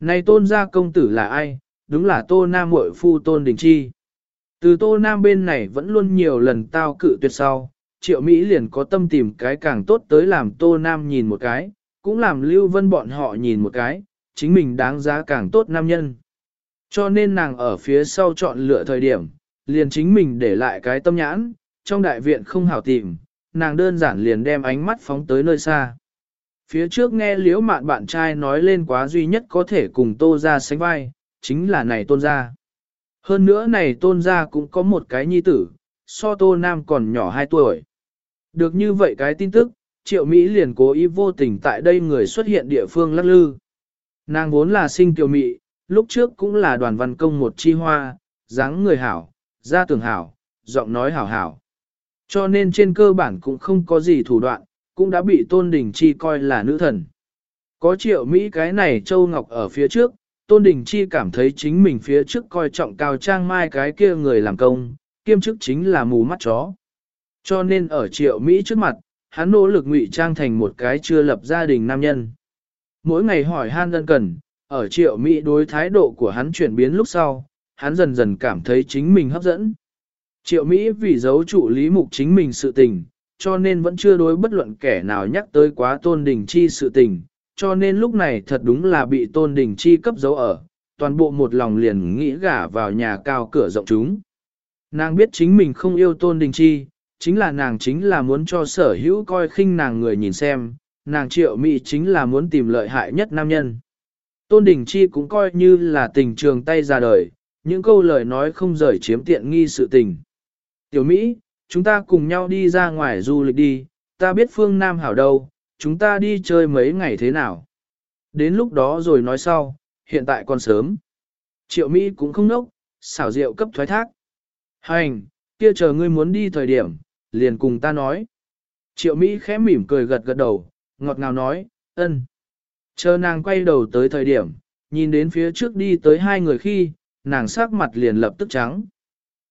Này tôn gia công tử là ai? Đúng là tô nam muội phu tôn đình chi. Từ tô nam bên này vẫn luôn nhiều lần tao cự tuyệt sau, triệu Mỹ liền có tâm tìm cái càng tốt tới làm tô nam nhìn một cái, cũng làm lưu vân bọn họ nhìn một cái, chính mình đáng giá càng tốt nam nhân. Cho nên nàng ở phía sau chọn lựa thời điểm, liền chính mình để lại cái tâm nhãn, trong đại viện không hảo tìm, nàng đơn giản liền đem ánh mắt phóng tới nơi xa. Phía trước nghe liễu mạn bạn trai nói lên quá duy nhất có thể cùng tô ra sánh vai, chính là này tôn gia. Hơn nữa này tôn gia cũng có một cái nhi tử, so tô nam còn nhỏ 2 tuổi. Được như vậy cái tin tức, triệu Mỹ liền cố ý vô tình tại đây người xuất hiện địa phương lắc lư. Nàng vốn là sinh tiểu Mỹ, lúc trước cũng là đoàn văn công một chi hoa, dáng người hảo, da tường hảo, giọng nói hảo hảo. Cho nên trên cơ bản cũng không có gì thủ đoạn, cũng đã bị Tôn Đình Chi coi là nữ thần. Có triệu Mỹ cái này Châu Ngọc ở phía trước, Tôn Đình Chi cảm thấy chính mình phía trước coi trọng cao trang mai cái kia người làm công, kiêm chức chính là mù mắt chó. Cho nên ở triệu Mỹ trước mặt, hắn nỗ lực ngụy trang thành một cái chưa lập gia đình nam nhân. Mỗi ngày hỏi han dân cần, ở triệu Mỹ đối thái độ của hắn chuyển biến lúc sau, hắn dần dần cảm thấy chính mình hấp dẫn. Triệu Mỹ vì giấu trụ lý mục chính mình sự tình, cho nên vẫn chưa đối bất luận kẻ nào nhắc tới quá tôn đình chi sự tình, cho nên lúc này thật đúng là bị tôn đình chi cấp dấu ở, toàn bộ một lòng liền nghĩ gả vào nhà cao cửa rộng chúng. Nàng biết chính mình không yêu tôn đình chi, chính là nàng chính là muốn cho sở hữu coi khinh nàng người nhìn xem, nàng triệu mỹ chính là muốn tìm lợi hại nhất nam nhân. Tôn Đình Chi cũng coi như là tình trường tay ra đời, những câu lời nói không rời chiếm tiện nghi sự tình. Tiểu Mỹ, chúng ta cùng nhau đi ra ngoài du lịch đi, ta biết phương Nam hảo đâu, chúng ta đi chơi mấy ngày thế nào. Đến lúc đó rồi nói sau, hiện tại còn sớm. Triệu Mỹ cũng không nốc, xảo rượu cấp thoái thác. Hành, kia chờ ngươi muốn đi thời điểm, liền cùng ta nói. Triệu Mỹ khẽ mỉm cười gật gật đầu, ngọt ngào nói, ân. Chờ nàng quay đầu tới thời điểm, nhìn đến phía trước đi tới hai người khi, nàng sắc mặt liền lập tức trắng.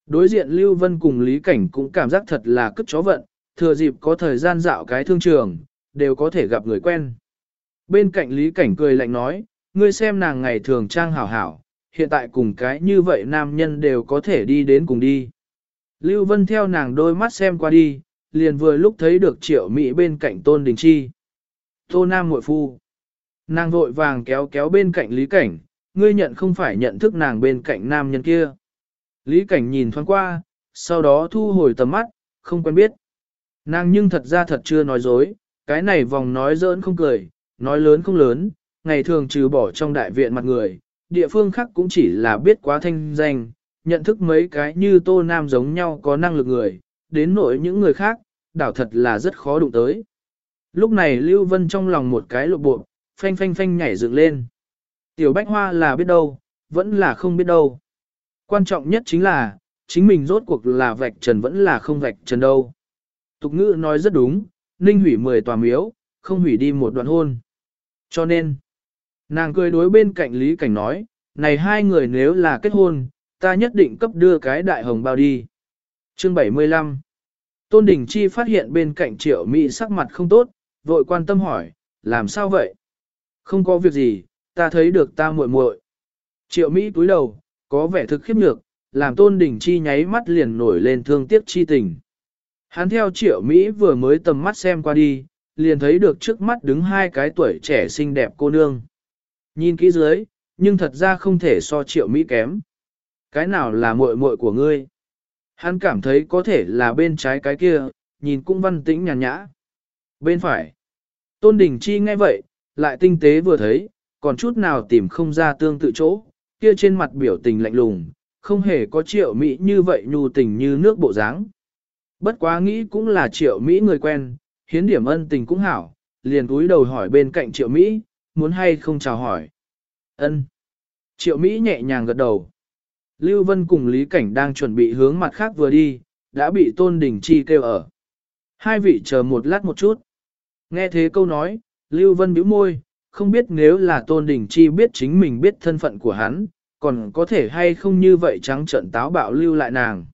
Đối diện Lưu Vân cùng Lý Cảnh cũng cảm giác thật là cất chó vận, thừa dịp có thời gian dạo cái thương trường, đều có thể gặp người quen. Bên cạnh Lý Cảnh cười lạnh nói, ngươi xem nàng ngày thường trang hảo hảo, hiện tại cùng cái như vậy nam nhân đều có thể đi đến cùng đi. Lưu Vân theo nàng đôi mắt xem qua đi, liền vừa lúc thấy được triệu Mỹ bên cạnh Tôn Đình Chi. Tô Nam muội phu. Nàng vội vàng kéo kéo bên cạnh Lý Cảnh, ngươi nhận không phải nhận thức nàng bên cạnh nam nhân kia. Lý Cảnh nhìn thoáng qua, sau đó thu hồi tầm mắt, không quen biết. Nàng nhưng thật ra thật chưa nói dối, cái này vòng nói giỡn không cười, nói lớn không lớn, ngày thường trừ bỏ trong đại viện mặt người, địa phương khác cũng chỉ là biết quá thanh danh, nhận thức mấy cái như tô nam giống nhau có năng lực người, đến nỗi những người khác, đảo thật là rất khó đụng tới. Lúc này Lưu Vân trong lòng một cái lộ bộ, phanh phanh phanh nhảy dựng lên. Tiểu Bách Hoa là biết đâu, vẫn là không biết đâu. Quan trọng nhất chính là, chính mình rốt cuộc là vạch trần vẫn là không vạch trần đâu. Tục ngữ nói rất đúng, ninh hủy 10 tòa miếu, không hủy đi một đoạn hôn. Cho nên, nàng cười đối bên cạnh Lý Cảnh nói, này hai người nếu là kết hôn, ta nhất định cấp đưa cái đại hồng bao đi. Chương 75 Tôn Đình Chi phát hiện bên cạnh triệu Mỹ sắc mặt không tốt, vội quan tâm hỏi, làm sao vậy? Không có việc gì, ta thấy được ta muội muội. Triệu Mỹ cúi đầu, có vẻ thực khiếp nhược, làm Tôn Đình Chi nháy mắt liền nổi lên thương tiếc chi tình. Hắn theo Triệu Mỹ vừa mới tầm mắt xem qua đi, liền thấy được trước mắt đứng hai cái tuổi trẻ xinh đẹp cô nương. Nhìn kỹ dưới, nhưng thật ra không thể so Triệu Mỹ kém. Cái nào là muội muội của ngươi? Hắn cảm thấy có thể là bên trái cái kia, nhìn cũng văn tĩnh nhàn nhã. Bên phải. Tôn Đình Chi nghe vậy, lại tinh tế vừa thấy, còn chút nào tìm không ra tương tự chỗ, kia trên mặt biểu tình lạnh lùng, không hề có triệu Mỹ như vậy nhu tình như nước bộ dáng. Bất quá nghĩ cũng là triệu Mỹ người quen, hiến điểm ân tình cũng hảo, liền túi đầu hỏi bên cạnh triệu Mỹ, muốn hay không chào hỏi. ân Triệu Mỹ nhẹ nhàng gật đầu. Lưu Vân cùng Lý Cảnh đang chuẩn bị hướng mặt khác vừa đi, đã bị Tôn Đình Chi kêu ở. Hai vị chờ một lát một chút. Nghe thế câu nói, Lưu Vân bĩu môi, không biết nếu là Tôn Đình Chi biết chính mình biết thân phận của hắn, còn có thể hay không như vậy trắng trận táo bạo lưu lại nàng.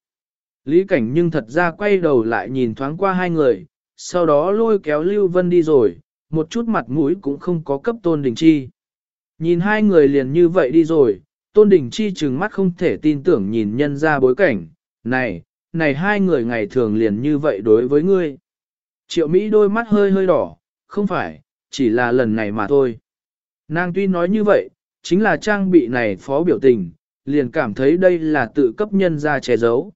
Lý Cảnh nhưng thật ra quay đầu lại nhìn thoáng qua hai người, sau đó lôi kéo Lưu Vân đi rồi, một chút mặt mũi cũng không có cấp Tôn Đình Chi. Nhìn hai người liền như vậy đi rồi, Tôn Đình Chi trừng mắt không thể tin tưởng nhìn nhân ra bối cảnh, này, này hai người ngày thường liền như vậy đối với ngươi. Triệu Mỹ đôi mắt hơi hơi đỏ, không phải, chỉ là lần này mà thôi. Nàng tuy nói như vậy, chính là trang bị này phó biểu tình, liền cảm thấy đây là tự cấp nhân ra che giấu.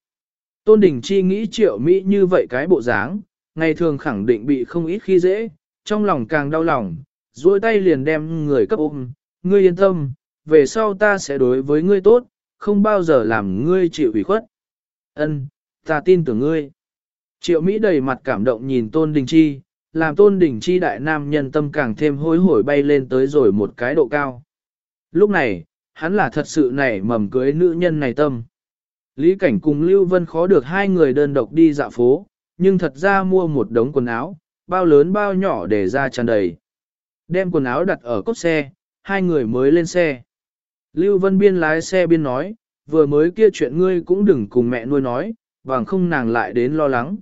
Tôn Đình Chi nghĩ triệu Mỹ như vậy cái bộ dáng, ngày thường khẳng định bị không ít khi dễ, trong lòng càng đau lòng, duỗi tay liền đem người cấp ôm, ngươi yên tâm, về sau ta sẽ đối với ngươi tốt, không bao giờ làm ngươi chịu ủy khuất. Ân, ta tin tưởng ngươi. Triệu Mỹ đầy mặt cảm động nhìn Tôn Đình Chi, làm Tôn đỉnh Chi đại nam nhân tâm càng thêm hối hổi bay lên tới rồi một cái độ cao. Lúc này, hắn là thật sự nảy mầm cưới nữ nhân này tâm. Lý Cảnh cùng Lưu Vân khó được hai người đơn độc đi dạo phố, nhưng thật ra mua một đống quần áo, bao lớn bao nhỏ để ra tràn đầy. Đem quần áo đặt ở cốt xe, hai người mới lên xe. Lưu Vân Biên lái xe biên nói, vừa mới kia chuyện ngươi cũng đừng cùng mẹ nuôi nói, bằng không nàng lại đến lo lắng.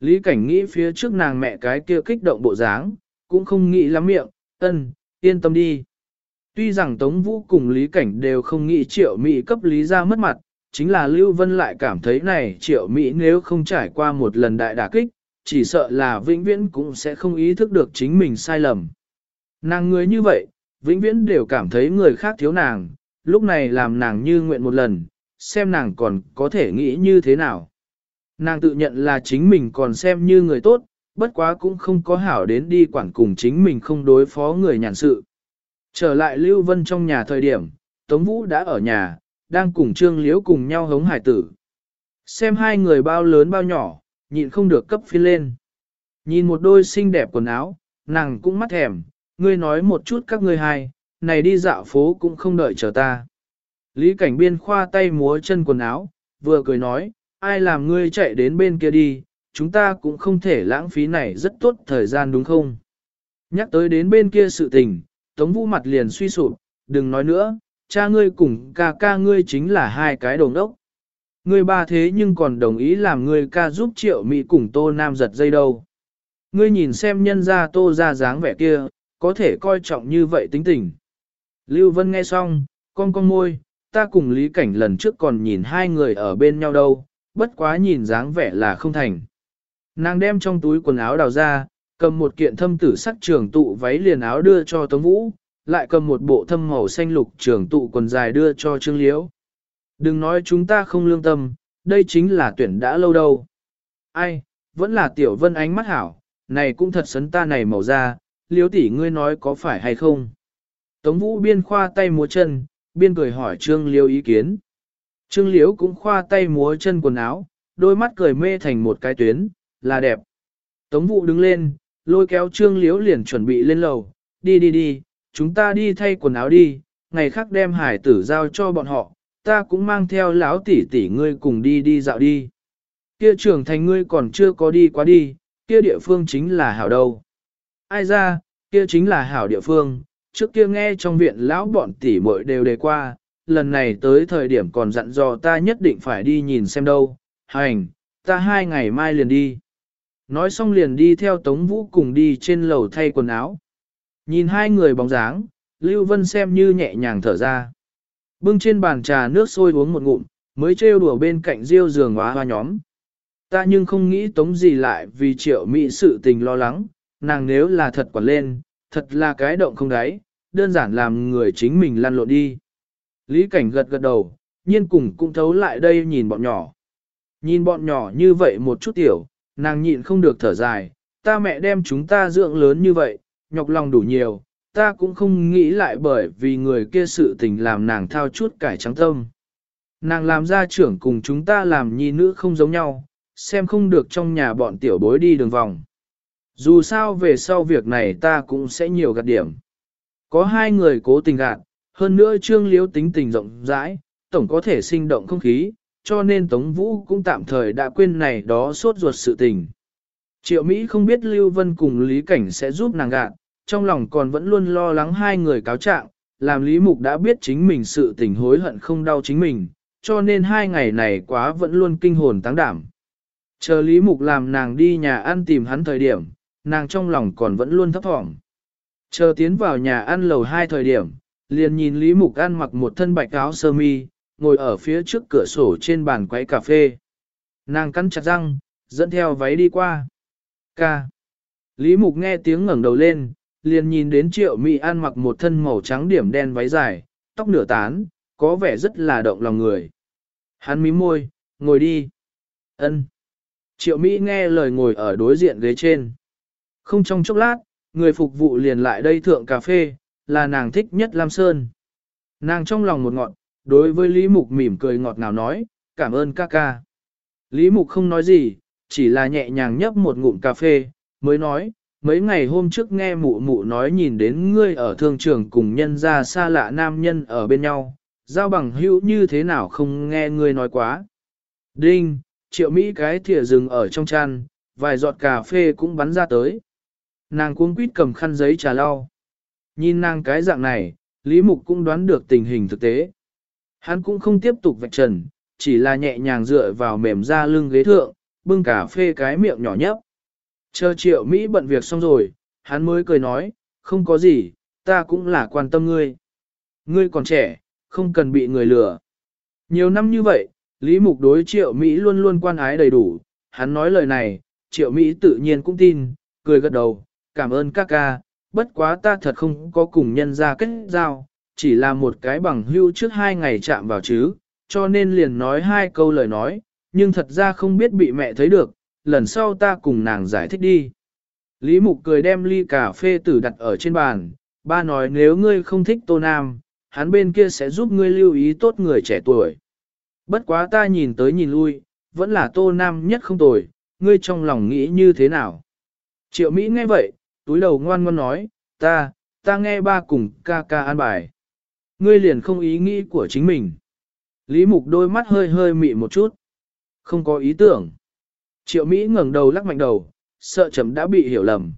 Lý Cảnh nghĩ phía trước nàng mẹ cái kia kích động bộ dáng, cũng không nghĩ lắm miệng, ân, yên tâm đi. Tuy rằng Tống Vũ cùng Lý Cảnh đều không nghĩ triệu Mỹ cấp Lý ra mất mặt, chính là Lưu Vân lại cảm thấy này triệu Mỹ nếu không trải qua một lần đại đả kích, chỉ sợ là vĩnh viễn cũng sẽ không ý thức được chính mình sai lầm. Nàng người như vậy, vĩnh viễn đều cảm thấy người khác thiếu nàng, lúc này làm nàng như nguyện một lần, xem nàng còn có thể nghĩ như thế nào. Nàng tự nhận là chính mình còn xem như người tốt, bất quá cũng không có hảo đến đi quản cùng chính mình không đối phó người nhàn sự. Trở lại Lưu Vân trong nhà thời điểm, Tống Vũ đã ở nhà, đang cùng Trương Liễu cùng nhau hống hải tử. Xem hai người bao lớn bao nhỏ, nhịn không được cấp phi lên. Nhìn một đôi xinh đẹp quần áo, nàng cũng mắt thèm, ngươi nói một chút các ngươi hai, này đi dạo phố cũng không đợi chờ ta. Lý Cảnh Biên khoa tay múa chân quần áo, vừa cười nói, ai làm ngươi chạy đến bên kia đi, chúng ta cũng không thể lãng phí này rất tốt thời gian đúng không? Nhắc tới đến bên kia sự tình, Tống Vũ mặt liền suy sụp, đừng nói nữa, cha ngươi cùng ca ca ngươi chính là hai cái đồng đốc. Ngươi ba thế nhưng còn đồng ý làm ngươi ca giúp triệu Mỹ cùng tô nam giật dây đâu. Ngươi nhìn xem nhân ra tô ra dáng vẻ kia, có thể coi trọng như vậy tính tình. Lưu Vân nghe xong, con con môi, ta cùng Lý Cảnh lần trước còn nhìn hai người ở bên nhau đâu, bất quá nhìn dáng vẻ là không thành. Nàng đem trong túi quần áo đào ra, cầm một kiện thâm tử sắc trường tụ váy liền áo đưa cho Tống Vũ, lại cầm một bộ thâm màu xanh lục trường tụ quần dài đưa cho Trương Liễu. Đừng nói chúng ta không lương tâm, đây chính là tuyển đã lâu đâu. Ai, vẫn là tiểu vân ánh mắt hảo, này cũng thật sấn ta này màu da liếu tỷ ngươi nói có phải hay không. Tống vũ biên khoa tay múa chân, biên cười hỏi trương liêu ý kiến. Trương Liễu cũng khoa tay múa chân quần áo, đôi mắt cười mê thành một cái tuyến, là đẹp. Tống vũ đứng lên, lôi kéo trương Liễu liền chuẩn bị lên lầu, đi đi đi, chúng ta đi thay quần áo đi, ngày khác đem hải tử giao cho bọn họ, ta cũng mang theo lão tỷ tỷ ngươi cùng đi đi dạo đi. Kia trưởng thành ngươi còn chưa có đi quá đi, kia địa phương chính là hảo đâu. Ai ra, kia chính là hảo địa phương, trước kia nghe trong viện lão bọn tỷ muội đều đề qua, lần này tới thời điểm còn dặn dò ta nhất định phải đi nhìn xem đâu, hành, ta hai ngày mai liền đi. Nói xong liền đi theo Tống Vũ cùng đi trên lầu thay quần áo. Nhìn hai người bóng dáng, Lưu Vân xem như nhẹ nhàng thở ra. Bưng trên bàn trà nước sôi uống một ngụm, mới trêu đùa bên cạnh riêu giường hóa hoa nhóm. Ta nhưng không nghĩ tống gì lại vì triệu mỹ sự tình lo lắng, nàng nếu là thật quản lên, thật là cái động không đáy, đơn giản làm người chính mình lăn lộn đi. Lý cảnh gật gật đầu, nhiên cùng cũng thấu lại đây nhìn bọn nhỏ. Nhìn bọn nhỏ như vậy một chút tiểu, nàng nhịn không được thở dài, ta mẹ đem chúng ta dưỡng lớn như vậy, nhọc lòng đủ nhiều, ta cũng không nghĩ lại bởi vì người kia sự tình làm nàng thao chút cải trắng tâm. Nàng làm gia trưởng cùng chúng ta làm nhi nữ không giống nhau, xem không được trong nhà bọn tiểu bối đi đường vòng. Dù sao về sau việc này ta cũng sẽ nhiều gạt điểm. Có hai người cố tình gạt, hơn nữa trương liếu tính tình rộng rãi, tổng có thể sinh động không khí, cho nên Tống Vũ cũng tạm thời đã quên này đó sốt ruột sự tình. Triệu Mỹ không biết Lưu Vân cùng Lý Cảnh sẽ giúp nàng gạn, trong lòng còn vẫn luôn lo lắng hai người cáo trạng, làm Lý Mục đã biết chính mình sự tình hối hận không đau chính mình, cho nên hai ngày này quá vẫn luôn kinh hồn táng đảm. Chờ Lý Mục làm nàng đi nhà ăn tìm hắn thời điểm, nàng trong lòng còn vẫn luôn thấp thỏm. Chờ tiến vào nhà ăn lầu hai thời điểm, liền nhìn Lý Mục ăn mặc một thân bạch áo sơ mi, ngồi ở phía trước cửa sổ trên bàn quấy cà phê. Nàng cắn chặt răng, dẫn theo váy đi qua. Ca. Lý Mục nghe tiếng ngẩng đầu lên, liền nhìn đến triệu mỹ ăn mặc một thân màu trắng điểm đen váy dài, tóc nửa tán, có vẻ rất là động lòng người. Hắn mím môi, ngồi đi. Ân. Triệu Mỹ nghe lời ngồi ở đối diện ghế trên. Không trong chốc lát, người phục vụ liền lại đây thượng cà phê, là nàng thích nhất Lam Sơn. Nàng trong lòng một ngọn, đối với Lý Mục mỉm cười ngọt ngào nói, cảm ơn ca ca. Lý Mục không nói gì, chỉ là nhẹ nhàng nhấp một ngụm cà phê, mới nói, mấy ngày hôm trước nghe mụ mụ nói nhìn đến ngươi ở thương trường cùng nhân gia xa lạ nam nhân ở bên nhau, giao bằng hữu như thế nào không nghe ngươi nói quá. Đinh, triệu Mỹ cái thìa rừng ở trong chăn, vài giọt cà phê cũng bắn ra tới. Nàng cuống quýt cầm khăn giấy trà lau. Nhìn nàng cái dạng này, Lý Mục cũng đoán được tình hình thực tế. Hắn cũng không tiếp tục vạch trần, chỉ là nhẹ nhàng dựa vào mềm ra lưng ghế thượng, bưng cà phê cái miệng nhỏ nhấp. Chờ triệu Mỹ bận việc xong rồi, hắn mới cười nói, không có gì, ta cũng là quan tâm ngươi. Ngươi còn trẻ, không cần bị người lừa. Nhiều năm như vậy, Lý Mục đối triệu Mỹ luôn luôn quan ái đầy đủ, hắn nói lời này, triệu Mỹ tự nhiên cũng tin, cười gật đầu, cảm ơn các ca, bất quá ta thật không có cùng nhân ra kết giao, chỉ là một cái bằng hưu trước hai ngày chạm vào chứ, cho nên liền nói hai câu lời nói, nhưng thật ra không biết bị mẹ thấy được, lần sau ta cùng nàng giải thích đi. Lý Mục cười đem ly cà phê tử đặt ở trên bàn, ba nói nếu ngươi không thích Tô Nam, hắn bên kia sẽ giúp ngươi lưu ý tốt người trẻ tuổi. Bất quá ta nhìn tới nhìn lui, vẫn là Tô Nam nhất không tồi, ngươi trong lòng nghĩ như thế nào? Triệu Mỹ nghe vậy, túi đầu ngoan ngoan nói, ta, ta nghe ba cùng ca ca an bài. Ngươi liền không ý nghĩ của chính mình. Lý Mục đôi mắt hơi hơi mị một chút. Không có ý tưởng. Triệu Mỹ ngẩng đầu lắc mạnh đầu, sợ chấm đã bị hiểu lầm.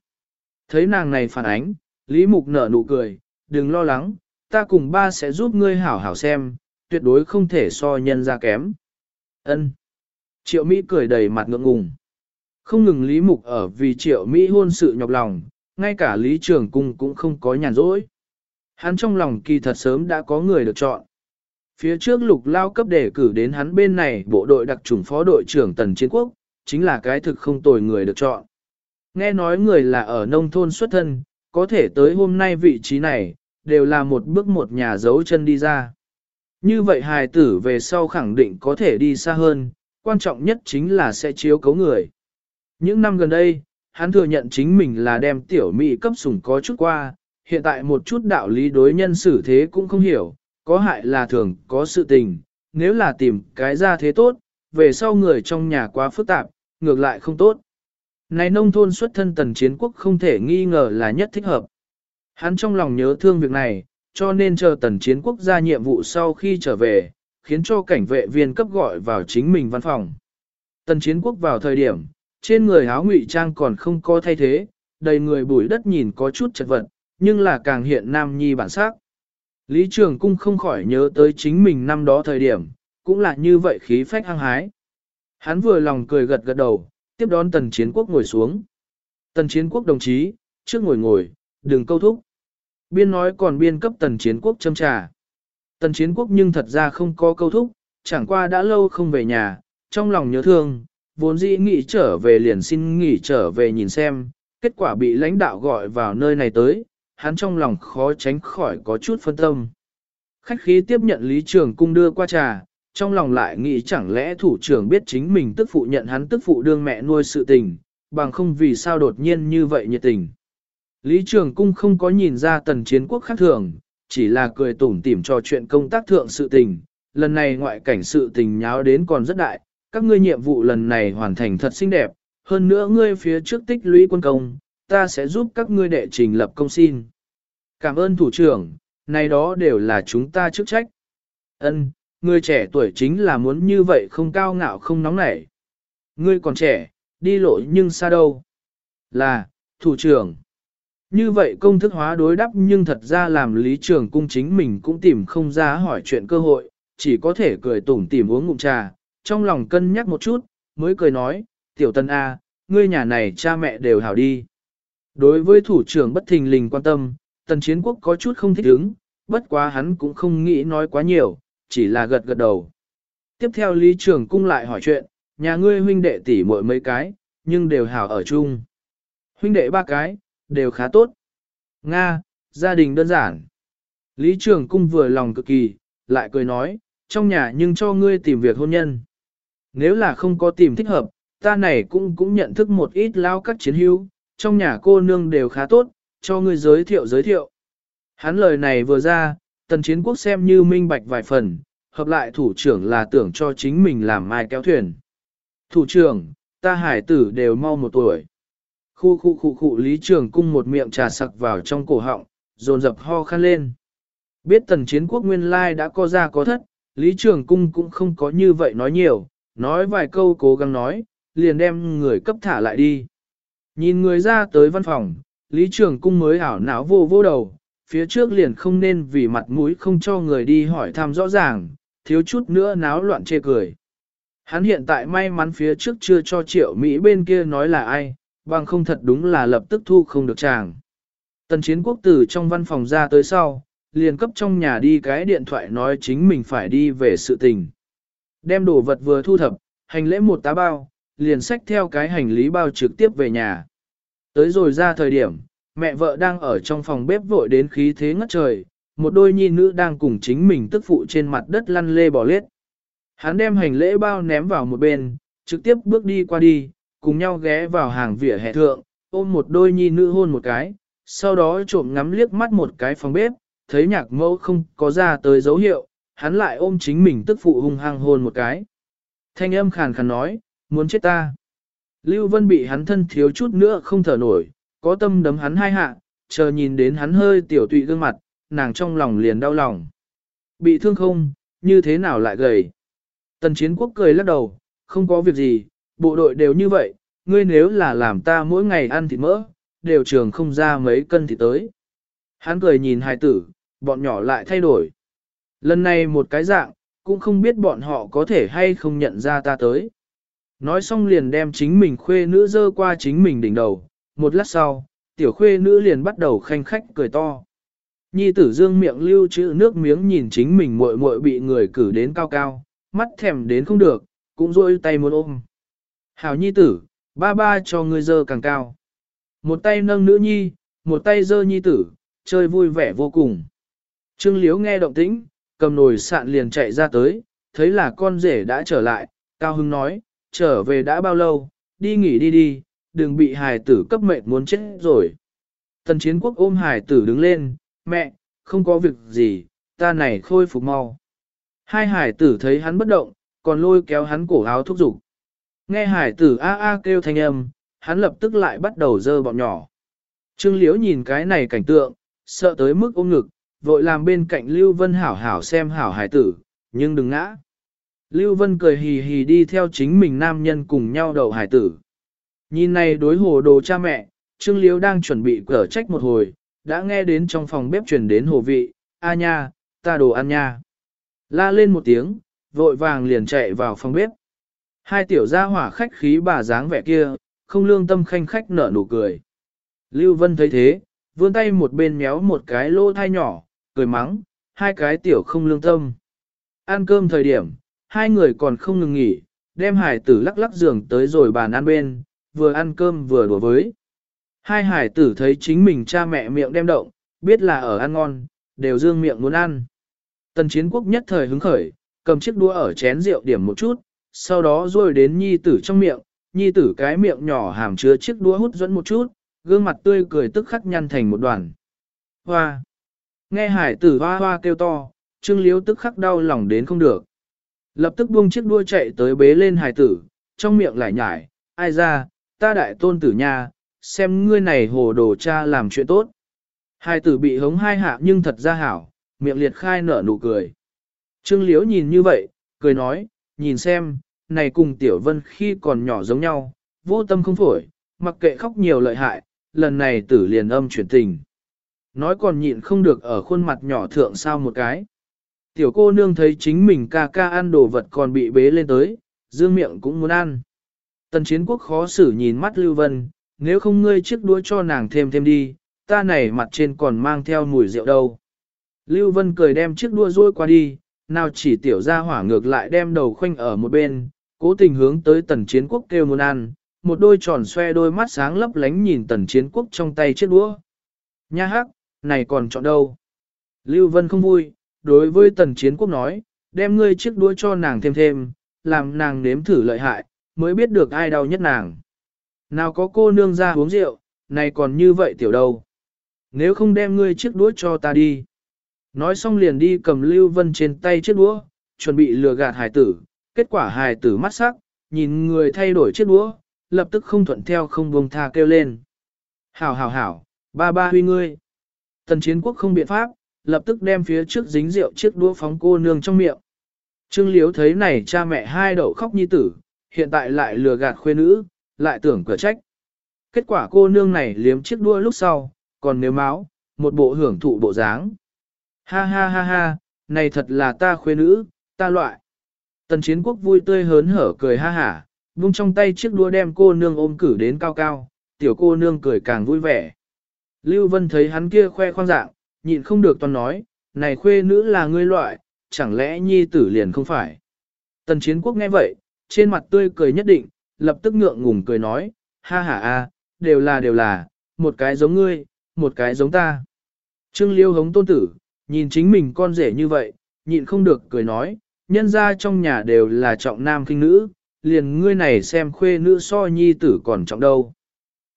Thấy nàng này phản ánh, Lý Mục nở nụ cười, đừng lo lắng, ta cùng ba sẽ giúp ngươi hảo hảo xem, tuyệt đối không thể so nhân ra kém. Ân. Triệu Mỹ cười đầy mặt ngượng ngùng. Không ngừng Lý Mục ở vì Triệu Mỹ hôn sự nhọc lòng, ngay cả Lý Trường Cung cũng không có nhàn rỗi. Hắn trong lòng kỳ thật sớm đã có người được chọn. Phía trước lục lao cấp đề cử đến hắn bên này bộ đội đặc trùng phó đội trưởng Tần Chiến Quốc, chính là cái thực không tồi người được chọn. Nghe nói người là ở nông thôn xuất thân, có thể tới hôm nay vị trí này, đều là một bước một nhà dấu chân đi ra. Như vậy hài tử về sau khẳng định có thể đi xa hơn, quan trọng nhất chính là sẽ chiếu cấu người. Những năm gần đây, hắn thừa nhận chính mình là đem tiểu mỹ cấp sủng có chút qua, hiện tại một chút đạo lý đối nhân xử thế cũng không hiểu, có hại là thường có sự tình, nếu là tìm cái ra thế tốt, về sau người trong nhà quá phức tạp, ngược lại không tốt. Này nông thôn xuất thân tần chiến quốc không thể nghi ngờ là nhất thích hợp. Hắn trong lòng nhớ thương việc này, cho nên chờ tần chiến quốc ra nhiệm vụ sau khi trở về, khiến cho cảnh vệ viên cấp gọi vào chính mình văn phòng. Tần chiến quốc vào thời điểm, trên người áo ngụy trang còn không có thay thế, đầy người bụi đất nhìn có chút chật vật, nhưng là càng hiện nam nhi bản sắc. Lý Trường Cung không khỏi nhớ tới chính mình năm đó thời điểm, cũng là như vậy khí phách hăng hái. Hắn vừa lòng cười gật gật đầu, tiếp đón tần chiến quốc ngồi xuống. Tần chiến quốc đồng chí, trước ngồi ngồi, đừng câu thúc. Biên nói còn biên cấp tần chiến quốc châm trà. Tần chiến quốc nhưng thật ra không có câu thúc, chẳng qua đã lâu không về nhà, trong lòng nhớ thương, vốn dĩ nghĩ trở về liền xin nghỉ trở về nhìn xem, kết quả bị lãnh đạo gọi vào nơi này tới, hắn trong lòng khó tránh khỏi có chút phân tâm. Khách khí tiếp nhận Lý Trường Cung đưa qua trà, trong lòng lại nghĩ chẳng lẽ thủ trưởng biết chính mình tức phụ nhận hắn tức phụ đương mẹ nuôi sự tình, bằng không vì sao đột nhiên như vậy nhiệt tình. Lý Trường Cung không có nhìn ra tần chiến quốc khác thường, chỉ là cười tủm tỉm cho chuyện công tác thượng sự tình, lần này ngoại cảnh sự tình nháo đến còn rất đại, các ngươi nhiệm vụ lần này hoàn thành thật xinh đẹp, hơn nữa ngươi phía trước tích lũy quân công, ta sẽ giúp các ngươi đệ trình lập công xin. Cảm ơn thủ trưởng, này đó đều là chúng ta chức trách. Ân, người trẻ tuổi chính là muốn như vậy không cao ngạo không nóng nảy. Ngươi còn trẻ, đi lộ nhưng xa đâu. Là, thủ trưởng. Như vậy công thức hóa đối đáp nhưng thật ra làm lý trường cung chính mình cũng tìm không ra hỏi chuyện cơ hội, chỉ có thể cười tủm tìm uống ngụm trà, trong lòng cân nhắc một chút, mới cười nói, tiểu tân A, ngươi nhà này cha mẹ đều hảo đi. Đối với thủ trưởng bất thình lình quan tâm, tần chiến quốc có chút không thích ứng, bất quá hắn cũng không nghĩ nói quá nhiều, chỉ là gật gật đầu. Tiếp theo lý trưởng cung lại hỏi chuyện, nhà ngươi huynh đệ tỷ muội mấy cái, nhưng đều hảo ở chung. Huynh đệ ba cái, đều khá tốt. Nga, gia đình đơn giản. Lý trưởng Cung vừa lòng cực kỳ, lại cười nói, trong nhà nhưng cho ngươi tìm việc hôn nhân. Nếu là không có tìm thích hợp, ta này cũng cũng nhận thức một ít lao các chiến hữu, trong nhà cô nương đều khá tốt, cho ngươi giới thiệu giới thiệu. Hắn lời này vừa ra, tần chiến quốc xem như minh bạch vài phần, hợp lại thủ trưởng là tưởng cho chính mình làm mai kéo thuyền. Thủ trưởng, ta hải tử đều mau một tuổi. Khu khu khu khu lý trường cung một miệng trà sặc vào trong cổ họng, dồn dập ho khăn lên. Biết tần chiến quốc nguyên lai đã có ra có thất, lý trường cung cũng không có như vậy nói nhiều, nói vài câu cố gắng nói, liền đem người cấp thả lại đi. Nhìn người ra tới văn phòng, lý trường cung mới ảo não vô vô đầu, phía trước liền không nên vì mặt mũi không cho người đi hỏi thăm rõ ràng, thiếu chút nữa náo loạn chê cười. Hắn hiện tại may mắn phía trước chưa cho triệu Mỹ bên kia nói là ai, bằng không thật đúng là lập tức thu không được chàng. Tần chiến quốc tử trong văn phòng ra tới sau, liền cấp trong nhà đi cái điện thoại nói chính mình phải đi về sự tình. Đem đồ vật vừa thu thập, hành lễ một tá bao, liền xách theo cái hành lý bao trực tiếp về nhà. Tới rồi ra thời điểm, mẹ vợ đang ở trong phòng bếp vội đến khí thế ngất trời, một đôi nhi nữ đang cùng chính mình tức phụ trên mặt đất lăn lê bò lết. Hắn đem hành lễ bao ném vào một bên, trực tiếp bước đi qua đi, cùng nhau ghé vào hàng vỉa hè thượng, ôm một đôi nhi nữ hôn một cái, sau đó trộm ngắm liếc mắt một cái phòng bếp, thấy nhạc mẫu không có ra tới dấu hiệu, hắn lại ôm chính mình tức phụ hung hăng hôn một cái. Thanh âm khàn khàn nói, muốn chết ta. Lưu Vân bị hắn thân thiếu chút nữa không thở nổi, có tâm đấm hắn hai hạ, chờ nhìn đến hắn hơi tiểu tụy gương mặt, nàng trong lòng liền đau lòng. Bị thương không, như thế nào lại gầy? Tần chiến quốc cười lắc đầu, không có việc gì, bộ đội đều như vậy, ngươi nếu là làm ta mỗi ngày ăn thịt mỡ, đều trường không ra mấy cân thịt tới. Hắn cười nhìn hài tử, bọn nhỏ lại thay đổi. Lần này một cái dạng, cũng không biết bọn họ có thể hay không nhận ra ta tới. Nói xong liền đem chính mình khuê nữ dơ qua chính mình đỉnh đầu, một lát sau, tiểu khuê nữ liền bắt đầu khanh khách cười to. Nhi tử dương miệng lưu trữ nước miếng nhìn chính mình muội muội bị người cử đến cao cao, mắt thèm đến không được, cũng rôi tay muốn ôm. Hảo nhi tử, ba ba cho ngươi dơ càng cao. Một tay nâng nữ nhi, một tay dơ nhi tử, chơi vui vẻ vô cùng. Trương Liếu nghe động tĩnh, cầm nồi sạn liền chạy ra tới, thấy là con rể đã trở lại, Cao Hưng nói, trở về đã bao lâu, đi nghỉ đi đi, đừng bị hài tử cấp mệnh muốn chết rồi. Tần chiến quốc ôm hài tử đứng lên, mẹ, không có việc gì, ta này khôi phục mau. Hai hải tử thấy hắn bất động, còn lôi kéo hắn cổ áo thúc giục. Nghe hải tử a a kêu thanh âm, hắn lập tức lại bắt đầu dơ bọn nhỏ. Trương Liễu nhìn cái này cảnh tượng, sợ tới mức ôm ngực, vội làm bên cạnh Lưu Vân hảo hảo xem hảo hải tử, nhưng đừng ngã. Lưu Vân cười hì hì đi theo chính mình nam nhân cùng nhau đầu hải tử. Nhìn này đối hồ đồ cha mẹ, Trương Liễu đang chuẩn bị cở trách một hồi, đã nghe đến trong phòng bếp truyền đến hồ vị, a nha, ta đồ ăn nha. La lên một tiếng, vội vàng liền chạy vào phòng bếp. Hai tiểu gia hỏa khách khí bà dáng vẻ kia, không lương tâm khanh khách nở nụ cười. Lưu Vân thấy thế, vươn tay một bên méo một cái lô thai nhỏ, cười mắng, hai cái tiểu không lương tâm. Ăn cơm thời điểm, hai người còn không ngừng nghỉ, đem hải tử lắc lắc giường tới rồi bàn ăn bên, vừa ăn cơm vừa đùa với. Hai hải tử thấy chính mình cha mẹ miệng đem động, biết là ở ăn ngon, đều dương miệng muốn ăn. Tần chiến quốc nhất thời hứng khởi, cầm chiếc đũa ở chén rượu điểm một chút, sau đó rồi đến nhi tử trong miệng, nhi tử cái miệng nhỏ hàm chứa chiếc đũa hút dẫn một chút, gương mặt tươi cười tức khắc nhăn thành một đoàn. Hoa! Nghe hải tử hoa hoa kêu to, trương liếu tức khắc đau lòng đến không được. Lập tức buông chiếc đua chạy tới bế lên hải tử, trong miệng lại nhải, ai ra, ta đại tôn tử nha, xem ngươi này hồ đồ cha làm chuyện tốt. Hải tử bị hống hai hạ nhưng thật ra hảo, miệng liệt khai nở nụ cười. Trương liếu nhìn như vậy, cười nói, nhìn xem, này cùng tiểu vân khi còn nhỏ giống nhau, vô tâm không phổi, mặc kệ khóc nhiều lợi hại, lần này tử liền âm chuyển tình. Nói còn nhịn không được ở khuôn mặt nhỏ thượng sao một cái. Tiểu cô nương thấy chính mình ca ca ăn đồ vật còn bị bế lên tới, dương miệng cũng muốn ăn. Tần chiến quốc khó xử nhìn mắt Lưu Vân, nếu không ngươi chiếc đũa cho nàng thêm thêm đi, ta này mặt trên còn mang theo mùi rượu đâu. Lưu Vân cười đem chiếc đua rôi qua đi, nào chỉ tiểu ra hỏa ngược lại đem đầu khoanh ở một bên, cố tình hướng tới tần chiến quốc kêu muốn ăn, một đôi tròn xoe đôi mắt sáng lấp lánh nhìn tần chiến quốc trong tay chiếc đũa. Nha hắc, này còn chọn đâu? Lưu Vân không vui, đối với tần chiến quốc nói, đem ngươi chiếc đũa cho nàng thêm thêm, làm nàng nếm thử lợi hại, mới biết được ai đau nhất nàng. Nào có cô nương ra uống rượu, này còn như vậy tiểu đâu. Nếu không đem ngươi chiếc đũa cho ta đi. Nói xong liền đi cầm Lưu Vân trên tay chiếc đũa, chuẩn bị lừa gạt hài tử, kết quả hài tử mắt sắc, nhìn người thay đổi chiếc đũa, lập tức không thuận theo không buông tha kêu lên. Hảo hảo hảo, ba ba huy ngươi. Tần chiến quốc không biện pháp, lập tức đem phía trước dính rượu chiếc đũa phóng cô nương trong miệng. Trương Liếu thấy này cha mẹ hai đậu khóc nhi tử, hiện tại lại lừa gạt khuê nữ, lại tưởng cửa trách. Kết quả cô nương này liếm chiếc đua lúc sau, còn nếu máu, một bộ hưởng thụ bộ dáng. Ha ha ha ha, này thật là ta khuê nữ, ta loại. Tần chiến quốc vui tươi hớn hở cười ha hả, vung trong tay chiếc đua đem cô nương ôm cử đến cao cao, tiểu cô nương cười càng vui vẻ. Lưu Vân thấy hắn kia khoe khoang dạng, nhịn không được toàn nói, này khuê nữ là ngươi loại, chẳng lẽ nhi tử liền không phải. Tần chiến quốc nghe vậy, trên mặt tươi cười nhất định, lập tức ngượng ngùng cười nói, ha ha a, đều là đều là, một cái giống ngươi, một cái giống ta. Trương Liêu hống tôn tử, nhìn chính mình con rể như vậy, nhịn không được cười nói, nhân ra trong nhà đều là trọng nam kinh nữ, liền ngươi này xem khuê nữ so nhi tử còn trọng đâu.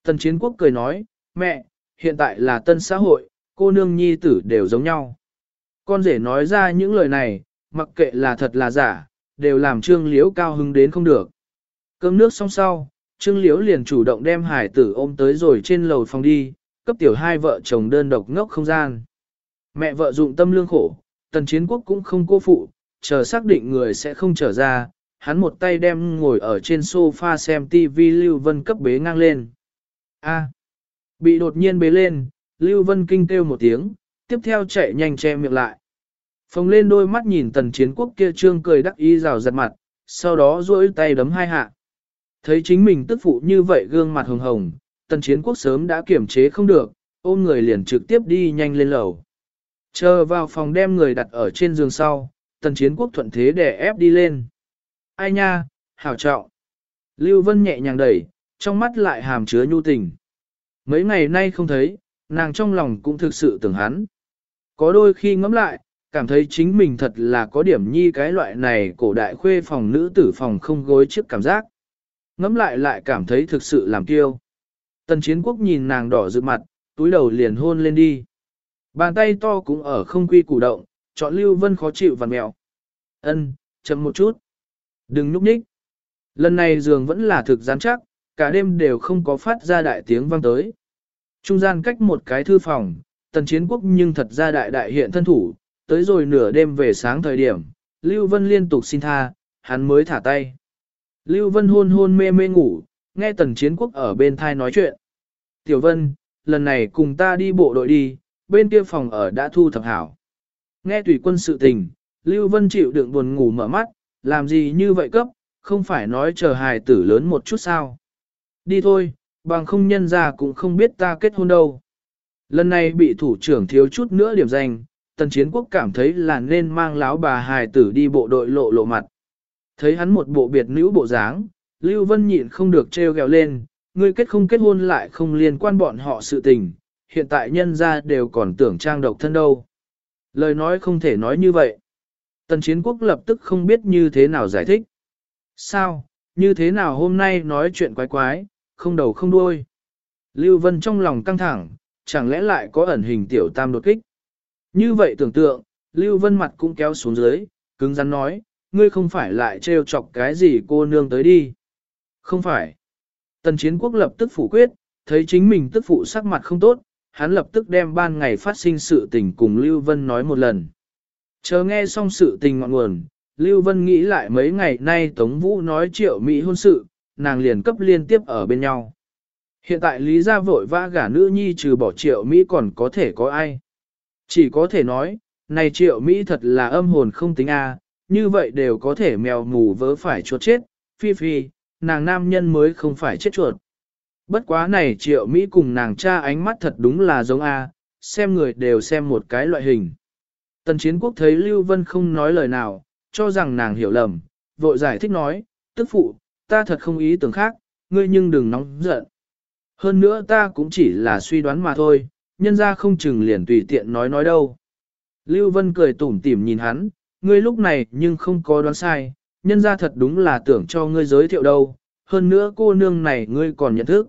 Tần chiến quốc cười nói, mẹ, hiện tại là tân xã hội, cô nương nhi tử đều giống nhau. Con rể nói ra những lời này, mặc kệ là thật là giả, đều làm trương liễu cao hứng đến không được. Cơm nước xong sau, trương liễu liền chủ động đem hải tử ôm tới rồi trên lầu phòng đi, cấp tiểu hai vợ chồng đơn độc ngốc không gian. Mẹ vợ dụng tâm lương khổ, tần chiến quốc cũng không cô phụ, chờ xác định người sẽ không trở ra, hắn một tay đem ngồi ở trên sofa xem TV Lưu Vân cấp bế ngang lên. A bị đột nhiên bế lên, Lưu Vân kinh kêu một tiếng, tiếp theo chạy nhanh che miệng lại. Phồng lên đôi mắt nhìn tần chiến quốc kia trương cười đắc ý rào giật mặt, sau đó duỗi tay đấm hai hạ. Thấy chính mình tức phụ như vậy gương mặt hồng hồng, tần chiến quốc sớm đã kiểm chế không được, ôm người liền trực tiếp đi nhanh lên lầu. Chờ vào phòng đem người đặt ở trên giường sau, tần chiến quốc thuận thế để ép đi lên. Ai nha, hảo trọng. Lưu Vân nhẹ nhàng đẩy, trong mắt lại hàm chứa nhu tình. Mấy ngày nay không thấy, nàng trong lòng cũng thực sự tưởng hắn. Có đôi khi ngẫm lại, cảm thấy chính mình thật là có điểm nhi cái loại này cổ đại khuê phòng nữ tử phòng không gối trước cảm giác. Ngẫm lại lại cảm thấy thực sự làm kiêu. Tần chiến quốc nhìn nàng đỏ rực mặt, túi đầu liền hôn lên đi. Bàn tay to cũng ở không quy củ động, chọn Lưu Vân khó chịu vằn mèo. Ân, chậm một chút. Đừng núp nhích. Lần này giường vẫn là thực gián chắc, cả đêm đều không có phát ra đại tiếng vang tới. Trung gian cách một cái thư phòng, tần chiến quốc nhưng thật ra đại đại hiện thân thủ, tới rồi nửa đêm về sáng thời điểm, Lưu Vân liên tục xin tha, hắn mới thả tay. Lưu Vân hôn hôn mê mê ngủ, nghe tần chiến quốc ở bên thai nói chuyện. Tiểu Vân, lần này cùng ta đi bộ đội đi, bên kia phòng ở đã thu thập hảo. Nghe tùy quân sự tình, Lưu Vân chịu đựng buồn ngủ mở mắt, làm gì như vậy cấp, không phải nói chờ hài tử lớn một chút sao. Đi thôi, bằng không nhân ra cũng không biết ta kết hôn đâu. Lần này bị thủ trưởng thiếu chút nữa điểm danh, tần chiến quốc cảm thấy là nên mang lão bà hài tử đi bộ đội lộ lộ mặt. Thấy hắn một bộ biệt nữ bộ dáng, Lưu Vân nhịn không được treo gẹo lên, người kết không kết hôn lại không liên quan bọn họ sự tình, hiện tại nhân ra đều còn tưởng trang độc thân đâu. Lời nói không thể nói như vậy. Tần chiến quốc lập tức không biết như thế nào giải thích. Sao, như thế nào hôm nay nói chuyện quái quái, không đầu không đuôi. Lưu Vân trong lòng căng thẳng, chẳng lẽ lại có ẩn hình tiểu tam đột kích. Như vậy tưởng tượng, Lưu Vân mặt cũng kéo xuống dưới, cứng rắn nói, ngươi không phải lại trêu chọc cái gì cô nương tới đi. Không phải. Tần chiến quốc lập tức phủ quyết, thấy chính mình tức phụ sắc mặt không tốt, hắn lập tức đem ban ngày phát sinh sự tình cùng Lưu Vân nói một lần. Chờ nghe xong sự tình ngọn nguồn, Lưu Vân nghĩ lại mấy ngày nay Tống Vũ nói triệu Mỹ hôn sự, nàng liền cấp liên tiếp ở bên nhau. Hiện tại Lý Gia vội vã gả nữ nhi trừ bỏ triệu Mỹ còn có thể có ai. Chỉ có thể nói, này triệu Mỹ thật là âm hồn không tính A, như vậy đều có thể mèo mù vớ phải chuột chết, phi phi, nàng nam nhân mới không phải chết chuột. Bất quá này triệu Mỹ cùng nàng cha ánh mắt thật đúng là giống A, xem người đều xem một cái loại hình. Tần chiến quốc thấy Lưu Vân không nói lời nào, cho rằng nàng hiểu lầm, vội giải thích nói, tức phụ, ta thật không ý tưởng khác, ngươi nhưng đừng nóng giận. Hơn nữa ta cũng chỉ là suy đoán mà thôi, nhân ra không chừng liền tùy tiện nói nói đâu. Lưu Vân cười tủm tỉm nhìn hắn, ngươi lúc này nhưng không có đoán sai, nhân ra thật đúng là tưởng cho ngươi giới thiệu đâu, hơn nữa cô nương này ngươi còn nhận thức.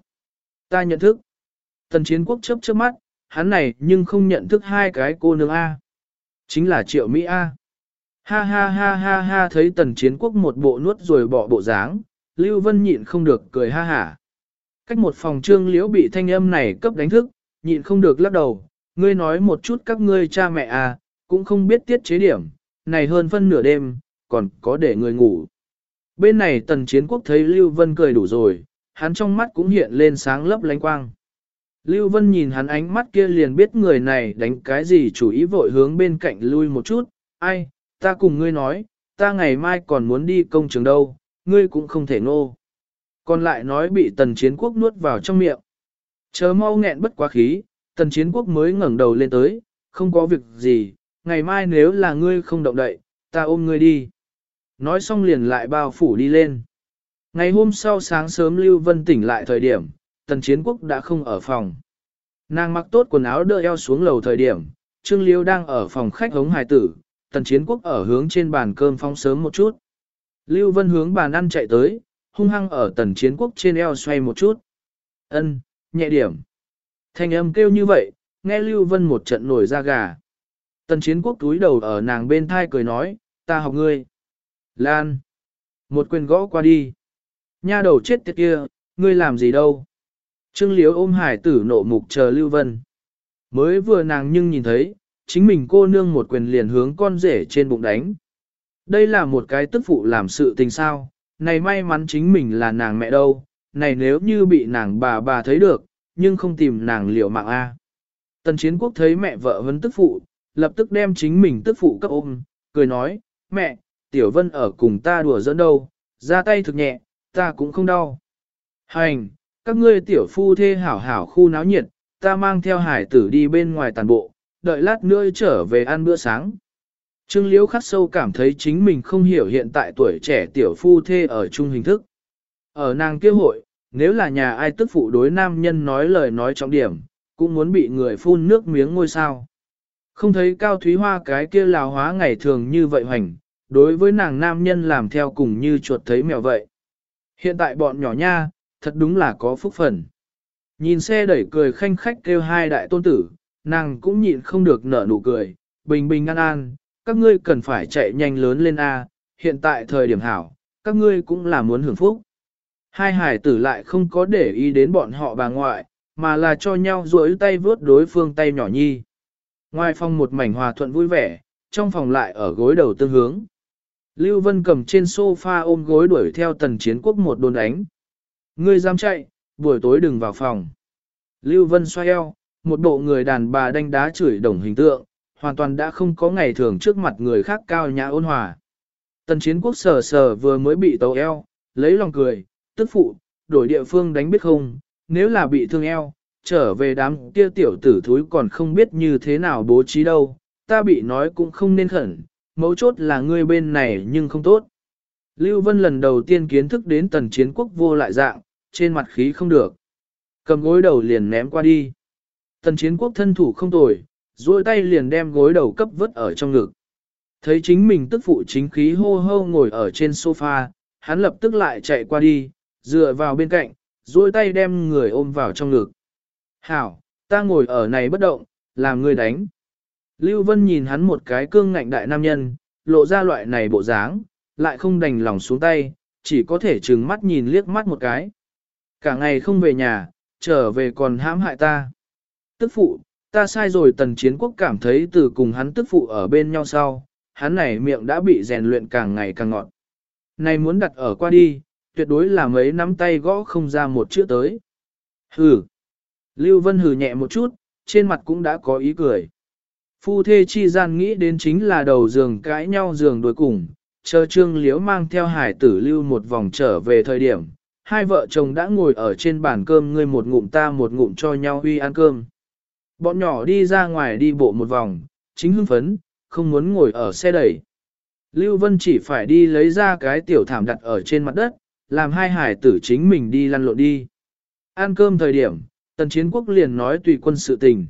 Ta nhận thức. Tần chiến quốc chấp chớp mắt, hắn này nhưng không nhận thức hai cái cô nương A. Chính là triệu Mỹ A. Ha ha ha ha ha thấy tần chiến quốc một bộ nuốt rồi bỏ bộ dáng, Lưu Vân nhịn không được cười ha hả. Cách một phòng trương liễu bị thanh âm này cấp đánh thức, nhịn không được lắc đầu, ngươi nói một chút các ngươi cha mẹ à, cũng không biết tiết chế điểm, này hơn phân nửa đêm, còn có để người ngủ. Bên này tần chiến quốc thấy Lưu Vân cười đủ rồi, hắn trong mắt cũng hiện lên sáng lấp lánh quang. Lưu Vân nhìn hắn ánh mắt kia liền biết người này đánh cái gì chủ ý vội hướng bên cạnh lui một chút, ai, ta cùng ngươi nói, ta ngày mai còn muốn đi công trường đâu, ngươi cũng không thể ngô. Còn lại nói bị tần chiến quốc nuốt vào trong miệng. Chờ mau nghẹn bất quá khí, tần chiến quốc mới ngẩng đầu lên tới, không có việc gì, ngày mai nếu là ngươi không động đậy, ta ôm ngươi đi. Nói xong liền lại bao phủ đi lên. Ngày hôm sau sáng sớm Lưu Vân tỉnh lại thời điểm, tần chiến quốc đã không ở phòng. Nàng mặc tốt quần áo đỡ eo xuống lầu thời điểm, Trương Liêu đang ở phòng khách hống hài tử, tần chiến quốc ở hướng trên bàn cơm phong sớm một chút. Lưu Vân hướng bàn ăn chạy tới, hung hăng ở tần chiến quốc trên eo xoay một chút. Ân, nhẹ điểm. Thanh âm kêu như vậy, nghe Lưu Vân một trận nổi da gà. Tần chiến quốc túi đầu ở nàng bên thai cười nói, ta học ngươi. Lan. Một quyền gõ qua đi. Nha đầu chết tiệt kia, ngươi làm gì đâu. Trương Liếu ôm hải tử nộ mục chờ Lưu Vân. Mới vừa nàng nhưng nhìn thấy, chính mình cô nương một quyền liền hướng con rể trên bụng đánh. Đây là một cái tức phụ làm sự tình sao, này may mắn chính mình là nàng mẹ đâu, này nếu như bị nàng bà bà thấy được, nhưng không tìm nàng liệu mạng A. Tần chiến quốc thấy mẹ vợ vấn tức phụ, lập tức đem chính mình tức phụ cấp ôm, cười nói, mẹ, tiểu vân ở cùng ta đùa dẫn đâu, ra tay thực nhẹ, ta cũng không đau. Hành, các ngươi tiểu phu thê hảo hảo khu náo nhiệt, ta mang theo hải tử đi bên ngoài tàn bộ, đợi lát nữa trở về ăn bữa sáng. Trương Liễu khắc sâu cảm thấy chính mình không hiểu hiện tại tuổi trẻ tiểu phu thê ở chung hình thức. Ở nàng kia hội, nếu là nhà ai tức phụ đối nam nhân nói lời nói trọng điểm, cũng muốn bị người phun nước miếng ngôi sao. Không thấy Cao Thúy Hoa cái kia lào hóa ngày thường như vậy hoành, đối với nàng nam nhân làm theo cùng như chuột thấy mèo vậy. Hiện tại bọn nhỏ nha, thật đúng là có phúc phần. Nhìn xe đẩy cười khanh khách kêu hai đại tôn tử, nàng cũng nhịn không được nở nụ cười, bình bình an an, các ngươi cần phải chạy nhanh lớn lên A, hiện tại thời điểm hảo, các ngươi cũng là muốn hưởng phúc. Hai hải tử lại không có để ý đến bọn họ bà ngoại, mà là cho nhau duỗi tay vướt đối phương tay nhỏ nhi. Ngoài phòng một mảnh hòa thuận vui vẻ, trong phòng lại ở gối đầu tương hướng. Lưu Vân cầm trên sofa ôm gối đuổi theo tần chiến quốc một đồn đánh. Ngươi dám chạy, buổi tối đừng vào phòng. Lưu Vân xoay eo, một bộ người đàn bà đánh đá chửi đồng hình tượng, hoàn toàn đã không có ngày thường trước mặt người khác cao nhã ôn hòa. Tần chiến quốc sờ sờ vừa mới bị tàu eo, lấy lòng cười, tức phụ, đổi địa phương đánh biết không, nếu là bị thương eo, trở về đám kia tiểu tử thúi còn không biết như thế nào bố trí đâu, ta bị nói cũng không nên khẩn, mấu chốt là ngươi bên này nhưng không tốt. Lưu Vân lần đầu tiên kiến thức đến tần chiến quốc vô lại dạng, trên mặt khí không được. Cầm gối đầu liền ném qua đi. Tần chiến quốc thân thủ không tồi, duỗi tay liền đem gối đầu cấp vứt ở trong ngực. Thấy chính mình tức phụ chính khí hô hô ngồi ở trên sofa, hắn lập tức lại chạy qua đi, dựa vào bên cạnh, duỗi tay đem người ôm vào trong ngực. Hảo, ta ngồi ở này bất động, làm người đánh. Lưu Vân nhìn hắn một cái cương ngạnh đại nam nhân, lộ ra loại này bộ dáng, lại không đành lòng xuống tay, chỉ có thể trừng mắt nhìn liếc mắt một cái. Cả ngày không về nhà, trở về còn hãm hại ta. Tức phụ, ta sai rồi tần chiến quốc cảm thấy từ cùng hắn tức phụ ở bên nhau sau, hắn này miệng đã bị rèn luyện càng ngày càng ngọt. Này muốn đặt ở qua đi, tuyệt đối là mấy nắm tay gõ không ra một chữ tới. Hừ. Lưu Vân hừ nhẹ một chút, trên mặt cũng đã có ý cười. Phu thê chi gian nghĩ đến chính là đầu giường cãi nhau giường đuổi cùng, chờ trương liếu mang theo hải tử lưu một vòng trở về thời điểm, hai vợ chồng đã ngồi ở trên bàn cơm ngươi một ngụm ta một ngụm cho nhau uy ăn cơm. Bọn nhỏ đi ra ngoài đi bộ một vòng, chính hưng phấn, không muốn ngồi ở xe đẩy. Lưu Vân chỉ phải đi lấy ra cái tiểu thảm đặt ở trên mặt đất, làm hai hải tử chính mình đi lăn lộn đi. Ăn cơm thời điểm, Tần Chiến Quốc liền nói tùy quân sự tình.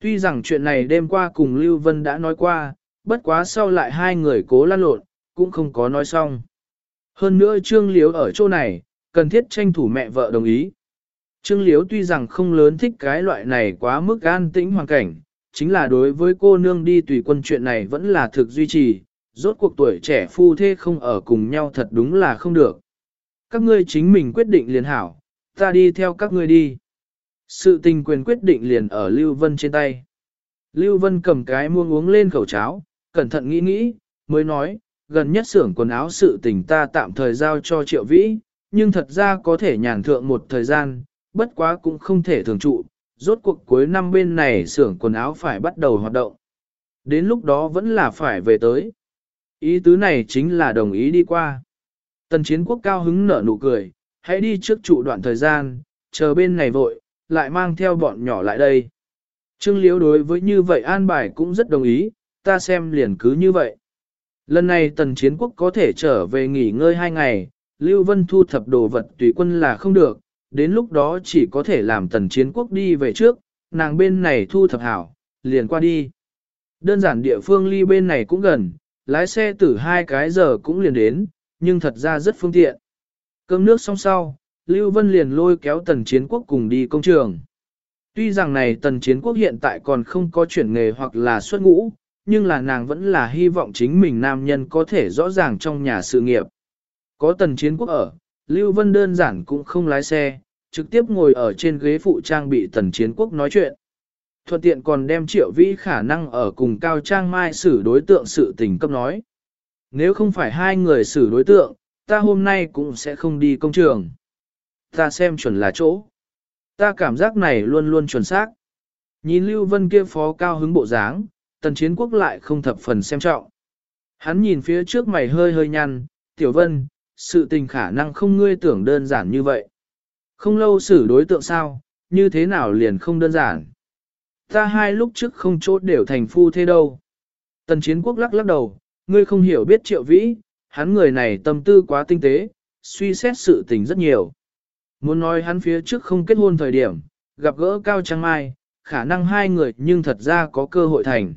Tuy rằng chuyện này đêm qua cùng Lưu Vân đã nói qua, bất quá sau lại hai người cố lăn lộn, cũng không có nói xong. Hơn nữa Trương Liếu ở chỗ này, cần thiết tranh thủ mẹ vợ đồng ý. Trương Liếu tuy rằng không lớn thích cái loại này quá mức an tĩnh hoàn cảnh, chính là đối với cô nương đi tùy quân chuyện này vẫn là thực duy trì, rốt cuộc tuổi trẻ phu thê không ở cùng nhau thật đúng là không được. Các ngươi chính mình quyết định liền hảo, ta đi theo các ngươi đi. Sự tình quyền quyết định liền ở Lưu Vân trên tay. Lưu Vân cầm cái muông uống lên khẩu cháo, cẩn thận nghĩ nghĩ, mới nói, gần nhất xưởng quần áo sự tình ta tạm thời giao cho triệu vĩ, nhưng thật ra có thể nhàn thượng một thời gian, bất quá cũng không thể thường trụ, rốt cuộc cuối năm bên này xưởng quần áo phải bắt đầu hoạt động. Đến lúc đó vẫn là phải về tới. Ý tứ này chính là đồng ý đi qua. Tần chiến quốc cao hứng nở nụ cười, hãy đi trước trụ đoạn thời gian, chờ bên này vội, lại mang theo bọn nhỏ lại đây. Trương Liễu đối với như vậy an bài cũng rất đồng ý, ta xem liền cứ như vậy. Lần này tần chiến quốc có thể trở về nghỉ ngơi hai ngày, Lưu Vân thu thập đồ vật tùy quân là không được, đến lúc đó chỉ có thể làm tần chiến quốc đi về trước, nàng bên này thu thập hảo, liền qua đi. Đơn giản địa phương ly bên này cũng gần, lái xe từ hai cái giờ cũng liền đến, nhưng thật ra rất phương tiện. Cơm nước xong sau, Lưu Vân liền lôi kéo tần chiến quốc cùng đi công trường. Tuy rằng này tần chiến quốc hiện tại còn không có chuyển nghề hoặc là xuất ngũ, nhưng là nàng vẫn là hy vọng chính mình nam nhân có thể rõ ràng trong nhà sự nghiệp. Có tần chiến quốc ở, Lưu Vân đơn giản cũng không lái xe, trực tiếp ngồi ở trên ghế phụ trang bị tần chiến quốc nói chuyện. Thuận tiện còn đem triệu vĩ khả năng ở cùng Cao Trang Mai xử đối tượng sự tình cấp nói. Nếu không phải hai người xử đối tượng, ta hôm nay cũng sẽ không đi công trường. Ta xem chuẩn là chỗ. Ta cảm giác này luôn luôn chuẩn xác. Nhìn Lưu Vân kia phó cao hứng bộ dáng, tần chiến quốc lại không thập phần xem trọng. Hắn nhìn phía trước mày hơi hơi nhăn, tiểu vân, sự tình khả năng không ngươi tưởng đơn giản như vậy. Không lâu xử đối tượng sao, như thế nào liền không đơn giản. Ta hai lúc trước không chốt đều thành phu thế đâu. Tần chiến quốc lắc lắc đầu, ngươi không hiểu biết triệu vĩ, hắn người này tâm tư quá tinh tế, suy xét sự tình rất nhiều. Muốn nói hắn phía trước không kết hôn thời điểm, gặp gỡ Cao Trang Mai, khả năng hai người nhưng thật ra có cơ hội thành.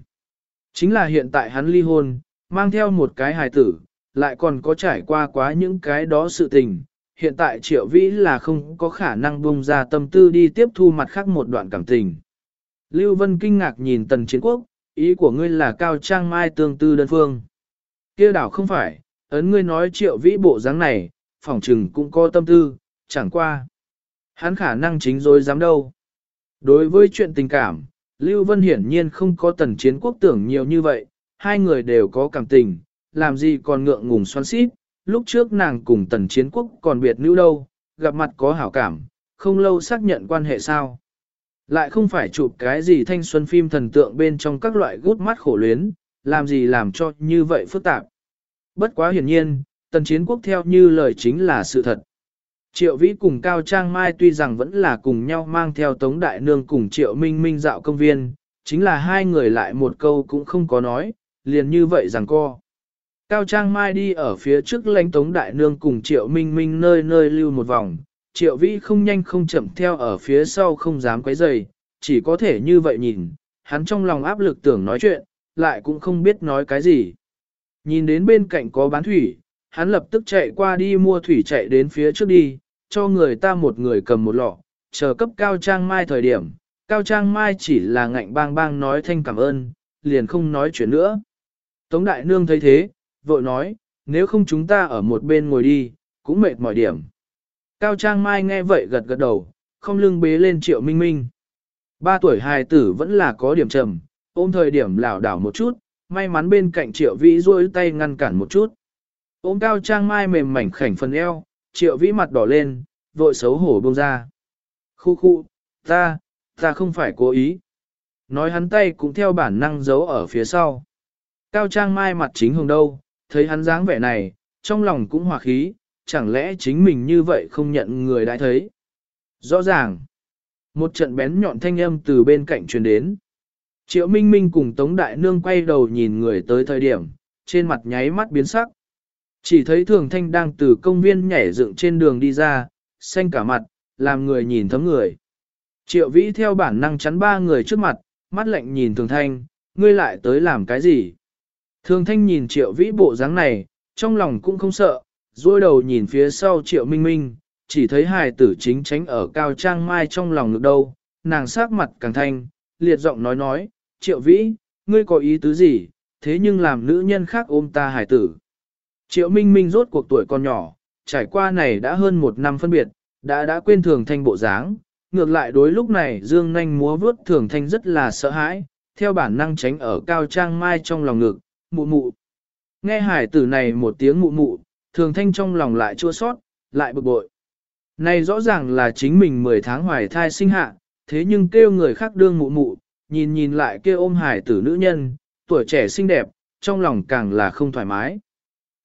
Chính là hiện tại hắn ly hôn, mang theo một cái hài tử, lại còn có trải qua quá những cái đó sự tình. Hiện tại triệu vĩ là không có khả năng bung ra tâm tư đi tiếp thu mặt khác một đoạn cảm tình. Lưu Vân kinh ngạc nhìn tần chiến quốc, ý của ngươi là cao trang mai tương tư đơn phương. kia đảo không phải, ấn ngươi nói triệu vĩ bộ dáng này, phỏng trừng cũng có tâm tư, chẳng qua. Hắn khả năng chính rồi dám đâu. Đối với chuyện tình cảm, Lưu Vân hiển nhiên không có tần chiến quốc tưởng nhiều như vậy, hai người đều có cảm tình, làm gì còn ngượng ngùng xoắn xít, lúc trước nàng cùng tần chiến quốc còn biệt nữ đâu, gặp mặt có hảo cảm, không lâu xác nhận quan hệ sao. Lại không phải chụp cái gì thanh xuân phim thần tượng bên trong các loại gút mắt khổ luyến, làm gì làm cho như vậy phức tạp. Bất quá hiển nhiên, tần chiến quốc theo như lời chính là sự thật. Triệu Vĩ cùng Cao Trang Mai tuy rằng vẫn là cùng nhau mang theo Tống Đại Nương cùng Triệu Minh Minh dạo công viên, chính là hai người lại một câu cũng không có nói, liền như vậy rằng co. Cao Trang Mai đi ở phía trước lãnh Tống Đại Nương cùng Triệu Minh Minh nơi nơi lưu một vòng, Triệu Vĩ không nhanh không chậm theo ở phía sau không dám quấy rầy, chỉ có thể như vậy nhìn, hắn trong lòng áp lực tưởng nói chuyện, lại cũng không biết nói cái gì. Nhìn đến bên cạnh có bán thủy, hắn lập tức chạy qua đi mua thủy chạy đến phía trước đi, cho người ta một người cầm một lọ, chờ cấp Cao Trang Mai thời điểm, Cao Trang Mai chỉ là ngạnh bang bang nói thanh cảm ơn, liền không nói chuyện nữa. Tống Đại Nương thấy thế, vội nói, nếu không chúng ta ở một bên ngồi đi, cũng mệt mỏi điểm. Cao Trang Mai nghe vậy gật gật đầu, không lưng bế lên triệu minh minh. Ba tuổi hài tử vẫn là có điểm trầm, ôm thời điểm lảo đảo một chút, may mắn bên cạnh triệu vĩ duỗi tay ngăn cản một chút. Ôm Cao Trang Mai mềm mảnh khảnh phần eo, triệu vĩ mặt đỏ lên, vội xấu hổ buông ra. Khu khu, ta, ta không phải cố ý. Nói hắn tay cũng theo bản năng giấu ở phía sau. Cao Trang Mai mặt chính hồng đâu, thấy hắn dáng vẻ này, trong lòng cũng hòa khí, chẳng lẽ chính mình như vậy không nhận người đã thấy. Rõ ràng, một trận bén nhọn thanh âm từ bên cạnh truyền đến. Triệu Minh Minh cùng Tống Đại Nương quay đầu nhìn người tới thời điểm, trên mặt nháy mắt biến sắc. Chỉ thấy Thường Thanh đang từ công viên nhảy dựng trên đường đi ra, xanh cả mặt, làm người nhìn thấm người. Triệu Vĩ theo bản năng chắn ba người trước mặt, mắt lạnh nhìn Thường Thanh, ngươi lại tới làm cái gì? Thường Thanh nhìn Triệu Vĩ bộ dáng này, trong lòng cũng không sợ, duỗi đầu nhìn phía sau Triệu Minh Minh, chỉ thấy hài tử chính tránh ở cao trang mai trong lòng ngực đâu, nàng sát mặt càng thanh, liệt giọng nói nói, Triệu Vĩ, ngươi có ý tứ gì, thế nhưng làm nữ nhân khác ôm ta hài tử. Triệu Minh Minh rốt cuộc tuổi còn nhỏ, trải qua này đã hơn một năm phân biệt, đã đã quên thường thanh bộ dáng, ngược lại đối lúc này Dương Nanh múa vướt thường thanh rất là sợ hãi, theo bản năng tránh ở cao trang mai trong lòng ngực, mụ mụ. Nghe hải tử này một tiếng mụ mụ, thường thanh trong lòng lại chua sót, lại bực bội. Này rõ ràng là chính mình 10 tháng hoài thai sinh hạ, thế nhưng kêu người khác đương mụ mụ, nhìn nhìn lại kêu ôm hải tử nữ nhân, tuổi trẻ xinh đẹp, trong lòng càng là không thoải mái.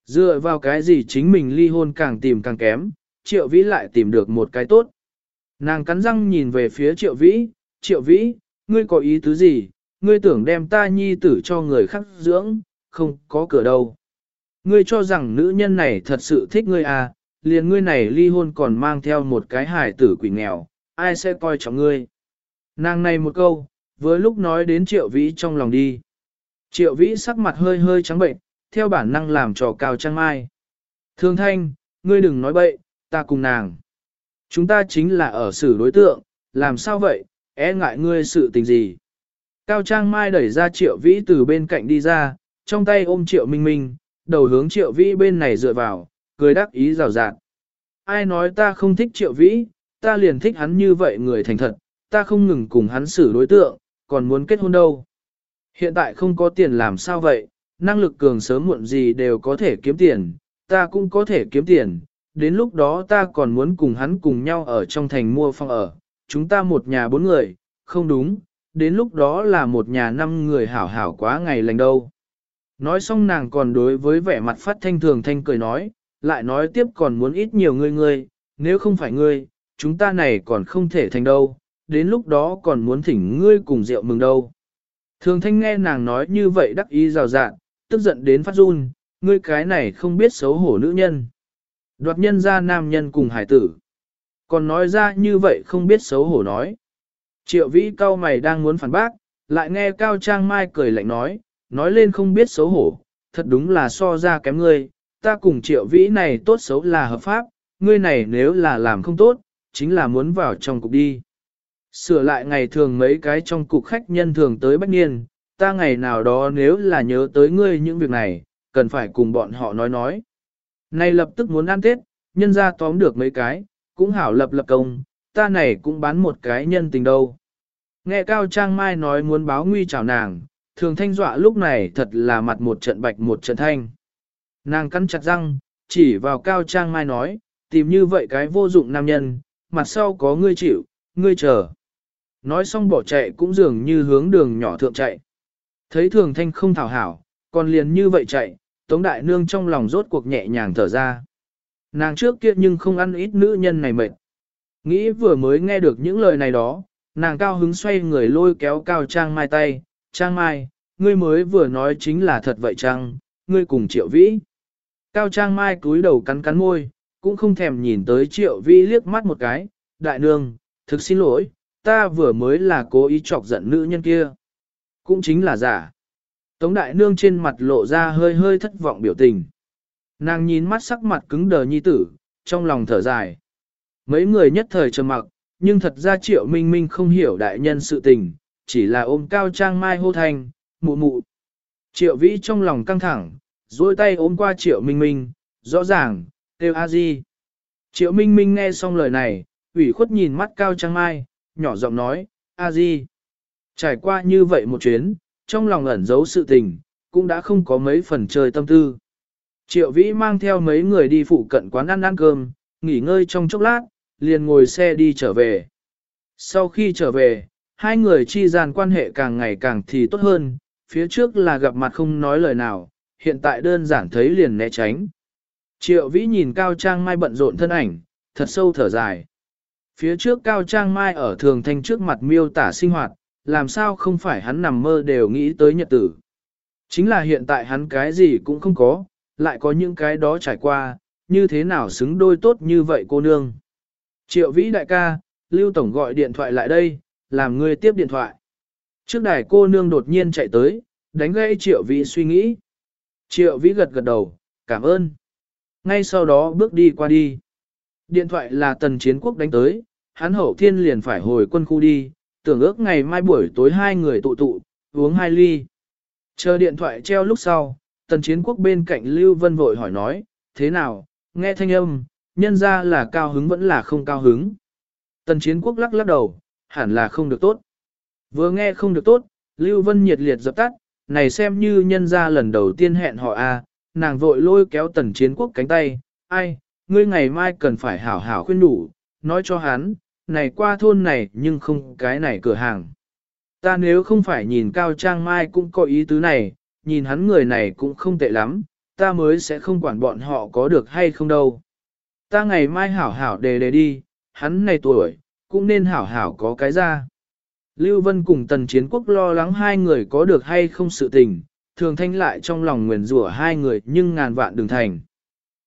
Dựa vào cái gì chính mình ly hôn càng tìm càng kém, triệu vĩ lại tìm được một cái tốt. Nàng cắn răng nhìn về phía triệu vĩ, triệu vĩ, ngươi có ý tứ gì, ngươi tưởng đem ta nhi tử cho người khác dưỡng, không có cửa đâu. Ngươi cho rằng nữ nhân này thật sự thích ngươi à, liền ngươi này ly hôn còn mang theo một cái hài tử quỷ nghèo, ai sẽ coi trọng ngươi. Nàng này một câu, với lúc nói đến triệu vĩ trong lòng đi. Triệu vĩ sắc mặt hơi hơi trắng bệnh, theo bản năng làm trò cao trang mai. Thương thanh, ngươi đừng nói bậy, ta cùng nàng. Chúng ta chính là ở xử đối tượng, làm sao vậy, e ngại ngươi sự tình gì. Cao Trang Mai đẩy ra triệu vĩ từ bên cạnh đi ra, trong tay ôm triệu minh minh, đầu hướng triệu vĩ bên này dựa vào, cười đắc ý rào rạt. Ai nói ta không thích triệu vĩ, ta liền thích hắn như vậy người thành thật, ta không ngừng cùng hắn xử đối tượng, còn muốn kết hôn đâu. Hiện tại không có tiền làm sao vậy, năng lực cường sớm muộn gì đều có thể kiếm tiền, ta cũng có thể kiếm tiền, đến lúc đó ta còn muốn cùng hắn cùng nhau ở trong thành mua phòng ở, chúng ta một nhà bốn người, không đúng, đến lúc đó là một nhà năm người hảo hảo quá ngày lành đâu. Nói xong nàng còn đối với vẻ mặt phát thanh thường thanh cười nói, lại nói tiếp còn muốn ít nhiều ngươi ngươi, nếu không phải ngươi, chúng ta này còn không thể thành đâu, đến lúc đó còn muốn thỉnh ngươi cùng rượu mừng đâu. Thường thanh nghe nàng nói như vậy đắc ý rào rạn, tức giận đến phát run, ngươi cái này không biết xấu hổ nữ nhân. Đoạt nhân ra nam nhân cùng hải tử. Còn nói ra như vậy không biết xấu hổ nói. Triệu vĩ cao mày đang muốn phản bác, lại nghe Cao Trang Mai cười lạnh nói, nói lên không biết xấu hổ, thật đúng là so ra kém ngươi, ta cùng triệu vĩ này tốt xấu là hợp pháp, ngươi này nếu là làm không tốt, chính là muốn vào trong cục đi. Sửa lại ngày thường mấy cái trong cục khách nhân thường tới bách niên, ta ngày nào đó nếu là nhớ tới ngươi những việc này, cần phải cùng bọn họ nói nói. Này lập tức muốn ăn Tết, nhân ra tóm được mấy cái, cũng hảo lập lập công, ta này cũng bán một cái nhân tình đâu. Nghe Cao Trang Mai nói muốn báo nguy chào nàng, thường thanh dọa lúc này thật là mặt một trận bạch một trận thanh. Nàng cắn chặt răng, chỉ vào Cao Trang Mai nói, tìm như vậy cái vô dụng nam nhân, mặt sau có ngươi chịu, ngươi chờ. Nói xong bỏ chạy cũng dường như hướng đường nhỏ thượng chạy. Thấy thường thanh không thảo hảo, còn liền như vậy chạy, Tống Đại Nương trong lòng rốt cuộc nhẹ nhàng thở ra. Nàng trước kia nhưng không ăn ít nữ nhân này mệt. Nghĩ vừa mới nghe được những lời này đó, nàng cao hứng xoay người lôi kéo cao Trang Mai tay, Trang Mai, ngươi mới vừa nói chính là thật vậy chăng, ngươi cùng triệu vĩ. Cao Trang Mai cúi đầu cắn cắn môi, cũng không thèm nhìn tới triệu vĩ liếc mắt một cái, đại nương, thực xin lỗi, ta vừa mới là cố ý chọc giận nữ nhân kia. Cũng chính là giả. Tống đại nương trên mặt lộ ra hơi hơi thất vọng biểu tình. Nàng nhìn mắt sắc mặt cứng đờ nhi tử, trong lòng thở dài. Mấy người nhất thời trầm mặc, nhưng thật ra triệu minh minh không hiểu đại nhân sự tình, chỉ là ôm cao trang mai hô thành, mụ mụ. Triệu vĩ trong lòng căng thẳng, duỗi tay ôm qua triệu minh minh, rõ ràng, têu a di. Triệu minh minh nghe xong lời này, ủy khuất nhìn mắt cao trang mai, nhỏ giọng nói, a di. Trải qua như vậy một chuyến, trong lòng ẩn giấu sự tình, cũng đã không có mấy phần chơi tâm tư. Triệu vĩ mang theo mấy người đi phụ cận quán ăn ăn cơm, nghỉ ngơi trong chốc lát, liền ngồi xe đi trở về. Sau khi trở về, hai người chi gian quan hệ càng ngày càng thì tốt hơn, phía trước là gặp mặt không nói lời nào, hiện tại đơn giản thấy liền né tránh. Triệu vĩ nhìn Cao Trang Mai bận rộn thân ảnh, thật sâu thở dài. Phía trước Cao Trang Mai ở thường thanh trước mặt miêu tả sinh hoạt, làm sao không phải hắn nằm mơ đều nghĩ tới nhật tử. Chính là hiện tại hắn cái gì cũng không có, lại có những cái đó trải qua, như thế nào xứng đôi tốt như vậy cô nương. Triệu vĩ đại ca, Lưu Tổng gọi điện thoại lại đây, làm ngươi tiếp điện thoại. Trước đài cô nương đột nhiên chạy tới, đánh gãy triệu vĩ suy nghĩ. Triệu vĩ gật gật đầu, cảm ơn. Ngay sau đó bước đi qua đi. Điện thoại là tần chiến quốc đánh tới, hắn hậu thiên liền phải hồi quân khu đi, tưởng ước ngày mai buổi tối hai người tụ tụ, uống hai ly. Chờ điện thoại treo lúc sau, tần chiến quốc bên cạnh Lưu Vân vội hỏi nói, thế nào, nghe thanh âm, nhân ra là cao hứng vẫn là không cao hứng. Tần chiến quốc lắc lắc đầu, hẳn là không được tốt. Vừa nghe không được tốt, Lưu Vân nhiệt liệt dập tắt, này xem như nhân ra lần đầu tiên hẹn họ a, nàng vội lôi kéo tần chiến quốc cánh tay, ai, ngươi ngày mai cần phải hảo hảo khuyên đủ, nói cho hắn, này qua thôn này nhưng không cái này cửa hàng. Ta nếu không phải nhìn Cao Trang Mai cũng có ý tứ này, nhìn hắn người này cũng không tệ lắm, ta mới sẽ không quản bọn họ có được hay không đâu. Ta ngày mai hảo hảo đề đề đi, hắn này tuổi, cũng nên hảo hảo có cái ra. Lưu Vân cùng Tần Chiến Quốc lo lắng hai người có được hay không sự tình, thường thanh lại trong lòng nguyền rủa hai người nhưng ngàn vạn đừng thành.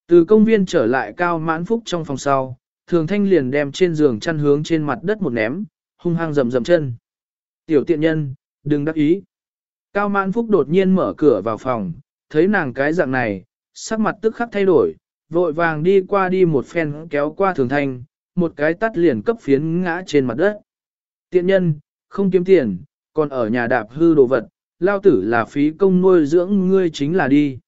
Từ công viên trở lại cao mãn phúc trong phòng sau, thường thanh liền đem trên giường chăn hướng trên mặt đất một ném, hung hăng rầm rầm chân. Tiểu tiện nhân, đừng đắc ý. Cao mãn phúc đột nhiên mở cửa vào phòng, thấy nàng cái dạng này, sắc mặt tức khắc thay đổi, vội vàng đi qua đi một phen kéo qua thường thanh, một cái tắt liền cấp phiến ngã trên mặt đất. Tiện nhân, không kiếm tiền, còn ở nhà đạp hư đồ vật, lao tử là phí công nuôi dưỡng ngươi chính là đi.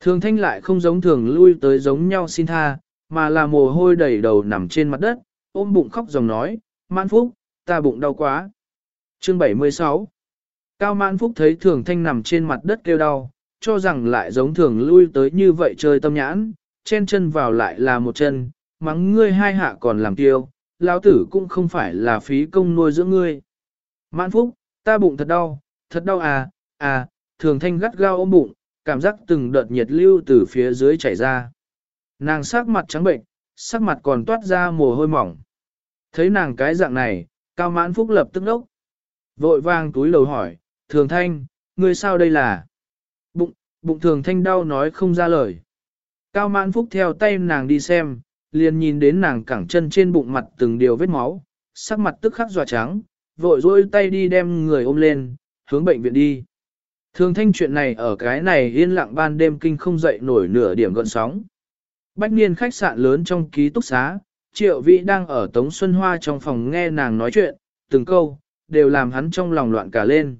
Thường thanh lại không giống thường lui tới giống nhau xin tha, mà là mồ hôi đầy đầu nằm trên mặt đất, ôm bụng khóc dòng nói, mãn phúc, ta bụng đau quá. Chương 76 Cao mãn phúc thấy thường thanh nằm trên mặt đất kêu đau, cho rằng lại giống thường lui tới như vậy chơi tâm nhãn, chen chân vào lại là một chân, mắng ngươi hai hạ còn làm tiêu, lão tử cũng không phải là phí công nuôi dưỡng ngươi. Mãn phúc, ta bụng thật đau, thật đau à, à, thường thanh gắt gao ôm bụng, cảm giác từng đợt nhiệt lưu từ phía dưới chảy ra. Nàng sắc mặt trắng bệnh, sắc mặt còn toát ra mồ hôi mỏng. Thấy nàng cái dạng này, cao mãn phúc lập tức đốc. Vội vang túi lầu hỏi, thường thanh, ngươi sao đây là? Bụng, bụng thường thanh đau nói không ra lời. Cao mãn phúc theo tay nàng đi xem, liền nhìn đến nàng cẳng chân trên bụng mặt từng điều vết máu, sắc mặt tức khắc dọa trắng, vội dỗi tay đi đem người ôm lên, hướng bệnh viện đi. Thường thanh chuyện này ở cái này yên lặng ban đêm kinh không dậy nổi nửa điểm gọn sóng. Bách niên khách sạn lớn trong ký túc xá, triệu vĩ đang ở Tống Xuân Hoa trong phòng nghe nàng nói chuyện, từng câu, đều làm hắn trong lòng loạn cả lên.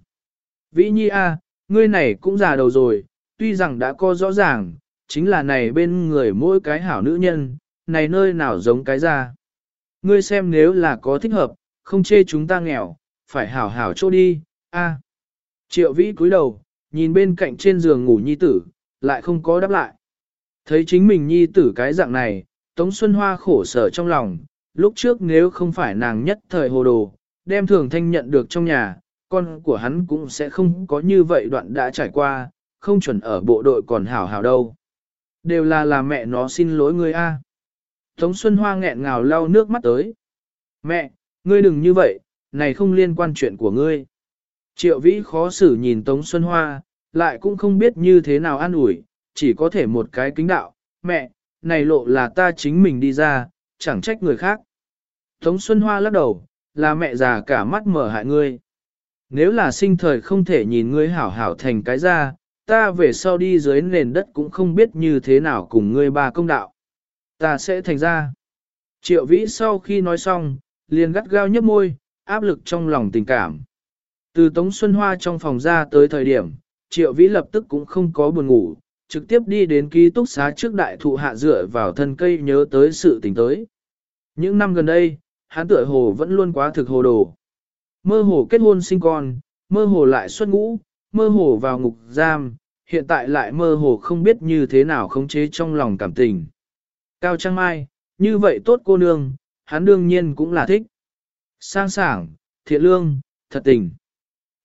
Vĩ nhi a, ngươi này cũng già đầu rồi, tuy rằng đã có rõ ràng, chính là này bên người mỗi cái hảo nữ nhân, này nơi nào giống cái ra. Ngươi xem nếu là có thích hợp, không chê chúng ta nghèo, phải hảo hảo chỗ đi, a. Triệu vĩ cúi đầu, nhìn bên cạnh trên giường ngủ nhi tử, lại không có đáp lại. Thấy chính mình nhi tử cái dạng này, Tống Xuân Hoa khổ sở trong lòng, lúc trước nếu không phải nàng nhất thời hồ đồ, đem thường thanh nhận được trong nhà, con của hắn cũng sẽ không có như vậy đoạn đã trải qua, không chuẩn ở bộ đội còn hảo hảo đâu. Đều là là mẹ nó xin lỗi ngươi a. Tống Xuân Hoa nghẹn ngào lau nước mắt tới. Mẹ, ngươi đừng như vậy, này không liên quan chuyện của ngươi. Triệu vĩ khó xử nhìn Tống Xuân Hoa, lại cũng không biết như thế nào an ủi, chỉ có thể một cái kính đạo, mẹ, này lộ là ta chính mình đi ra, chẳng trách người khác. Tống Xuân Hoa lắc đầu, là mẹ già cả mắt mở hại ngươi. Nếu là sinh thời không thể nhìn ngươi hảo hảo thành cái ra, ta về sau đi dưới nền đất cũng không biết như thế nào cùng ngươi ba công đạo. Ta sẽ thành ra. Triệu vĩ sau khi nói xong, liền gắt gao nhấp môi, áp lực trong lòng tình cảm. Từ Tống Xuân Hoa trong phòng ra tới thời điểm, Triệu Vĩ lập tức cũng không có buồn ngủ, trực tiếp đi đến ký túc xá trước đại thụ hạ dựa vào thân cây nhớ tới sự tình tới. Những năm gần đây, hắn tựa hồ vẫn luôn quá thực hồ đồ. Mơ hồ kết hôn sinh con, mơ hồ lại xuất ngũ, mơ hồ vào ngục giam, hiện tại lại mơ hồ không biết như thế nào khống chế trong lòng cảm tình. Cao Trang Mai, như vậy tốt cô nương, hắn đương nhiên cũng là thích. sang sảng, thiện lương, thật tình.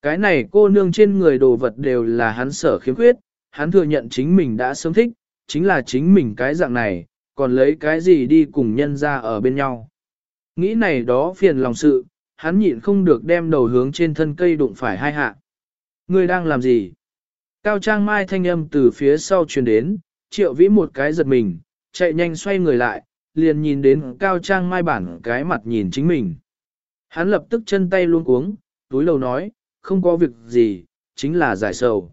Cái này cô nương trên người đồ vật đều là hắn sở khiếm khuyết, hắn thừa nhận chính mình đã sớm thích, chính là chính mình cái dạng này, còn lấy cái gì đi cùng nhân ra ở bên nhau. Nghĩ này đó phiền lòng sự, hắn nhịn không được đem đầu hướng trên thân cây đụng phải hai hạ. Ngươi đang làm gì? Cao Trang Mai thanh âm từ phía sau truyền đến, triệu vĩ một cái giật mình, chạy nhanh xoay người lại, liền nhìn đến Cao Trang Mai bản cái mặt nhìn chính mình. Hắn lập tức chân tay luôn cuống, túi lầu nói, không có việc gì, chính là giải sầu.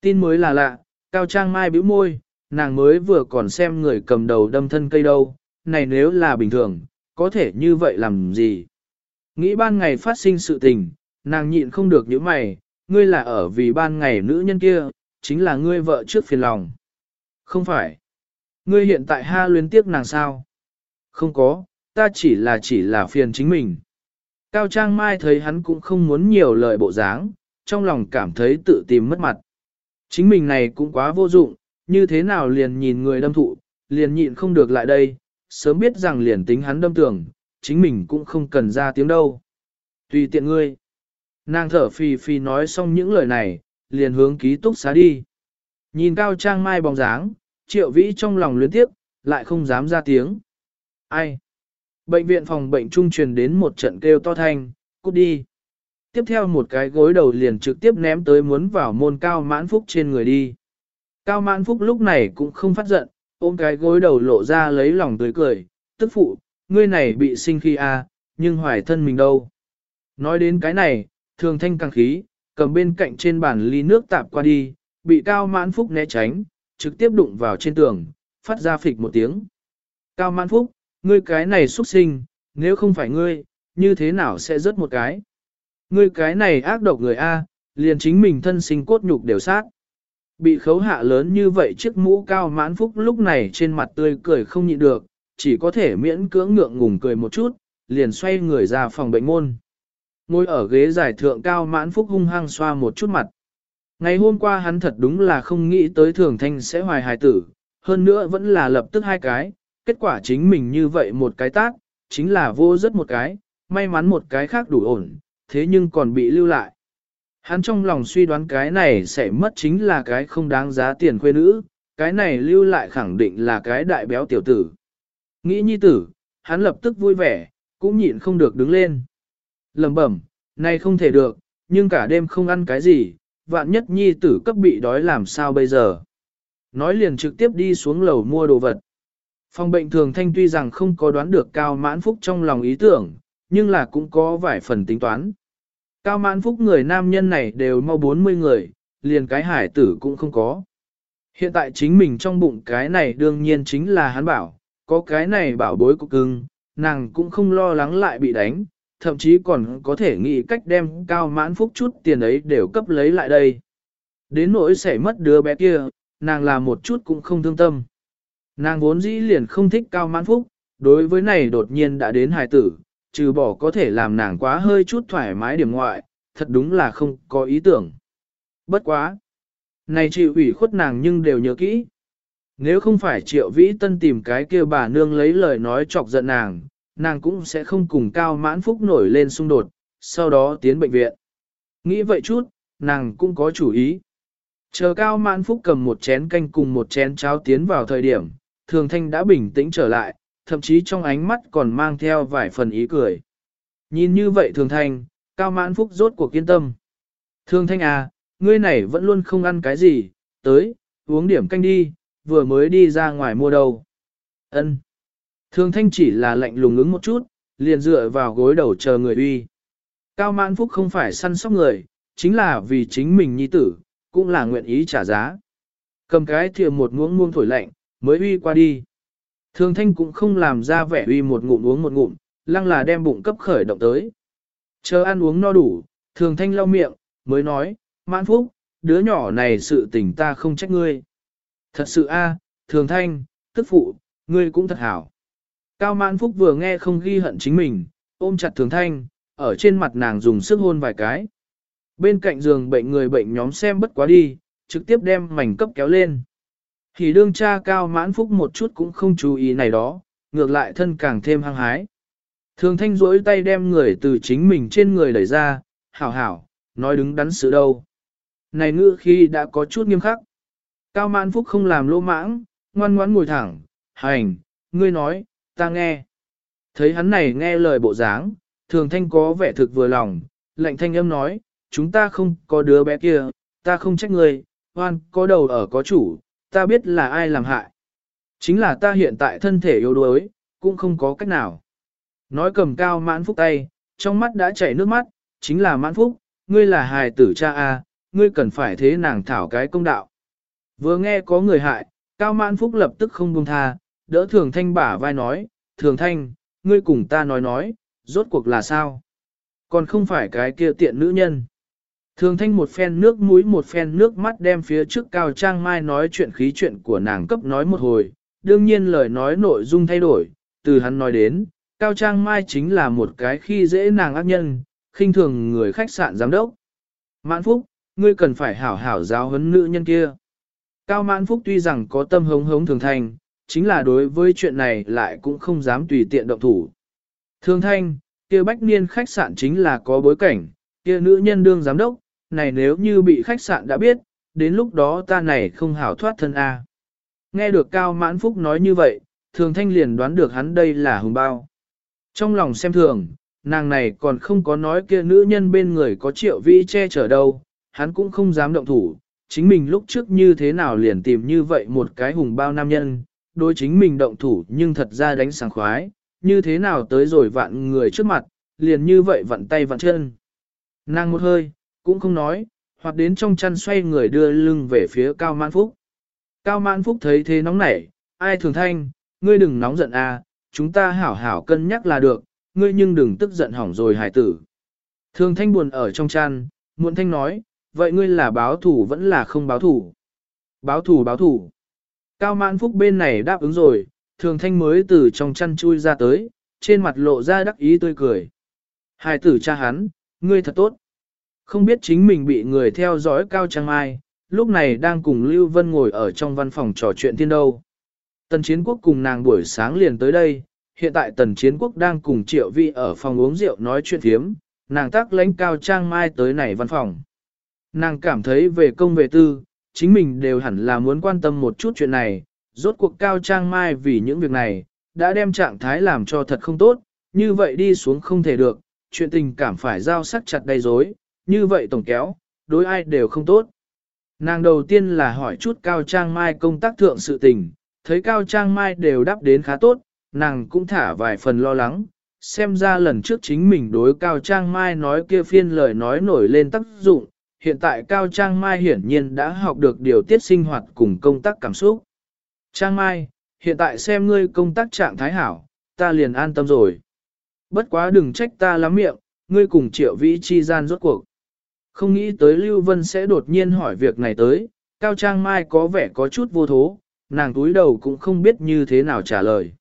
Tin mới là lạ, Cao Trang Mai bĩu môi, nàng mới vừa còn xem người cầm đầu đâm thân cây đâu, này nếu là bình thường, có thể như vậy làm gì? Nghĩ ban ngày phát sinh sự tình, nàng nhịn không được những mày, ngươi là ở vì ban ngày nữ nhân kia, chính là ngươi vợ trước phiền lòng. Không phải. Ngươi hiện tại ha luyến tiếc nàng sao? Không có, ta chỉ là chỉ là phiền chính mình. Cao Trang Mai thấy hắn cũng không muốn nhiều lời bộ dáng, trong lòng cảm thấy tự tìm mất mặt. Chính mình này cũng quá vô dụng, như thế nào liền nhìn người đâm thụ, liền nhịn không được lại đây, sớm biết rằng liền tính hắn đâm tưởng, chính mình cũng không cần ra tiếng đâu. Tùy tiện ngươi. Nàng thở phì phì nói xong những lời này, liền hướng ký túc xá đi. Nhìn cao trang mai bóng dáng, triệu vĩ trong lòng luyến tiếc lại không dám ra tiếng. Ai? Bệnh viện phòng bệnh trung truyền đến một trận kêu to thanh, cút đi. Tiếp theo một cái gối đầu liền trực tiếp ném tới muốn vào môn cao mãn phúc trên người đi. Cao mãn phúc lúc này cũng không phát giận, ôm cái gối đầu lộ ra lấy lòng tươi cười, tức phụ, ngươi này bị sinh khi a, nhưng hoài thân mình đâu. Nói đến cái này, thường thanh càng khí, cầm bên cạnh trên bàn ly nước tạp qua đi, bị cao mãn phúc né tránh, trực tiếp đụng vào trên tường, phát ra phịch một tiếng. Cao mãn phúc, ngươi cái này xuất sinh, nếu không phải ngươi, như thế nào sẽ rớt một cái. Ngươi cái này ác độc người A, liền chính mình thân sinh cốt nhục đều sát. Bị khấu hạ lớn như vậy chiếc mũ cao mãn phúc lúc này trên mặt tươi cười không nhịn được, chỉ có thể miễn cưỡng ngượng ngùng cười một chút, liền xoay người ra phòng bệnh môn. Ngồi ở ghế giải thượng cao mãn phúc hung hăng xoa một chút mặt. Ngày hôm qua hắn thật đúng là không nghĩ tới thường thanh sẽ hoài hài tử, hơn nữa vẫn là lập tức hai cái, kết quả chính mình như vậy một cái tác, chính là vô rất một cái, may mắn một cái khác đủ ổn, thế nhưng còn bị lưu lại. Hắn trong lòng suy đoán cái này sẽ mất chính là cái không đáng giá tiền khuê nữ, cái này lưu lại khẳng định là cái đại béo tiểu tử. Nghĩ nhi tử, hắn lập tức vui vẻ, cũng nhịn không được đứng lên. lẩm bẩm, này không thể được, nhưng cả đêm không ăn cái gì, vạn nhất nhi tử cấp bị đói làm sao bây giờ. Nói liền trực tiếp đi xuống lầu mua đồ vật. Phòng bệnh thường thanh tuy rằng không có đoán được cao mãn phúc trong lòng ý tưởng, nhưng là cũng có vài phần tính toán. Cao mãn phúc người nam nhân này đều mau 40 người, liền cái hải tử cũng không có. Hiện tại chính mình trong bụng cái này đương nhiên chính là hắn bảo, có cái này bảo bối của cưng, nàng cũng không lo lắng lại bị đánh, thậm chí còn có thể nghĩ cách đem cao mãn phúc chút tiền ấy đều cấp lấy lại đây. Đến nỗi sẽ mất đứa bé kia, nàng là một chút cũng không thương tâm. Nàng vốn dĩ liền không thích cao mãn phúc, đối với này đột nhiên đã đến hài tử, trừ bỏ có thể làm nàng quá hơi chút thoải mái điểm ngoại, thật đúng là không có ý tưởng. Bất quá. Này chịu ủy khuất nàng nhưng đều nhớ kỹ. Nếu không phải triệu vĩ tân tìm cái kia bà nương lấy lời nói chọc giận nàng, nàng cũng sẽ không cùng cao mãn phúc nổi lên xung đột, sau đó tiến bệnh viện. Nghĩ vậy chút, nàng cũng có chủ ý. Chờ cao mãn phúc cầm một chén canh cùng một chén cháo tiến vào thời điểm, thường thanh đã bình tĩnh trở lại, thậm chí trong ánh mắt còn mang theo vài phần ý cười. Nhìn như vậy thường thanh, cao mãn phúc rốt cuộc kiên tâm. Thường thanh à, ngươi này vẫn luôn không ăn cái gì, tới, uống điểm canh đi, vừa mới đi ra ngoài mua đâu. Ân. Thường thanh chỉ là lạnh lùng ứng một chút, liền dựa vào gối đầu chờ người uy. Cao mãn phúc không phải săn sóc người, chính là vì chính mình nhi tử, cũng là nguyện ý trả giá. Cầm cái thìa một muỗng muông thổi lạnh, mới uy qua đi. Thường thanh cũng không làm ra vẻ uy một ngụm uống một ngụm, lăng là đem bụng cấp khởi động tới. Chờ ăn uống no đủ, thường thanh lau miệng, mới nói, mãn phúc, đứa nhỏ này sự tình ta không trách ngươi. Thật sự a, thường thanh, tức phụ, ngươi cũng thật hảo. Cao mãn phúc vừa nghe không ghi hận chính mình, ôm chặt thường thanh, ở trên mặt nàng dùng sức hôn vài cái. Bên cạnh giường bệnh người bệnh nhóm xem bất quá đi, trực tiếp đem mảnh cấp kéo lên. Thì đương cha cao mãn phúc một chút cũng không chú ý này đó, ngược lại thân càng thêm hăng hái. Thường thanh rỗi tay đem người từ chính mình trên người đẩy ra, hảo hảo, nói đứng đắn sự đâu. Này ngữ khi đã có chút nghiêm khắc. Cao mãn phúc không làm lô mãng, ngoan ngoãn ngồi thẳng, hành, ngươi nói, ta nghe. Thấy hắn này nghe lời bộ dáng, thường thanh có vẻ thực vừa lòng, lạnh thanh âm nói, chúng ta không có đứa bé kia, ta không trách người hoan có đầu ở có chủ, ta biết là ai làm hại. Chính là ta hiện tại thân thể yếu đuối, cũng không có cách nào. Nói cầm cao mãn phúc tay, trong mắt đã chảy nước mắt, chính là mãn phúc, ngươi là hài tử cha a, ngươi cần phải thế nàng thảo cái công đạo. Vừa nghe có người hại, cao mãn phúc lập tức không buông tha, đỡ thường thanh bả vai nói, thường thanh, ngươi cùng ta nói nói, rốt cuộc là sao? Còn không phải cái kia tiện nữ nhân. Thường thanh một phen nước mũi một phen nước mắt đem phía trước cao trang mai nói chuyện khí chuyện của nàng cấp nói một hồi, đương nhiên lời nói nội dung thay đổi, từ hắn nói đến, cao trang mai chính là một cái khi dễ nàng ác nhân, khinh thường người khách sạn giám đốc. Mãn Phúc, ngươi cần phải hảo hảo giáo huấn nữ nhân kia. Cao Mãn Phúc tuy rằng có tâm hống hống thường thanh, chính là đối với chuyện này lại cũng không dám tùy tiện động thủ. Thương thanh, kia bách niên khách sạn chính là có bối cảnh, kia nữ nhân đương giám đốc, này nếu như bị khách sạn đã biết, đến lúc đó ta này không hảo thoát thân A. Nghe được Cao Mãn Phúc nói như vậy, thường thanh liền đoán được hắn đây là hùng bao. Trong lòng xem thường, nàng này còn không có nói kia nữ nhân bên người có triệu vĩ che chở đâu, hắn cũng không dám động thủ, chính mình lúc trước như thế nào liền tìm như vậy một cái hùng bao nam nhân, đối chính mình động thủ nhưng thật ra đánh sảng khoái, như thế nào tới rồi vạn người trước mặt, liền như vậy vặn tay vặn chân. Nàng một hơi, cũng không nói, hoặc đến trong chăn xoay người đưa lưng về phía Cao Mãn Phúc. Cao Mãn Phúc thấy thế nóng nảy, ai thường thanh, ngươi đừng nóng giận à, chúng ta hảo hảo cân nhắc là được, ngươi nhưng đừng tức giận hỏng rồi hải tử. Thường thanh buồn ở trong chăn, muộn thanh nói, vậy ngươi là báo thủ vẫn là không báo thủ. Báo thủ báo thủ. Cao mãn phúc bên này đáp ứng rồi, thường thanh mới từ trong chăn chui ra tới, trên mặt lộ ra đắc ý tươi cười. Hai tử cha hắn, ngươi thật tốt. Không biết chính mình bị người theo dõi cao trang Mai, lúc này đang cùng Lưu Vân ngồi ở trong văn phòng trò chuyện thiên đâu. Tần chiến quốc cùng nàng buổi sáng liền tới đây, hiện tại tần chiến quốc đang cùng triệu vi ở phòng uống rượu nói chuyện thiếm, nàng tác lãnh cao trang mai tới này văn phòng. Nàng cảm thấy về công về tư, chính mình đều hẳn là muốn quan tâm một chút chuyện này, rốt cuộc cao trang mai vì những việc này, đã đem trạng thái làm cho thật không tốt, như vậy đi xuống không thể được, chuyện tình cảm phải giao sắc chặt đầy dối, như vậy tổng kéo, đối ai đều không tốt. Nàng đầu tiên là hỏi chút cao trang mai công tác thượng sự tình, thấy cao trang mai đều đáp đến khá tốt, nàng cũng thả vài phần lo lắng, xem ra lần trước chính mình đối Cao Trang Mai nói kia phiên lời nói nổi lên tác dụng, hiện tại Cao Trang Mai hiển nhiên đã học được điều tiết sinh hoạt cùng công tác cảm xúc. Trang Mai, hiện tại xem ngươi công tác trạng thái hảo, ta liền an tâm rồi. Bất quá đừng trách ta lắm miệng, ngươi cùng triệu vĩ chi gian rốt cuộc. Không nghĩ tới Lưu Vân sẽ đột nhiên hỏi việc này tới, Cao Trang Mai có vẻ có chút vô thố, nàng túi đầu cũng không biết như thế nào trả lời.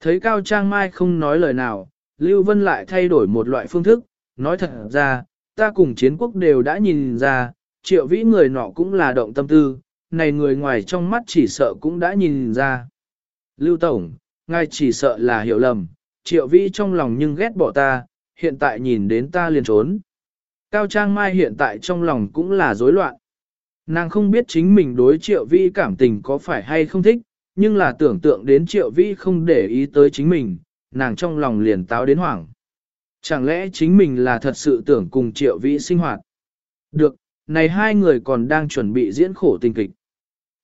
Thấy Cao Trang Mai không nói lời nào, Lưu Vân lại thay đổi một loại phương thức, nói thật ra, ta cùng chiến quốc đều đã nhìn ra, triệu vĩ người nọ cũng là động tâm tư, này người ngoài trong mắt chỉ sợ cũng đã nhìn ra. Lưu Tổng, ngài chỉ sợ là hiểu lầm, triệu vĩ trong lòng nhưng ghét bỏ ta, hiện tại nhìn đến ta liền trốn. Cao Trang Mai hiện tại trong lòng cũng là rối loạn. Nàng không biết chính mình đối triệu vĩ cảm tình có phải hay không thích, nhưng là tưởng tượng đến triệu vĩ không để ý tới chính mình, nàng trong lòng liền táo đến hoảng. Chẳng lẽ chính mình là thật sự tưởng cùng triệu vĩ sinh hoạt? Được, này hai người còn đang chuẩn bị diễn khổ tình kịch.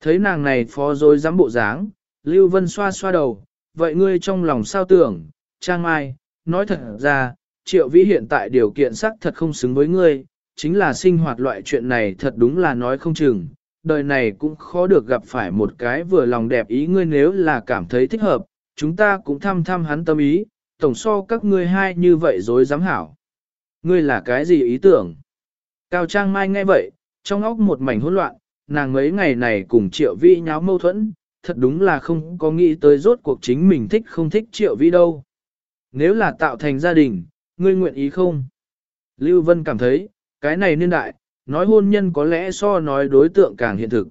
Thấy nàng này phó dối dám bộ dáng, Lưu Vân xoa xoa đầu, vậy ngươi trong lòng sao tưởng, Trang Mai, nói thật ra, triệu vĩ hiện tại điều kiện sắc thật không xứng với ngươi, chính là sinh hoạt loại chuyện này thật đúng là nói không chừng, đời này cũng khó được gặp phải một cái vừa lòng đẹp ý ngươi nếu là cảm thấy thích hợp, chúng ta cũng thăm thăm hắn tâm ý, tổng so các ngươi hai như vậy dối dám hảo. Ngươi là cái gì ý tưởng? Cao Trang Mai nghe vậy, trong óc một mảnh hỗn loạn, nàng mấy ngày này cùng triệu vĩ nháo mâu thuẫn, thật đúng là không có nghĩ tới rốt cuộc chính mình thích không thích triệu vĩ đâu. Nếu là tạo thành gia đình, ngươi nguyện ý không? Lưu Vân cảm thấy, cái này niên đại, nói hôn nhân có lẽ so nói đối tượng càng hiện thực.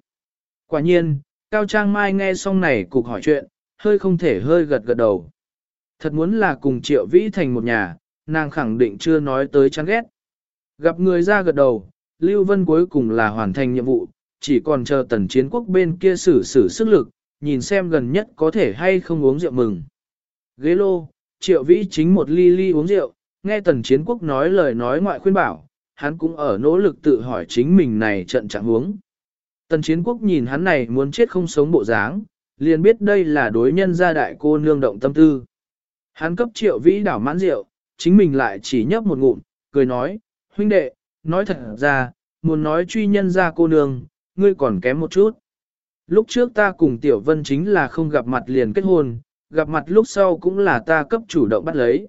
Quả nhiên, Cao Trang Mai nghe xong này cục hỏi chuyện, hơi không thể hơi gật gật đầu. Thật muốn là cùng triệu vĩ thành một nhà, nàng khẳng định chưa nói tới chán ghét. Gặp người ra gật đầu, Lưu Vân cuối cùng là hoàn thành nhiệm vụ, chỉ còn chờ tần chiến quốc bên kia xử xử sức lực, nhìn xem gần nhất có thể hay không uống rượu mừng. Ghế lô, triệu vĩ chính một ly ly uống rượu, nghe tần chiến quốc nói lời nói ngoại khuyên bảo, hắn cũng ở nỗ lực tự hỏi chính mình này trận chẳng uống. Tần chiến quốc nhìn hắn này muốn chết không sống bộ dáng, liền biết đây là đối nhân gia đại cô nương động tâm tư. Hắn cấp triệu vĩ đảo mãn rượu, chính mình lại chỉ nhấp một ngụm, cười nói, huynh đệ, nói thật ra, muốn nói truy nhân gia cô nương, ngươi còn kém một chút. Lúc trước ta cùng Tiểu Vân chính là không gặp mặt liền kết hôn, gặp mặt lúc sau cũng là ta cấp chủ động bắt lấy.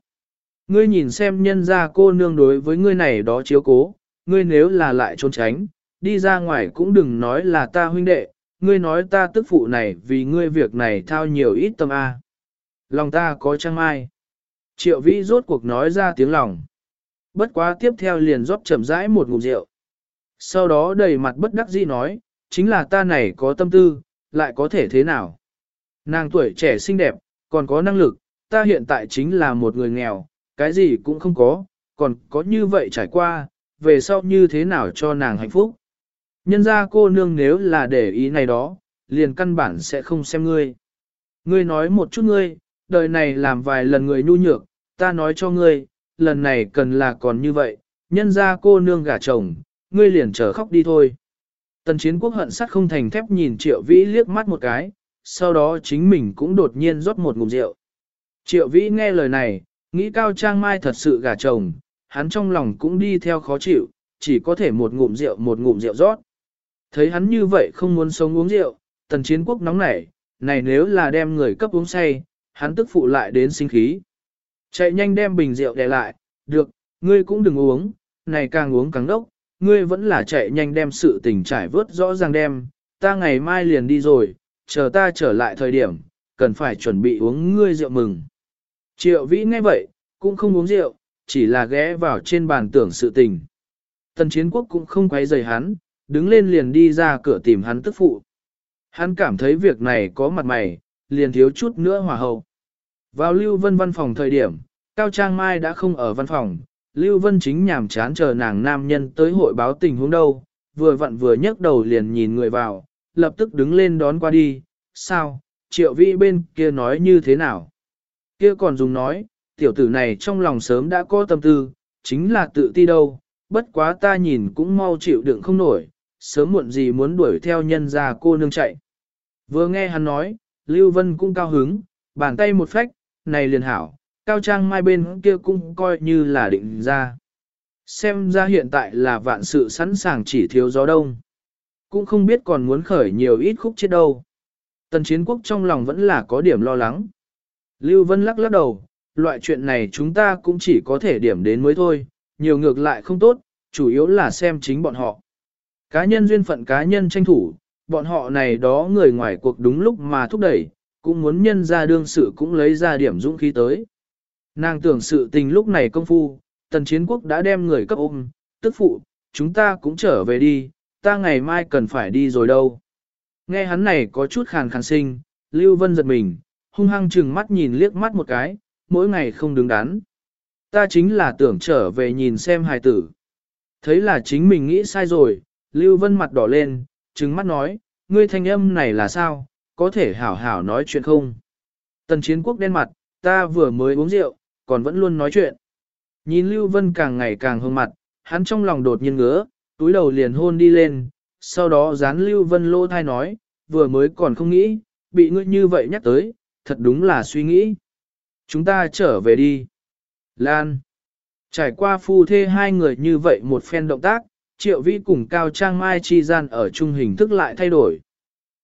Ngươi nhìn xem nhân gia cô nương đối với ngươi này đó chiếu cố, ngươi nếu là lại trốn tránh, đi ra ngoài cũng đừng nói là ta huynh đệ, ngươi nói ta tức phụ này vì ngươi việc này thao nhiều ít tâm A. Lòng ta có trăng ai? Triệu vĩ rốt cuộc nói ra tiếng lòng. Bất quá tiếp theo liền rót chậm rãi một ngụm rượu. Sau đó đầy mặt bất đắc dĩ nói, chính là ta này có tâm tư, lại có thể thế nào? Nàng tuổi trẻ xinh đẹp, còn có năng lực, ta hiện tại chính là một người nghèo, cái gì cũng không có, còn có như vậy trải qua, về sau như thế nào cho nàng hạnh phúc? Nhân ra cô nương nếu là để ý này đó, liền căn bản sẽ không xem ngươi. Ngươi nói một chút ngươi, đời này làm vài lần người nhu nhược, ta nói cho ngươi, lần này cần là còn như vậy, nhân ra cô nương gả chồng, ngươi liền chờ khóc đi thôi. Tần chiến quốc hận sắt không thành thép nhìn triệu vĩ liếc mắt một cái, sau đó chính mình cũng đột nhiên rót một ngụm rượu. Triệu vĩ nghe lời này, nghĩ cao trang mai thật sự gả chồng, hắn trong lòng cũng đi theo khó chịu, chỉ có thể một ngụm rượu một ngụm rượu rót. Thấy hắn như vậy không muốn sống uống rượu, tần chiến quốc nóng nảy, này nếu là đem người cấp uống say, hắn tức phụ lại đến sinh khí. Chạy nhanh đem bình rượu đè lại, được, ngươi cũng đừng uống, này càng uống càng đốc, ngươi vẫn là chạy nhanh đem sự tình trải vớt rõ ràng đem, ta ngày mai liền đi rồi, chờ ta trở lại thời điểm, cần phải chuẩn bị uống ngươi rượu mừng. Triệu vĩ nghe vậy, cũng không uống rượu, chỉ là ghé vào trên bàn tưởng sự tình. Tần chiến quốc cũng không quấy rầy hắn, đứng lên liền đi ra cửa tìm hắn tức phụ. Hắn cảm thấy việc này có mặt mày, liền thiếu chút nữa hòa hậu. Vào Lưu Vân văn phòng thời điểm, Cao Trang Mai đã không ở văn phòng, Lưu Vân chính nhàm chán chờ nàng nam nhân tới hội báo tình huống đâu, vừa vặn vừa nhấc đầu liền nhìn người vào, lập tức đứng lên đón qua đi, sao, triệu vĩ bên kia nói như thế nào? Kia còn dùng nói, tiểu tử này trong lòng sớm đã có tâm tư, chính là tự ti đâu, bất quá ta nhìn cũng mau chịu đựng không nổi, sớm muộn gì muốn đuổi theo nhân ra cô nương chạy. Vừa nghe hắn nói, Lưu Vân cũng cao hứng, bàn tay một phách, này liền hảo, cao trang mai bên kia cũng coi như là định ra. Xem ra hiện tại là vạn sự sẵn sàng chỉ thiếu gió đông. Cũng không biết còn muốn khởi nhiều ít khúc chết đâu. Tần chiến quốc trong lòng vẫn là có điểm lo lắng. Lưu Vân lắc lắc đầu, loại chuyện này chúng ta cũng chỉ có thể điểm đến mới thôi, nhiều ngược lại không tốt, chủ yếu là xem chính bọn họ. Cá nhân duyên phận cá nhân tranh thủ, bọn họ này đó người ngoài cuộc đúng lúc mà thúc đẩy, cũng muốn nhân ra đương sự cũng lấy ra điểm dũng khí tới. Nàng tưởng sự tình lúc này công phu, tần chiến quốc đã đem người cấp ôm, tức phụ, chúng ta cũng trở về đi, ta ngày mai cần phải đi rồi đâu. Nghe hắn này có chút khàn khàn sinh, Lưu Vân giật mình, hung hăng chừng mắt nhìn liếc mắt một cái, mỗi ngày không đứng đắn. Ta chính là tưởng trở về nhìn xem hài tử. Thấy là chính mình nghĩ sai rồi, Lưu Vân mặt đỏ lên, trừng mắt nói, ngươi thanh âm này là sao, có thể hảo hảo nói chuyện không? Tần chiến quốc đen mặt, ta vừa mới uống rượu, còn vẫn luôn nói chuyện. Nhìn Lưu Vân càng ngày càng hương mặt, hắn trong lòng đột nhiên ngứa, túi đầu liền hôn đi lên, sau đó dán Lưu Vân lô thai nói, vừa mới còn không nghĩ, bị ngươi như vậy nhắc tới, thật đúng là suy nghĩ. Chúng ta trở về đi. Lan. Trải qua phu thê hai người như vậy một phen động tác, triệu vĩ cùng cao trang mai chi gian ở chung hình thức lại thay đổi.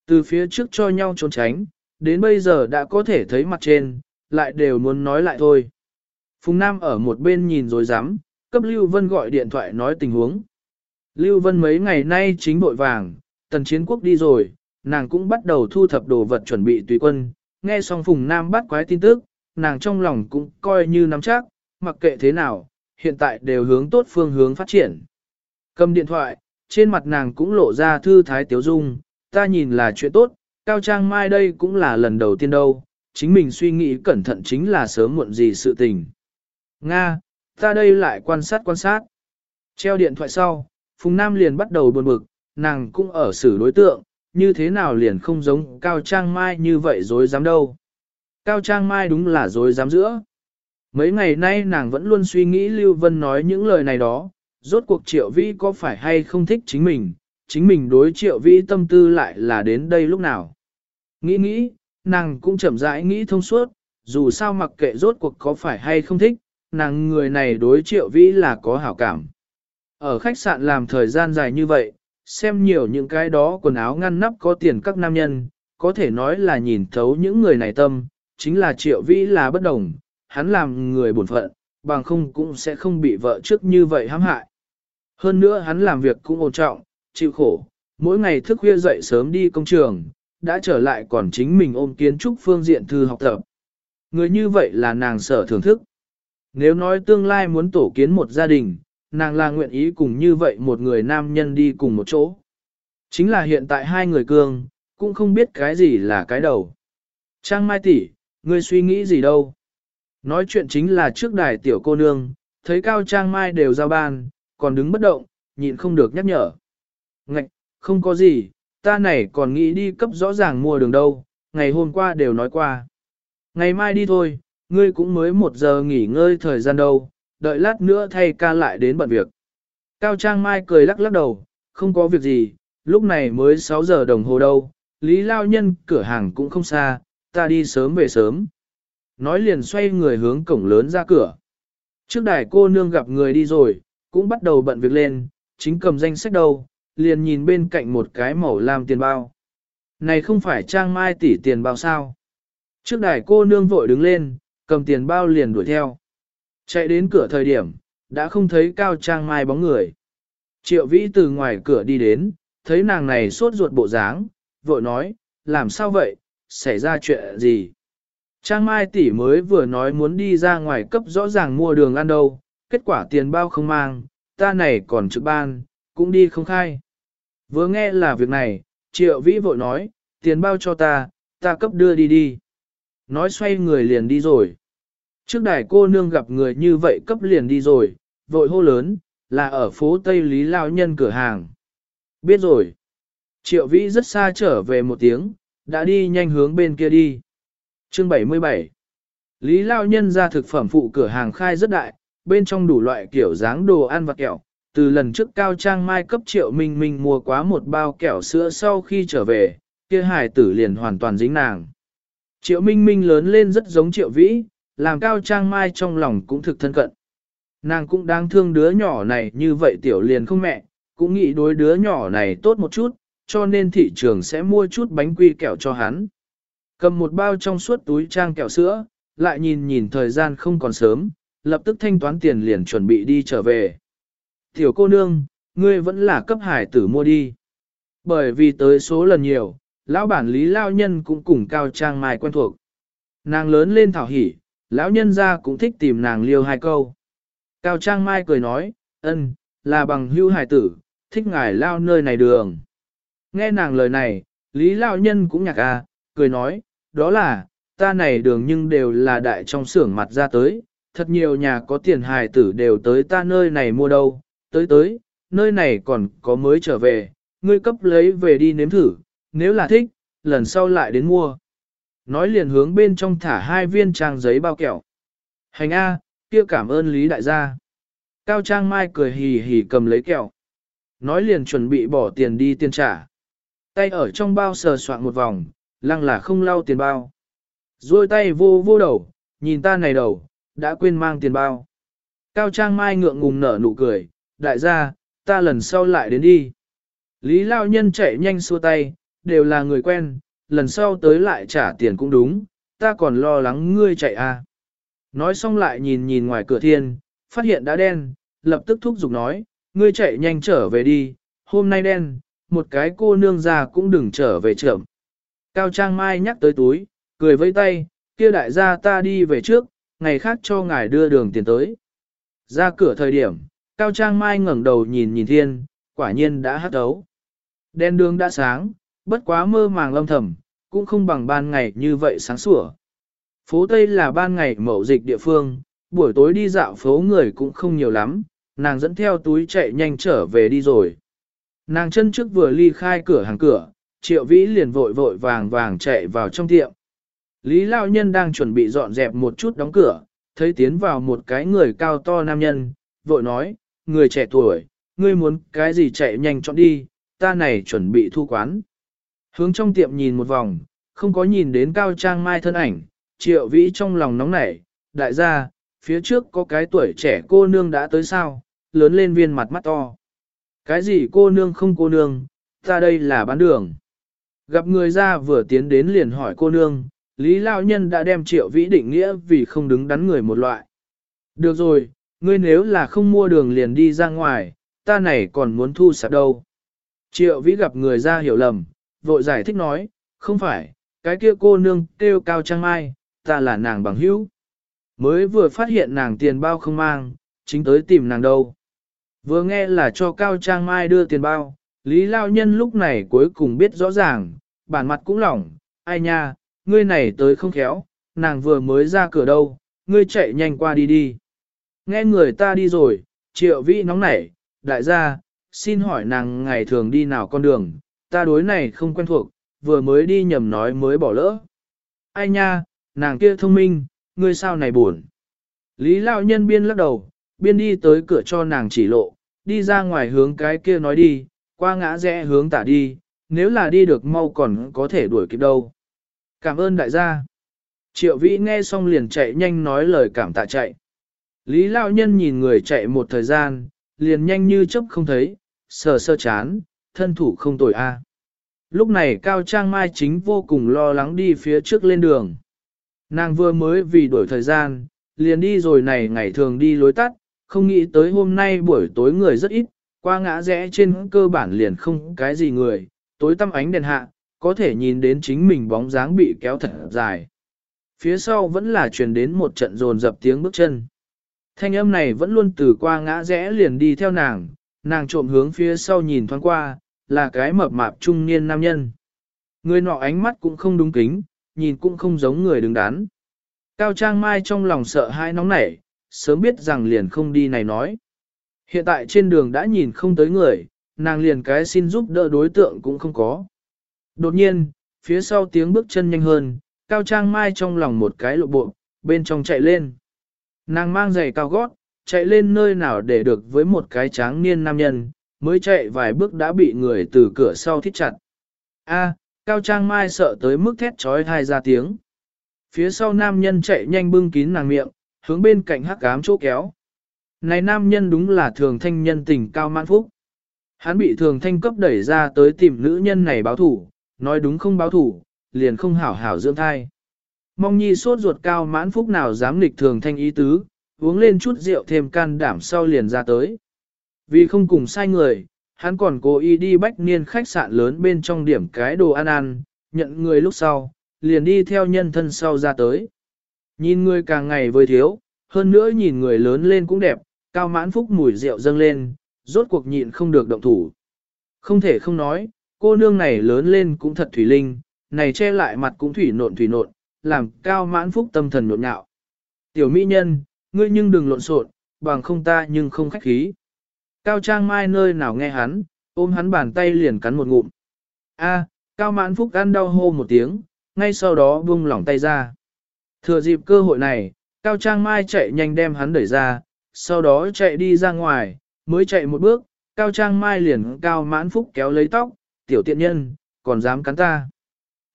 Từ phía trước cho nhau trốn tránh, đến bây giờ đã có thể thấy mặt trên, lại đều muốn nói lại thôi. Phùng Nam ở một bên nhìn rồi dám, cấp Lưu Vân gọi điện thoại nói tình huống. Lưu Vân mấy ngày nay chính bội vàng, tần chiến quốc đi rồi, nàng cũng bắt đầu thu thập đồ vật chuẩn bị tùy quân, nghe xong Phùng Nam bắt quái tin tức, nàng trong lòng cũng coi như nắm chắc, mặc kệ thế nào, hiện tại đều hướng tốt phương hướng phát triển. Cầm điện thoại, trên mặt nàng cũng lộ ra thư thái tiếu dung, ta nhìn là chuyện tốt, Cao Trang Mai đây cũng là lần đầu tiên đâu, chính mình suy nghĩ cẩn thận chính là sớm muộn gì sự tình. Nga, ta đây lại quan sát quan sát. Treo điện thoại sau, Phùng Nam liền bắt đầu buồn bực, nàng cũng ở xử đối tượng, như thế nào liền không giống Cao Trang Mai như vậy dối dám đâu. Cao Trang Mai đúng là dối dám giữa. Mấy ngày nay nàng vẫn luôn suy nghĩ Lưu Vân nói những lời này đó, rốt cuộc triệu vĩ có phải hay không thích chính mình, chính mình đối triệu vĩ tâm tư lại là đến đây lúc nào. Nghĩ nghĩ, nàng cũng chậm rãi nghĩ thông suốt, dù sao mặc kệ rốt cuộc có phải hay không thích, nàng người này đối triệu vĩ là có hảo cảm. Ở khách sạn làm thời gian dài như vậy, xem nhiều những cái đó quần áo ngăn nắp có tiền các nam nhân, có thể nói là nhìn thấu những người này tâm, chính là triệu vĩ là bất đồng, hắn làm người buồn phận, bằng không cũng sẽ không bị vợ trước như vậy hãm hại. Hơn nữa hắn làm việc cũng ổn trọng, chịu khổ, mỗi ngày thức khuya dậy sớm đi công trường, đã trở lại còn chính mình ôm kiến trúc phương diện thư học tập. Người như vậy là nàng sở thưởng thức. Nếu nói tương lai muốn tổ kiến một gia đình, nàng là nguyện ý cùng như vậy một người nam nhân đi cùng một chỗ. Chính là hiện tại hai người cương, cũng không biết cái gì là cái đầu. Trang Mai tỷ, ngươi suy nghĩ gì đâu? Nói chuyện chính là trước đài tiểu cô nương, thấy Cao Trang Mai đều giao ban, còn đứng bất động, nhịn không được nhắc nhở. Ngạch, không có gì, ta này còn nghĩ đi cấp rõ ràng mua đường đâu, ngày hôm qua đều nói qua. Ngày mai đi thôi, ngươi cũng mới một giờ nghỉ ngơi thời gian đâu, đợi lát nữa thay ca lại đến bận việc. Cao Trang Mai cười lắc lắc đầu, không có việc gì, lúc này mới 6 giờ đồng hồ đâu, Lý Lao Nhân cửa hàng cũng không xa, ta đi sớm về sớm. Nói liền xoay người hướng cổng lớn ra cửa. Trước đài cô nương gặp người đi rồi, cũng bắt đầu bận việc lên, chính cầm danh sách đâu, liền nhìn bên cạnh một cái màu lam tiền bao. Này không phải trang mai tỷ tiền bao sao? Trước đài cô nương vội đứng lên, cầm tiền bao liền đuổi theo. Chạy đến cửa thời điểm, đã không thấy cao trang mai bóng người. Triệu vĩ từ ngoài cửa đi đến, thấy nàng này sốt ruột bộ dáng, vội nói, làm sao vậy, xảy ra chuyện gì? Trang mai tỷ mới vừa nói muốn đi ra ngoài cấp rõ ràng mua đường ăn đâu, kết quả tiền bao không mang, ta này còn trực ban, cũng đi không khai. Vừa nghe là việc này, triệu vĩ vội nói, tiền bao cho ta, ta cấp đưa đi đi. Nói xoay người liền đi rồi. Trước đài cô nương gặp người như vậy cấp liền đi rồi, vội hô lớn, là ở phố Tây Lý Lao Nhân cửa hàng. Biết rồi. Triệu vĩ rất xa trở về một tiếng, đã đi nhanh hướng bên kia đi. Chương 77 Lý Lao Nhân ra thực phẩm phụ cửa hàng khai rất đại, bên trong đủ loại kiểu dáng đồ ăn và kẹo. Từ lần trước Cao Trang Mai cấp Triệu Minh Minh mua quá một bao kẹo sữa sau khi trở về, kia hài tử liền hoàn toàn dính nàng. Triệu Minh Minh lớn lên rất giống Triệu Vĩ, làm Cao Trang Mai trong lòng cũng thực thân cận. Nàng cũng đang thương đứa nhỏ này như vậy tiểu liền không mẹ, cũng nghĩ đối đứa nhỏ này tốt một chút, cho nên thị trường sẽ mua chút bánh quy kẹo cho hắn. Cầm một bao trong suốt túi trang kẹo sữa, lại nhìn nhìn thời gian không còn sớm, lập tức thanh toán tiền liền chuẩn bị đi trở về. Tiểu cô nương, ngươi vẫn là cấp hải tử mua đi. Bởi vì tới số lần nhiều, lão bản lý lao nhân cũng cùng cao trang mai quen thuộc. Nàng lớn lên thảo hỉ, lão nhân ra cũng thích tìm nàng liêu hai câu. Cao trang mai cười nói, ân, là bằng hưu hải tử, thích ngài lao nơi này đường. Nghe nàng lời này, lý lao nhân cũng nhạc à, cười nói, đó là, ta này đường nhưng đều là đại trong xưởng mặt ra tới, thật nhiều nhà có tiền hài tử đều tới ta nơi này mua đâu, tới tới, nơi này còn có mới trở về, ngươi cấp lấy về đi nếm thử, nếu là thích, lần sau lại đến mua. Nói liền hướng bên trong thả hai viên trang giấy bao kẹo. Hành A, kia cảm ơn Lý đại gia. Cao Trang Mai cười hì hì cầm lấy kẹo. Nói liền chuẩn bị bỏ tiền đi tiền trả. Tay ở trong bao sờ soạn một vòng, lăng là không lau tiền bao. Rồi tay vô vô đầu, nhìn ta này đầu, đã quên mang tiền bao. Cao Trang Mai ngượng ngùng nở nụ cười, đại gia, ta lần sau lại đến đi. Lý Lao Nhân chạy nhanh xua tay, đều là người quen, lần sau tới lại trả tiền cũng đúng, ta còn lo lắng ngươi chạy à. Nói xong lại nhìn nhìn ngoài cửa thiên, phát hiện đã đen, lập tức thúc giục nói, ngươi chạy nhanh trở về đi, hôm nay đen, một cái cô nương già cũng đừng trở về trưởng. Cao Trang Mai nhắc tới túi, cười vẫy tay, kia đại gia ta đi về trước, ngày khác cho ngài đưa đường tiền tới. Ra cửa thời điểm, Cao Trang Mai ngẩng đầu nhìn nhìn thiên, quả nhiên đã hát ấu. Đen đường đã sáng, bất quá mơ màng lâm thầm, cũng không bằng ban ngày như vậy sáng sủa. Phố Tây là ban ngày mậu dịch địa phương, buổi tối đi dạo phố người cũng không nhiều lắm, nàng dẫn theo túi chạy nhanh trở về đi rồi. Nàng chân trước vừa ly khai cửa hàng cửa, triệu vĩ liền vội vội vàng vàng chạy vào trong tiệm. Lý Lao Nhân đang chuẩn bị dọn dẹp một chút đóng cửa, thấy tiến vào một cái người cao to nam nhân, vội nói, người trẻ tuổi, ngươi muốn cái gì chạy nhanh chọn đi, ta này chuẩn bị thu quán. Hướng trong tiệm nhìn một vòng, không có nhìn đến cao trang mai thân ảnh, triệu vĩ trong lòng nóng nảy, đại gia, phía trước có cái tuổi trẻ cô nương đã tới sao, lớn lên viên mặt mắt to. Cái gì cô nương không cô nương, ta đây là bán đường. Gặp người ra vừa tiến đến liền hỏi cô nương, Lý Lão Nhân đã đem triệu vĩ định nghĩa vì không đứng đắn người một loại. Được rồi, ngươi nếu là không mua đường liền đi ra ngoài, ta này còn muốn thu sạp đâu. Triệu vĩ gặp người ra hiểu lầm, vội giải thích nói, không phải, cái kia cô nương kêu cao trang mai, ta là nàng bằng hữu. Mới vừa phát hiện nàng tiền bao không mang, chính tới tìm nàng đâu. Vừa nghe là cho cao trang mai đưa tiền bao, Lý Lao Nhân lúc này cuối cùng biết rõ ràng, bản mặt cũng lỏng, ai nha, ngươi này tới không khéo, nàng vừa mới ra cửa đâu, ngươi chạy nhanh qua đi đi. Nghe người ta đi rồi, triệu vĩ nóng nảy, đại gia, xin hỏi nàng ngày thường đi nào con đường, ta đối này không quen thuộc, vừa mới đi nhầm nói mới bỏ lỡ. Ai nha, nàng kia thông minh, ngươi sao này buồn. Lý Lão Nhân biên lắc đầu, biên đi tới cửa cho nàng chỉ lộ, đi ra ngoài hướng cái kia nói đi, qua ngã rẽ hướng tả đi, nếu là đi được mau còn có thể đuổi kịp đâu. Cảm ơn đại gia. Triệu vĩ nghe xong liền chạy nhanh nói lời cảm tạ chạy. Lý Lão Nhân nhìn người chạy một thời gian, liền nhanh như chớp không thấy, sờ sơ chán, thân thủ không tồi a. Lúc này Cao Trang Mai chính vô cùng lo lắng đi phía trước lên đường. Nàng vừa mới vì đổi thời gian, liền đi rồi này ngày thường đi lối tắt, không nghĩ tới hôm nay buổi tối người rất ít, qua ngã rẽ trên cơ bản liền không cái gì người, tối tăm ánh đèn hạ, có thể nhìn đến chính mình bóng dáng bị kéo thật dài. Phía sau vẫn là truyền đến một trận rồn dập tiếng bước chân. Thanh âm này vẫn luôn từ qua ngã rẽ liền đi theo nàng, nàng trộm hướng phía sau nhìn thoáng qua, là cái mập mạp trung niên nam nhân. Người nọ ánh mắt cũng không đúng kính, nhìn cũng không giống người đứng đắn. Cao Trang Mai trong lòng sợ hai nóng nảy, sớm biết rằng liền không đi này nói. Hiện tại trên đường đã nhìn không tới người, nàng liền cái xin giúp đỡ đối tượng cũng không có. Đột nhiên, phía sau tiếng bước chân nhanh hơn, Cao Trang Mai trong lòng một cái lộ bộ, bên trong chạy lên. Nàng mang giày cao gót, chạy lên nơi nào để được với một cái tráng niên nam nhân, mới chạy vài bước đã bị người từ cửa sau thít chặt. A, Cao Trang Mai sợ tới mức thét trói thai ra tiếng. Phía sau nam nhân chạy nhanh bưng kín nàng miệng, hướng bên cạnh hắc cám chỗ kéo. Này nam nhân đúng là thường thanh nhân tình cao mãn phúc. Hắn bị thường thanh cấp đẩy ra tới tìm nữ nhân này báo thủ, nói đúng không báo thủ, liền không hảo hảo dưỡng thai. Mong nhi sốt ruột cao mãn phúc nào dám nghịch thường thanh ý tứ, uống lên chút rượu thêm can đảm sau liền ra tới. Vì không cùng sai người, hắn còn cố ý đi bách niên khách sạn lớn bên trong điểm cái đồ ăn ăn, nhận người lúc sau, liền đi theo nhân thân sau ra tới. Nhìn người càng ngày với thiếu, hơn nữa nhìn người lớn lên cũng đẹp, cao mãn phúc mùi rượu dâng lên, rốt cuộc nhịn không được động thủ. Không thể không nói, cô nương này lớn lên cũng thật thủy linh, này che lại mặt cũng thủy nộn thủy nộn, làm cao mãn phúc tâm thần nhộn nhạo. Tiểu mỹ nhân, ngươi nhưng đừng lộn xộn, bằng không ta nhưng không khách khí. Cao Trang Mai nơi nào nghe hắn, ôm hắn bàn tay liền cắn một ngụm. A, Cao Mãn Phúc ăn đau hô một tiếng, ngay sau đó buông lỏng tay ra. Thừa dịp cơ hội này, Cao Trang Mai chạy nhanh đem hắn đẩy ra, sau đó chạy đi ra ngoài, mới chạy một bước, Cao Trang Mai liền Cao Mãn Phúc kéo lấy tóc, tiểu tiện nhân, còn dám cắn ta.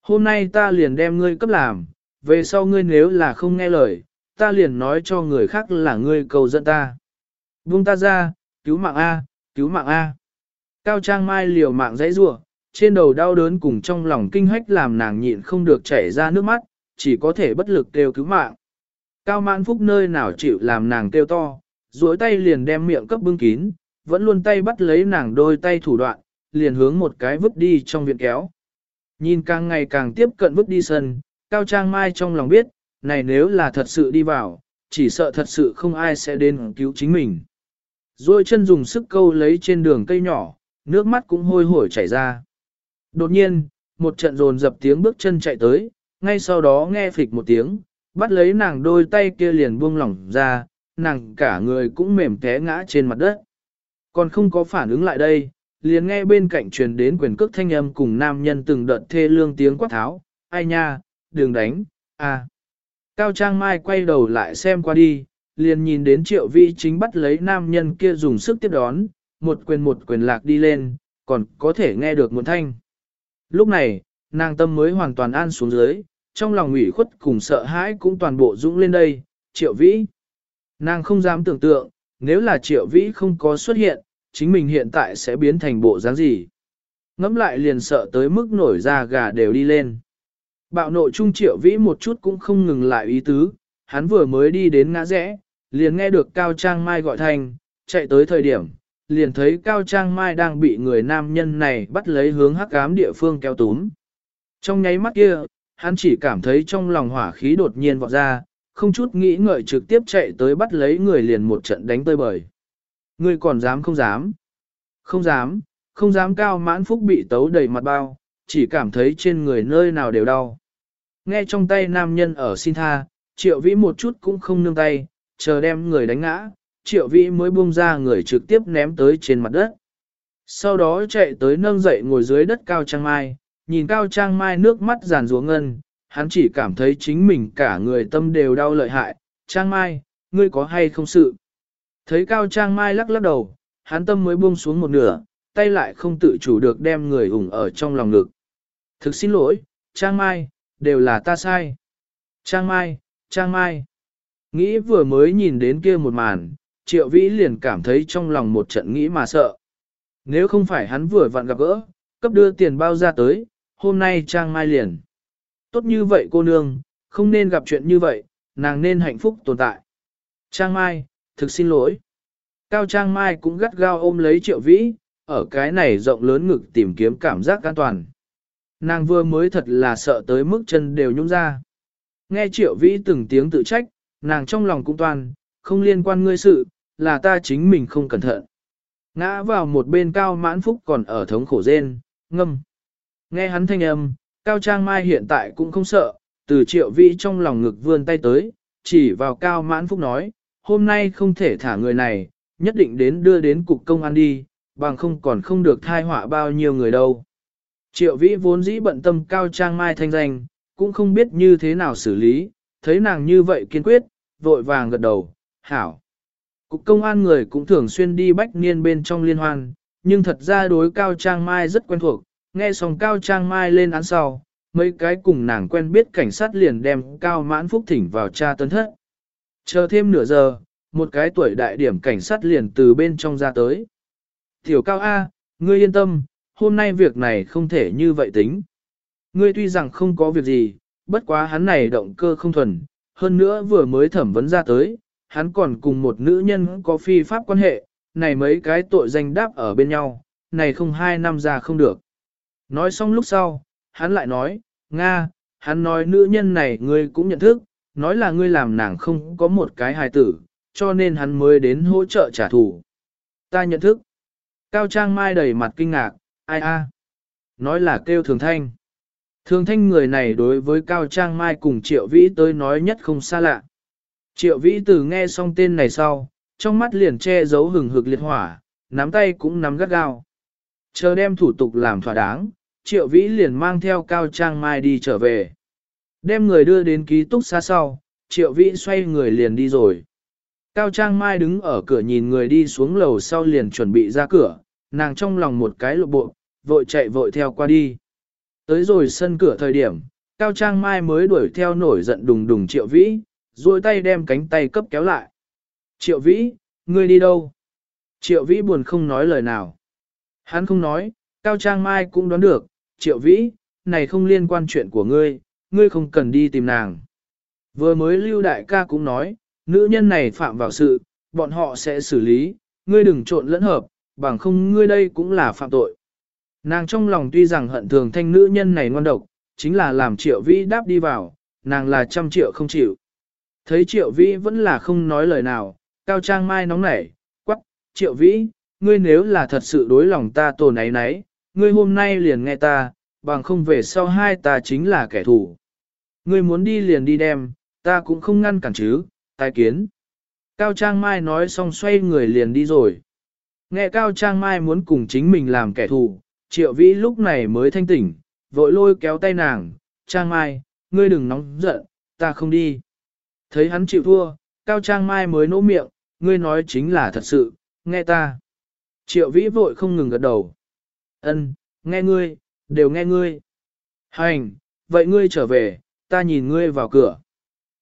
Hôm nay ta liền đem ngươi cấp làm, về sau ngươi nếu là không nghe lời, ta liền nói cho người khác là ngươi cầu dẫn ta. Buông ta ra, cứu mạng A, cứu mạng A. Cao Trang Mai liều mạng dãy rủa, trên đầu đau đớn cùng trong lòng kinh hách làm nàng nhịn không được chảy ra nước mắt, chỉ có thể bất lực kêu cứu mạng. Cao Mãn Phúc nơi nào chịu làm nàng kêu to, duỗi tay liền đem miệng cấp bưng kín, vẫn luôn tay bắt lấy nàng đôi tay thủ đoạn, liền hướng một cái vứt đi trong viện kéo. Nhìn càng ngày càng tiếp cận vứt đi sân, Cao Trang Mai trong lòng biết, này nếu là thật sự đi vào, chỉ sợ thật sự không ai sẽ đến cứu chính mình. Rồi chân dùng sức câu lấy trên đường cây nhỏ, nước mắt cũng hôi hổi chảy ra. Đột nhiên, một trận rồn dập tiếng bước chân chạy tới, ngay sau đó nghe phịch một tiếng, bắt lấy nàng đôi tay kia liền buông lỏng ra, nàng cả người cũng mềm té ngã trên mặt đất. Còn không có phản ứng lại đây, liền nghe bên cạnh truyền đến quyền cước thanh âm cùng nam nhân từng đợt thê lương tiếng quát tháo, ai nha, đừng đánh, à. Cao Trang Mai quay đầu lại xem qua đi, liền nhìn đến triệu vi chính bắt lấy nam nhân kia dùng sức tiếp đón, một quyền một quyền lạc đi lên, còn có thể nghe được một thanh. Lúc này, nàng tâm mới hoàn toàn an xuống dưới, trong lòng ủy khuất cùng sợ hãi cũng toàn bộ dũng lên đây, triệu vĩ. Nàng không dám tưởng tượng, nếu là triệu vĩ không có xuất hiện, chính mình hiện tại sẽ biến thành bộ dáng gì. Ngắm lại liền sợ tới mức nổi da gà đều đi lên. Bạo nội trung triệu vĩ một chút cũng không ngừng lại ý tứ, hắn vừa mới đi đến ngã rẽ, liền nghe được Cao Trang Mai gọi thành, chạy tới thời điểm, liền thấy Cao Trang Mai đang bị người nam nhân này bắt lấy hướng hắc ám địa phương kéo túm. Trong nháy mắt kia, hắn chỉ cảm thấy trong lòng hỏa khí đột nhiên vọt ra, không chút nghĩ ngợi trực tiếp chạy tới bắt lấy người liền một trận đánh tơi bời. Ngươi còn dám không dám? Không dám, không dám cao mãn phúc bị tấu đầy mặt bao, chỉ cảm thấy trên người nơi nào đều đau. Nghe trong tay nam nhân ở xin tha, triệu vĩ một chút cũng không nương tay, chờ đem người đánh ngã, triệu vĩ mới buông ra người trực tiếp ném tới trên mặt đất. Sau đó chạy tới nâng dậy ngồi dưới đất cao trang mai, nhìn cao trang mai nước mắt giàn ruộng ngân, hắn chỉ cảm thấy chính mình cả người tâm đều đau lợi hại, trang mai, ngươi có hay không sự. Thấy cao trang mai lắc lắc đầu, hắn tâm mới buông xuống một nửa, tay lại không tự chủ được đem người ủng ở trong lòng ngực. Thực xin lỗi, trang mai, đều là ta sai. Trang mai, trang mai. Nghĩ vừa mới nhìn đến kia một màn, triệu vĩ liền cảm thấy trong lòng một trận nghĩ mà sợ. Nếu không phải hắn vừa vặn gặp gỡ, cấp đưa tiền bao ra tới, hôm nay trang mai liền. Tốt như vậy cô nương, không nên gặp chuyện như vậy, nàng nên hạnh phúc tồn tại. Trang mai, thực xin lỗi. Cao Trang Mai cũng gắt gao ôm lấy triệu vĩ, ở cái này rộng lớn ngực tìm kiếm cảm giác an toàn. Nàng vừa mới thật là sợ tới mức chân đều nhung ra. Nghe triệu vĩ từng tiếng tự trách, nàng trong lòng cũng toàn, không liên quan ngươi sự, là ta chính mình không cẩn thận. Ngã vào một bên cao mãn phúc còn ở thống khổ rên, ngâm. Nghe hắn thanh âm, cao trang mai hiện tại cũng không sợ, từ triệu vĩ trong lòng ngực vươn tay tới, chỉ vào cao mãn phúc nói, hôm nay không thể thả người này, nhất định đến đưa đến cục công an đi, bằng không còn không được thai họa bao nhiêu người đâu. Triệu vĩ vốn dĩ bận tâm cao trang mai thanh danh, cũng không biết như thế nào xử lý, thấy nàng như vậy kiên quyết, vội vàng gật đầu, hảo. Cục công an người cũng thường xuyên đi bách niên bên trong liên hoan, nhưng thật ra đối cao trang mai rất quen thuộc, nghe xong cao trang mai lên án sau, mấy cái cùng nàng quen biết cảnh sát liền đem cao mãn phúc thỉnh vào tra tấn thất. Chờ thêm nửa giờ, một cái tuổi đại điểm cảnh sát liền từ bên trong ra tới. Tiểu cao A, ngươi yên tâm, hôm nay việc này không thể như vậy tính. Ngươi tuy rằng không có việc gì, bất quá hắn này động cơ không thuần, hơn nữa vừa mới thẩm vấn ra tới, hắn còn cùng một nữ nhân có phi pháp quan hệ, này mấy cái tội danh đáp ở bên nhau, này không hai năm ra không được. Nói xong lúc sau, hắn lại nói, Nga, hắn nói nữ nhân này ngươi cũng nhận thức, nói là ngươi làm nàng không có một cái hài tử, cho nên hắn mới đến hỗ trợ trả thù. Ta nhận thức. Cao Trang Mai đầy mặt kinh ngạc, ai a? Nói là kêu thường thanh. Thường thanh người này đối với Cao Trang Mai cùng Triệu Vĩ tới nói nhất không xa lạ. Triệu Vĩ từ nghe xong tên này sau, trong mắt liền che giấu hừng hực liệt hỏa, nắm tay cũng nắm gắt gao. Chờ đem thủ tục làm thỏa đáng, Triệu Vĩ liền mang theo Cao Trang Mai đi trở về. Đem người đưa đến ký túc xa sau, Triệu Vĩ xoay người liền đi rồi. Cao Trang Mai đứng ở cửa nhìn người đi xuống lầu sau liền chuẩn bị ra cửa, nàng trong lòng một cái lộ bộ, vội chạy vội theo qua đi. Tới rồi sân cửa thời điểm, Cao Trang Mai mới đuổi theo nổi giận đùng đùng Triệu Vĩ, rồi tay đem cánh tay cấp kéo lại. Triệu Vĩ, ngươi đi đâu? Triệu Vĩ buồn không nói lời nào. Hắn không nói, Cao Trang Mai cũng đoán được, Triệu Vĩ, này không liên quan chuyện của ngươi, ngươi không cần đi tìm nàng. Vừa mới Lưu Đại ca cũng nói, nữ nhân này phạm vào sự, bọn họ sẽ xử lý, ngươi đừng trộn lẫn hợp, bằng không ngươi đây cũng là phạm tội. Nàng trong lòng tuy rằng hận thường thanh nữ nhân này ngoan độc, chính là làm triệu vĩ đáp đi vào, nàng là trăm triệu không chịu. Thấy triệu vĩ vẫn là không nói lời nào, cao trang mai nóng nảy, quắc, triệu vĩ, ngươi nếu là thật sự đối lòng ta tồn ấy nấy, ngươi hôm nay liền nghe ta, bằng không về sau hai ta chính là kẻ thù. Ngươi muốn đi liền đi đem, Ta cũng không ngăn cản chứ, tai kiến. Cao Trang Mai nói xong xoay người liền đi rồi. Nghe Cao Trang Mai muốn cùng chính mình làm kẻ thù, triệu vĩ lúc này mới thanh tỉnh, vội lôi kéo tay nàng, Trang Mai, ngươi đừng nóng giận, ta không đi. Thấy hắn chịu thua, Cao Trang Mai mới nỗ miệng, ngươi nói chính là thật sự, nghe ta. Triệu vĩ vội không ngừng gật đầu. Ân, nghe ngươi, đều nghe ngươi. Hành, vậy ngươi trở về, ta nhìn ngươi vào cửa.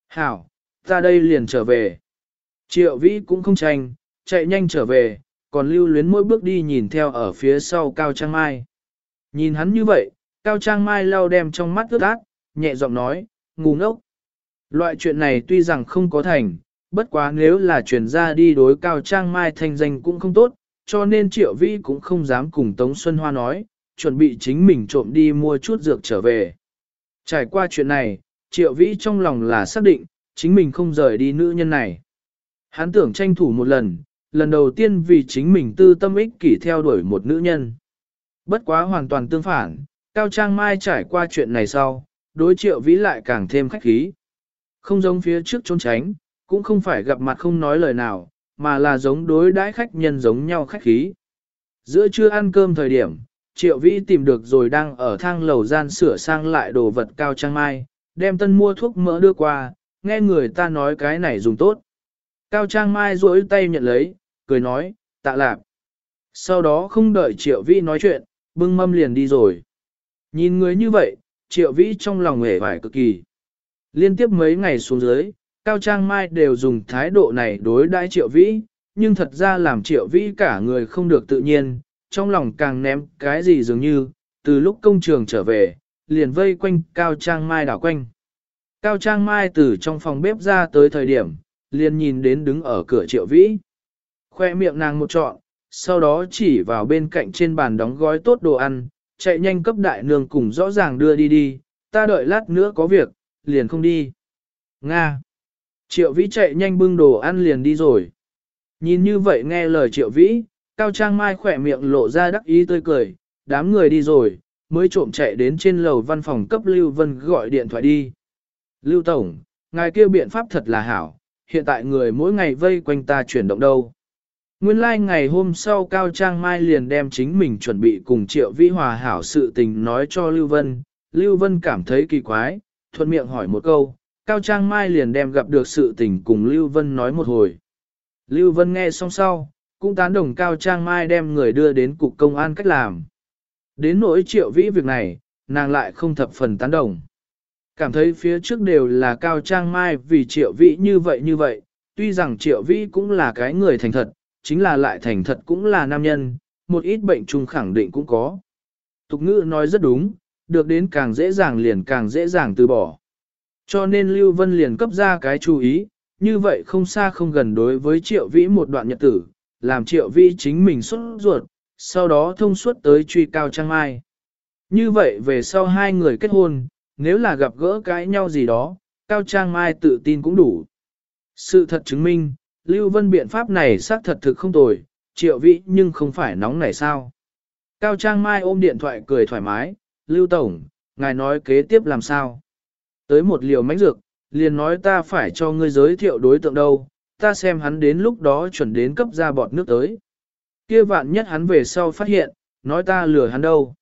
Hảo, ta đây liền trở về. Triệu vĩ cũng không tranh, chạy nhanh trở về, còn lưu luyến mỗi bước đi nhìn theo ở phía sau Cao Trang Mai. Nhìn hắn như vậy, Cao Trang Mai lau đem trong mắt ướt át, nhẹ giọng nói, ngu ngốc. Loại chuyện này tuy rằng không có thành, bất quá nếu là truyền ra đi đối Cao Trang Mai thành danh cũng không tốt, cho nên Triệu Vĩ cũng không dám cùng Tống Xuân Hoa nói, chuẩn bị chính mình trộm đi mua chút dược trở về. Trải qua chuyện này, Triệu Vĩ trong lòng là xác định, chính mình không rời đi nữ nhân này. Hắn tưởng tranh thủ một lần, lần đầu tiên vì chính mình tư tâm ích kỷ theo đuổi một nữ nhân. Bất quá hoàn toàn tương phản, Cao Trang Mai trải qua chuyện này sau, đối triệu vĩ lại càng thêm khách khí. Không giống phía trước trốn tránh, cũng không phải gặp mặt không nói lời nào, mà là giống đối đãi khách nhân giống nhau khách khí. Giữa trưa ăn cơm thời điểm, triệu vĩ tìm được rồi đang ở thang lầu gian sửa sang lại đồ vật Cao Trang Mai, đem tân mua thuốc mỡ đưa qua, nghe người ta nói cái này dùng tốt. Cao Trang Mai duỗi tay nhận lấy, cười nói, tạ lạp. Sau đó không đợi Triệu Vĩ nói chuyện, bưng mâm liền đi rồi. Nhìn người như vậy, Triệu Vĩ trong lòng hề vải cực kỳ. Liên tiếp mấy ngày xuống dưới, Cao Trang Mai đều dùng thái độ này đối đãi Triệu Vĩ, nhưng thật ra làm Triệu Vĩ cả người không được tự nhiên, trong lòng càng ném cái gì dường như, từ lúc công trường trở về, liền vây quanh Cao Trang Mai đảo quanh. Cao Trang Mai từ trong phòng bếp ra tới thời điểm, liền nhìn đến đứng ở cửa triệu vĩ. Khoe miệng nàng một trọn, sau đó chỉ vào bên cạnh trên bàn đóng gói tốt đồ ăn, chạy nhanh cấp đại nương cùng rõ ràng đưa đi đi, ta đợi lát nữa có việc, liền không đi. Nga. Triệu vĩ chạy nhanh bưng đồ ăn liền đi rồi. Nhìn như vậy nghe lời triệu vĩ, cao trang mai khỏe miệng lộ ra đắc ý tươi cười, đám người đi rồi, mới trộm chạy đến trên lầu văn phòng cấp Lưu Vân gọi điện thoại đi. Lưu Tổng, ngài kêu biện pháp thật là hảo, hiện tại người mỗi ngày vây quanh ta chuyển động đâu. Nguyên lai like ngày hôm sau Cao Trang Mai liền đem chính mình chuẩn bị cùng Triệu Vĩ Hòa hảo sự tình nói cho Lưu Vân. Lưu Vân cảm thấy kỳ quái, thuận miệng hỏi một câu, Cao Trang Mai liền đem gặp được sự tình cùng Lưu Vân nói một hồi. Lưu Vân nghe xong sau, cũng tán đồng Cao Trang Mai đem người đưa đến cục công an cách làm. Đến nỗi Triệu Vĩ việc này, nàng lại không thập phần tán đồng. Cảm thấy phía trước đều là cao trang mai vì triệu vĩ như vậy như vậy, tuy rằng triệu vĩ cũng là cái người thành thật, chính là lại thành thật cũng là nam nhân, một ít bệnh trùng khẳng định cũng có. Tục ngữ nói rất đúng, được đến càng dễ dàng liền càng dễ dàng từ bỏ. Cho nên Lưu Vân liền cấp ra cái chú ý, như vậy không xa không gần đối với triệu vĩ một đoạn nhật tử, làm triệu vi chính mình xuất ruột, sau đó thông suốt tới truy cao trang mai. Như vậy về sau hai người kết hôn, nếu là gặp gỡ cãi nhau gì đó, Cao Trang Mai tự tin cũng đủ. Sự thật chứng minh, Lưu Vân biện pháp này xác thật thực không tồi, triệu vị nhưng không phải nóng này sao. Cao Trang Mai ôm điện thoại cười thoải mái, Lưu Tổng, ngài nói kế tiếp làm sao. Tới một liều mánh dược, liền nói ta phải cho ngươi giới thiệu đối tượng đâu, ta xem hắn đến lúc đó chuẩn đến cấp ra bọt nước tới. Kia vạn nhất hắn về sau phát hiện, nói ta lừa hắn đâu.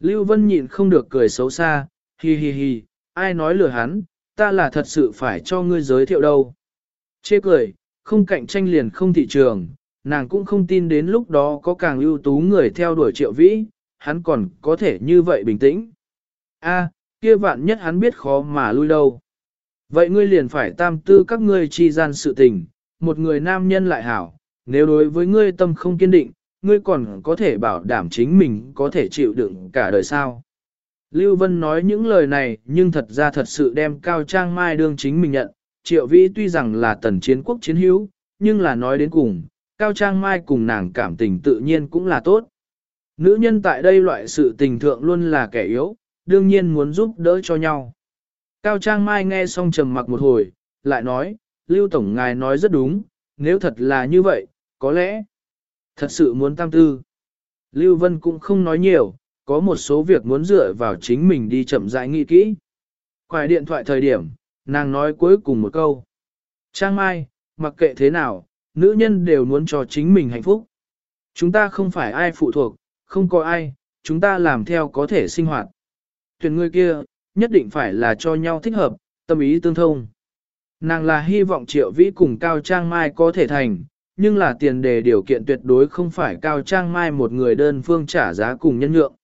Lưu Vân nhịn không được cười xấu xa, hi hi hi, ai nói lừa hắn, ta là thật sự phải cho ngươi giới thiệu đâu. Chê cười, không cạnh tranh liền không thị trường, nàng cũng không tin đến lúc đó có càng ưu tú người theo đuổi triệu vĩ, hắn còn có thể như vậy bình tĩnh. A, kia vạn nhất hắn biết khó mà lui đâu. Vậy ngươi liền phải tam tư các ngươi chi gian sự tình, một người nam nhân lại hảo, nếu đối với ngươi tâm không kiên định, ngươi còn có thể bảo đảm chính mình có thể chịu đựng cả đời sao. Lưu Vân nói những lời này nhưng thật ra thật sự đem Cao Trang Mai đương chính mình nhận, Triệu Vĩ tuy rằng là tần chiến quốc chiến hữu, nhưng là nói đến cùng, Cao Trang Mai cùng nàng cảm tình tự nhiên cũng là tốt. Nữ nhân tại đây loại sự tình thượng luôn là kẻ yếu, đương nhiên muốn giúp đỡ cho nhau. Cao Trang Mai nghe xong trầm mặc một hồi, lại nói, Lưu Tổng Ngài nói rất đúng, nếu thật là như vậy, có lẽ, thật sự muốn tam tư. Lưu Vân cũng không nói nhiều, có một số việc muốn dựa vào chính mình đi chậm rãi nghĩ kỹ. Quài điện thoại thời điểm, nàng nói cuối cùng một câu. Trang Mai, mặc kệ thế nào, nữ nhân đều muốn cho chính mình hạnh phúc. Chúng ta không phải ai phụ thuộc, không có ai, chúng ta làm theo có thể sinh hoạt. Tuyển người kia, nhất định phải là cho nhau thích hợp, tâm ý tương thông. Nàng là hy vọng triệu vĩ cùng Cao Trang Mai có thể thành, nhưng là tiền đề điều kiện tuyệt đối không phải Cao Trang Mai một người đơn phương trả giá cùng nhân nhượng.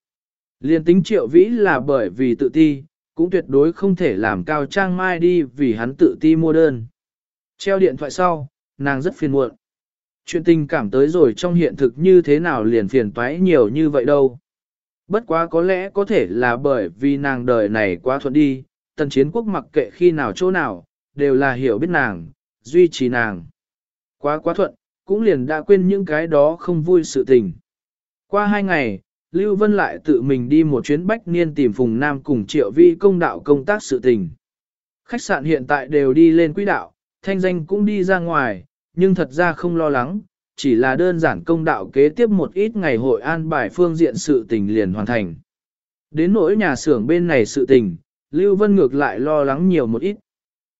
Liên tính triệu vĩ là bởi vì tự ti, cũng tuyệt đối không thể làm Cao Trang Mai đi vì hắn tự ti mua đơn. Treo điện thoại sau, nàng rất phiền muộn. Chuyện tình cảm tới rồi trong hiện thực như thế nào liền phiền toái nhiều như vậy đâu. Bất quá có lẽ có thể là bởi vì nàng đời này quá thuận đi, tần chiến quốc mặc kệ khi nào chỗ nào, đều là hiểu biết nàng, duy trì nàng. Quá quá thuận, cũng liền đã quên những cái đó không vui sự tình. Qua hai ngày, Lưu Vân lại tự mình đi một chuyến bách niên tìm Phùng Nam cùng triệu vi công đạo công tác sự tình. Khách sạn hiện tại đều đi lên quỹ đạo, thanh danh cũng đi ra ngoài, nhưng thật ra không lo lắng, chỉ là đơn giản công đạo kế tiếp một ít ngày hội an bài phương diện sự tình liền hoàn thành. Đến nỗi nhà xưởng bên này sự tình, Lưu Vân ngược lại lo lắng nhiều một ít.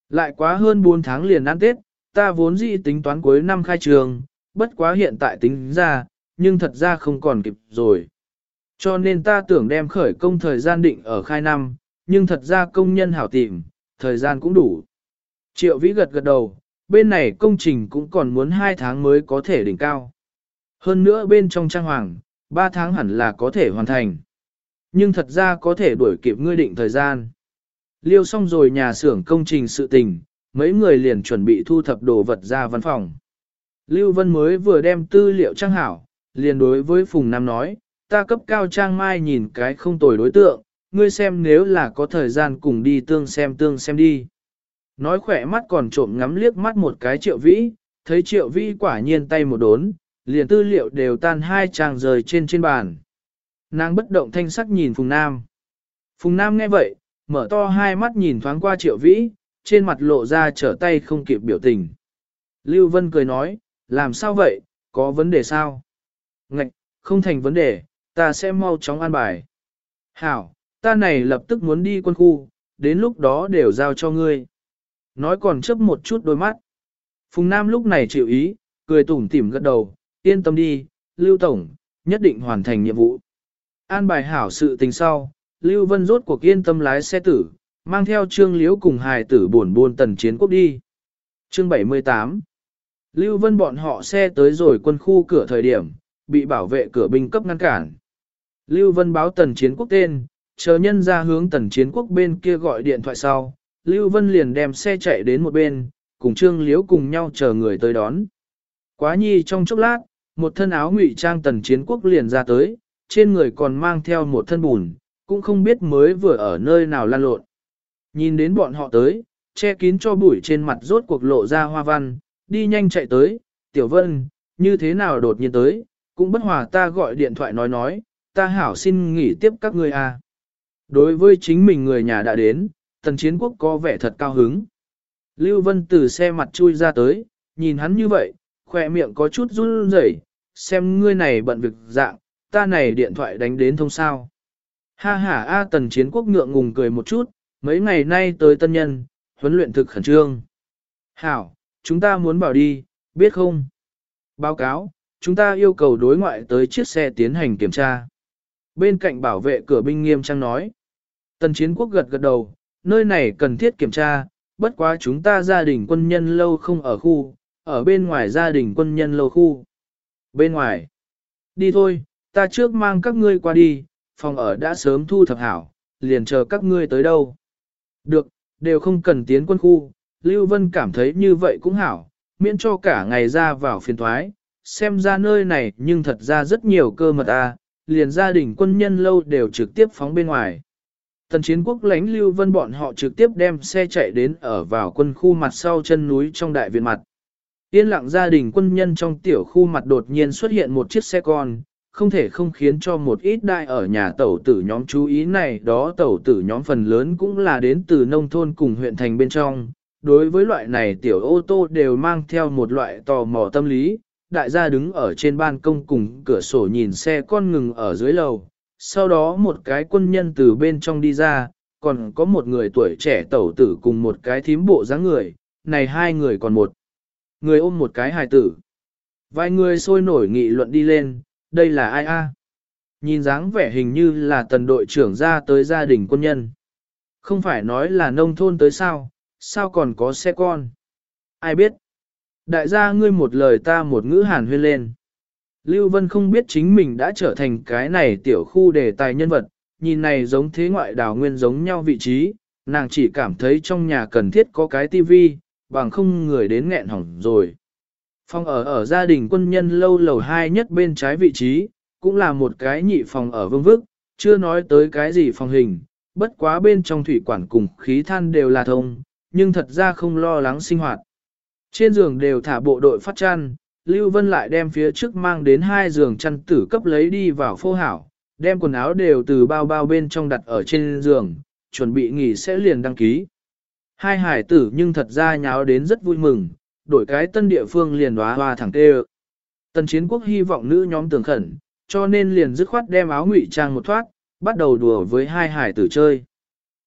Lại quá hơn 4 tháng liền ăn Tết, ta vốn dĩ tính toán cuối năm khai trường, bất quá hiện tại tính ra, nhưng thật ra không còn kịp rồi. Cho nên ta tưởng đem khởi công thời gian định ở khai năm, nhưng thật ra công nhân hảo tìm, thời gian cũng đủ. Triệu vĩ gật gật đầu, bên này công trình cũng còn muốn 2 tháng mới có thể đỉnh cao. Hơn nữa bên trong trang hoàng, 3 tháng hẳn là có thể hoàn thành. Nhưng thật ra có thể đuổi kịp ngươi định thời gian. Liêu xong rồi nhà xưởng công trình sự tình, mấy người liền chuẩn bị thu thập đồ vật ra văn phòng. Lưu Vân mới vừa đem tư liệu trang hảo, liền đối với Phùng Nam nói, ta cấp cao trang mai nhìn cái không tồi đối tượng, ngươi xem nếu là có thời gian cùng đi tương xem tương xem đi. Nói khỏe mắt còn trộm ngắm liếc mắt một cái triệu vĩ, thấy triệu vĩ quả nhiên tay một đốn, liền tư liệu đều tan hai trang rời trên trên bàn. Nàng bất động thanh sắc nhìn Phùng Nam. Phùng Nam nghe vậy, mở to hai mắt nhìn thoáng qua triệu vĩ, trên mặt lộ ra trở tay không kịp biểu tình. Lưu Vân cười nói, làm sao vậy, có vấn đề sao? Ngạch, không thành vấn đề, ta sẽ mau chóng an bài. Hảo, ta này lập tức muốn đi quân khu, đến lúc đó đều giao cho ngươi. Nói còn chấp một chút đôi mắt. Phùng Nam lúc này chịu ý, cười tủm tỉm gật đầu, yên tâm đi, Lưu Tổng, nhất định hoàn thành nhiệm vụ. An bài hảo sự tình sau, Lưu Vân rốt cuộc yên tâm lái xe tử, mang theo Trương Liễu cùng hài tử buồn buôn tần chiến quốc đi. Chương 78 Lưu Vân bọn họ xe tới rồi quân khu cửa thời điểm, bị bảo vệ cửa binh cấp ngăn cản. Lưu Vân báo tần chiến quốc tên, chờ nhân ra hướng tần chiến quốc bên kia gọi điện thoại sau, Lưu Vân liền đem xe chạy đến một bên, cùng Trương Liễu cùng nhau chờ người tới đón. Quá nhi trong chốc lát, một thân áo ngụy trang tần chiến quốc liền ra tới, trên người còn mang theo một thân bùn, cũng không biết mới vừa ở nơi nào lan lộn. Nhìn đến bọn họ tới, che kín cho bụi trên mặt rốt cuộc lộ ra hoa văn, đi nhanh chạy tới, tiểu vân, như thế nào đột nhiên tới, cũng bất hòa ta gọi điện thoại nói nói, ta hảo xin nghỉ tiếp các ngươi à. Đối với chính mình người nhà đã đến, tần chiến quốc có vẻ thật cao hứng. Lưu Vân từ xe mặt chui ra tới, nhìn hắn như vậy, khỏe miệng có chút run rẩy, xem ngươi này bận việc dạng, ta này điện thoại đánh đến thông sao. Ha ha A tần chiến quốc ngượng ngùng cười một chút, mấy ngày nay tới tân nhân, huấn luyện thực khẩn trương. Hảo, chúng ta muốn bảo đi, biết không? Báo cáo, chúng ta yêu cầu đối ngoại tới chiếc xe tiến hành kiểm tra. Bên cạnh bảo vệ cửa binh nghiêm trang nói. Tần chiến quốc gật gật đầu, nơi này cần thiết kiểm tra, bất quá chúng ta gia đình quân nhân lâu không ở khu, ở bên ngoài gia đình quân nhân lâu khu. Bên ngoài. Đi thôi, ta trước mang các ngươi qua đi, phòng ở đã sớm thu thập hảo, liền chờ các ngươi tới đâu. Được, đều không cần tiến quân khu, Lưu Vân cảm thấy như vậy cũng hảo, miễn cho cả ngày ra vào phiền thoái, xem ra nơi này nhưng thật ra rất nhiều cơ mật a, liền gia đình quân nhân lâu đều trực tiếp phóng bên ngoài. Tần chiến quốc lãnh Lưu Vân bọn họ trực tiếp đem xe chạy đến ở vào quân khu mặt sau chân núi trong đại viện mặt. Yên lặng gia đình quân nhân trong tiểu khu mặt đột nhiên xuất hiện một chiếc xe con, không thể không khiến cho một ít đại ở nhà tẩu tử nhóm chú ý này đó tẩu tử nhóm phần lớn cũng là đến từ nông thôn cùng huyện thành bên trong. Đối với loại này tiểu ô tô đều mang theo một loại tò mò tâm lý, đại gia đứng ở trên ban công cùng cửa sổ nhìn xe con ngừng ở dưới lầu. Sau đó một cái quân nhân từ bên trong đi ra, còn có một người tuổi trẻ tẩu tử cùng một cái thím bộ dáng người, này hai người còn một. Người ôm một cái hài tử. Vài người sôi nổi nghị luận đi lên, đây là ai a? Nhìn dáng vẻ hình như là tần đội trưởng ra tới gia đình quân nhân. Không phải nói là nông thôn tới sao, sao còn có xe con? Ai biết? Đại gia ngươi một lời ta một ngữ hàn huyên lên. Lưu Vân không biết chính mình đã trở thành cái này tiểu khu đề tài nhân vật, nhìn này giống thế ngoại đảo nguyên giống nhau vị trí, nàng chỉ cảm thấy trong nhà cần thiết có cái tivi, bằng không người đến nghẹn hỏng rồi. Phòng ở ở gia đình quân nhân lâu lầu hai nhất bên trái vị trí, cũng là một cái nhị phòng ở vương vức, chưa nói tới cái gì phòng hình, bất quá bên trong thủy quản cùng khí than đều là thông, nhưng thật ra không lo lắng sinh hoạt. Trên giường đều thả bộ đội phát chăn, Lưu Vân lại đem phía trước mang đến hai giường chăn tử cấp lấy đi vào phô hảo, đem quần áo đều từ bao bao bên trong đặt ở trên giường, chuẩn bị nghỉ sẽ liền đăng ký. Hai hải tử nhưng thật ra nháo đến rất vui mừng, đổi cái tân địa phương liền hóa hoa thẳng tê Tần chiến quốc hy vọng nữ nhóm tường khẩn, cho nên liền dứt khoát đem áo ngụy trang một thoát, bắt đầu đùa với hai hải tử chơi.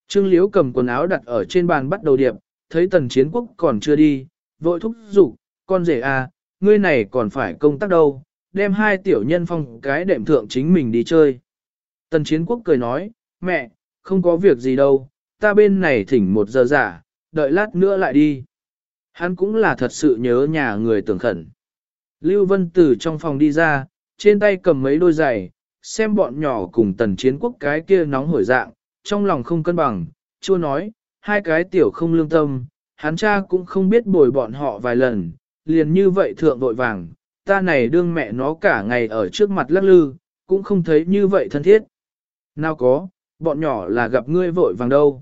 Trương Liễu cầm quần áo đặt ở trên bàn bắt đầu điệp, thấy tần chiến quốc còn chưa đi, vội thúc giục, con rể à, ngươi này còn phải công tác đâu, đem hai tiểu nhân phong cái đệm thượng chính mình đi chơi. Tần chiến quốc cười nói, mẹ, không có việc gì đâu, ta bên này thỉnh một giờ giả, đợi lát nữa lại đi. Hắn cũng là thật sự nhớ nhà người tưởng khẩn. Lưu Vân từ trong phòng đi ra, trên tay cầm mấy đôi giày, xem bọn nhỏ cùng tần chiến quốc cái kia nóng hổi dạng, trong lòng không cân bằng, chua nói, hai cái tiểu không lương tâm, hắn cha cũng không biết bồi bọn họ vài lần, liền như vậy thượng vội vàng, ta này đương mẹ nó cả ngày ở trước mặt lắc lư, cũng không thấy như vậy thân thiết. Nào có, bọn nhỏ là gặp ngươi vội vàng đâu.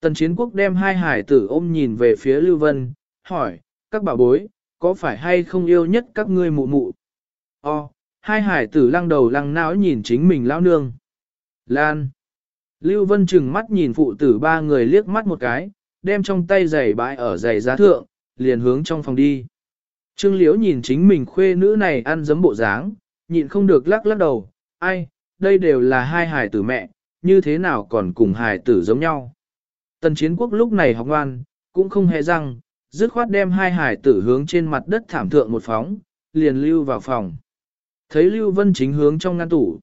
Tần chiến quốc đem hai hải tử ôm nhìn về phía Lưu Vân, hỏi, các bảo bối, có phải hay không yêu nhất các ngươi mụ mụ? O, hai hải tử lăng đầu lăng não nhìn chính mình lão nương. Lan. Lưu Vân chừng mắt nhìn phụ tử ba người liếc mắt một cái, đem trong tay giày bãi ở giày giá thượng, liền hướng trong phòng đi. Trương Liễu nhìn chính mình khuê nữ này ăn dấm bộ dáng, nhịn không được lắc lắc đầu, ai, đây đều là hai hài tử mẹ, như thế nào còn cùng hài tử giống nhau. Tần chiến quốc lúc này học ngoan, cũng không hề răng, dứt khoát đem hai hài tử hướng trên mặt đất thảm thượng một phóng, liền lưu vào phòng. Thấy Lưu Vân chính hướng trong ngăn tủ,